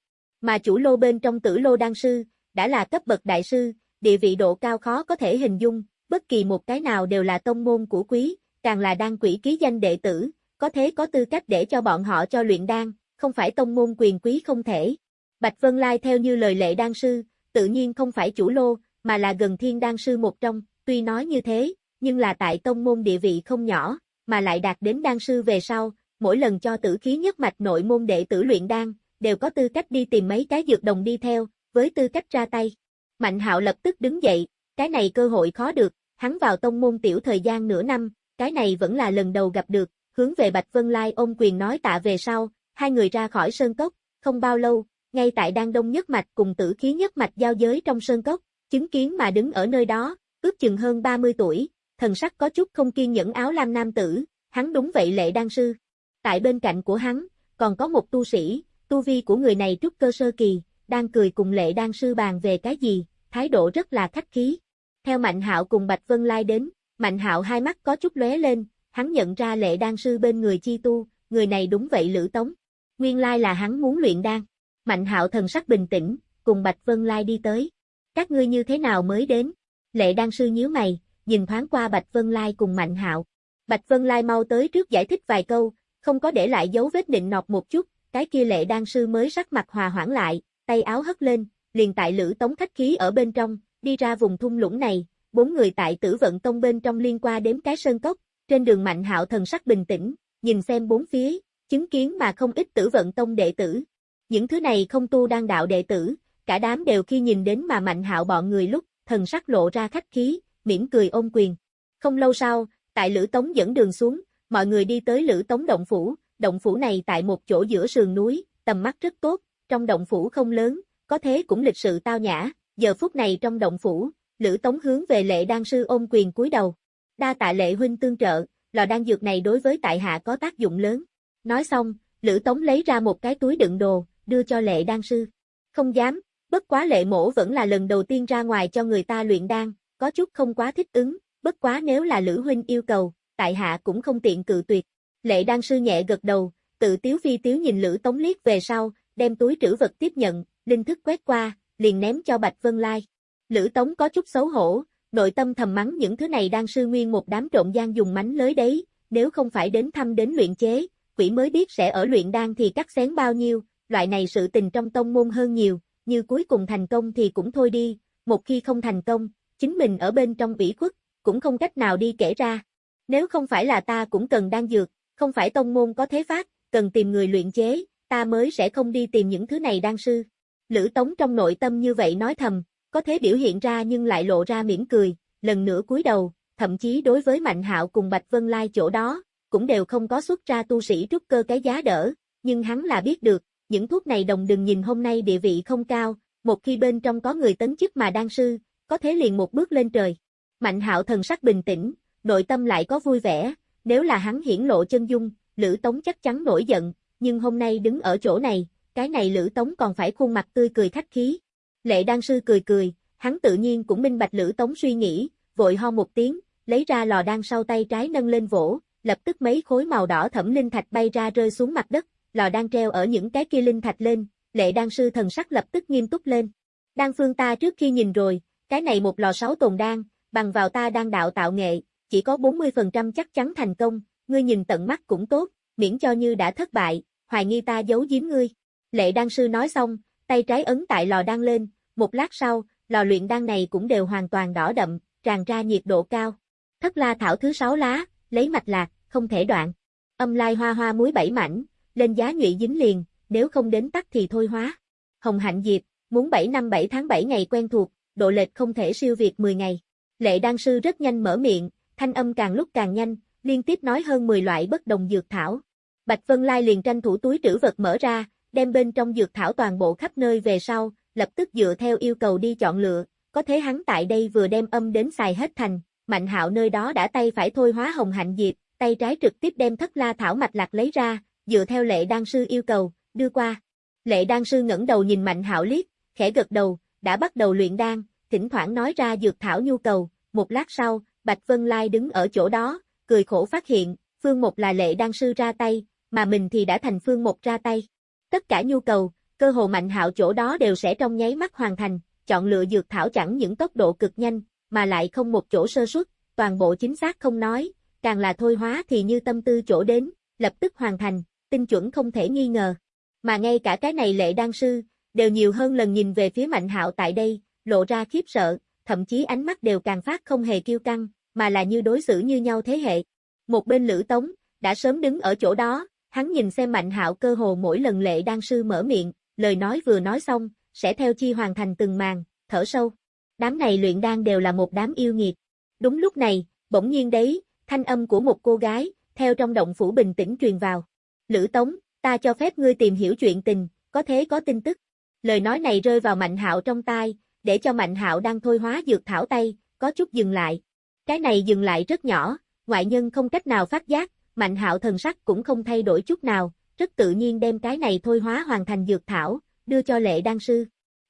Speaker 1: Mà chủ lô bên trong tử lô đan sư, đã là cấp bậc đại sư, địa vị độ cao khó có thể hình dung, bất kỳ một cái nào đều là tông môn của quý, càng là đan quỷ ký danh đệ tử, có thế có tư cách để cho bọn họ cho luyện đan, không phải tông môn quyền quý không thể. Bạch Vân Lai theo như lời lệ đan sư, tự nhiên không phải chủ lô, mà là gần thiên đan sư một trong, tuy nói như thế, nhưng là tại tông môn địa vị không nhỏ, mà lại đạt đến đan sư về sau, mỗi lần cho tử khí nhất mạch nội môn đệ tử luyện đan, đều có tư cách đi tìm mấy cái dược đồng đi theo, với tư cách ra tay. Mạnh hạo lập tức đứng dậy, cái này cơ hội khó được, hắn vào tông môn tiểu thời gian nửa năm, cái này vẫn là lần đầu gặp được, hướng về Bạch Vân Lai ôm quyền nói tạ về sau, hai người ra khỏi sơn cốc, không bao lâu, ngay tại đan đông nhất mạch cùng tử khí nhất mạch giao giới trong sơn cốc, chứng kiến mà đứng ở nơi đó, ước chừng hơn 30 tuổi, thần sắc có chút không kiên nhẫn áo lam nam tử, hắn đúng vậy lệ đan sư. Tại bên cạnh của hắn, còn có một tu sĩ, tu vi của người này trúc cơ sơ kỳ, đang cười cùng lệ đan sư bàn về cái gì, thái độ rất là khách khí. Theo Mạnh Hạo cùng Bạch Vân Lai đến, Mạnh Hạo hai mắt có chút lóe lên, hắn nhận ra lệ đan sư bên người chi tu, người này đúng vậy Lữ Tống. Nguyên lai là hắn muốn luyện đan. Mạnh Hạo thần sắc bình tĩnh, cùng Bạch Vân Lai đi tới. Các ngươi như thế nào mới đến? Lệ đan sư nhíu mày, nhìn thoáng qua Bạch Vân Lai cùng Mạnh Hạo. Bạch Vân Lai mau tới trước giải thích vài câu, không có để lại dấu vết định nọt một chút, cái kia lệ đan sư mới sắc mặt hòa hoãn lại, tay áo hất lên, liền tại lữ tống khách khí ở bên trong, đi ra vùng thung lũng này, bốn người tại tử vận tông bên trong liên qua đến cái sơn cốc, trên đường mạnh hạo thần sắc bình tĩnh, nhìn xem bốn phía, chứng kiến mà không ít tử vận tông đệ tử. Những thứ này không tu đang đạo đệ tử, cả đám đều khi nhìn đến mà mạnh hạo bọn người lúc, thần sắc lộ ra khách khí, mỉm cười ôm quyền. Không lâu sau, tại Lữ Tống dẫn đường xuống, mọi người đi tới Lữ Tống Động Phủ, động phủ này tại một chỗ giữa sườn núi, tầm mắt rất tốt, trong động phủ không lớn, có thế cũng lịch sự tao nhã, giờ phút này trong động phủ, Lữ Tống hướng về lệ đan sư ôm quyền cúi đầu. Đa tạ lệ huynh tương trợ, lò đan dược này đối với tại hạ có tác dụng lớn. Nói xong, Lữ Tống lấy ra một cái túi đựng đồ, đưa cho lệ đan sư. Không dám, bất quá lệ mổ vẫn là lần đầu tiên ra ngoài cho người ta luyện đan, có chút không quá thích ứng, bất quá nếu là Lữ huynh yêu cầu, tại hạ cũng không tiện cự tuyệt. Lệ đan sư nhẹ gật đầu, tự tiếu phi tiếu nhìn Lữ Tống liếc về sau, đem túi trữ vật tiếp nhận, linh thức quét qua, liền ném cho Bạch Vân Lai. Lữ Tống có chút xấu hổ, nội tâm thầm mắng những thứ này đang sư nguyên một đám trộm gian dùng mánh lới đấy, nếu không phải đến thăm đến luyện chế, quỷ mới biết sẽ ở luyện đan thì cắt xén bao nhiêu, loại này sự tình trong tông môn hơn nhiều, như cuối cùng thành công thì cũng thôi đi, một khi không thành công, chính mình ở bên trong ủy khuất, cũng không cách nào đi kể ra. Nếu không phải là ta cũng cần đan dược, không phải tông môn có thế phát, cần tìm người luyện chế, ta mới sẽ không đi tìm những thứ này đan sư. Lữ Tống trong nội tâm như vậy nói thầm, có thế biểu hiện ra nhưng lại lộ ra mỉm cười, lần nữa cúi đầu, thậm chí đối với Mạnh Hạo cùng Bạch Vân Lai chỗ đó, cũng đều không có xuất ra tu sĩ trúc cơ cái giá đỡ, nhưng hắn là biết được, những thuốc này đồng đừng nhìn hôm nay địa vị không cao, một khi bên trong có người tấn chức mà đan sư, có thế liền một bước lên trời. Mạnh Hạo thần sắc bình tĩnh, nội tâm lại có vui vẻ, nếu là hắn hiển lộ chân dung, Lữ Tống chắc chắn nổi giận, nhưng hôm nay đứng ở chỗ này, cái này Lữ Tống còn phải khuôn mặt tươi cười khách khí. Lệ đan sư cười cười, hắn tự nhiên cũng minh bạch Lữ Tống suy nghĩ, vội ho một tiếng, lấy ra lò đan sau tay trái nâng lên vỗ, lập tức mấy khối màu đỏ thẫm linh thạch bay ra rơi xuống mặt đất, lò đan treo ở những cái kia linh thạch lên, lệ đan sư thần sắc lập tức nghiêm túc lên. Đan phương ta trước khi nhìn rồi, cái này một lò sáu tồn đan, bằng vào ta đang đạo tạo nghệ, chỉ có 40% chắc chắn thành công, ngươi nhìn tận mắt cũng tốt, miễn cho như đã thất bại, hoài nghi ta giấu giếm ngươi. Lệ đan sư nói xong, tay trái ấn tại lò đan lên, một lát sau, lò luyện đan này cũng đều hoàn toàn đỏ đậm, tràn ra nhiệt độ cao. Thất la thảo thứ sáu lá, lấy mạch lạc, không thể đoạn. Âm lai hoa hoa muối bảy mảnh, lên giá nhụy dính liền, nếu không đến tắt thì thôi hóa. Hồng hạnh diệp, muốn 7 năm 7 tháng 7 ngày quen thuộc, độ lệch không thể siêu việt 10 ngày. Lệ đan sư rất nhanh mở miệng, thanh âm càng lúc càng nhanh, liên tiếp nói hơn 10 loại bất đồng dược thảo. Bạch Vân Lai liền tranh thủ túi trữ vật mở ra, đem bên trong dược thảo toàn bộ khắp nơi về sau, lập tức dựa theo yêu cầu đi chọn lựa, có thế hắn tại đây vừa đem âm đến xài hết thành, Mạnh Hạo nơi đó đã tay phải thôi hóa hồng hạnh diệp, tay trái trực tiếp đem thất la thảo mạch lạc lấy ra, dựa theo lệ đan sư yêu cầu, đưa qua. Lệ đan sư ngẩng đầu nhìn Mạnh Hạo liếc, khẽ gật đầu, đã bắt đầu luyện đan, thỉnh thoảng nói ra dược thảo nhu cầu, một lát sau, Bạch Vân Lai đứng ở chỗ đó, cười khổ phát hiện, Phương Một là lệ đan sư ra tay, mà mình thì đã thành Phương Một ra tay. Tất cả nhu cầu, cơ hồ Mạnh Hạo chỗ đó đều sẽ trong nháy mắt hoàn thành, chọn lựa dược thảo chẳng những tốc độ cực nhanh, mà lại không một chỗ sơ suất, toàn bộ chính xác không nói, càng là thôi hóa thì như tâm tư chỗ đến, lập tức hoàn thành, tinh chuẩn không thể nghi ngờ. Mà ngay cả cái này lệ đan sư, đều nhiều hơn lần nhìn về phía Mạnh Hạo tại đây, lộ ra khiếp sợ, thậm chí ánh mắt đều càng phát không hề kiêu căng, mà là như đối xử như nhau thế hệ. Một bên Lữ Tống, đã sớm đứng ở chỗ đó, hắn nhìn xem Mạnh Hạo cơ hồ mỗi lần lệ đan sư mở miệng, lời nói vừa nói xong, sẽ theo chi hoàn thành từng màn, thở sâu. Đám này luyện đan đều là một đám yêu nghiệt. Đúng lúc này, bỗng nhiên đấy, thanh âm của một cô gái, theo trong động phủ bình tĩnh truyền vào. Lữ Tống, ta cho phép ngươi tìm hiểu chuyện tình, có thế có tin tức. Lời nói này rơi vào Mạnh Hạo trong tai, để cho Mạnh Hạo đang thôi hóa dược thảo tay, có chút dừng lại. Cái này dừng lại rất nhỏ, ngoại nhân không cách nào phát giác, Mạnh Hạo thần sắc cũng không thay đổi chút nào, rất tự nhiên đem cái này thôi hóa hoàn thành dược thảo, đưa cho lệ đan sư.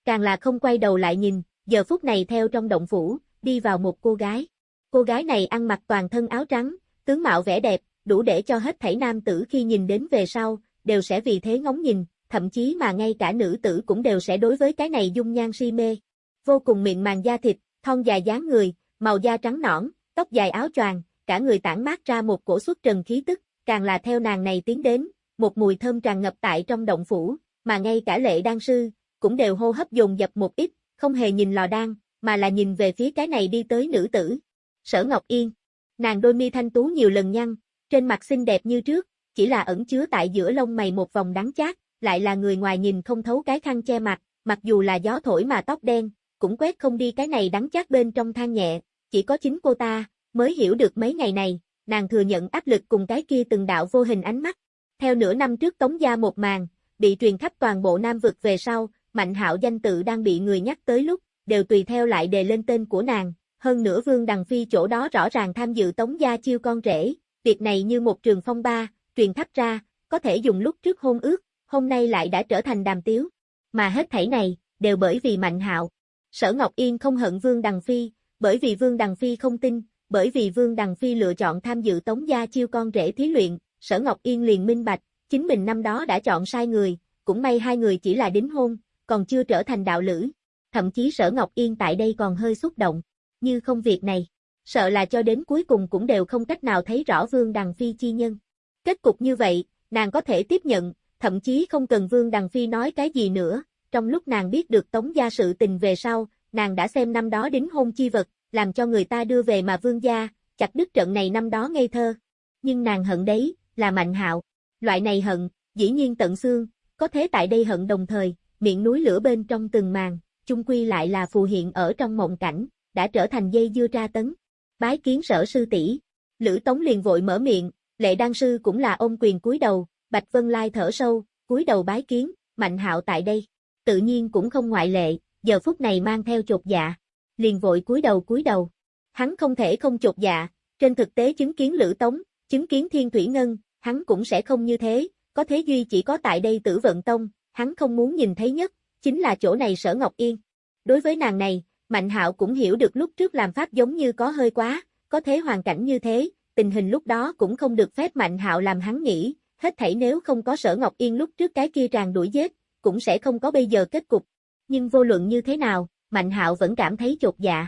Speaker 1: Càng là không quay đầu lại nhìn, giờ phút này theo trong động phủ, đi vào một cô gái. Cô gái này ăn mặc toàn thân áo trắng, tướng mạo vẻ đẹp, đủ để cho hết thảy nam tử khi nhìn đến về sau, đều sẽ vì thế ngóng nhìn, thậm chí mà ngay cả nữ tử cũng đều sẽ đối với cái này dung nhan si mê. Vô cùng miệng màng da thịt, thon dài dáng người, màu da trắng nõn, tóc dài áo choàng, cả người tản mát ra một cổ xuất trần khí tức, càng là theo nàng này tiến đến, một mùi thơm tràn ngập tại trong động phủ, mà ngay cả lệ đan sư, cũng đều hô hấp dồn dập một ít, không hề nhìn lò đan, mà là nhìn về phía cái này đi tới nữ tử. Sở Ngọc Yên, nàng đôi mi thanh tú nhiều lần nhăn, trên mặt xinh đẹp như trước, chỉ là ẩn chứa tại giữa lông mày một vòng đắng chát, lại là người ngoài nhìn không thấu cái khăn che mặt, mặc dù là gió thổi mà tóc đen, cũng quét không đi cái này đắng chát bên trong than nhẹ, chỉ có chính cô ta, mới hiểu được mấy ngày này, nàng thừa nhận áp lực cùng cái kia từng đạo vô hình ánh mắt. Theo nửa năm trước tống gia một màn, bị truyền khắp toàn bộ Nam vực về sau, Mạnh Hạo danh tự đang bị người nhắc tới lúc, đều tùy theo lại đề lên tên của nàng, hơn nữa Vương Đằng Phi chỗ đó rõ ràng tham dự tống gia chiêu con rể, việc này như một trường phong ba, truyền thắp ra, có thể dùng lúc trước hôn ước, hôm nay lại đã trở thành đàm tiếu. Mà hết thảy này, đều bởi vì Mạnh Hạo. Sở Ngọc Yên không hận Vương Đằng Phi, bởi vì Vương Đằng Phi không tin, bởi vì Vương Đằng Phi lựa chọn tham dự tống gia chiêu con rể thí luyện, Sở Ngọc Yên liền minh bạch, chính mình năm đó đã chọn sai người, cũng may hai người chỉ là đính hôn, còn chưa trở thành đạo lữ. Thậm chí Sở Ngọc Yên tại đây còn hơi xúc động, như không việc này, sợ là cho đến cuối cùng cũng đều không cách nào thấy rõ Vương Đằng Phi chi nhân. Kết cục như vậy, nàng có thể tiếp nhận, thậm chí không cần Vương Đằng Phi nói cái gì nữa, trong lúc nàng biết được Tống gia sự tình về sau, nàng đã xem năm đó đính hôn chi vật, làm cho người ta đưa về mà Vương gia, chặt đứt trận này năm đó ngây thơ. Nhưng nàng hận đấy, là Mạnh Hạo. Loại này hận, dĩ nhiên tận xương, có thế tại đây hận đồng thời, miệng núi lửa bên trong từng màn, chung quy lại là phù hiện ở trong mộng cảnh, đã trở thành dây dưa tra tấn. Bái kiến sở sư tỷ Lữ Tống liền vội mở miệng, lệ đăng sư cũng là ôm quyền cúi đầu, Bạch Vân Lai thở sâu, cúi đầu bái kiến, Mạnh Hạo tại đây. Tự nhiên cũng không ngoại lệ, giờ phút này mang theo chột dạ. Liền vội cúi đầu cúi đầu. Hắn không thể không chột dạ, trên thực tế chứng kiến Lữ Tống, chứng kiến Thiên Thủy Ngân, hắn cũng sẽ không như thế, có thế duy chỉ có tại đây tử vận tông, hắn không muốn nhìn thấy nhất, chính là chỗ này sở Ngọc Yên. Đối với nàng này, Mạnh Hạo cũng hiểu được lúc trước làm pháp giống như có hơi quá, có thế hoàn cảnh như thế, tình hình lúc đó cũng không được phép Mạnh Hạo làm hắn nghĩ, hết thảy nếu không có sở Ngọc Yên lúc trước cái kia tràn đuổi giết, cũng sẽ không có bây giờ kết cục. Nhưng vô luận như thế nào, Mạnh Hạo vẫn cảm thấy chột dạ.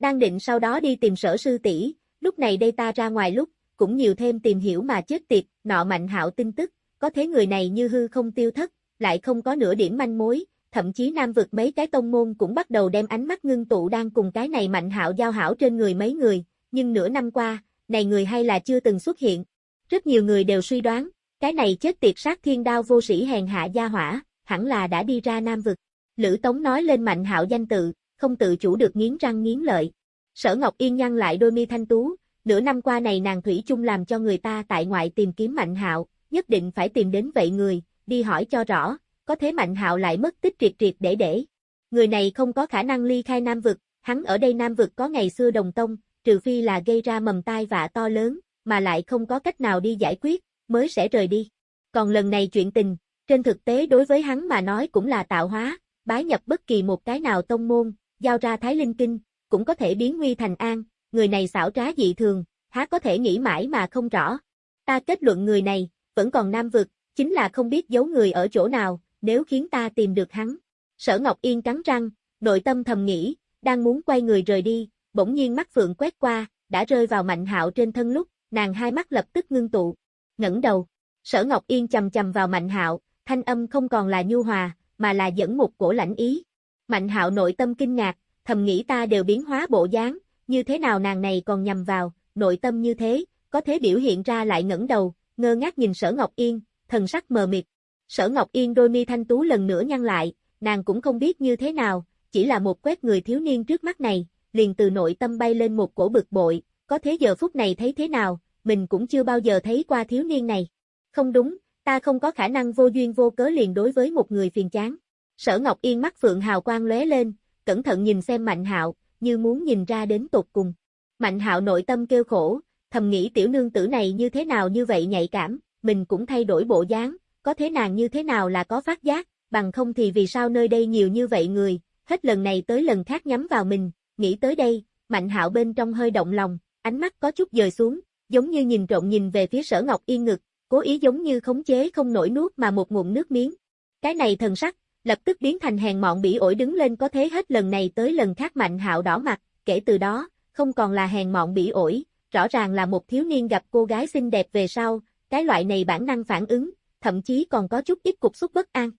Speaker 1: Đang định sau đó đi tìm sở sư tỷ, lúc này đây ta ra ngoài lúc, cũng nhiều thêm tìm hiểu mà chết tiệt, nọ Mạnh Hạo tin tức, có thế người này như hư không tiêu thất, lại không có nửa điểm manh mối, thậm chí nam vực mấy cái tông môn cũng bắt đầu đem ánh mắt ngưng tụ đang cùng cái này Mạnh Hạo giao hảo trên người mấy người, nhưng nửa năm qua, này người hay là chưa từng xuất hiện. Rất nhiều người đều suy đoán, cái này chết tiệt sát thiên đao vô sĩ hèn hạ gia hỏa, hẳn là đã đi ra Nam Vực. Lữ Tống nói lên Mạnh Hạo danh tự, không tự chủ được nghiến răng nghiến lợi. Sở Ngọc Yên nhăn lại đôi mi thanh tú, nửa năm qua này nàng Thủy chung làm cho người ta tại ngoại tìm kiếm Mạnh Hạo, nhất định phải tìm đến vậy người, đi hỏi cho rõ, có thế Mạnh Hạo lại mất tích triệt triệt để để. Người này không có khả năng ly khai Nam Vực, hắn ở đây Nam Vực có ngày xưa đồng tông, trừ phi là gây ra mầm tai vạ to lớn, mà lại không có cách nào đi giải quyết, mới sẽ rời đi. Còn lần này chuyện tình, trên thực tế đối với hắn mà nói cũng là tạo hóa, bái nhập bất kỳ một cái nào tông môn, giao ra Thái Linh Kinh, cũng có thể biến nguy thành an, người này xảo trá dị thường, há có thể nghĩ mãi mà không rõ. Ta kết luận người này, vẫn còn nam vực, chính là không biết giấu người ở chỗ nào, nếu khiến ta tìm được hắn. Sở Ngọc Yên cắn răng, nội tâm thầm nghĩ, đang muốn quay người rời đi, bỗng nhiên mắt phượng quét qua, đã rơi vào Mạnh Hạo trên thân lúc, nàng hai mắt lập tức ngưng tụ, ngẩng đầu. Sở Ngọc Yên chầm chầm vào Mạnh Hạo, thanh âm không còn là nhu hòa, mà là dẫn một cổ lãnh ý. Mạnh Hạo nội tâm kinh ngạc, thầm nghĩ ta đều biến hóa bộ dáng, như thế nào nàng này còn nhầm vào, nội tâm như thế, có thế biểu hiện ra lại ngẩng đầu, ngơ ngác nhìn Sở Ngọc Yên, thần sắc mờ mịt. Sở Ngọc Yên đôi mi thanh tú lần nữa nhăn lại, nàng cũng không biết như thế nào, chỉ là một quét người thiếu niên trước mắt này, liền từ nội tâm bay lên một cổ bực bội, có thế giờ phút này thấy thế nào, mình cũng chưa bao giờ thấy qua thiếu niên này. Không đúng, ta không có khả năng vô duyên vô cớ liền đối với một người phiền chán. Sở Ngọc Yên mắt phượng hào quang lóe lên, cẩn thận nhìn xem Mạnh Hạo, như muốn nhìn ra đến tột cùng. Mạnh Hạo nội tâm kêu khổ, thầm nghĩ tiểu nương tử này như thế nào như vậy nhạy cảm, mình cũng thay đổi bộ dáng, có thế nàng như thế nào là có phát giác, bằng không thì vì sao nơi đây nhiều như vậy người, hết lần này tới lần khác nhắm vào mình, nghĩ tới đây, Mạnh Hạo bên trong hơi động lòng, ánh mắt có chút dời xuống, giống như nhìn trộm nhìn về phía Sở Ngọc Yên ngực, cố ý giống như khống chế không nổi nuốt mà một ngụm nước miếng. Cái này thần sắc, lập tức biến thành hèn mọn bỉ ổi đứng lên có thế hết lần này tới lần khác Mạnh Hạo đỏ mặt, kể từ đó, không còn là hèn mọn bỉ ổi, rõ ràng là một thiếu niên gặp cô gái xinh đẹp về sau, cái loại này bản năng phản ứng, thậm chí còn có chút ít cục xúc bất an.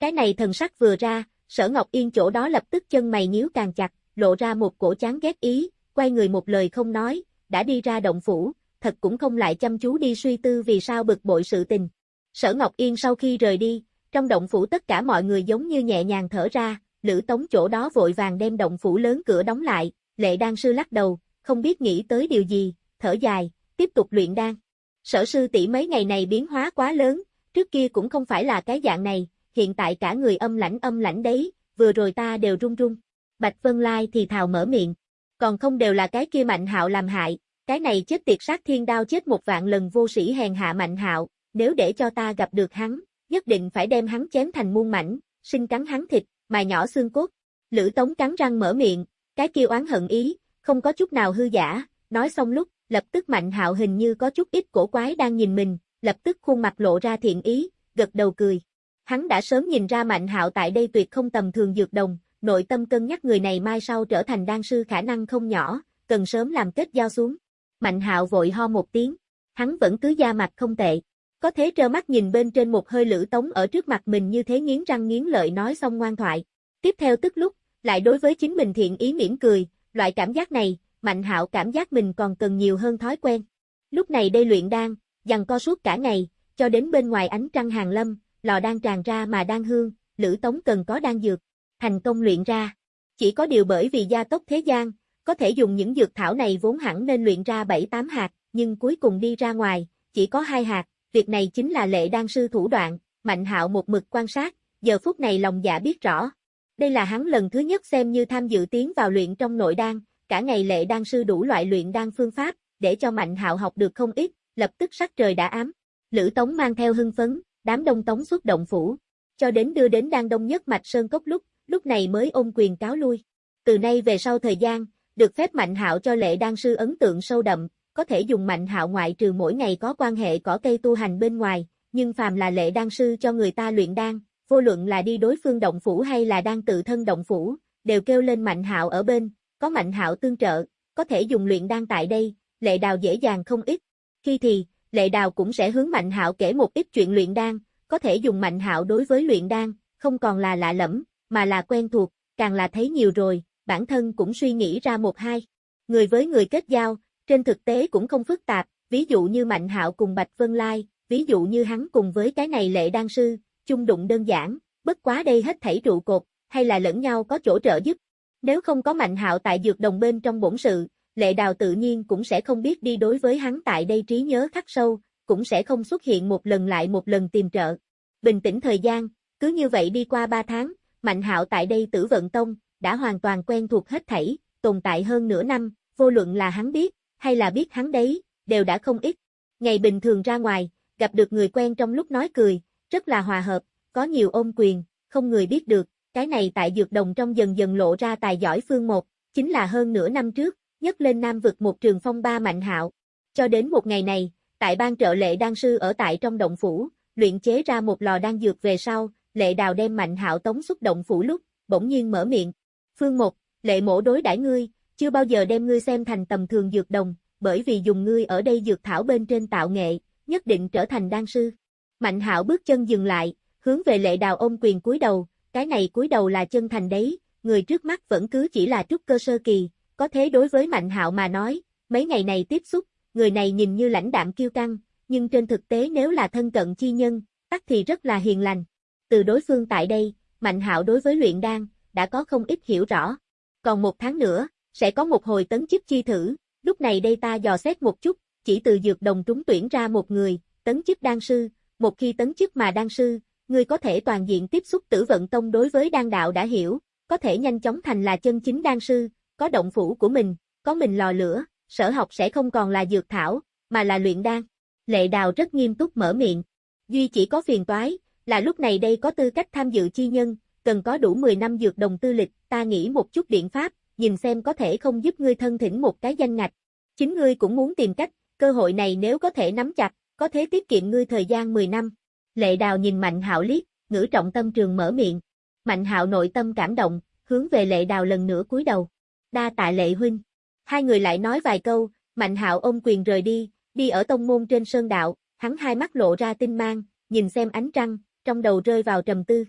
Speaker 1: Cái này thần sắc vừa ra, Sở Ngọc Yên chỗ đó lập tức chân mày nhíu càng chặt, lộ ra một cổ chán ghét ý, quay người một lời không nói, đã đi ra động phủ, thật cũng không lại chăm chú đi suy tư vì sao bực bội sự tình. Sở Ngọc Yên sau khi rời đi, trong động phủ tất cả mọi người giống như nhẹ nhàng thở ra, Lữ Tống chỗ đó vội vàng đem động phủ lớn cửa đóng lại, lệ đan sư lắc đầu, không biết nghĩ tới điều gì, thở dài, tiếp tục luyện đan. Sở sư tỷ mấy ngày này biến hóa quá lớn, trước kia cũng không phải là cái dạng này, hiện tại cả người âm lãnh âm lãnh đấy, vừa rồi ta đều run run. Bạch Vân Lai thì thào mở miệng, còn không đều là cái kia mạnh hạo làm hại, cái này chết tiệt sát thiên đao chết một vạn lần vô sĩ hèn hạ mạnh hạo, nếu để cho ta gặp được hắn, nhất định phải đem hắn chém thành muôn mảnh, sinh cắn hắn thịt, mài nhỏ xương cốt. Lữ Tống cắn răng mở miệng, cái kia oán hận ý, không có chút nào hư giả, nói xong lúc, lập tức mạnh hạo hình như có chút ít cổ quái đang nhìn mình, lập tức khuôn mặt lộ ra thiện ý, gật đầu cười. Hắn đã sớm nhìn ra mạnh hạo tại đây tuyệt không tầm thường dược đồng, nội tâm cân nhắc người này mai sau trở thành đan sư khả năng không nhỏ, cần sớm làm kết giao xuống. Mạnh hạo vội ho một tiếng, hắn vẫn cứ da mặt không tệ. Có thế trơ mắt nhìn bên trên một hơi lửa tống ở trước mặt mình như thế nghiến răng nghiến lợi nói xong ngoan thoại. Tiếp theo tức lúc, lại đối với chính mình thiện ý mỉm cười, loại cảm giác này, Mạnh Hạo cảm giác mình còn cần nhiều hơn thói quen. Lúc này đây luyện đan, dằn co suốt cả ngày, cho đến bên ngoài ánh trăng hàng lâm, lò đang tràn ra mà đang hương, Lữ Tống cần có đan dược, thành công luyện ra. Chỉ có điều bởi vì gia tốc thế gian, có thể dùng những dược thảo này vốn hẳn nên luyện ra 7-8 hạt, nhưng cuối cùng đi ra ngoài, chỉ có hai hạt, việc này chính là lệ đan sư thủ đoạn, Mạnh Hạo một mực quan sát, giờ phút này lòng dạ biết rõ. Đây là hắn lần thứ nhất xem như tham dự tiến vào luyện trong nội đan, cả ngày lệ đan sư đủ loại luyện đan phương pháp, để cho Mạnh Hạo học được không ít, lập tức sắc trời đã ám. Lữ Tống mang theo hưng phấn, đám đông tống xuất động phủ, cho đến đưa đến đan đông nhất mạch sơn cốc lúc, lúc này mới ôm quyền cáo lui. Từ nay về sau thời gian, được phép Mạnh Hạo cho lệ đan sư ấn tượng sâu đậm, có thể dùng Mạnh Hạo ngoại trừ mỗi ngày có quan hệ cỏ cây tu hành bên ngoài, nhưng phàm là lệ đan sư cho người ta luyện đan, vô luận là đi đối phương động phủ hay là đang tự thân động phủ, đều kêu lên Mạnh Hạo ở bên, có Mạnh Hạo tương trợ, có thể dùng luyện đan tại đây, lệ đào dễ dàng không ít. Khi thì, lệ đào cũng sẽ hướng Mạnh Hạo kể một ít chuyện luyện đan, có thể dùng Mạnh Hạo đối với luyện đan, không còn là lạ lẫm, mà là quen thuộc, càng là thấy nhiều rồi, bản thân cũng suy nghĩ ra một hai. Người với người kết giao, trên thực tế cũng không phức tạp, ví dụ như Mạnh Hạo cùng Bạch Vân Lai, ví dụ như hắn cùng với cái này lệ đan sư, chung đụng đơn giản, bất quá đây hết thảy trụ cột, hay là lẫn nhau có chỗ trợ giúp. Nếu không có Mạnh Hạo tại dược đồng bên trong bổn sự, lệ đào tự nhiên cũng sẽ không biết đi đối với hắn tại đây trí nhớ khắc sâu, cũng sẽ không xuất hiện một lần lại một lần tìm trợ. Bình tĩnh thời gian, cứ như vậy đi qua ba tháng, Mạnh Hạo tại đây tử vận tông, đã hoàn toàn quen thuộc hết thảy, tồn tại hơn nửa năm, vô luận là hắn biết, hay là biết hắn đấy, đều đã không ít. Ngày bình thường ra ngoài, gặp được người quen trong lúc nói cười, rất là hòa hợp, có nhiều ôm quyền, không người biết được, cái này tại dược đồng trong dần dần lộ ra tài giỏi phương một, chính là hơn nửa năm trước, nhất lên Nam vực một trường phong ba mạnh hạo. Cho đến một ngày này, tại ban trợ lệ đan sư ở tại trong động phủ, luyện chế ra một lò đan dược về sau, lệ đào đem mạnh hạo tống xuất động phủ lúc, bỗng nhiên mở miệng. Phương một, lệ mổ đối đãi ngươi, chưa bao giờ đem ngươi xem thành tầm thường dược đồng, bởi vì dùng ngươi ở đây dược thảo bên trên tạo nghệ, nhất định trở thành đan sư. Mạnh hạo bước chân dừng lại, hướng về lệ đào ôm quyền cúi đầu, cái này cúi đầu là chân thành đấy, người trước mắt vẫn cứ chỉ là trúc cơ sơ kỳ, có thế đối với Mạnh Hạo mà nói, mấy ngày này tiếp xúc, người này nhìn như lãnh đạm kiêu căng, nhưng trên thực tế nếu là thân cận chi nhân, tắc thì rất là hiền lành. Từ đối phương tại đây, Mạnh Hạo đối với luyện đan, đã có không ít hiểu rõ. Còn một tháng nữa, sẽ có một hồi tấn chức chi thử, lúc này đây ta dò xét một chút, chỉ từ dược đồng trúng tuyển ra một người, tấn chức đan sư, một khi tấn chức mà đan sư, ngươi có thể toàn diện tiếp xúc tử vận tông đối với đan đạo đã hiểu, có thể nhanh chóng thành là chân chính đan sư, có động phủ của mình, có mình lò lửa, sở học sẽ không còn là dược thảo, mà là luyện đan. Lệ đào rất nghiêm túc mở miệng. Duy chỉ có phiền toái, là lúc này đây có tư cách tham dự chi nhân, cần có đủ 10 năm dược đồng tư lịch, ta nghĩ một chút biện pháp, nhìn xem có thể không giúp ngươi thân thỉnh một cái danh ngạch. Chính ngươi cũng muốn tìm cách, cơ hội này nếu có thể nắm chặt, có thể tiết kiệm ngươi thời gian 10 năm. Lệ đào nhìn Mạnh Hạo liếc, ngữ trọng tâm trường mở miệng. Mạnh Hạo nội tâm cảm động, hướng về Lệ đào lần nữa cúi đầu. Đa tạ Lệ huynh. Hai người lại nói vài câu, Mạnh Hạo ôm quyền rời đi, đi ở tông môn trên sơn đạo, hắn hai mắt lộ ra tinh mang, nhìn xem ánh trăng, trong đầu rơi vào trầm tư.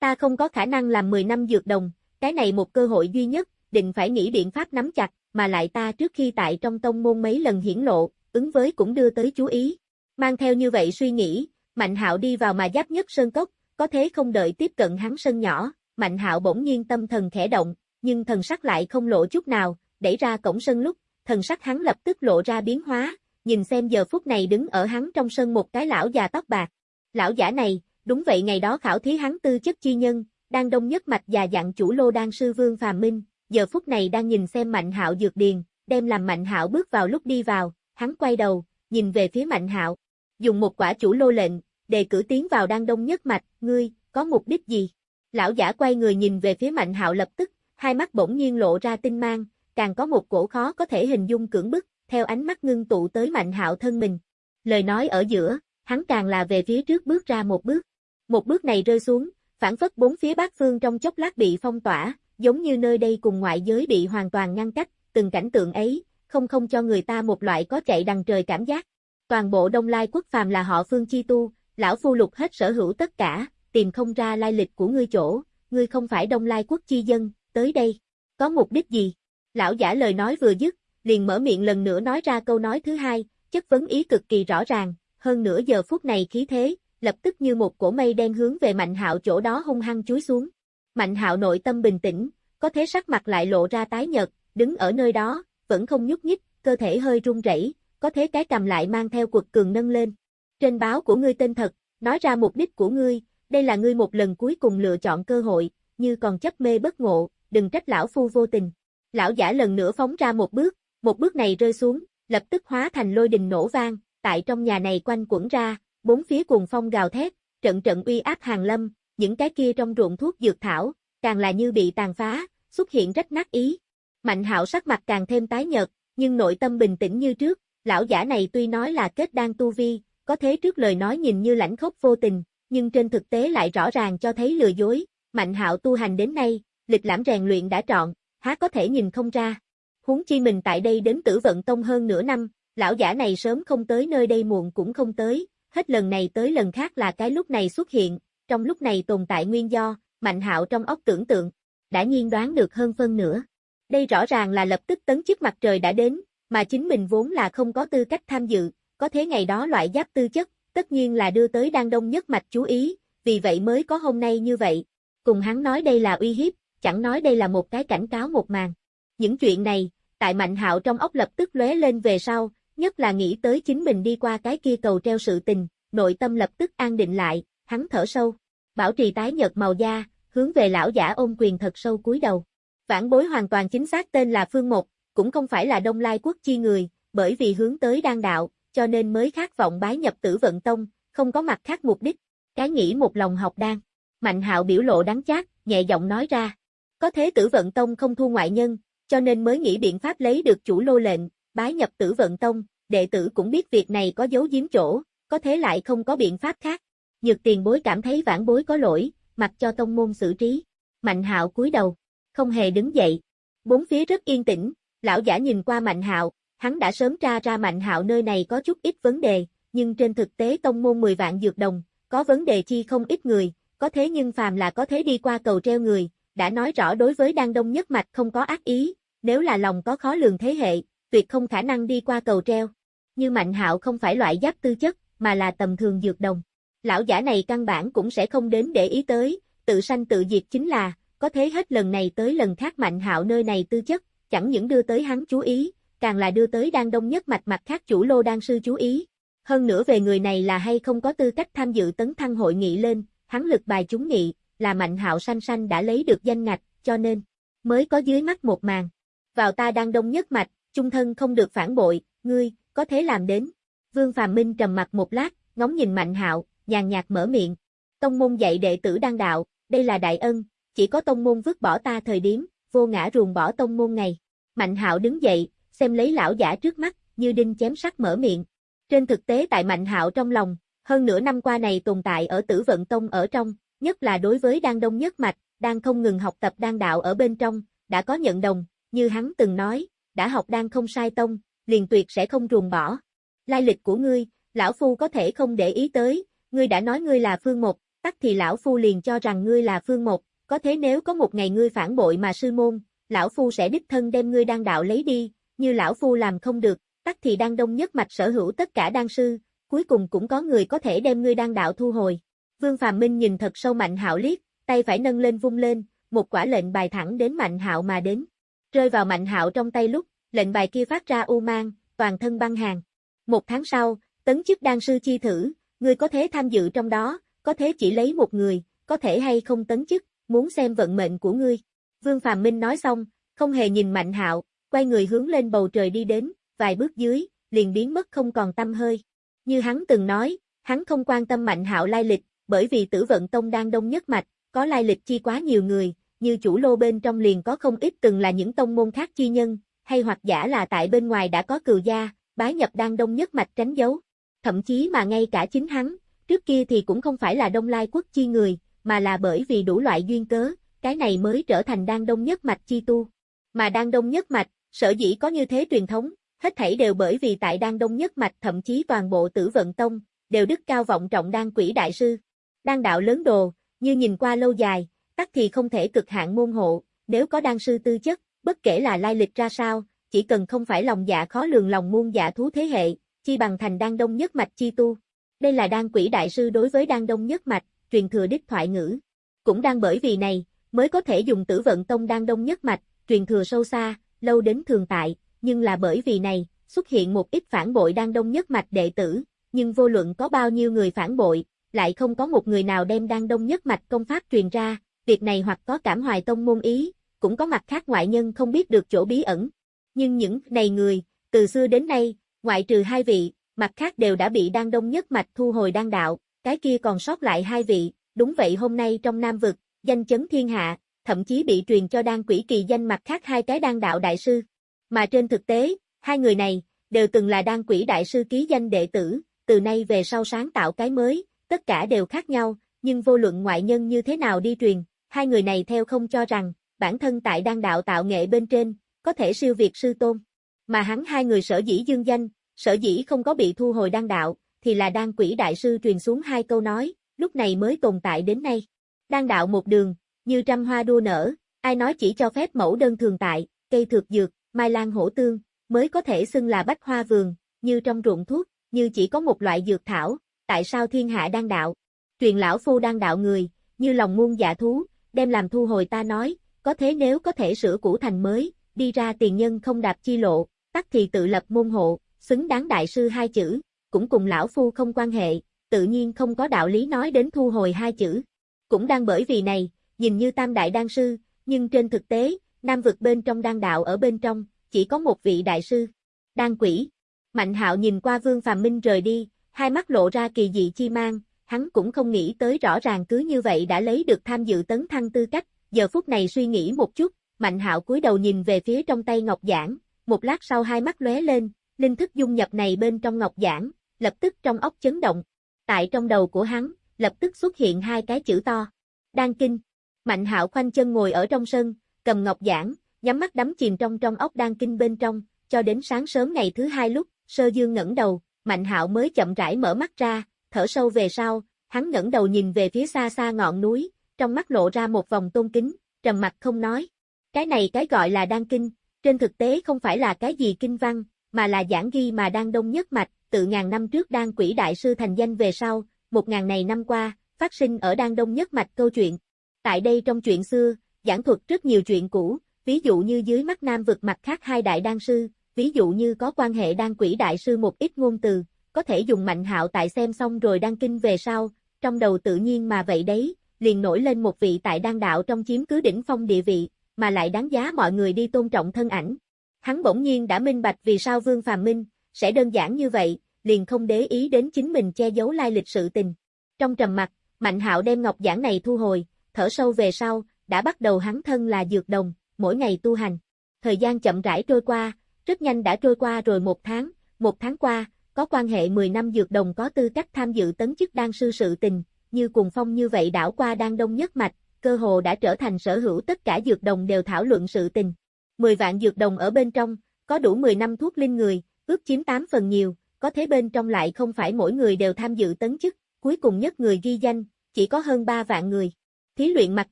Speaker 1: Ta không có khả năng làm 10 năm dược đồng, cái này một cơ hội duy nhất, định phải nghĩ biện pháp nắm chặt, mà lại ta trước khi tại trong tông môn mấy lần hiển lộ, ứng với cũng đưa tới chú ý. Mang theo như vậy suy nghĩ, Mạnh Hạo đi vào mà giáp nhất sơn cốc, có thế không đợi tiếp cận hắn sân nhỏ, Mạnh Hạo bỗng nhiên tâm thần khẽ động, nhưng thần sắc lại không lộ chút nào, đẩy ra cổng sân lúc, thần sắc hắn lập tức lộ ra biến hóa, nhìn xem giờ phút này đứng ở hắn trong sân một cái lão già tóc bạc. Lão giả này, đúng vậy ngày đó khảo thí hắn tư chất chi nhân, đang đông nhất mạch già dặn chủ lô đan sư Vương Phàm Minh, giờ phút này đang nhìn xem Mạnh Hạo dược điền, đem làm Mạnh Hạo bước vào lúc đi vào, hắn quay đầu, nhìn về phía Mạnh Hạo, dùng một quả chủ lô lệnh, đề cử tiến vào đang đông nhất mạch, ngươi, có mục đích gì? Lão giả quay người nhìn về phía Mạnh Hạo lập tức, hai mắt bỗng nhiên lộ ra tinh mang, càng có một cổ khó có thể hình dung cưỡng bức, theo ánh mắt ngưng tụ tới Mạnh Hạo thân mình. Lời nói ở giữa, hắn càng là về phía trước bước ra một bước. Một bước này rơi xuống, phản phất bốn phía bát phương trong chốc lát bị phong tỏa, giống như nơi đây cùng ngoại giới bị hoàn toàn ngăn cách, từng cảnh tượng ấy, không không cho người ta một loại có chạy đằng trời cảm giác. Toàn bộ Đông Lai quốc phàm là họ Phương Chi Tu, lão phu lục hết sở hữu tất cả, tìm không ra lai lịch của ngươi chỗ, ngươi không phải Đông Lai quốc chi dân, tới đây, có mục đích gì? Lão giả lời nói vừa dứt, liền mở miệng lần nữa nói ra câu nói thứ hai, chất vấn ý cực kỳ rõ ràng, hơn nửa giờ phút này khí thế, lập tức như một cổ mây đen hướng về Mạnh Hạo chỗ đó hung hăng chúi xuống. Mạnh Hạo nội tâm bình tĩnh, có thế sắc mặt lại lộ ra tái nhợt, đứng ở nơi đó, vẫn không nhúc nhích, cơ thể hơi run rẩy, có thế cái cầm lại mang theo quật cường nâng lên. Trên báo của ngươi tên thật, nói ra mục đích của ngươi, đây là ngươi một lần cuối cùng lựa chọn cơ hội, như còn chấp mê bất ngộ, đừng trách lão phu vô tình. Lão giả lần nữa phóng ra một bước, một bước này rơi xuống, lập tức hóa thành lôi đình nổ vang, tại trong nhà này quanh quẩn ra, bốn phía cùng phong gào thét, trận trận uy áp hàng lâm, những cái kia trong ruộng thuốc dược thảo, càng là như bị tàn phá, xuất hiện rách nát ý. Mạnh hạo sắc mặt càng thêm tái nhợt, nhưng nội tâm bình tĩnh như trước, lão giả này tuy nói là kết đan tu vi, có thế trước lời nói nhìn như lãnh khốc vô tình, nhưng trên thực tế lại rõ ràng cho thấy lừa dối, mạnh hạo tu hành đến nay, lịch lãm rèn luyện đã trọn, há có thể nhìn không ra. Huống chi mình tại đây đến tử vận tông hơn nửa năm, lão giả này sớm không tới nơi đây muộn cũng không tới, hết lần này tới lần khác là cái lúc này xuất hiện, trong lúc này tồn tại nguyên do, mạnh hạo trong óc tưởng tượng, đã nhiên đoán được hơn phân nửa. Đây rõ ràng là lập tức tấn chức mặt trời đã đến, mà chính mình vốn là không có tư cách tham dự, có thế ngày đó loại giáp tư chất, tất nhiên là đưa tới đang đông nhất mạch chú ý, vì vậy mới có hôm nay như vậy. Cùng hắn nói đây là uy hiếp, chẳng nói đây là một cái cảnh cáo một màn. Những chuyện này, tại Mạnh Hạo trong óc lập tức lóe lên về sau, nhất là nghĩ tới chính mình đi qua cái kia cầu treo sự tình, nội tâm lập tức an định lại, hắn thở sâu, bảo trì tái nhợt màu da, hướng về lão giả ôm quyền thật sâu cúi đầu. Vãn bối hoàn toàn chính xác tên là Phương Một, cũng không phải là Đông Lai quốc chi người, bởi vì hướng tới đan đạo, cho nên mới khát vọng bái nhập tử vận tông, không có mặt khác mục đích, cái nghĩ một lòng học đan. Mạnh hạo biểu lộ đáng chát, nhẹ giọng nói ra. Có thế tử vận tông không thu ngoại nhân, cho nên mới nghĩ biện pháp lấy được chủ lô lệnh, bái nhập tử vận tông, đệ tử cũng biết việc này có dấu giếm chỗ, có thế lại không có biện pháp khác. Nhược tiền bối cảm thấy vãn bối có lỗi, mặc cho tông môn xử trí. Mạnh hạo cúi đầu, không hề đứng dậy. Bốn phía rất yên tĩnh, lão giả nhìn qua Mạnh hạo, hắn đã sớm tra ra Mạnh hạo nơi này có chút ít vấn đề, nhưng trên thực tế tông môn 10 vạn dược đồng, có vấn đề chi không ít người, có thế nhưng phàm là có thế đi qua cầu treo người, đã nói rõ đối với đan đông nhất mạch không có ác ý, nếu là lòng có khó lường thế hệ, tuyệt không khả năng đi qua cầu treo. Như Mạnh hạo không phải loại giáp tư chất, mà là tầm thường dược đồng. Lão giả này căn bản cũng sẽ không đến để ý tới, tự sanh tự diệt chính là, có thế hết lần này tới lần khác Mạnh hạo nơi này tư chất, chẳng những đưa tới hắn chú ý, càng là đưa tới đang đông nhất mạch mặt khác chủ lô đan sư chú ý. Hơn nữa về người này là hay không có tư cách tham dự tấn thăng hội nghị lên, hắn lực bài chúng nghị, là mạnh hạo sanh sanh đã lấy được danh ngạch, cho nên, mới có dưới mắt một màn. Vào ta đang đông nhất mạch, chung thân không được phản bội, ngươi, có thế làm đến. Vương Phàm Minh trầm mặt một lát, ngóng nhìn mạnh hạo, nhàn nhạt mở miệng. Tông môn dạy đệ tử đang đạo, đây là đại ân, chỉ có tông môn vứt bỏ ta thời điểm, vô ngã ruồng bỏ tông môn ngày. Mạnh hạo đứng dậy, xem lấy lão giả trước mắt, như đinh chém sắt mở miệng. Trên thực tế tại Mạnh hạo trong lòng, hơn nửa năm qua này tồn tại ở tử vận tông ở trong, nhất là đối với đang đông nhất mạch, đang không ngừng học tập đan đạo ở bên trong, đã có nhận đồng, như hắn từng nói, đã học đang không sai tông, liền tuyệt sẽ không ruồng bỏ. Lai lịch của ngươi, lão phu có thể không để ý tới, ngươi đã nói ngươi là phương một, tắc thì lão phu liền cho rằng ngươi là phương một, có thế nếu có một ngày ngươi phản bội mà sư môn, lão phu sẽ đích thân đem ngươi đan đạo lấy đi, như lão phu làm không được, tắc thì đan đông nhất mạch sở hữu tất cả đan sư, cuối cùng cũng có người có thể đem ngươi đan đạo thu hồi. Vương Phàm Minh nhìn thật sâu Mạnh Hạo liếc, tay phải nâng lên vung lên, một quả lệnh bài thẳng đến Mạnh Hạo mà đến. Rơi vào Mạnh Hạo trong tay lúc, lệnh bài kia phát ra u mang, toàn thân băng hàng. Một tháng sau, tấn chức đan sư chi thử, ngươi có thể tham dự trong đó, có thể chỉ lấy một người, có thể hay không tấn chức, muốn xem vận mệnh của ngươi. Vương Phàm Minh nói xong, không hề nhìn Mạnh Hạo, quay người hướng lên bầu trời đi đến, vài bước dưới, liền biến mất không còn tâm hơi. Như hắn từng nói, hắn không quan tâm Mạnh Hạo lai lịch, bởi vì Tử Vận Tông đang đông nhất mạch, có lai lịch chi quá nhiều người, như chủ lô bên trong liền có không ít từng là những tông môn khác chi nhân, hay hoặc giả là tại bên ngoài đã có cừu gia, bái nhập đang đông nhất mạch tránh giấu Thậm chí mà ngay cả chính hắn, trước kia thì cũng không phải là đông lai quốc chi người, mà là bởi vì đủ loại duyên cớ, cái này mới trở thành đang đông nhất mạch chi tu. Mà đang đông nhất mạch, sở dĩ có như thế truyền thống, Hết thảy đều bởi vì tại Đan Đông Nhất Mạch thậm chí toàn bộ tử vận tông, đều đức cao vọng trọng đan quỷ đại sư. Đan đạo lớn đồ, như nhìn qua lâu dài, tắc thì không thể cực hạn môn hộ, nếu có đan sư tư chất, bất kể là lai lịch ra sao, chỉ cần không phải lòng dạ khó lường lòng muôn dạ thú thế hệ, chi bằng thành đan đông nhất mạch chi tu. Đây là đan quỷ đại sư đối với đan đông nhất mạch, truyền thừa đích thoại ngữ. Cũng đang bởi vì này, mới có thể dùng tử vận tông đan đông nhất mạch, truyền thừa sâu xa, lâu đến thường tại, nhưng là bởi vì này, xuất hiện một ít phản bội đang đông nhất mạch đệ tử, nhưng vô luận có bao nhiêu người phản bội, lại không có một người nào đem đang đông nhất mạch công pháp truyền ra, việc này hoặc có cảm hoài tông môn ý, cũng có mặt khác ngoại nhân không biết được chỗ bí ẩn. Nhưng những này người, từ xưa đến nay, ngoại trừ hai vị, mặt khác đều đã bị đang đông nhất mạch thu hồi đang đạo, cái kia còn sót lại hai vị, đúng vậy hôm nay trong Nam Vực, danh chấn thiên hạ, thậm chí bị truyền cho đan quỷ kỳ danh mặt khác hai cái đan đạo đại sư. Mà trên thực tế, hai người này, đều từng là đan quỷ đại sư ký danh đệ tử, từ nay về sau sáng tạo cái mới, tất cả đều khác nhau, nhưng vô luận ngoại nhân như thế nào đi truyền, hai người này theo không cho rằng, bản thân tại đan đạo tạo nghệ bên trên, có thể siêu việt sư tôn. Mà hắn hai người sở dĩ dương danh, sở dĩ không có bị thu hồi đan đạo, thì là đan quỷ đại sư truyền xuống hai câu nói, lúc này mới tồn tại đến nay. Đan đạo một đường, như trăm hoa đua nở, ai nói chỉ cho phép mẫu đơn thường tại, cây thược dược, mai lan hổ tương, mới có thể xưng là bách hoa vườn, như trong ruộng thuốc, như chỉ có một loại dược thảo, tại sao thiên hạ đang đạo? Truyền lão phu đang đạo người, như lòng muôn dạ thú, đem làm thu hồi ta nói, có thế nếu có thể sửa cũ thành mới, đi ra tiền nhân không đạp chi lộ, tắc thì tự lập môn hộ, xứng đáng đại sư hai chữ, cũng cùng lão phu không quan hệ, tự nhiên không có đạo lý nói đến thu hồi hai chữ. Cũng đang bởi vì này, nhìn như tam đại đan sư, nhưng trên thực tế, nam vực bên trong đan đạo ở bên trong, chỉ có một vị đại sư. Đan quỷ. Mạnh hạo nhìn qua Vương Phàm Minh rời đi, hai mắt lộ ra kỳ dị chi mang, hắn cũng không nghĩ tới rõ ràng cứ như vậy đã lấy được tham dự tấn thăng tư cách, giờ phút này suy nghĩ một chút, Mạnh hạo cúi đầu nhìn về phía trong tay Ngọc Giảng, một lát sau hai mắt lóe lên, linh thức dung nhập này bên trong Ngọc Giảng, lập tức trong óc chấn động. Tại trong đầu của hắn, lập tức xuất hiện hai cái chữ to. Đan kinh. Mạnh hạo khoanh chân ngồi ở trong sân, cầm Ngọc Giảng, nhắm mắt đắm chìm trong trong ốc đan kinh bên trong, cho đến sáng sớm ngày thứ hai lúc, sơ dương ngẩng đầu, Mạnh hạo mới chậm rãi mở mắt ra, thở sâu về sau, hắn ngẩng đầu nhìn về phía xa xa ngọn núi, trong mắt lộ ra một vòng tôn kính, trầm mặt không nói. Cái này cái gọi là đan kinh, trên thực tế không phải là cái gì kinh văn, mà là giảng ghi mà đang đông nhất mạch, từ ngàn năm trước đan quỷ đại sư thành danh về sau, một ngàn này năm qua, phát sinh ở đan đông nhất mạch câu chuyện. Tại đây trong chuyện xưa, giảng thuật rất nhiều chuyện cũ, ví dụ như dưới mắt nam vực mặt khác hai đại đan sư, ví dụ như có quan hệ đan quỷ đại sư một ít ngôn từ, có thể dùng mạnh hạo tại xem xong rồi đăng kinh về sau, trong đầu tự nhiên mà vậy đấy, liền nổi lên một vị tại đan đạo trong chiếm cứ đỉnh phong địa vị, mà lại đáng giá mọi người đi tôn trọng thân ảnh. Hắn bỗng nhiên đã minh bạch vì sao Vương Phàm Minh sẽ đơn giản như vậy, liền không để ý đến chính mình che giấu lai lịch sự tình. Trong trầm mặt, Mạnh Hạo đem ngọc giảng này thu hồi, thở sâu về sau, đã bắt đầu hắn thân là dược đồng, mỗi ngày tu hành. Thời gian chậm rãi trôi qua, rất nhanh đã trôi qua rồi một tháng, một tháng qua, có quan hệ 10 năm dược đồng có tư cách tham dự tấn chức đan sư sự tình, như cùng phong như vậy đảo qua đan đông nhất mạch, cơ hồ đã trở thành sở hữu tất cả dược đồng đều thảo luận sự tình. 10 vạn dược đồng ở bên trong, có đủ 10 năm thuốc linh người, ước chiếm 8 phần nhiều, có thế bên trong lại không phải mỗi người đều tham dự tấn chức, cuối cùng nhất người ghi danh, chỉ có hơn 3 vạn người. Thí luyện mặt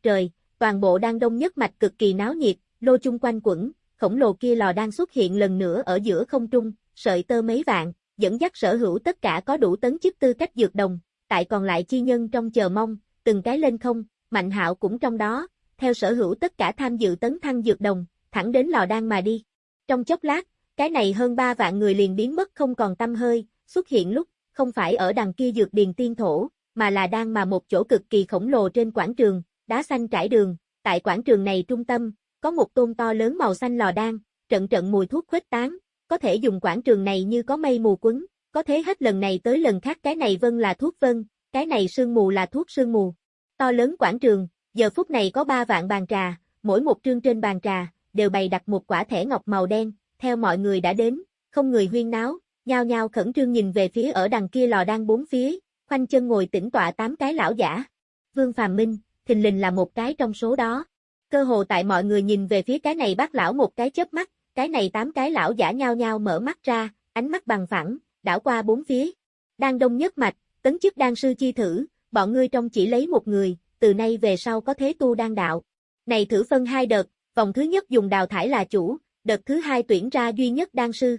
Speaker 1: trời, toàn bộ đang đông nhất mạch cực kỳ náo nhiệt, lô chung quanh quẩn, khổng lồ kia lò đang xuất hiện lần nữa ở giữa không trung, sợi tơ mấy vạn, dẫn dắt sở hữu tất cả có đủ tấn chức tư cách dược đồng, tại còn lại chi nhân trong chờ mong, từng cái lên không, Mạnh Hạo cũng trong đó, theo sở hữu tất cả tham dự tấn thăng dược đồng, thẳng đến lò đan mà đi. Trong chốc lát, cái này hơn 3 vạn người liền biến mất không còn tâm hơi, xuất hiện lúc, không phải ở đằng kia dược điền tiên thổ, mà là đang mà một chỗ cực kỳ khổng lồ trên quảng trường, đá xanh trải đường, tại quảng trường này trung tâm, có một tôn to lớn màu xanh lò đan, trận trận mùi thuốc khuếch tán, có thể dùng quảng trường này như có mây mù quấn, có thế hết lần này tới lần khác cái này vân là thuốc vân, cái này sương mù là thuốc sương mù. To lớn quảng trường, giờ phút này có 3 vạn bàn trà, mỗi một trương trên bàn trà, đều bày đặt một quả thẻ ngọc màu đen, theo mọi người đã đến, không người huyên náo, nhao nhao khẩn trương nhìn về phía ở đằng kia lò đan bốn phía, khoanh chân ngồi tĩnh tọa tám cái lão giả. Vương Phàm Minh, thình lình là một cái trong số đó. Cơ hồ tại mọi người nhìn về phía cái này bác lão một cái chớp mắt, cái này tám cái lão giả nhao nhao mở mắt ra, ánh mắt bằng phẳng, đảo qua bốn phía. Đang đông nhất mạch, tấn chức đan sư chi thử, bọn ngươi trong chỉ lấy một người, từ nay về sau có thế tu đan đạo. Này thử phân hai đợt, vòng thứ nhất dùng đào thải là chủ, đợt thứ hai tuyển ra duy nhất đan sư.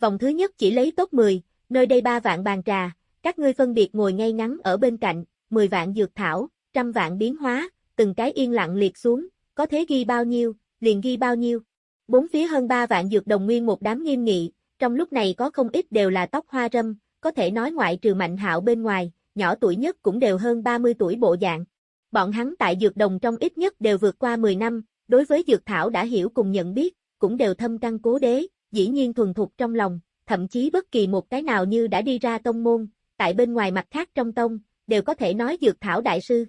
Speaker 1: Vòng thứ nhất chỉ lấy tốt 10, nơi đây ba vạn bàn trà, các ngươi phân biệt ngồi ngay ngắn ở bên cạnh, 10 vạn dược thảo, trăm vạn biến hóa, từng cái yên lặng liệt xuống, có thế ghi bao nhiêu, liền ghi bao nhiêu. Bốn phía hơn ba vạn dược đồng nguyên một đám nghiêm nghị, trong lúc này có không ít đều là tóc hoa râm, có thể nói ngoại trừ mạnh hạo bên ngoài, nhỏ tuổi nhất cũng đều hơn 30 tuổi bộ dạng. Bọn hắn tại dược đồng trong ít nhất đều vượt qua 10 năm, đối với dược thảo đã hiểu cùng nhận biết, cũng đều thâm căn cố đế, dĩ nhiên thuần thục trong lòng, thậm chí bất kỳ một cái nào như đã đi ra tông môn, tại bên ngoài mặt khác trong tông, đều có thể nói dược thảo đại sư.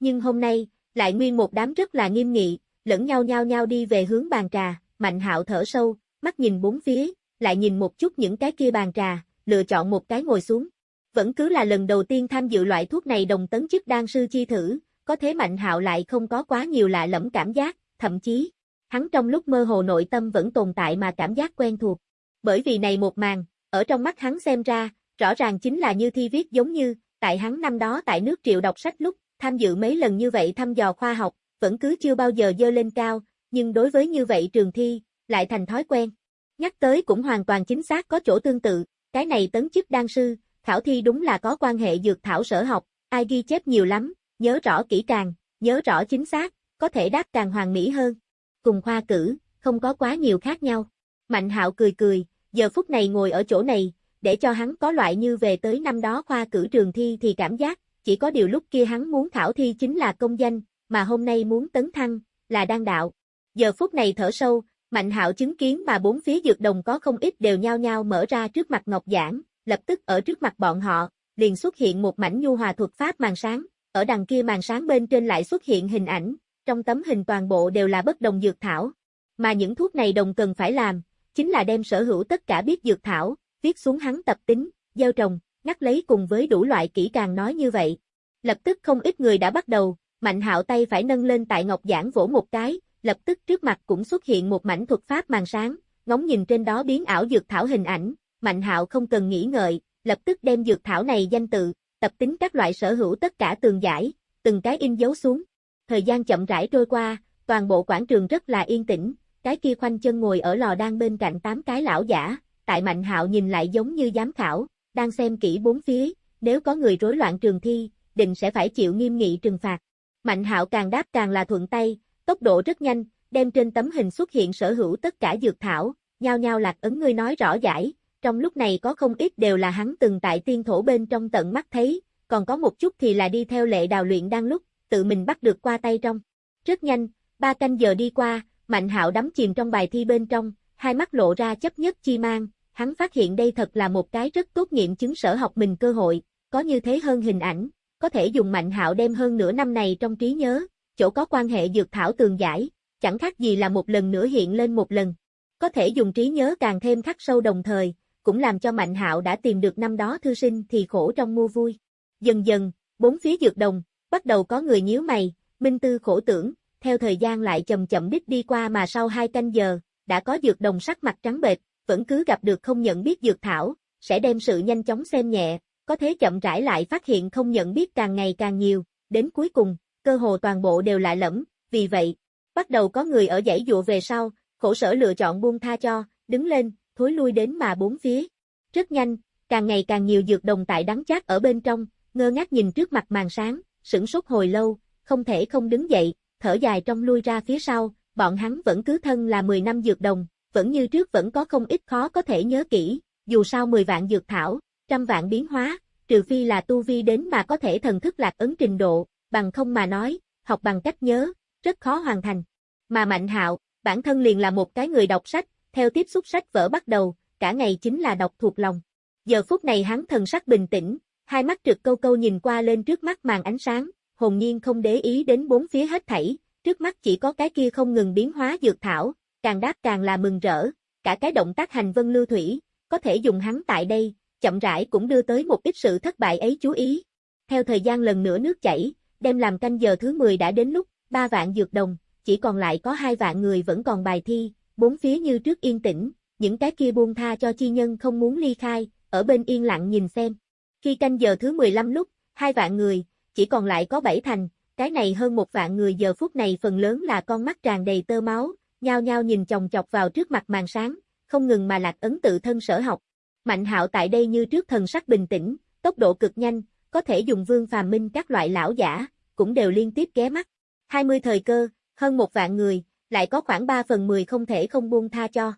Speaker 1: Nhưng hôm nay, lại nguyên một đám rất là nghiêm nghị, lẫn nhau nhau nhau đi về hướng bàn trà, mạnh hạo thở sâu, mắt nhìn bốn phía, lại nhìn một chút những cái kia bàn trà, lựa chọn một cái ngồi xuống. Vẫn cứ là lần đầu tiên tham dự loại thuốc này đồng tấn chức đan sư chi thử, có thế mạnh hạo lại không có quá nhiều lạ lẫm cảm giác, thậm chí, hắn trong lúc mơ hồ nội tâm vẫn tồn tại mà cảm giác quen thuộc. Bởi vì này một màn, ở trong mắt hắn xem ra, rõ ràng chính là như thi viết giống như, tại hắn năm đó tại nước triệu đọc sách lúc, tham dự mấy lần như vậy thăm dò khoa học, vẫn cứ chưa bao giờ dơ lên cao, nhưng đối với như vậy trường thi, lại thành thói quen. Nhắc tới cũng hoàn toàn chính xác có chỗ tương tự, cái này tấn chức đan sư, khảo thi đúng là có quan hệ dược thảo sở học, ai ghi chép nhiều lắm, nhớ rõ kỹ càng, nhớ rõ chính xác, có thể đáp càng hoàn mỹ hơn. Cùng khoa cử, không có quá nhiều khác nhau. Mạnh hạo cười cười, giờ phút này ngồi ở chỗ này, để cho hắn có loại như về tới năm đó khoa cử trường thi thì cảm giác, chỉ có điều lúc kia hắn muốn khảo thi chính là công danh, mà hôm nay muốn tấn thăng, là đan đạo. Giờ phút này thở sâu, Mạnh hạo chứng kiến mà bốn phía dược đồng có không ít đều nhao nhao mở ra trước mặt Ngọc Giảng, lập tức ở trước mặt bọn họ, liền xuất hiện một mảnh nhu hòa thuật pháp màn sáng, ở đằng kia màn sáng bên trên lại xuất hiện hình ảnh, trong tấm hình toàn bộ đều là bất đồng dược thảo. Mà những thuốc này đồng cần phải làm, chính là đem sở hữu tất cả biết dược thảo, viết xuống hắn tập tính, gieo trồng, ngắt lấy cùng với đủ loại kỹ càng nói như vậy. Lập tức không ít người đã bắt đầu, Mạnh hạo tay phải nâng lên tại Ngọc Giảng vỗ một cái, lập tức trước mặt cũng xuất hiện một mảnh thuật pháp màn sáng, ngóng nhìn trên đó biến ảo dược thảo hình ảnh, Mạnh hạo không cần nghĩ ngợi, lập tức đem dược thảo này danh tự, tập tính các loại sở hữu tất cả tường giải, từng cái in dấu xuống. Thời gian chậm rãi trôi qua, toàn bộ quảng trường rất là yên tĩnh, cái kia khoanh chân ngồi ở lò đang bên cạnh tám cái lão giả, tại Mạnh Hạo nhìn lại giống như giám khảo, đang xem kỹ bốn phía, nếu có người rối loạn trường thi, định sẽ phải chịu nghiêm nghị trừng phạt. Mạnh Hạo càng đáp càng là thuận tay, tốc độ rất nhanh, đem trên tấm hình xuất hiện sở hữu tất cả dược thảo, nhao nhao lạc ấn ngươi nói rõ giải, trong lúc này có không ít đều là hắn từng tại tiên thổ bên trong tận mắt thấy, còn có một chút thì là đi theo lệ đào luyện đang lúc, tự mình bắt được qua tay trong. Rất nhanh, ba canh giờ đi qua, Mạnh hạo đắm chìm trong bài thi bên trong, hai mắt lộ ra chấp nhất chi mang, hắn phát hiện đây thật là một cái rất tốt nghiệm chứng sở học mình cơ hội, có như thế hơn hình ảnh, có thể dùng Mạnh hạo đem hơn nửa năm này trong trí nhớ, chỗ có quan hệ dược thảo tường giải, chẳng khác gì là một lần nữa hiện lên một lần. Có thể dùng trí nhớ càng thêm khắc sâu đồng thời, cũng làm cho Mạnh Hạo đã tìm được năm đó thư sinh thì khổ trong mua vui. Dần dần, bốn phía dược đồng, bắt đầu có người nhíu mày, minh tư khổ tưởng, theo thời gian lại chậm chậm đích đi qua mà sau hai canh giờ, đã có dược đồng sắc mặt trắng bệch, vẫn cứ gặp được không nhận biết dược thảo, sẽ đem sự nhanh chóng xem nhẹ, có thế chậm rãi lại phát hiện không nhận biết càng ngày càng nhiều, đến cuối cùng, cơ hồ toàn bộ đều lạ lẫm, vì vậy, bắt đầu có người ở dãy dụa về sau, khổ sở lựa chọn buông tha cho, đứng lên, thối lui đến mà bốn phía. Rất nhanh, càng ngày càng nhiều dược đồng tại đắng chát ở bên trong, ngơ ngác nhìn trước mặt màn sáng, sửng sốt hồi lâu, không thể không đứng dậy, thở dài trong lui ra phía sau, bọn hắn vẫn cứ thân là 10 năm dược đồng, vẫn như trước vẫn có không ít khó có thể nhớ kỹ, dù sao 10 vạn dược thảo, trăm vạn biến hóa, trừ phi là tu vi đến mà có thể thần thức lạc ấn trình độ, bằng không mà nói, học bằng cách nhớ, rất khó hoàn thành. Mà Mạnh Hạo, bản thân liền là một cái người đọc sách, theo tiếp xúc sách vở bắt đầu, cả ngày chính là đọc thuộc lòng. Giờ phút này hắn thần sắc bình tĩnh, hai mắt trực câu câu nhìn qua lên trước mắt màn ánh sáng, hồn nhiên không để ý đến bốn phía hết thảy, trước mắt chỉ có cái kia không ngừng biến hóa dược thảo, càng đáp càng là mừng rỡ, cả cái động tác hành vân lưu thủy, có thể dùng hắn tại đây, chậm rãi cũng đưa tới một ít sự thất bại ấy chú ý. Theo thời gian lần nữa nước chảy, đem làm canh giờ thứ 10 đã đến lúc, ba vạn dược đồng, chỉ còn lại có hai vạn người vẫn còn bài thi, bốn phía như trước yên tĩnh, những cái kia buông tha cho chi nhân không muốn ly khai, ở bên yên lặng nhìn xem. Khi canh giờ thứ 15 lúc, hai vạn người, chỉ còn lại có bảy thành, cái này hơn một vạn người giờ phút này phần lớn là con mắt tràn đầy tơ máu, nhao nhao nhìn chồng chọc vào trước mặt màn sáng, không ngừng mà lạc ấn tự thân sở học. Mạnh hạo tại đây như trước thần sắc bình tĩnh, tốc độ cực nhanh, có thể dùng vương phàm minh các loại lão giả, cũng đều liên tiếp ghé mắt. 20 thời cơ, hơn một vạn người, lại có khoảng 3 phần 10 không thể không buông tha cho.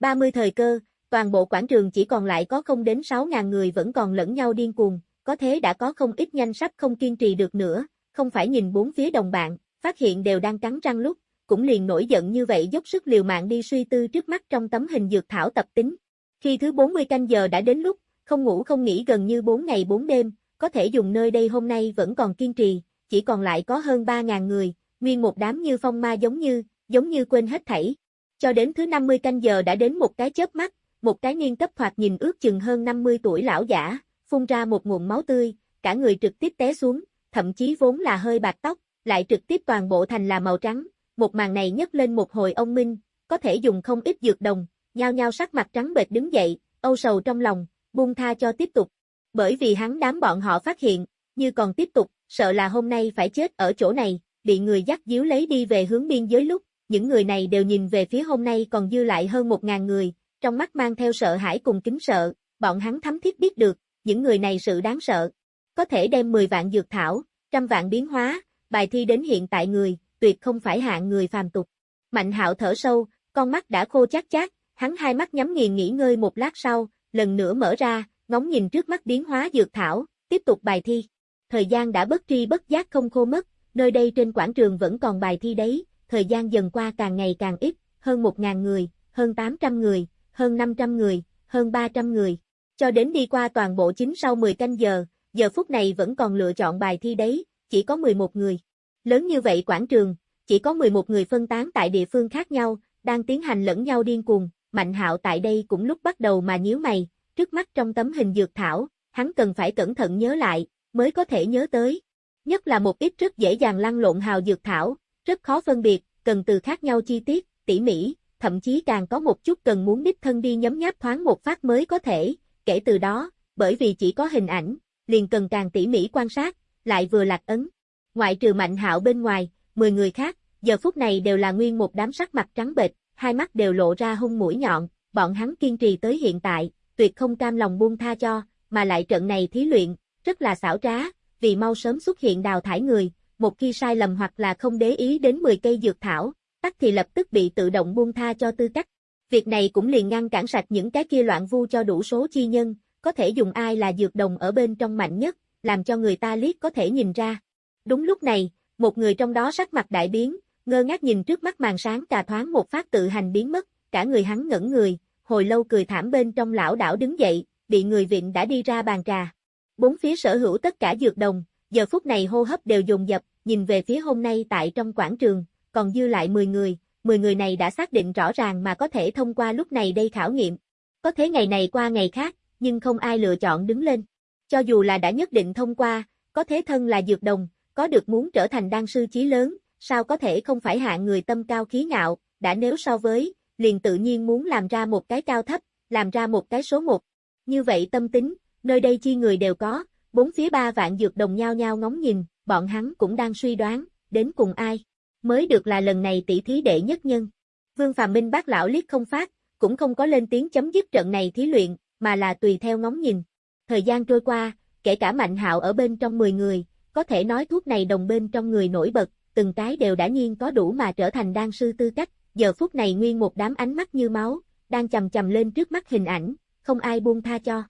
Speaker 1: 30 thời cơ, toàn bộ quảng trường chỉ còn lại có không đến 6.000 người vẫn còn lẫn nhau điên cuồng, có thế đã có không ít nhanh sắp không kiên trì được nữa, không phải nhìn bốn phía đồng bạn, phát hiện đều đang cắn răng lúc, cũng liền nổi giận như vậy dốc sức liều mạng đi suy tư trước mắt trong tấm hình dược thảo tập tính. Khi thứ 40 canh giờ đã đến lúc, không ngủ không nghỉ gần như 4 ngày 4 đêm, có thể dùng nơi đây hôm nay vẫn còn kiên trì, chỉ còn lại có hơn 3.000 người, nguyên một đám như phong ma giống như, giống như quên hết thảy. Cho đến thứ 50 canh giờ đã đến một cái chớp mắt, một cái niên cấp thoạt nhìn ước chừng hơn 50 tuổi lão giả, phun ra một nguồn máu tươi, cả người trực tiếp té xuống, thậm chí vốn là hơi bạc tóc, lại trực tiếp toàn bộ thành là màu trắng. Một màn này nhấc lên một hồi ông minh, có thể dùng không ít dược đồng, nhao nhao sắc mặt trắng bệch đứng dậy, âu sầu trong lòng, buông tha cho tiếp tục. Bởi vì hắn đám bọn họ phát hiện, như còn tiếp tục, sợ là hôm nay phải chết ở chỗ này, bị người dắt díu lấy đi về hướng biên giới lúc, những người này đều nhìn về phía hôm nay còn dư lại hơn một ngàn người, trong mắt mang theo sợ hãi cùng kính sợ, bọn hắn thấm thiết biết được, những người này sự đáng sợ. Có thể đem 10 vạn dược thảo, trăm vạn biến hóa, bài thi đến hiện tại người, tuyệt không phải hạng người phàm tục. Mạnh hạo thở sâu, con mắt đã khô chát chát, hắn hai mắt nhắm nghiền nghỉ ngơi một lát sau, lần nữa mở ra, ngóng nhìn trước mắt biến hóa dược thảo, tiếp tục bài thi. Thời gian đã bất tri bất giác không khô mất, nơi đây trên quảng trường vẫn còn bài thi đấy, thời gian dần qua càng ngày càng ít, hơn 1.000 người, hơn 800 người, hơn 500 người, hơn 300 người. Cho đến đi qua toàn bộ chính sau 10 canh giờ, giờ phút này vẫn còn lựa chọn bài thi đấy, chỉ có 11 người. Lớn như vậy quảng trường, chỉ có 11 người phân tán tại địa phương khác nhau, đang tiến hành lẫn nhau điên cuồng, Mạnh Hạo tại đây cũng lúc bắt đầu mà nhíu mày, trước mắt trong tấm hình dược thảo, hắn cần phải cẩn thận nhớ lại, mới có thể nhớ tới. Nhất là một ít rất dễ dàng lăn lộn hào dược thảo, rất khó phân biệt, cần từ khác nhau chi tiết, tỉ mỉ, thậm chí càng có một chút cần muốn đích thân đi nhấm nháp thoáng một phát mới có thể, kể từ đó, bởi vì chỉ có hình ảnh, liền cần càng tỉ mỉ quan sát, lại vừa lạc ấn. Ngoại trừ mạnh hạo bên ngoài, 10 người khác, giờ phút này đều là nguyên một đám sắc mặt trắng bệch, hai mắt đều lộ ra hung mũi nhọn, bọn hắn kiên trì tới hiện tại, tuyệt không cam lòng buông tha cho, mà lại trận này thí luyện, rất là xảo trá, vì mau sớm xuất hiện đào thải người, một khi sai lầm hoặc là không để ý đến 10 cây dược thảo, tắc thì lập tức bị tự động buông tha cho tư cách. Việc này cũng liền ngăn cản sạch những cái kia loạn vu cho đủ số chi nhân, có thể dùng ai là dược đồng ở bên trong mạnh nhất, làm cho người ta liếc có thể nhìn ra. Đúng lúc này, một người trong đó sắc mặt đại biến, ngơ ngác nhìn trước mắt màn sáng cà thoáng một phát tự hành biến mất, cả người hắn ngẩn người, hồi lâu cười thảm bên trong lão đảo đứng dậy, bị người viện đã đi ra bàn trà. Bốn phía sở hữu tất cả dược đồng, giờ phút này hô hấp đều dồn dập, nhìn về phía hôm nay tại trong quảng trường, còn dư lại 10 người, 10 người này đã xác định rõ ràng mà có thể thông qua lúc này đây khảo nghiệm. Có thế ngày này qua ngày khác, nhưng không ai lựa chọn đứng lên. Cho dù là đã nhất định thông qua, có thế thân là dược đồng, có được muốn trở thành đan sư chí lớn, sao có thể không phải hạng người tâm cao khí ngạo, đã nếu so với, liền tự nhiên muốn làm ra một cái cao thấp, làm ra một cái số một. Như vậy tâm tính, nơi đây chi người đều có, bốn phía ba vạn dược đồng nhau nhau ngóng nhìn, bọn hắn cũng đang suy đoán, đến cùng ai, mới được là lần này tỷ thí đệ nhất nhân. Vương Phàm Minh bác lão liếc không phát, cũng không có lên tiếng chấm dứt trận này thí luyện, mà là tùy theo ngóng nhìn. Thời gian trôi qua, kể cả Mạnh Hạo ở bên trong 10 người, có thể nói thuốc này đồng bên trong người nổi bật, từng cái đều đã nhiên có đủ mà trở thành đan sư tư cách, giờ phút này nguyên một đám ánh mắt như máu, đang chầm chầm lên trước mắt hình ảnh, không ai buông tha cho.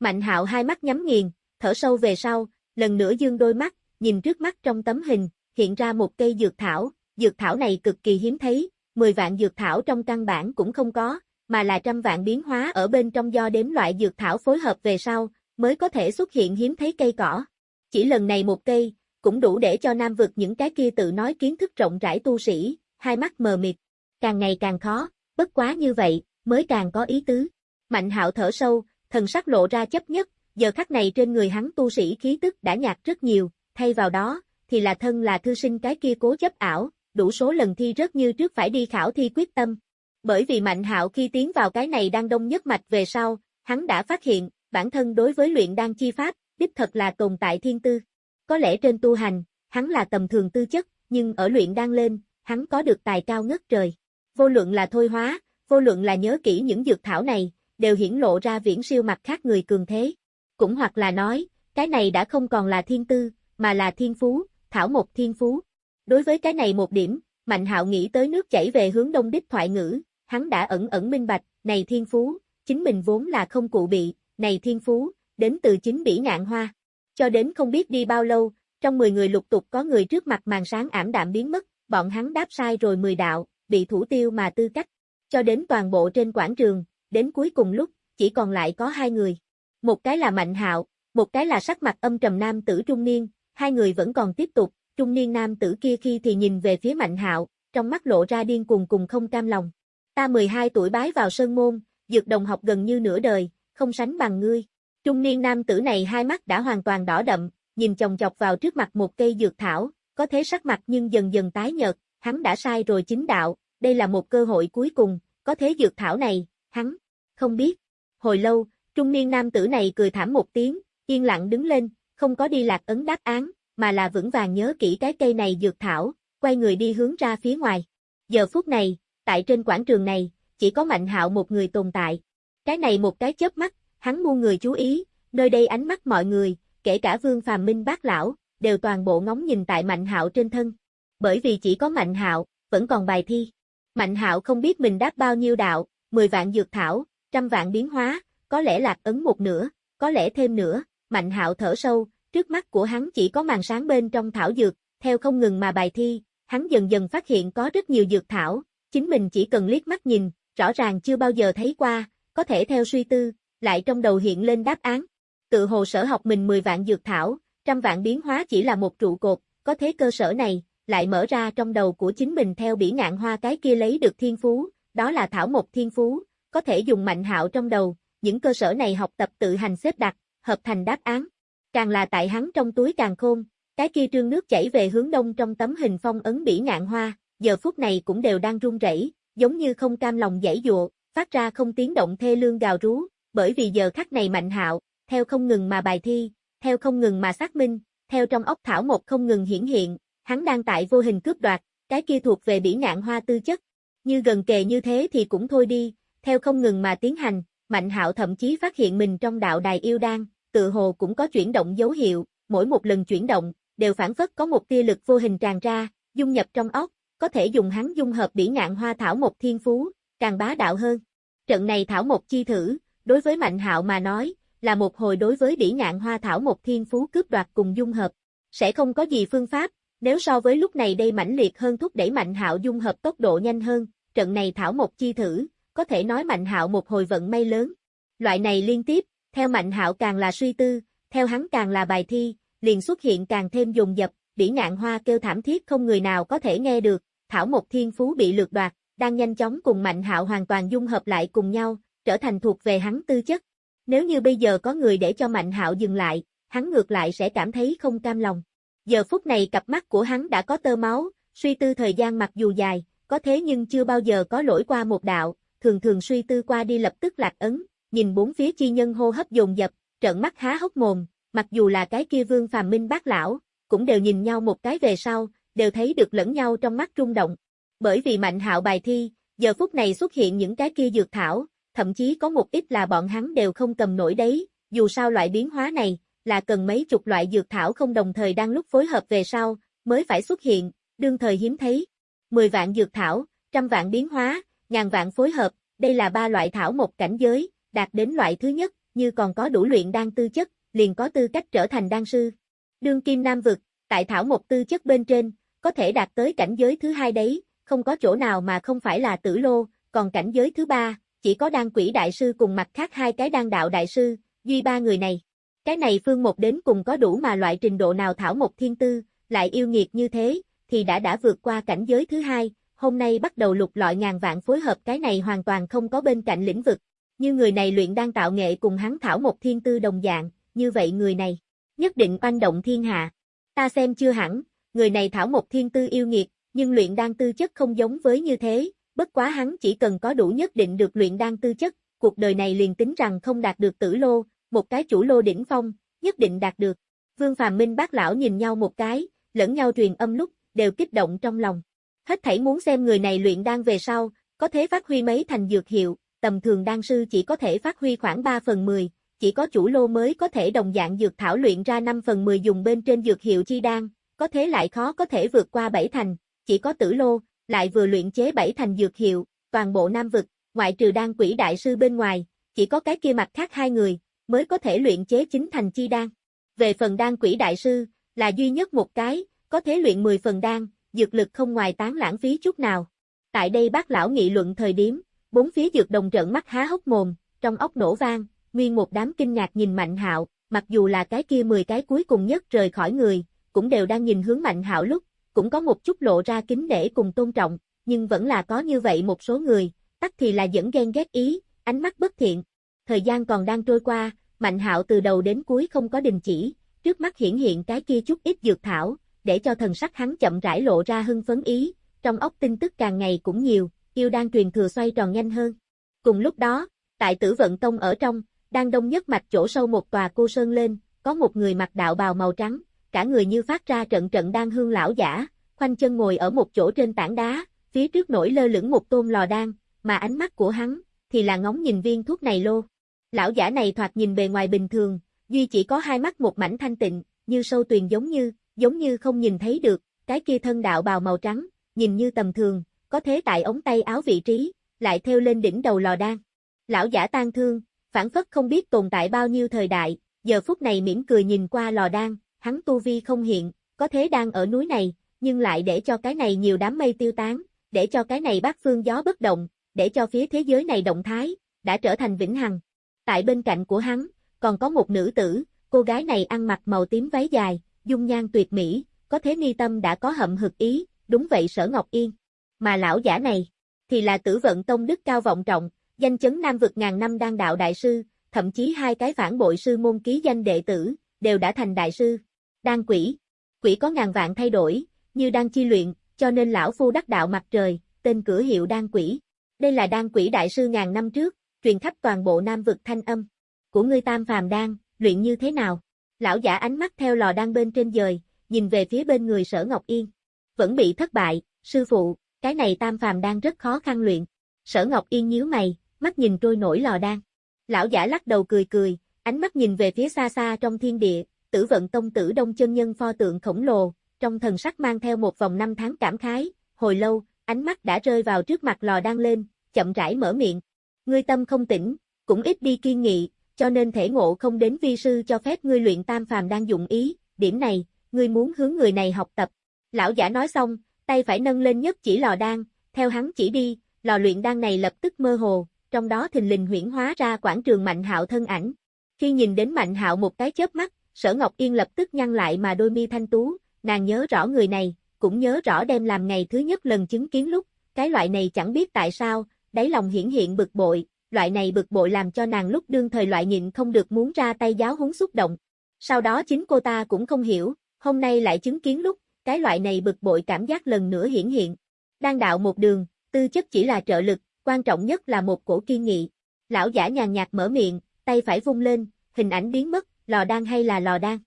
Speaker 1: Mạnh Hạo hai mắt nhắm nghiền, thở sâu về sau, lần nữa dương đôi mắt, nhìn trước mắt trong tấm hình, hiện ra một cây dược thảo, dược thảo này cực kỳ hiếm thấy, 10 vạn dược thảo trong căn bản cũng không có, mà là trăm vạn biến hóa ở bên trong do đếm loại dược thảo phối hợp về sau, mới có thể xuất hiện hiếm thấy cây cỏ. Chỉ lần này một cây, cũng đủ để cho nam vực những cái kia tự nói kiến thức rộng rãi tu sĩ, hai mắt mờ mịt, càng ngày càng khó, bất quá như vậy, mới càng có ý tứ. Mạnh hạo thở sâu, thần sắc lộ ra chấp nhất, giờ khắc này trên người hắn tu sĩ khí tức đã nhạt rất nhiều, thay vào đó, thì là thân là thư sinh cái kia cố chấp ảo, đủ số lần thi rất như trước phải đi khảo thi quyết tâm. Bởi vì Mạnh Hạo khi tiến vào cái này đang đông nhất mạch về sau, hắn đã phát hiện, bản thân đối với luyện đan chi pháp, đích thật là tồn tại thiên tư. Có lẽ trên tu hành, hắn là tầm thường tư chất, nhưng ở luyện đan lên, hắn có được tài cao ngất trời. Vô luận là thôi hóa, vô luận là nhớ kỹ những dược thảo này, đều hiển lộ ra viễn siêu mặt khác người cường thế. Cũng hoặc là nói, cái này đã không còn là thiên tư, mà là thiên phú, thảo một thiên phú. Đối với cái này một điểm, Mạnh Hạo nghĩ tới nước chảy về hướng đông đích thoại ngữ, hắn đã ẩn ẩn minh bạch, này thiên phú, chính mình vốn là không cụ bị, này thiên phú, đến từ chính bỉ ngạn hoa. Cho đến không biết đi bao lâu, trong 10 người lục tục có người trước mặt màn sáng ảm đạm biến mất, bọn hắn đáp sai rồi 10 đạo, bị thủ tiêu mà tư cách. Cho đến toàn bộ trên quảng trường, đến cuối cùng lúc, chỉ còn lại có hai người. Một cái là Mạnh Hạo, một cái là sắc mặt âm trầm nam tử trung niên, hai người vẫn còn tiếp tục, trung niên nam tử kia khi thì nhìn về phía Mạnh Hạo, trong mắt lộ ra điên cuồng cùng không cam lòng. Ta 12 tuổi bái vào sơn môn, dược đồng học gần như nửa đời, không sánh bằng ngươi. Trung niên nam tử này hai mắt đã hoàn toàn đỏ đậm, nhìn chồng chọc vào trước mặt một cây dược thảo, có thế sắc mặt nhưng dần dần tái nhợt, hắn đã sai rồi chính đạo, đây là một cơ hội cuối cùng, có thế dược thảo này, hắn, không biết. Hồi lâu, trung niên nam tử này cười thảm một tiếng, yên lặng đứng lên, không có đi lạc ấn đáp án, mà là vững vàng nhớ kỹ cái cây này dược thảo, quay người đi hướng ra phía ngoài. Giờ phút này, tại trên quảng trường này, chỉ có Mạnh Hạo một người tồn tại. Cái này một cái chớp mắt, hắn muôn người chú ý, nơi đây ánh mắt mọi người, kể cả Vương Phàm Minh bác lão, đều toàn bộ ngóng nhìn tại Mạnh Hạo trên thân. Bởi vì chỉ có Mạnh Hạo, vẫn còn bài thi. Mạnh Hạo không biết mình đáp bao nhiêu đạo, 10 vạn dược thảo, trăm vạn biến hóa, có lẽ lạc ấn một nửa, có lẽ thêm nữa, Mạnh Hạo thở sâu, trước mắt của hắn chỉ có màn sáng bên trong thảo dược, theo không ngừng mà bài thi, hắn dần dần phát hiện có rất nhiều dược thảo, chính mình chỉ cần liếc mắt nhìn, rõ ràng chưa bao giờ thấy qua, có thể theo suy tư, lại trong đầu hiện lên đáp án. Tự hồ sở học mình 10 vạn dược thảo, trăm vạn biến hóa chỉ là một trụ cột, có thế cơ sở này, lại mở ra trong đầu của chính mình theo bỉ ngạn hoa cái kia lấy được thiên phú, đó là thảo một thiên phú, có thể dùng mạnh hạo trong đầu, những cơ sở này học tập tự hành xếp đặt, hợp thành đáp án. Càng là tại hắn trong túi càng khôn, cái kia trương nước chảy về hướng đông trong tấm hình phong ấn bỉ ngạn hoa, giờ phút này cũng đều đang run rẩy, giống như không cam lòng dãy dụa, phát ra không tiếng động thê lương gào rú, bởi vì giờ khắc này mạnh hạo, theo không ngừng mà bài thi, theo không ngừng mà xác minh, theo trong ốc thảo một không ngừng hiển hiện, hắn đang tại vô hình cướp đoạt, cái kia thuộc về bỉ ngạn hoa tư chất. Như gần kề như thế thì cũng thôi đi, theo không ngừng mà tiến hành, Mạnh Hạo thậm chí phát hiện mình trong đạo đài yêu đan, tự hồ cũng có chuyển động dấu hiệu, mỗi một lần chuyển động, đều phản phất có một tia lực vô hình tràn ra, dung nhập trong ốc có thể dùng hắn dung hợp bỉ ngạn hoa thảo một thiên phú, càng bá đạo hơn. Trận này thảo một chi thử, đối với Mạnh Hạo mà nói, là một hồi đối với bỉ ngạn hoa thảo một thiên phú cướp đoạt cùng dung hợp. Sẽ không có gì phương pháp, nếu so với lúc này đây mãnh liệt hơn thúc đẩy Mạnh Hạo dung hợp tốc độ nhanh hơn, trận này thảo một chi thử, có thể nói Mạnh Hạo một hồi vận may lớn. Loại này liên tiếp, theo Mạnh Hạo càng là suy tư, theo hắn càng là bài thi, liền xuất hiện càng thêm dùng dập, bỉ ngạn hoa kêu thảm thiết không người nào có thể nghe được, thảo một thiên phú bị lược đoạt, đang nhanh chóng cùng Mạnh Hạo hoàn toàn dung hợp lại cùng nhau, trở thành thuộc về hắn tư chất. Nếu như bây giờ có người để cho Mạnh Hạo dừng lại, hắn ngược lại sẽ cảm thấy không cam lòng. Giờ phút này cặp mắt của hắn đã có tơ máu, suy tư thời gian mặc dù dài, có thế nhưng chưa bao giờ có lỗi qua một đạo, thường thường suy tư qua đi lập tức lạc ấn, nhìn bốn phía chi nhân hô hấp dồn dập, trợn mắt há hốc mồm, mặc dù là cái kia vương phàm minh bác lão, cũng đều nhìn nhau một cái về sau, đều thấy được lẫn nhau trong mắt rung động. Bởi vì mạnh hạo bài thi, giờ phút này xuất hiện những cái kia dược thảo, thậm chí có một ít là bọn hắn đều không cầm nổi đấy, dù sao loại biến hóa này, là cần mấy chục loại dược thảo không đồng thời đang lúc phối hợp về sau, mới phải xuất hiện, đương thời hiếm thấy. 10 vạn dược thảo, trăm vạn biến hóa, ngàn vạn phối hợp, đây là ba loại thảo một cảnh giới, đạt đến loại thứ nhất, như còn có đủ luyện đan tư chất, liền có tư cách trở thành đan sư. Đương kim nam vực, tại thảo một tư chất bên trên, có thể đạt tới cảnh giới thứ hai đấy, không có chỗ nào mà không phải là tử lô, còn cảnh giới thứ ba, chỉ có đan quỷ đại sư cùng mặt khác hai cái đan đạo đại sư, duy ba người này. Cái này phương một đến cùng có đủ mà loại trình độ nào thảo một thiên tư, lại yêu nghiệt như thế, thì đã đã vượt qua cảnh giới thứ hai, hôm nay bắt đầu lục lọi ngàn vạn phối hợp cái này hoàn toàn không có bên cạnh lĩnh vực. Như người này luyện đang tạo nghệ cùng hắn thảo một thiên tư đồng dạng, như vậy người này, nhất định oanh động thiên hạ. Ta xem chưa hẳn, người này thảo một thiên tư yêu nghiệt, nhưng luyện đan tư chất không giống với như thế, bất quá hắn chỉ cần có đủ nhất định được luyện đan tư chất, cuộc đời này liền tính rằng không đạt được tử lô, một cái chủ lô đỉnh phong, nhất định đạt được. Vương Phàm Minh bác lão nhìn nhau một cái, lẫn nhau truyền âm lúc, đều kích động trong lòng. Hết thảy muốn xem người này luyện đan về sau, có thể phát huy mấy thành dược hiệu, tầm thường đan sư chỉ có thể phát huy khoảng 3 phần 10, chỉ có chủ lô mới có thể đồng dạng dược thảo luyện ra 5 phần 10 dùng bên trên dược hiệu chi đan, có thế lại khó có thể vượt qua 7 thành, chỉ có tử lô, lại vừa luyện chế bảy thành dược hiệu, toàn bộ Nam vực, ngoại trừ đan quỷ đại sư bên ngoài, chỉ có cái kia mặt khác hai người, mới có thể luyện chế chính thành chi đan. Về phần đan quỷ đại sư, là duy nhất một cái, có thể luyện 10 phần đan, dược lực không ngoài tán lãng phí chút nào. Tại đây bác lão nghị luận thời điểm, bốn phía dược đồng trợn mắt há hốc mồm, trong ốc nổ vang, nguyên một đám kinh ngạc nhìn Mạnh Hạo, mặc dù là cái kia 10 cái cuối cùng nhất rời khỏi người, cũng đều đang nhìn hướng Mạnh Hạo lúc, cũng có một chút lộ ra kính nể cùng tôn trọng, nhưng vẫn là có như vậy một số người, tắc thì là dẫn ghen ghét ý, ánh mắt bất thiện. Thời gian còn đang trôi qua, Mạnh Hạo từ đầu đến cuối không có đình chỉ, trước mắt hiển hiện cái kia chút ít dược thảo, để cho thần sắc hắn chậm rãi lộ ra hưng phấn ý, trong ốc tin tức càng ngày cũng nhiều, yêu đang truyền thừa xoay tròn nhanh hơn. Cùng lúc đó, tại tử vận tông ở trong, đang đông nhất mạch chỗ sâu một tòa cô sơn lên, có một người mặc đạo bào màu trắng, cả người như phát ra trận trận đang hương lão giả, khoanh chân ngồi ở một chỗ trên tảng đá, phía trước nổi lơ lửng một tôn lò đan, mà ánh mắt của hắn, thì là ngóng nhìn viên thuốc này lô. Lão giả này thoạt nhìn bề ngoài bình thường, duy chỉ có hai mắt một mảnh thanh tịnh, như sâu tuyền giống như, giống như không nhìn thấy được, cái kia thân đạo bào màu trắng, nhìn như tầm thường, có thế tại ống tay áo vị trí, lại theo lên đỉnh đầu lò đan. Lão giả tan thương, phản phất không biết tồn tại bao nhiêu thời đại, giờ phút này mỉm cười nhìn qua lò đan, hắn tu vi không hiện, có thế đang ở núi này, nhưng lại để cho cái này nhiều đám mây tiêu tán, để cho cái này bát phương gió bất động, để cho phía thế giới này động thái, đã trở thành vĩnh hằng. Tại bên cạnh của hắn, còn có một nữ tử, cô gái này ăn mặc màu tím váy dài, dung nhan tuyệt mỹ, có thế ni tâm đã có hậm hực ý, đúng vậy sở Ngọc Yên. Mà lão giả này, thì là tử vận tông đức cao vọng trọng, danh chấn nam vực ngàn năm đang đạo đại sư, thậm chí hai cái phản bội sư môn ký danh đệ tử, đều đã thành đại sư. Đan quỷ, quỷ có ngàn vạn thay đổi, như đang chi luyện, cho nên lão phu đắc đạo mặt trời, tên cửa hiệu đan quỷ. Đây là đan quỷ đại sư ngàn năm trước, truyền khắp toàn bộ nam vực thanh âm. Của ngươi tam phàm đan, luyện như thế nào? Lão giả ánh mắt theo lò đan bên trên dời, nhìn về phía bên người sở Ngọc Yên. Vẫn bị thất bại, sư phụ, cái này tam phàm đan rất khó khăn luyện. Sở Ngọc Yên nhíu mày, mắt nhìn trôi nổi lò đan. Lão giả lắc đầu cười cười, ánh mắt nhìn về phía xa xa trong thiên địa, tử vận tông tử đông chân nhân pho tượng khổng lồ, trong thần sắc mang theo một vòng năm tháng cảm khái, hồi lâu, ánh mắt đã rơi vào trước mặt lò đang lên, chậm rãi mở miệng. Ngươi tâm không tỉnh, cũng ít đi kiên nghị, cho nên thể ngộ không đến vi sư cho phép ngươi luyện tam phàm đang dụng ý, điểm này, ngươi muốn hướng người này học tập. Lão giả nói xong, tay phải nâng lên nhất chỉ lò đan, theo hắn chỉ đi, lò luyện đan này lập tức mơ hồ, trong đó thình lình huyển hóa ra quảng trường Mạnh Hạo thân ảnh. Khi nhìn đến Mạnh Hạo một cái chớp mắt, Sở Ngọc Yên lập tức nhăn lại mà đôi mi thanh tú, nàng nhớ rõ người này, cũng nhớ rõ đem làm ngày thứ nhất lần chứng kiến lúc, cái loại này chẳng biết tại sao, đáy lòng hiển hiện bực bội, loại này bực bội làm cho nàng lúc đương thời loại nhịn không được muốn ra tay giáo huấn xúc động. Sau đó chính cô ta cũng không hiểu, hôm nay lại chứng kiến lúc, cái loại này bực bội cảm giác lần nữa hiển hiện. Đang đạo một đường, tư chất chỉ là trợ lực, quan trọng nhất là một cổ kiên nghị. Lão giả nhàn nhạt mở miệng, tay phải vung lên, hình ảnh biến mất, lò đan hay là lò đan.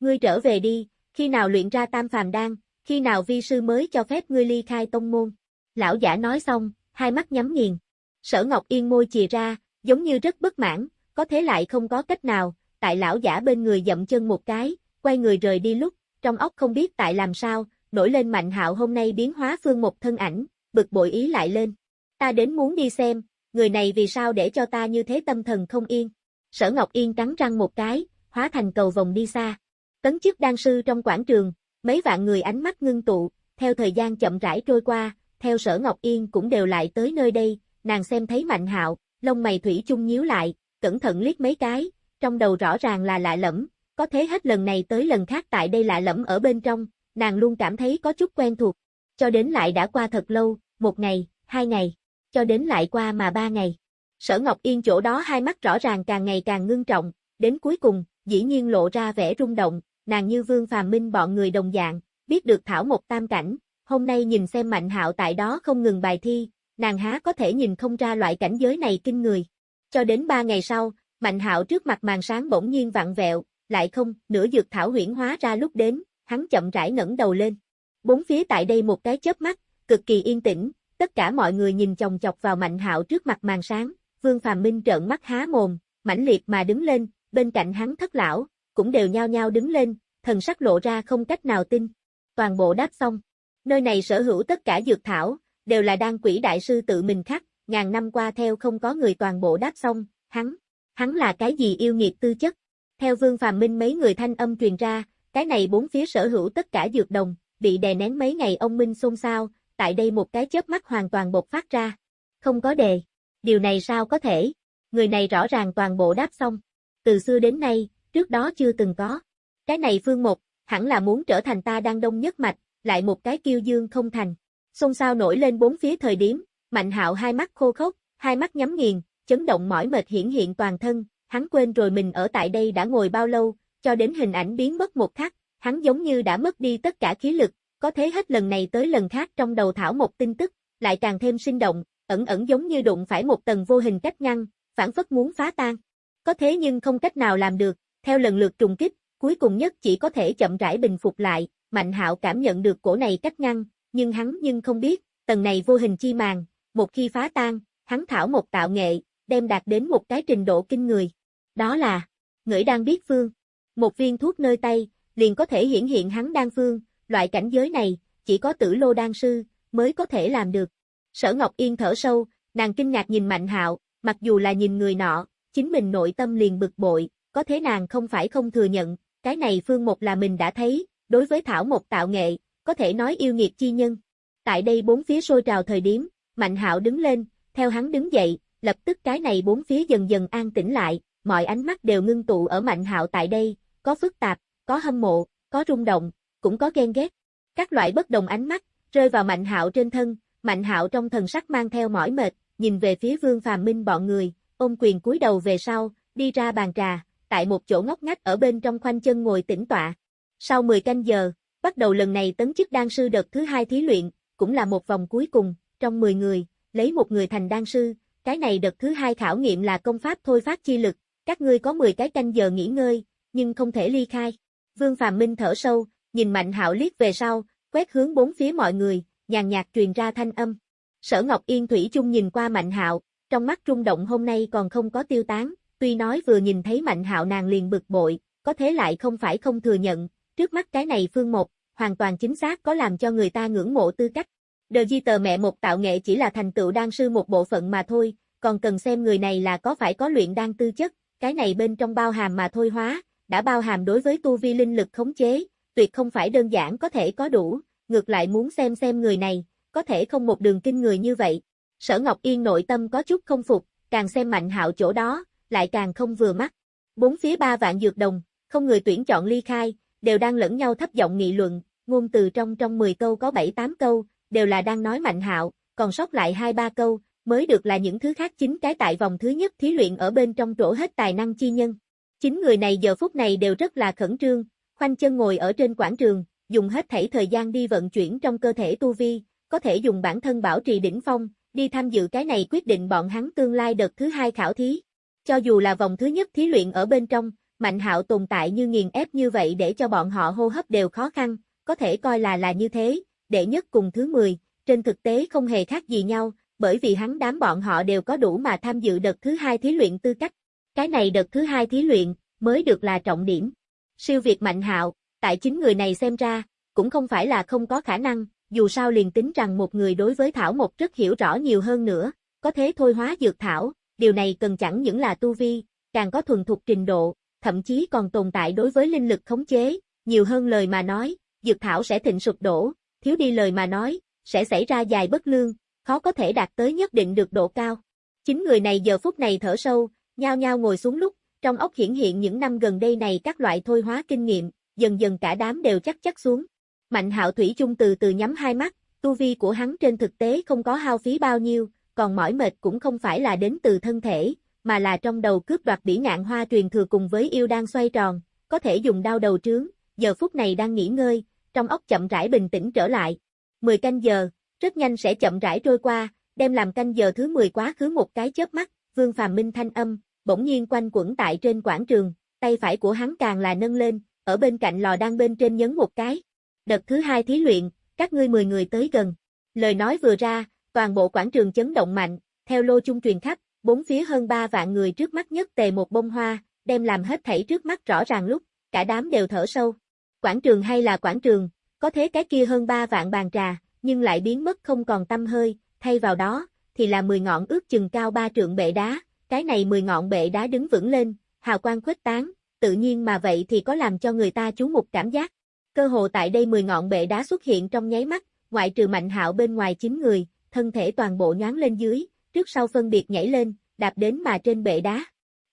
Speaker 1: Ngươi trở về đi, khi nào luyện ra tam phàm đan, khi nào vi sư mới cho phép ngươi ly khai tông môn. Lão giả nói xong, hai mắt nhắm nghiền. Sở Ngọc Yên môi chìa ra, giống như rất bất mãn, có thế lại không có cách nào, tại lão giả bên người dậm chân một cái, quay người rời đi lúc, trong óc không biết tại làm sao, nổi lên mạnh hạo hôm nay biến hóa phương một thân ảnh, bực bội ý lại lên. Ta đến muốn đi xem, người này vì sao để cho ta như thế tâm thần không yên. Sở Ngọc Yên cắn răng một cái, hóa thành cầu vòng đi xa. Tấn chức đan sư trong quảng trường, mấy vạn người ánh mắt ngưng tụ, theo thời gian chậm rãi trôi qua, theo sở Ngọc Yên cũng đều lại tới nơi đây, nàng xem thấy Mạnh Hạo, lông mày thủy chung nhíu lại, cẩn thận liếc mấy cái, trong đầu rõ ràng là lạ lẫm, có thế hết lần này tới lần khác tại đây lạ lẫm ở bên trong, nàng luôn cảm thấy có chút quen thuộc, cho đến lại đã qua thật lâu, một ngày, hai ngày, cho đến lại qua mà ba ngày. Sở Ngọc Yên chỗ đó hai mắt rõ ràng càng ngày càng ngưng trọng, đến cuối cùng, dĩ nhiên lộ ra vẻ rung động, nàng như Vương Phàm Minh bọn người đồng dạng, biết được thảo một tam cảnh, hôm nay nhìn xem Mạnh Hạo tại đó không ngừng bài thi, nàng há có thể nhìn không ra loại cảnh giới này kinh người. Cho đến ba ngày sau, Mạnh Hạo trước mặt màn sáng bỗng nhiên vặn vẹo, lại không, nửa dược thảo huyễn hóa ra lúc đến, hắn chậm rãi ngẩng đầu lên. Bốn phía tại đây một cái chớp mắt, cực kỳ yên tĩnh, tất cả mọi người nhìn chồng chọc vào Mạnh Hạo trước mặt màn sáng, Vương Phàm Minh trợn mắt há mồm, mãnh liệt mà đứng lên, bên cạnh hắn thất lão, cũng đều nhao nhao đứng lên, thần sắc lộ ra không cách nào tin. Toàn bộ đáp xong. Nơi này sở hữu tất cả dược thảo, đều là đan quỷ đại sư tự mình khắc, ngàn năm qua theo không có người toàn bộ đáp xong, hắn, hắn là cái gì yêu nghiệt tư chất. Theo Vương Phàm Minh mấy người thanh âm truyền ra, cái này bốn phía sở hữu tất cả dược đồng, bị đè nén mấy ngày ông Minh xôn xao, tại đây một cái chớp mắt hoàn toàn bộc phát ra. Không có đề. Điều này sao có thể? Người này rõ ràng toàn bộ đáp xong. Từ xưa đến nay, trước đó chưa từng có. Cái này phương một, hẳn là muốn trở thành ta đang đông nhất mạch, lại một cái kiêu dương không thành. Xôn xao nổi lên bốn phía thời điểm, mạnh hạo hai mắt khô khốc, hai mắt nhắm nghiền, chấn động mỏi mệt hiển hiện toàn thân, hắn quên rồi mình ở tại đây đã ngồi bao lâu, cho đến hình ảnh biến mất một khắc, hắn giống như đã mất đi tất cả khí lực, có thế hết lần này tới lần khác trong đầu thảo một tin tức, lại càng thêm sinh động, ẩn ẩn giống như đụng phải một tầng vô hình cách ngăn, phản phất muốn phá tan. Có thế nhưng không cách nào làm được, theo lần lượt trùng kích, cuối cùng nhất chỉ có thể chậm rãi bình phục lại, Mạnh Hạo cảm nhận được cổ này cách ngăn, nhưng hắn nhưng không biết, tầng này vô hình chi màng, một khi phá tan, hắn thảo một tạo nghệ, đem đạt đến một cái trình độ kinh người. Đó là, ngửi đang biết phương, một viên thuốc nơi tay, liền có thể hiển hiện hắn đan phương, loại cảnh giới này, chỉ có tử lô đan sư, mới có thể làm được. Sở Ngọc Yên thở sâu, nàng kinh ngạc nhìn Mạnh Hạo, mặc dù là nhìn người nọ, chính mình nội tâm liền bực bội, có thế nàng không phải không thừa nhận, cái này phương một là mình đã thấy, đối với Thảo một tạo nghệ, có thể nói yêu nghiệt chi nhân. Tại đây bốn phía sôi trào thời điểm, Mạnh Hạo đứng lên, theo hắn đứng dậy, lập tức cái này bốn phía dần dần an tĩnh lại, mọi ánh mắt đều ngưng tụ ở Mạnh Hạo tại đây, có phức tạp, có hâm mộ, có rung động, cũng có ghen ghét. Các loại bất đồng ánh mắt rơi vào Mạnh Hạo trên thân, Mạnh Hạo trong thần sắc mang theo mỏi mệt, nhìn về phía Vương Phàm Minh bọn người, ôm quyền cúi đầu về sau, đi ra bàn trà, tại một chỗ ngóc ngách ở bên trong khoanh chân ngồi tĩnh tọa. Sau 10 canh giờ, bắt đầu lần này tấn chức đan sư đợt thứ hai thí luyện, cũng là một vòng cuối cùng, trong 10 người, lấy một người thành đan sư, cái này đợt thứ hai khảo nghiệm là công pháp thôi phát chi lực, các ngươi có 10 cái canh giờ nghỉ ngơi, nhưng không thể ly khai. Vương Phàm Minh thở sâu, nhìn Mạnh Hạo liếc về sau, quét hướng bốn phía mọi người, nhàn nhạt truyền ra thanh âm. Sở Ngọc Yên Thủy chung nhìn qua Mạnh Hạo, trong mắt rung động hôm nay còn không có tiêu tán, tuy nói vừa nhìn thấy Mạnh Hạo nàng liền bực bội, có thế lại không phải không thừa nhận, trước mắt cái này phương một, hoàn toàn chính xác có làm cho người ta ngưỡng mộ tư cách. Đờ di tờ mẹ một tạo nghệ chỉ là thành tựu đan sư một bộ phận mà thôi, còn cần xem người này là có phải có luyện đan tư chất, cái này bên trong bao hàm mà thôi hóa, đã bao hàm đối với tu vi linh lực khống chế, tuyệt không phải đơn giản có thể có đủ, ngược lại muốn xem xem người này, có thể không một đường kinh người như vậy. Sở Ngọc Yên nội tâm có chút không phục, càng xem mạnh hạo chỗ đó, lại càng không vừa mắt. Bốn phía ba vạn dược đồng, không người tuyển chọn ly khai, đều đang lẫn nhau thấp giọng nghị luận, ngôn từ trong trong 10 câu có 7-8 câu, đều là đang nói mạnh hạo, còn sót lại 2-3 câu, mới được là những thứ khác chính cái tại vòng thứ nhất thí luyện ở bên trong trổ hết tài năng chi nhân. Chính người này giờ phút này đều rất là khẩn trương, khoanh chân ngồi ở trên quảng trường, dùng hết thảy thời gian đi vận chuyển trong cơ thể tu vi, có thể dùng bản thân bảo trì đỉnh phong, đi tham dự cái này quyết định bọn hắn tương lai đợt thứ hai khảo thí. Cho dù là vòng thứ nhất thí luyện ở bên trong, Mạnh Hạo tồn tại như nghiền ép như vậy để cho bọn họ hô hấp đều khó khăn, có thể coi là là như thế, đệ nhất cùng thứ 10, trên thực tế không hề khác gì nhau, bởi vì hắn đám bọn họ đều có đủ mà tham dự đợt thứ hai thí luyện tư cách. Cái này đợt thứ hai thí luyện, mới được là trọng điểm. Siêu việt Mạnh Hạo, tại chính người này xem ra, cũng không phải là không có khả năng, dù sao liền tính rằng một người đối với Thảo một rất hiểu rõ nhiều hơn nữa, có thế thôi hóa dược Thảo, điều này cần chẳng những là tu vi, càng có thuần thục trình độ, thậm chí còn tồn tại đối với linh lực khống chế, nhiều hơn lời mà nói, dược Thảo sẽ thịnh sụp đổ, thiếu đi lời mà nói, sẽ xảy ra dài bất lương, khó có thể đạt tới nhất định được độ cao. Chính người này giờ phút này thở sâu, nhao nhao ngồi xuống lúc, trong ốc hiển hiện những năm gần đây này các loại thôi hóa kinh nghiệm, dần dần cả đám đều chắc chắc xuống. Mạnh hạo thủy chung từ từ nhắm hai mắt, tu vi của hắn trên thực tế không có hao phí bao nhiêu, còn mỏi mệt cũng không phải là đến từ thân thể, mà là trong đầu cướp đoạt bỉ ngạn hoa truyền thừa cùng với yêu đang xoay tròn, có thể dùng đao đầu trướng, giờ phút này đang nghỉ ngơi, trong ốc chậm rãi bình tĩnh trở lại. 10 canh giờ, rất nhanh sẽ chậm rãi trôi qua, đem làm canh giờ thứ 10 quá khứ một cái chớp mắt, Vương Phàm Minh thanh âm, bỗng nhiên quanh quẩn tại trên quảng trường, tay phải của hắn càng là nâng lên, ở bên cạnh lò đang bên trên nhấn một cái. Đợt thứ hai thí luyện, các ngươi 10 người tới gần. Lời nói vừa ra, toàn bộ quảng trường chấn động mạnh, theo lô chung truyền khắp, bốn phía hơn 3 vạn người trước mắt nhất tề một bông hoa, đem làm hết thảy trước mắt rõ ràng lúc, cả đám đều thở sâu. Quảng trường hay là quảng trường, có thế cái kia hơn 3 vạn bàn trà, nhưng lại biến mất không còn tâm hơi, thay vào đó, thì là 10 ngọn ước chừng cao ba trượng bệ đá, cái này 10 ngọn bệ đá đứng vững lên, hào quang khuếch tán, tự nhiên mà vậy thì có làm cho người ta chú mục cảm giác. Cơ hồ tại đây 10 ngọn bệ đá xuất hiện trong nháy mắt, ngoại trừ Mạnh Hạo bên ngoài 9 người, thân thể toàn bộ nhoáng lên dưới, trước sau phân biệt nhảy lên, đạp đến mà trên bệ đá.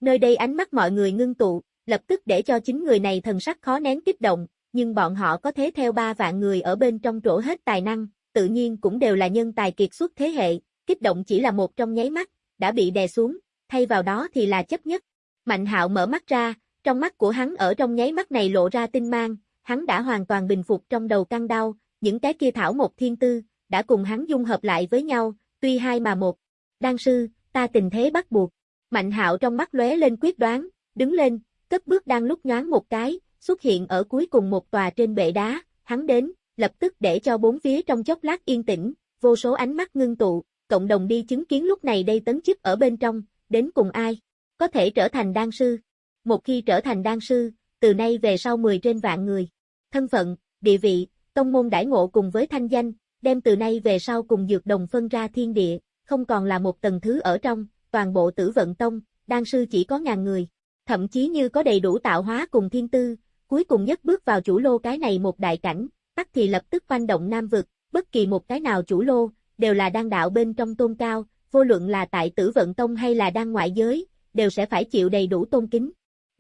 Speaker 1: Nơi đây ánh mắt mọi người ngưng tụ, lập tức để cho chính người này thần sắc khó nén kích động, nhưng bọn họ có thế theo ba vạn người ở bên trong trổ hết tài năng, tự nhiên cũng đều là nhân tài kiệt xuất thế hệ, kích động chỉ là một trong nháy mắt, đã bị đè xuống, thay vào đó thì là chấp nhất. Mạnh hạo mở mắt ra, trong mắt của hắn ở trong nháy mắt này lộ ra tinh mang, hắn đã hoàn toàn bình phục trong đầu căng đau, những cái kia thảo một thiên tư, đã cùng hắn dung hợp lại với nhau, tuy hai mà một. Đan sư, ta tình thế bắt buộc. Mạnh hạo trong mắt lóe lên quyết đoán, đứng lên, cất bước đang lúc nhoáng một cái, xuất hiện ở cuối cùng một tòa trên bệ đá, hắn đến, lập tức để cho bốn phía trong chốc lát yên tĩnh, vô số ánh mắt ngưng tụ, cộng đồng đi chứng kiến lúc này đây tấn chức ở bên trong, đến cùng ai, có thể trở thành đan sư. Một khi trở thành đan sư, từ nay về sau 10 trên vạn người. Thân phận, địa vị, tông môn đãi ngộ cùng với thanh danh, đem từ nay về sau cùng dược đồng phân ra thiên địa, không còn là một tầng thứ ở trong, toàn bộ tử vận tông, đan sư chỉ có ngàn người. Thậm chí như có đầy đủ tạo hóa cùng thiên tư, cuối cùng nhất bước vào chủ lô cái này một đại cảnh, tắc thì lập tức quanh động nam vực, bất kỳ một cái nào chủ lô, đều là đan đạo bên trong tôn cao, vô luận là tại tử vận tông hay là đan ngoại giới, đều sẽ phải chịu đầy đủ tôn kính.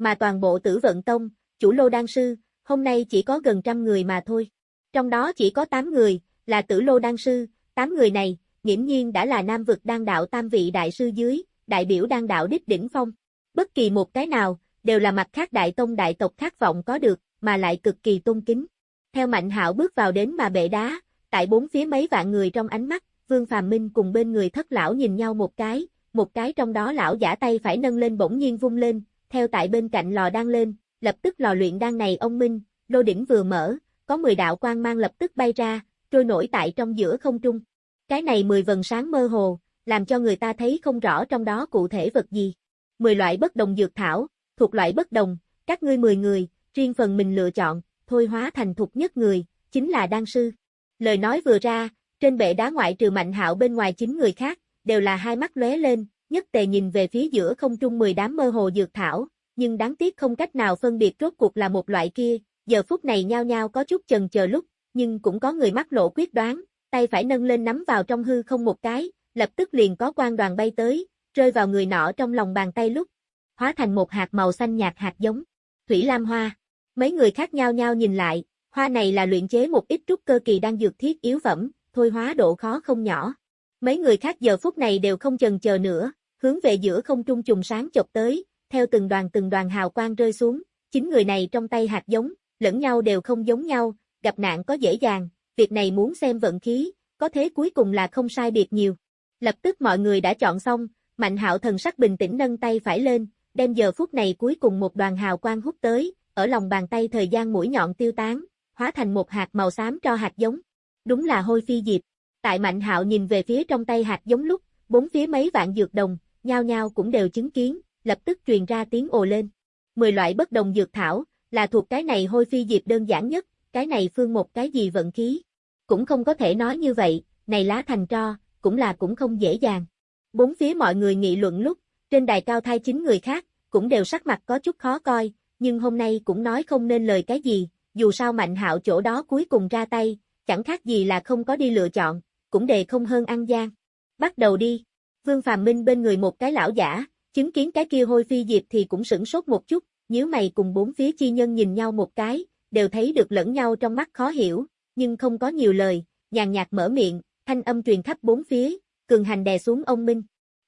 Speaker 1: Mà toàn bộ tử vận tông, chủ lô đan sư, hôm nay chỉ có gần trăm người mà thôi. Trong đó chỉ có 8 người, là tử lô đan sư, 8 người này, nghiễm nhiên đã là nam vực đan đạo tam vị đại sư dưới, đại biểu đan đạo đích đỉnh phong. Bất kỳ một cái nào, đều là mặt khác đại tông đại tộc khát vọng có được, mà lại cực kỳ tôn kính. Theo Mạnh Hạo bước vào đến mà bệ đá, tại bốn phía mấy vạn người trong ánh mắt, Vương Phàm Minh cùng bên người thất lão nhìn nhau một cái, một cái trong đó lão giả tay phải nâng lên bỗng nhiên vung lên, theo tại bên cạnh lò đang lên, lập tức lò luyện đan này ông Minh, lô đỉnh vừa mở, có 10 đạo quang mang lập tức bay ra, trôi nổi tại trong giữa không trung. Cái này 10 vần sáng mơ hồ, làm cho người ta thấy không rõ trong đó cụ thể vật gì. 10 loại bất đồng dược thảo, thuộc loại bất đồng, các ngươi 10 người, riêng phần mình lựa chọn, thôi hóa thành thuộc nhất người, chính là đan sư. Lời nói vừa ra, trên bệ đá ngoại trừ Mạnh Hạo bên ngoài chín người khác, đều là hai mắt lóe lên, nhất tề nhìn về phía giữa không trung 10 đám mơ hồ dược thảo, nhưng đáng tiếc không cách nào phân biệt rốt cuộc là một loại kia, giờ phút này nhao nhao có chút chần chờ lúc, nhưng cũng có người mắc lộ quyết đoán, tay phải nâng lên nắm vào trong hư không một cái, lập tức liền có quang đoàn bay tới, rơi vào người nọ trong lòng bàn tay lúc, hóa thành một hạt màu xanh nhạt hạt giống, thủy lam hoa. Mấy người khác nhau nhau nhìn lại, hoa này là luyện chế một ít trúc cơ kỳ đang dược thiết yếu phẩm, thôi hóa độ khó không nhỏ. Mấy người khác giờ phút này đều không chần chờ nữa, hướng về giữa không trung trùng sáng chọc tới, theo từng đoàn từng đoàn hào quang rơi xuống, chính người này trong tay hạt giống, lẫn nhau đều không giống nhau, gặp nạn có dễ dàng, việc này muốn xem vận khí, có thế cuối cùng là không sai biệt nhiều. Lập tức mọi người đã chọn xong, Mạnh hạo thần sắc bình tĩnh nâng tay phải lên, đem giờ phút này cuối cùng một đoàn hào quang hút tới, ở lòng bàn tay thời gian mũi nhọn tiêu tán, hóa thành một hạt màu xám cho hạt giống. Đúng là hôi phi diệp. Tại Mạnh Hạo nhìn về phía trong tay hạt giống lúc, bốn phía mấy vạn dược đồng, nhao nhao cũng đều chứng kiến, lập tức truyền ra tiếng ồ lên. Mười loại bất đồng dược thảo, là thuộc cái này hôi phi diệp đơn giản nhất, cái này phương một cái gì vận khí. Cũng không có thể nói như vậy, này lá thành tro, cũng là cũng không dễ dàng. Bốn phía mọi người nghị luận lúc, trên đài cao thai chính người khác, cũng đều sắc mặt có chút khó coi, nhưng hôm nay cũng nói không nên lời cái gì, dù sao Mạnh Hạo chỗ đó cuối cùng ra tay, chẳng khác gì là không có đi lựa chọn, cũng đề không hơn ăn gian. Bắt đầu đi. Vương Phàm Minh bên người một cái lão giả, chứng kiến cái kia hôi phi diệp thì cũng sửng sốt một chút, nhíu mày cùng bốn phía chi nhân nhìn nhau một cái, đều thấy được lẫn nhau trong mắt khó hiểu, nhưng không có nhiều lời, nhàn nhạt mở miệng, thanh âm truyền khắp bốn phía, cường hành đè xuống ông Minh.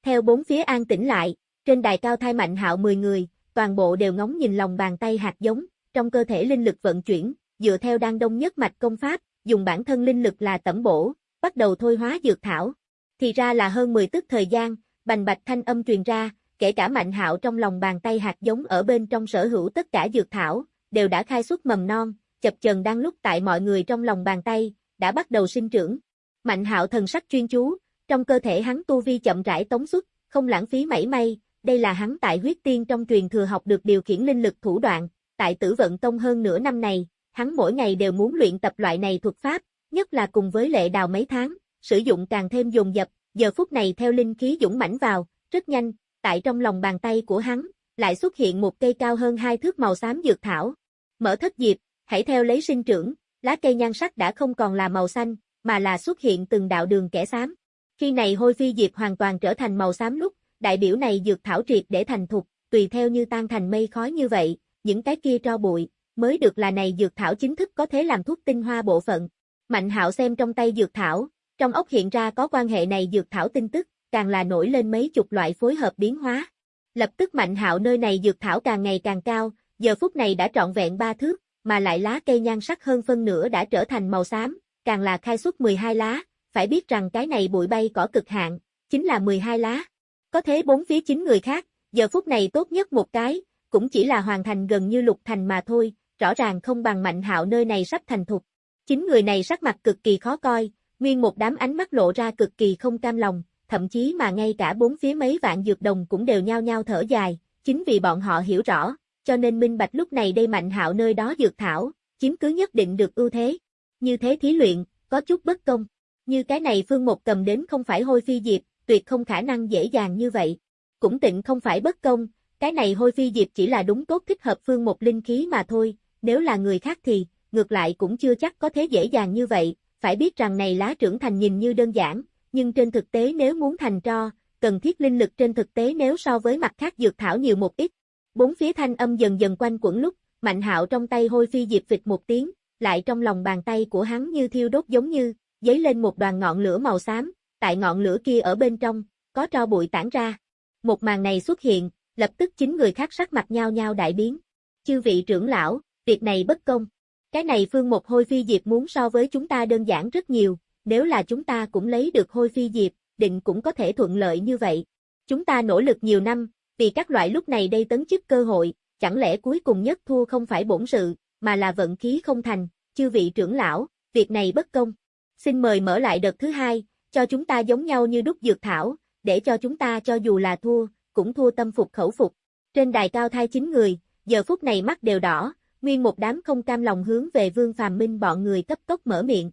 Speaker 1: Theo bốn phía an tĩnh lại, trên đài cao thai mạnh hạo 10 người, toàn bộ đều ngóng nhìn lòng bàn tay hạt giống, trong cơ thể linh lực vận chuyển, dựa theo đang đông nhất mạch công pháp, dùng bản thân linh lực là tẩm bổ, bắt đầu thôi hóa dược thảo. Thì ra là hơn 10 tức thời gian, bành bạch thanh âm truyền ra, kể cả mạnh hạo trong lòng bàn tay hạt giống ở bên trong sở hữu tất cả dược thảo, đều đã khai xuất mầm non, chập chờn đang lúc tại mọi người trong lòng bàn tay, đã bắt đầu sinh trưởng. Mạnh hạo thần sắc chuyên chú, trong cơ thể hắn tu vi chậm rãi tống xuất, không lãng phí mảy may, đây là hắn tại huyết tiên trong truyền thừa học được điều khiển linh lực thủ đoạn, tại tử vận tông hơn nửa năm này, hắn mỗi ngày đều muốn luyện tập loại này thuật pháp, nhất là cùng với lệ đào mấy tháng, sử dụng càng thêm dồn dập, giờ phút này theo linh khí dũng mãnh vào, rất nhanh, tại trong lòng bàn tay của hắn, lại xuất hiện một cây cao hơn hai thước màu xám dược thảo. Mở thất diệp, hãy theo lấy sinh trưởng, lá cây nhan sắc đã không còn là màu xanh, mà là xuất hiện từng đạo đường kẻ xám. Khi này hôi phi diệp hoàn toàn trở thành màu xám lúc, đại biểu này dược thảo triệt để thành thục, tùy theo như tan thành mây khói như vậy, những cái kia tro bụi, mới được là này dược thảo chính thức có thể làm thuốc tinh hoa bộ phận. Mạnh hạo xem trong tay dược thảo, trong ốc hiện ra có quan hệ này dược thảo tin tức, càng là nổi lên mấy chục loại phối hợp biến hóa. Lập tức mạnh hạo nơi này dược thảo càng ngày càng cao, giờ phút này đã trọn vẹn ba thước, mà lại lá cây nhan sắc hơn phân nửa đã trở thành màu xám, càng là khai xuất 12 lá, phải biết rằng cái này bụi bay cỏ cực hạn, chính là 12 lá. Có thế bốn phía chín người khác, giờ phút này tốt nhất một cái, cũng chỉ là hoàn thành gần như lục thành mà thôi, rõ ràng không bằng mạnh hạo nơi này sắp thành thục. Chín người này sắc mặt cực kỳ khó coi, nguyên một đám ánh mắt lộ ra cực kỳ không cam lòng, thậm chí mà ngay cả bốn phía mấy vạn dược đồng cũng đều nhao nhao thở dài, chính vì bọn họ hiểu rõ, cho nên minh bạch lúc này đây mạnh hạo nơi đó dược thảo, chiếm cứ nhất định được ưu thế. Như thế thí luyện, có chút bất công. Như cái này phương một cầm đến không phải hôi phi diệp, tuyệt không khả năng dễ dàng như vậy. Cũng tịnh không phải bất công, cái này hôi phi diệp chỉ là đúng tốt thích hợp phương một linh khí mà thôi, nếu là người khác thì, ngược lại cũng chưa chắc có thế dễ dàng như vậy, phải biết rằng này lá trưởng thành nhìn như đơn giản, nhưng trên thực tế nếu muốn thành tro, cần thiết linh lực trên thực tế nếu so với mặt khác dược thảo nhiều một ít. Bốn phía thanh âm dần dần quanh quẩn lúc, mạnh hạo trong tay hôi phi diệp vịt một tiếng, lại trong lòng bàn tay của hắn như thiêu đốt giống như, dấy lên một đoàn ngọn lửa màu xám, tại ngọn lửa kia ở bên trong, có tro bụi tản ra. Một màn này xuất hiện, lập tức chính người khác sắc mặt nhau nhau đại biến. Chư vị trưởng lão, việc này bất công. Cái này phương một hôi phi diệp muốn so với chúng ta đơn giản rất nhiều, nếu là chúng ta cũng lấy được hôi phi diệp, định cũng có thể thuận lợi như vậy. Chúng ta nỗ lực nhiều năm, vì các loại lúc này đây tấn chức cơ hội, chẳng lẽ cuối cùng nhất thua không phải bổn sự, mà là vận khí không thành, chư vị trưởng lão, việc này bất công. Xin mời mở lại đợt thứ hai, cho chúng ta giống nhau như đúc dược thảo, để cho chúng ta cho dù là thua, cũng thua tâm phục khẩu phục. Trên đài cao thai chín người, giờ phút này mắt đều đỏ, nguyên một đám không cam lòng hướng về Vương Phàm Minh bọn người cấp tốc mở miệng.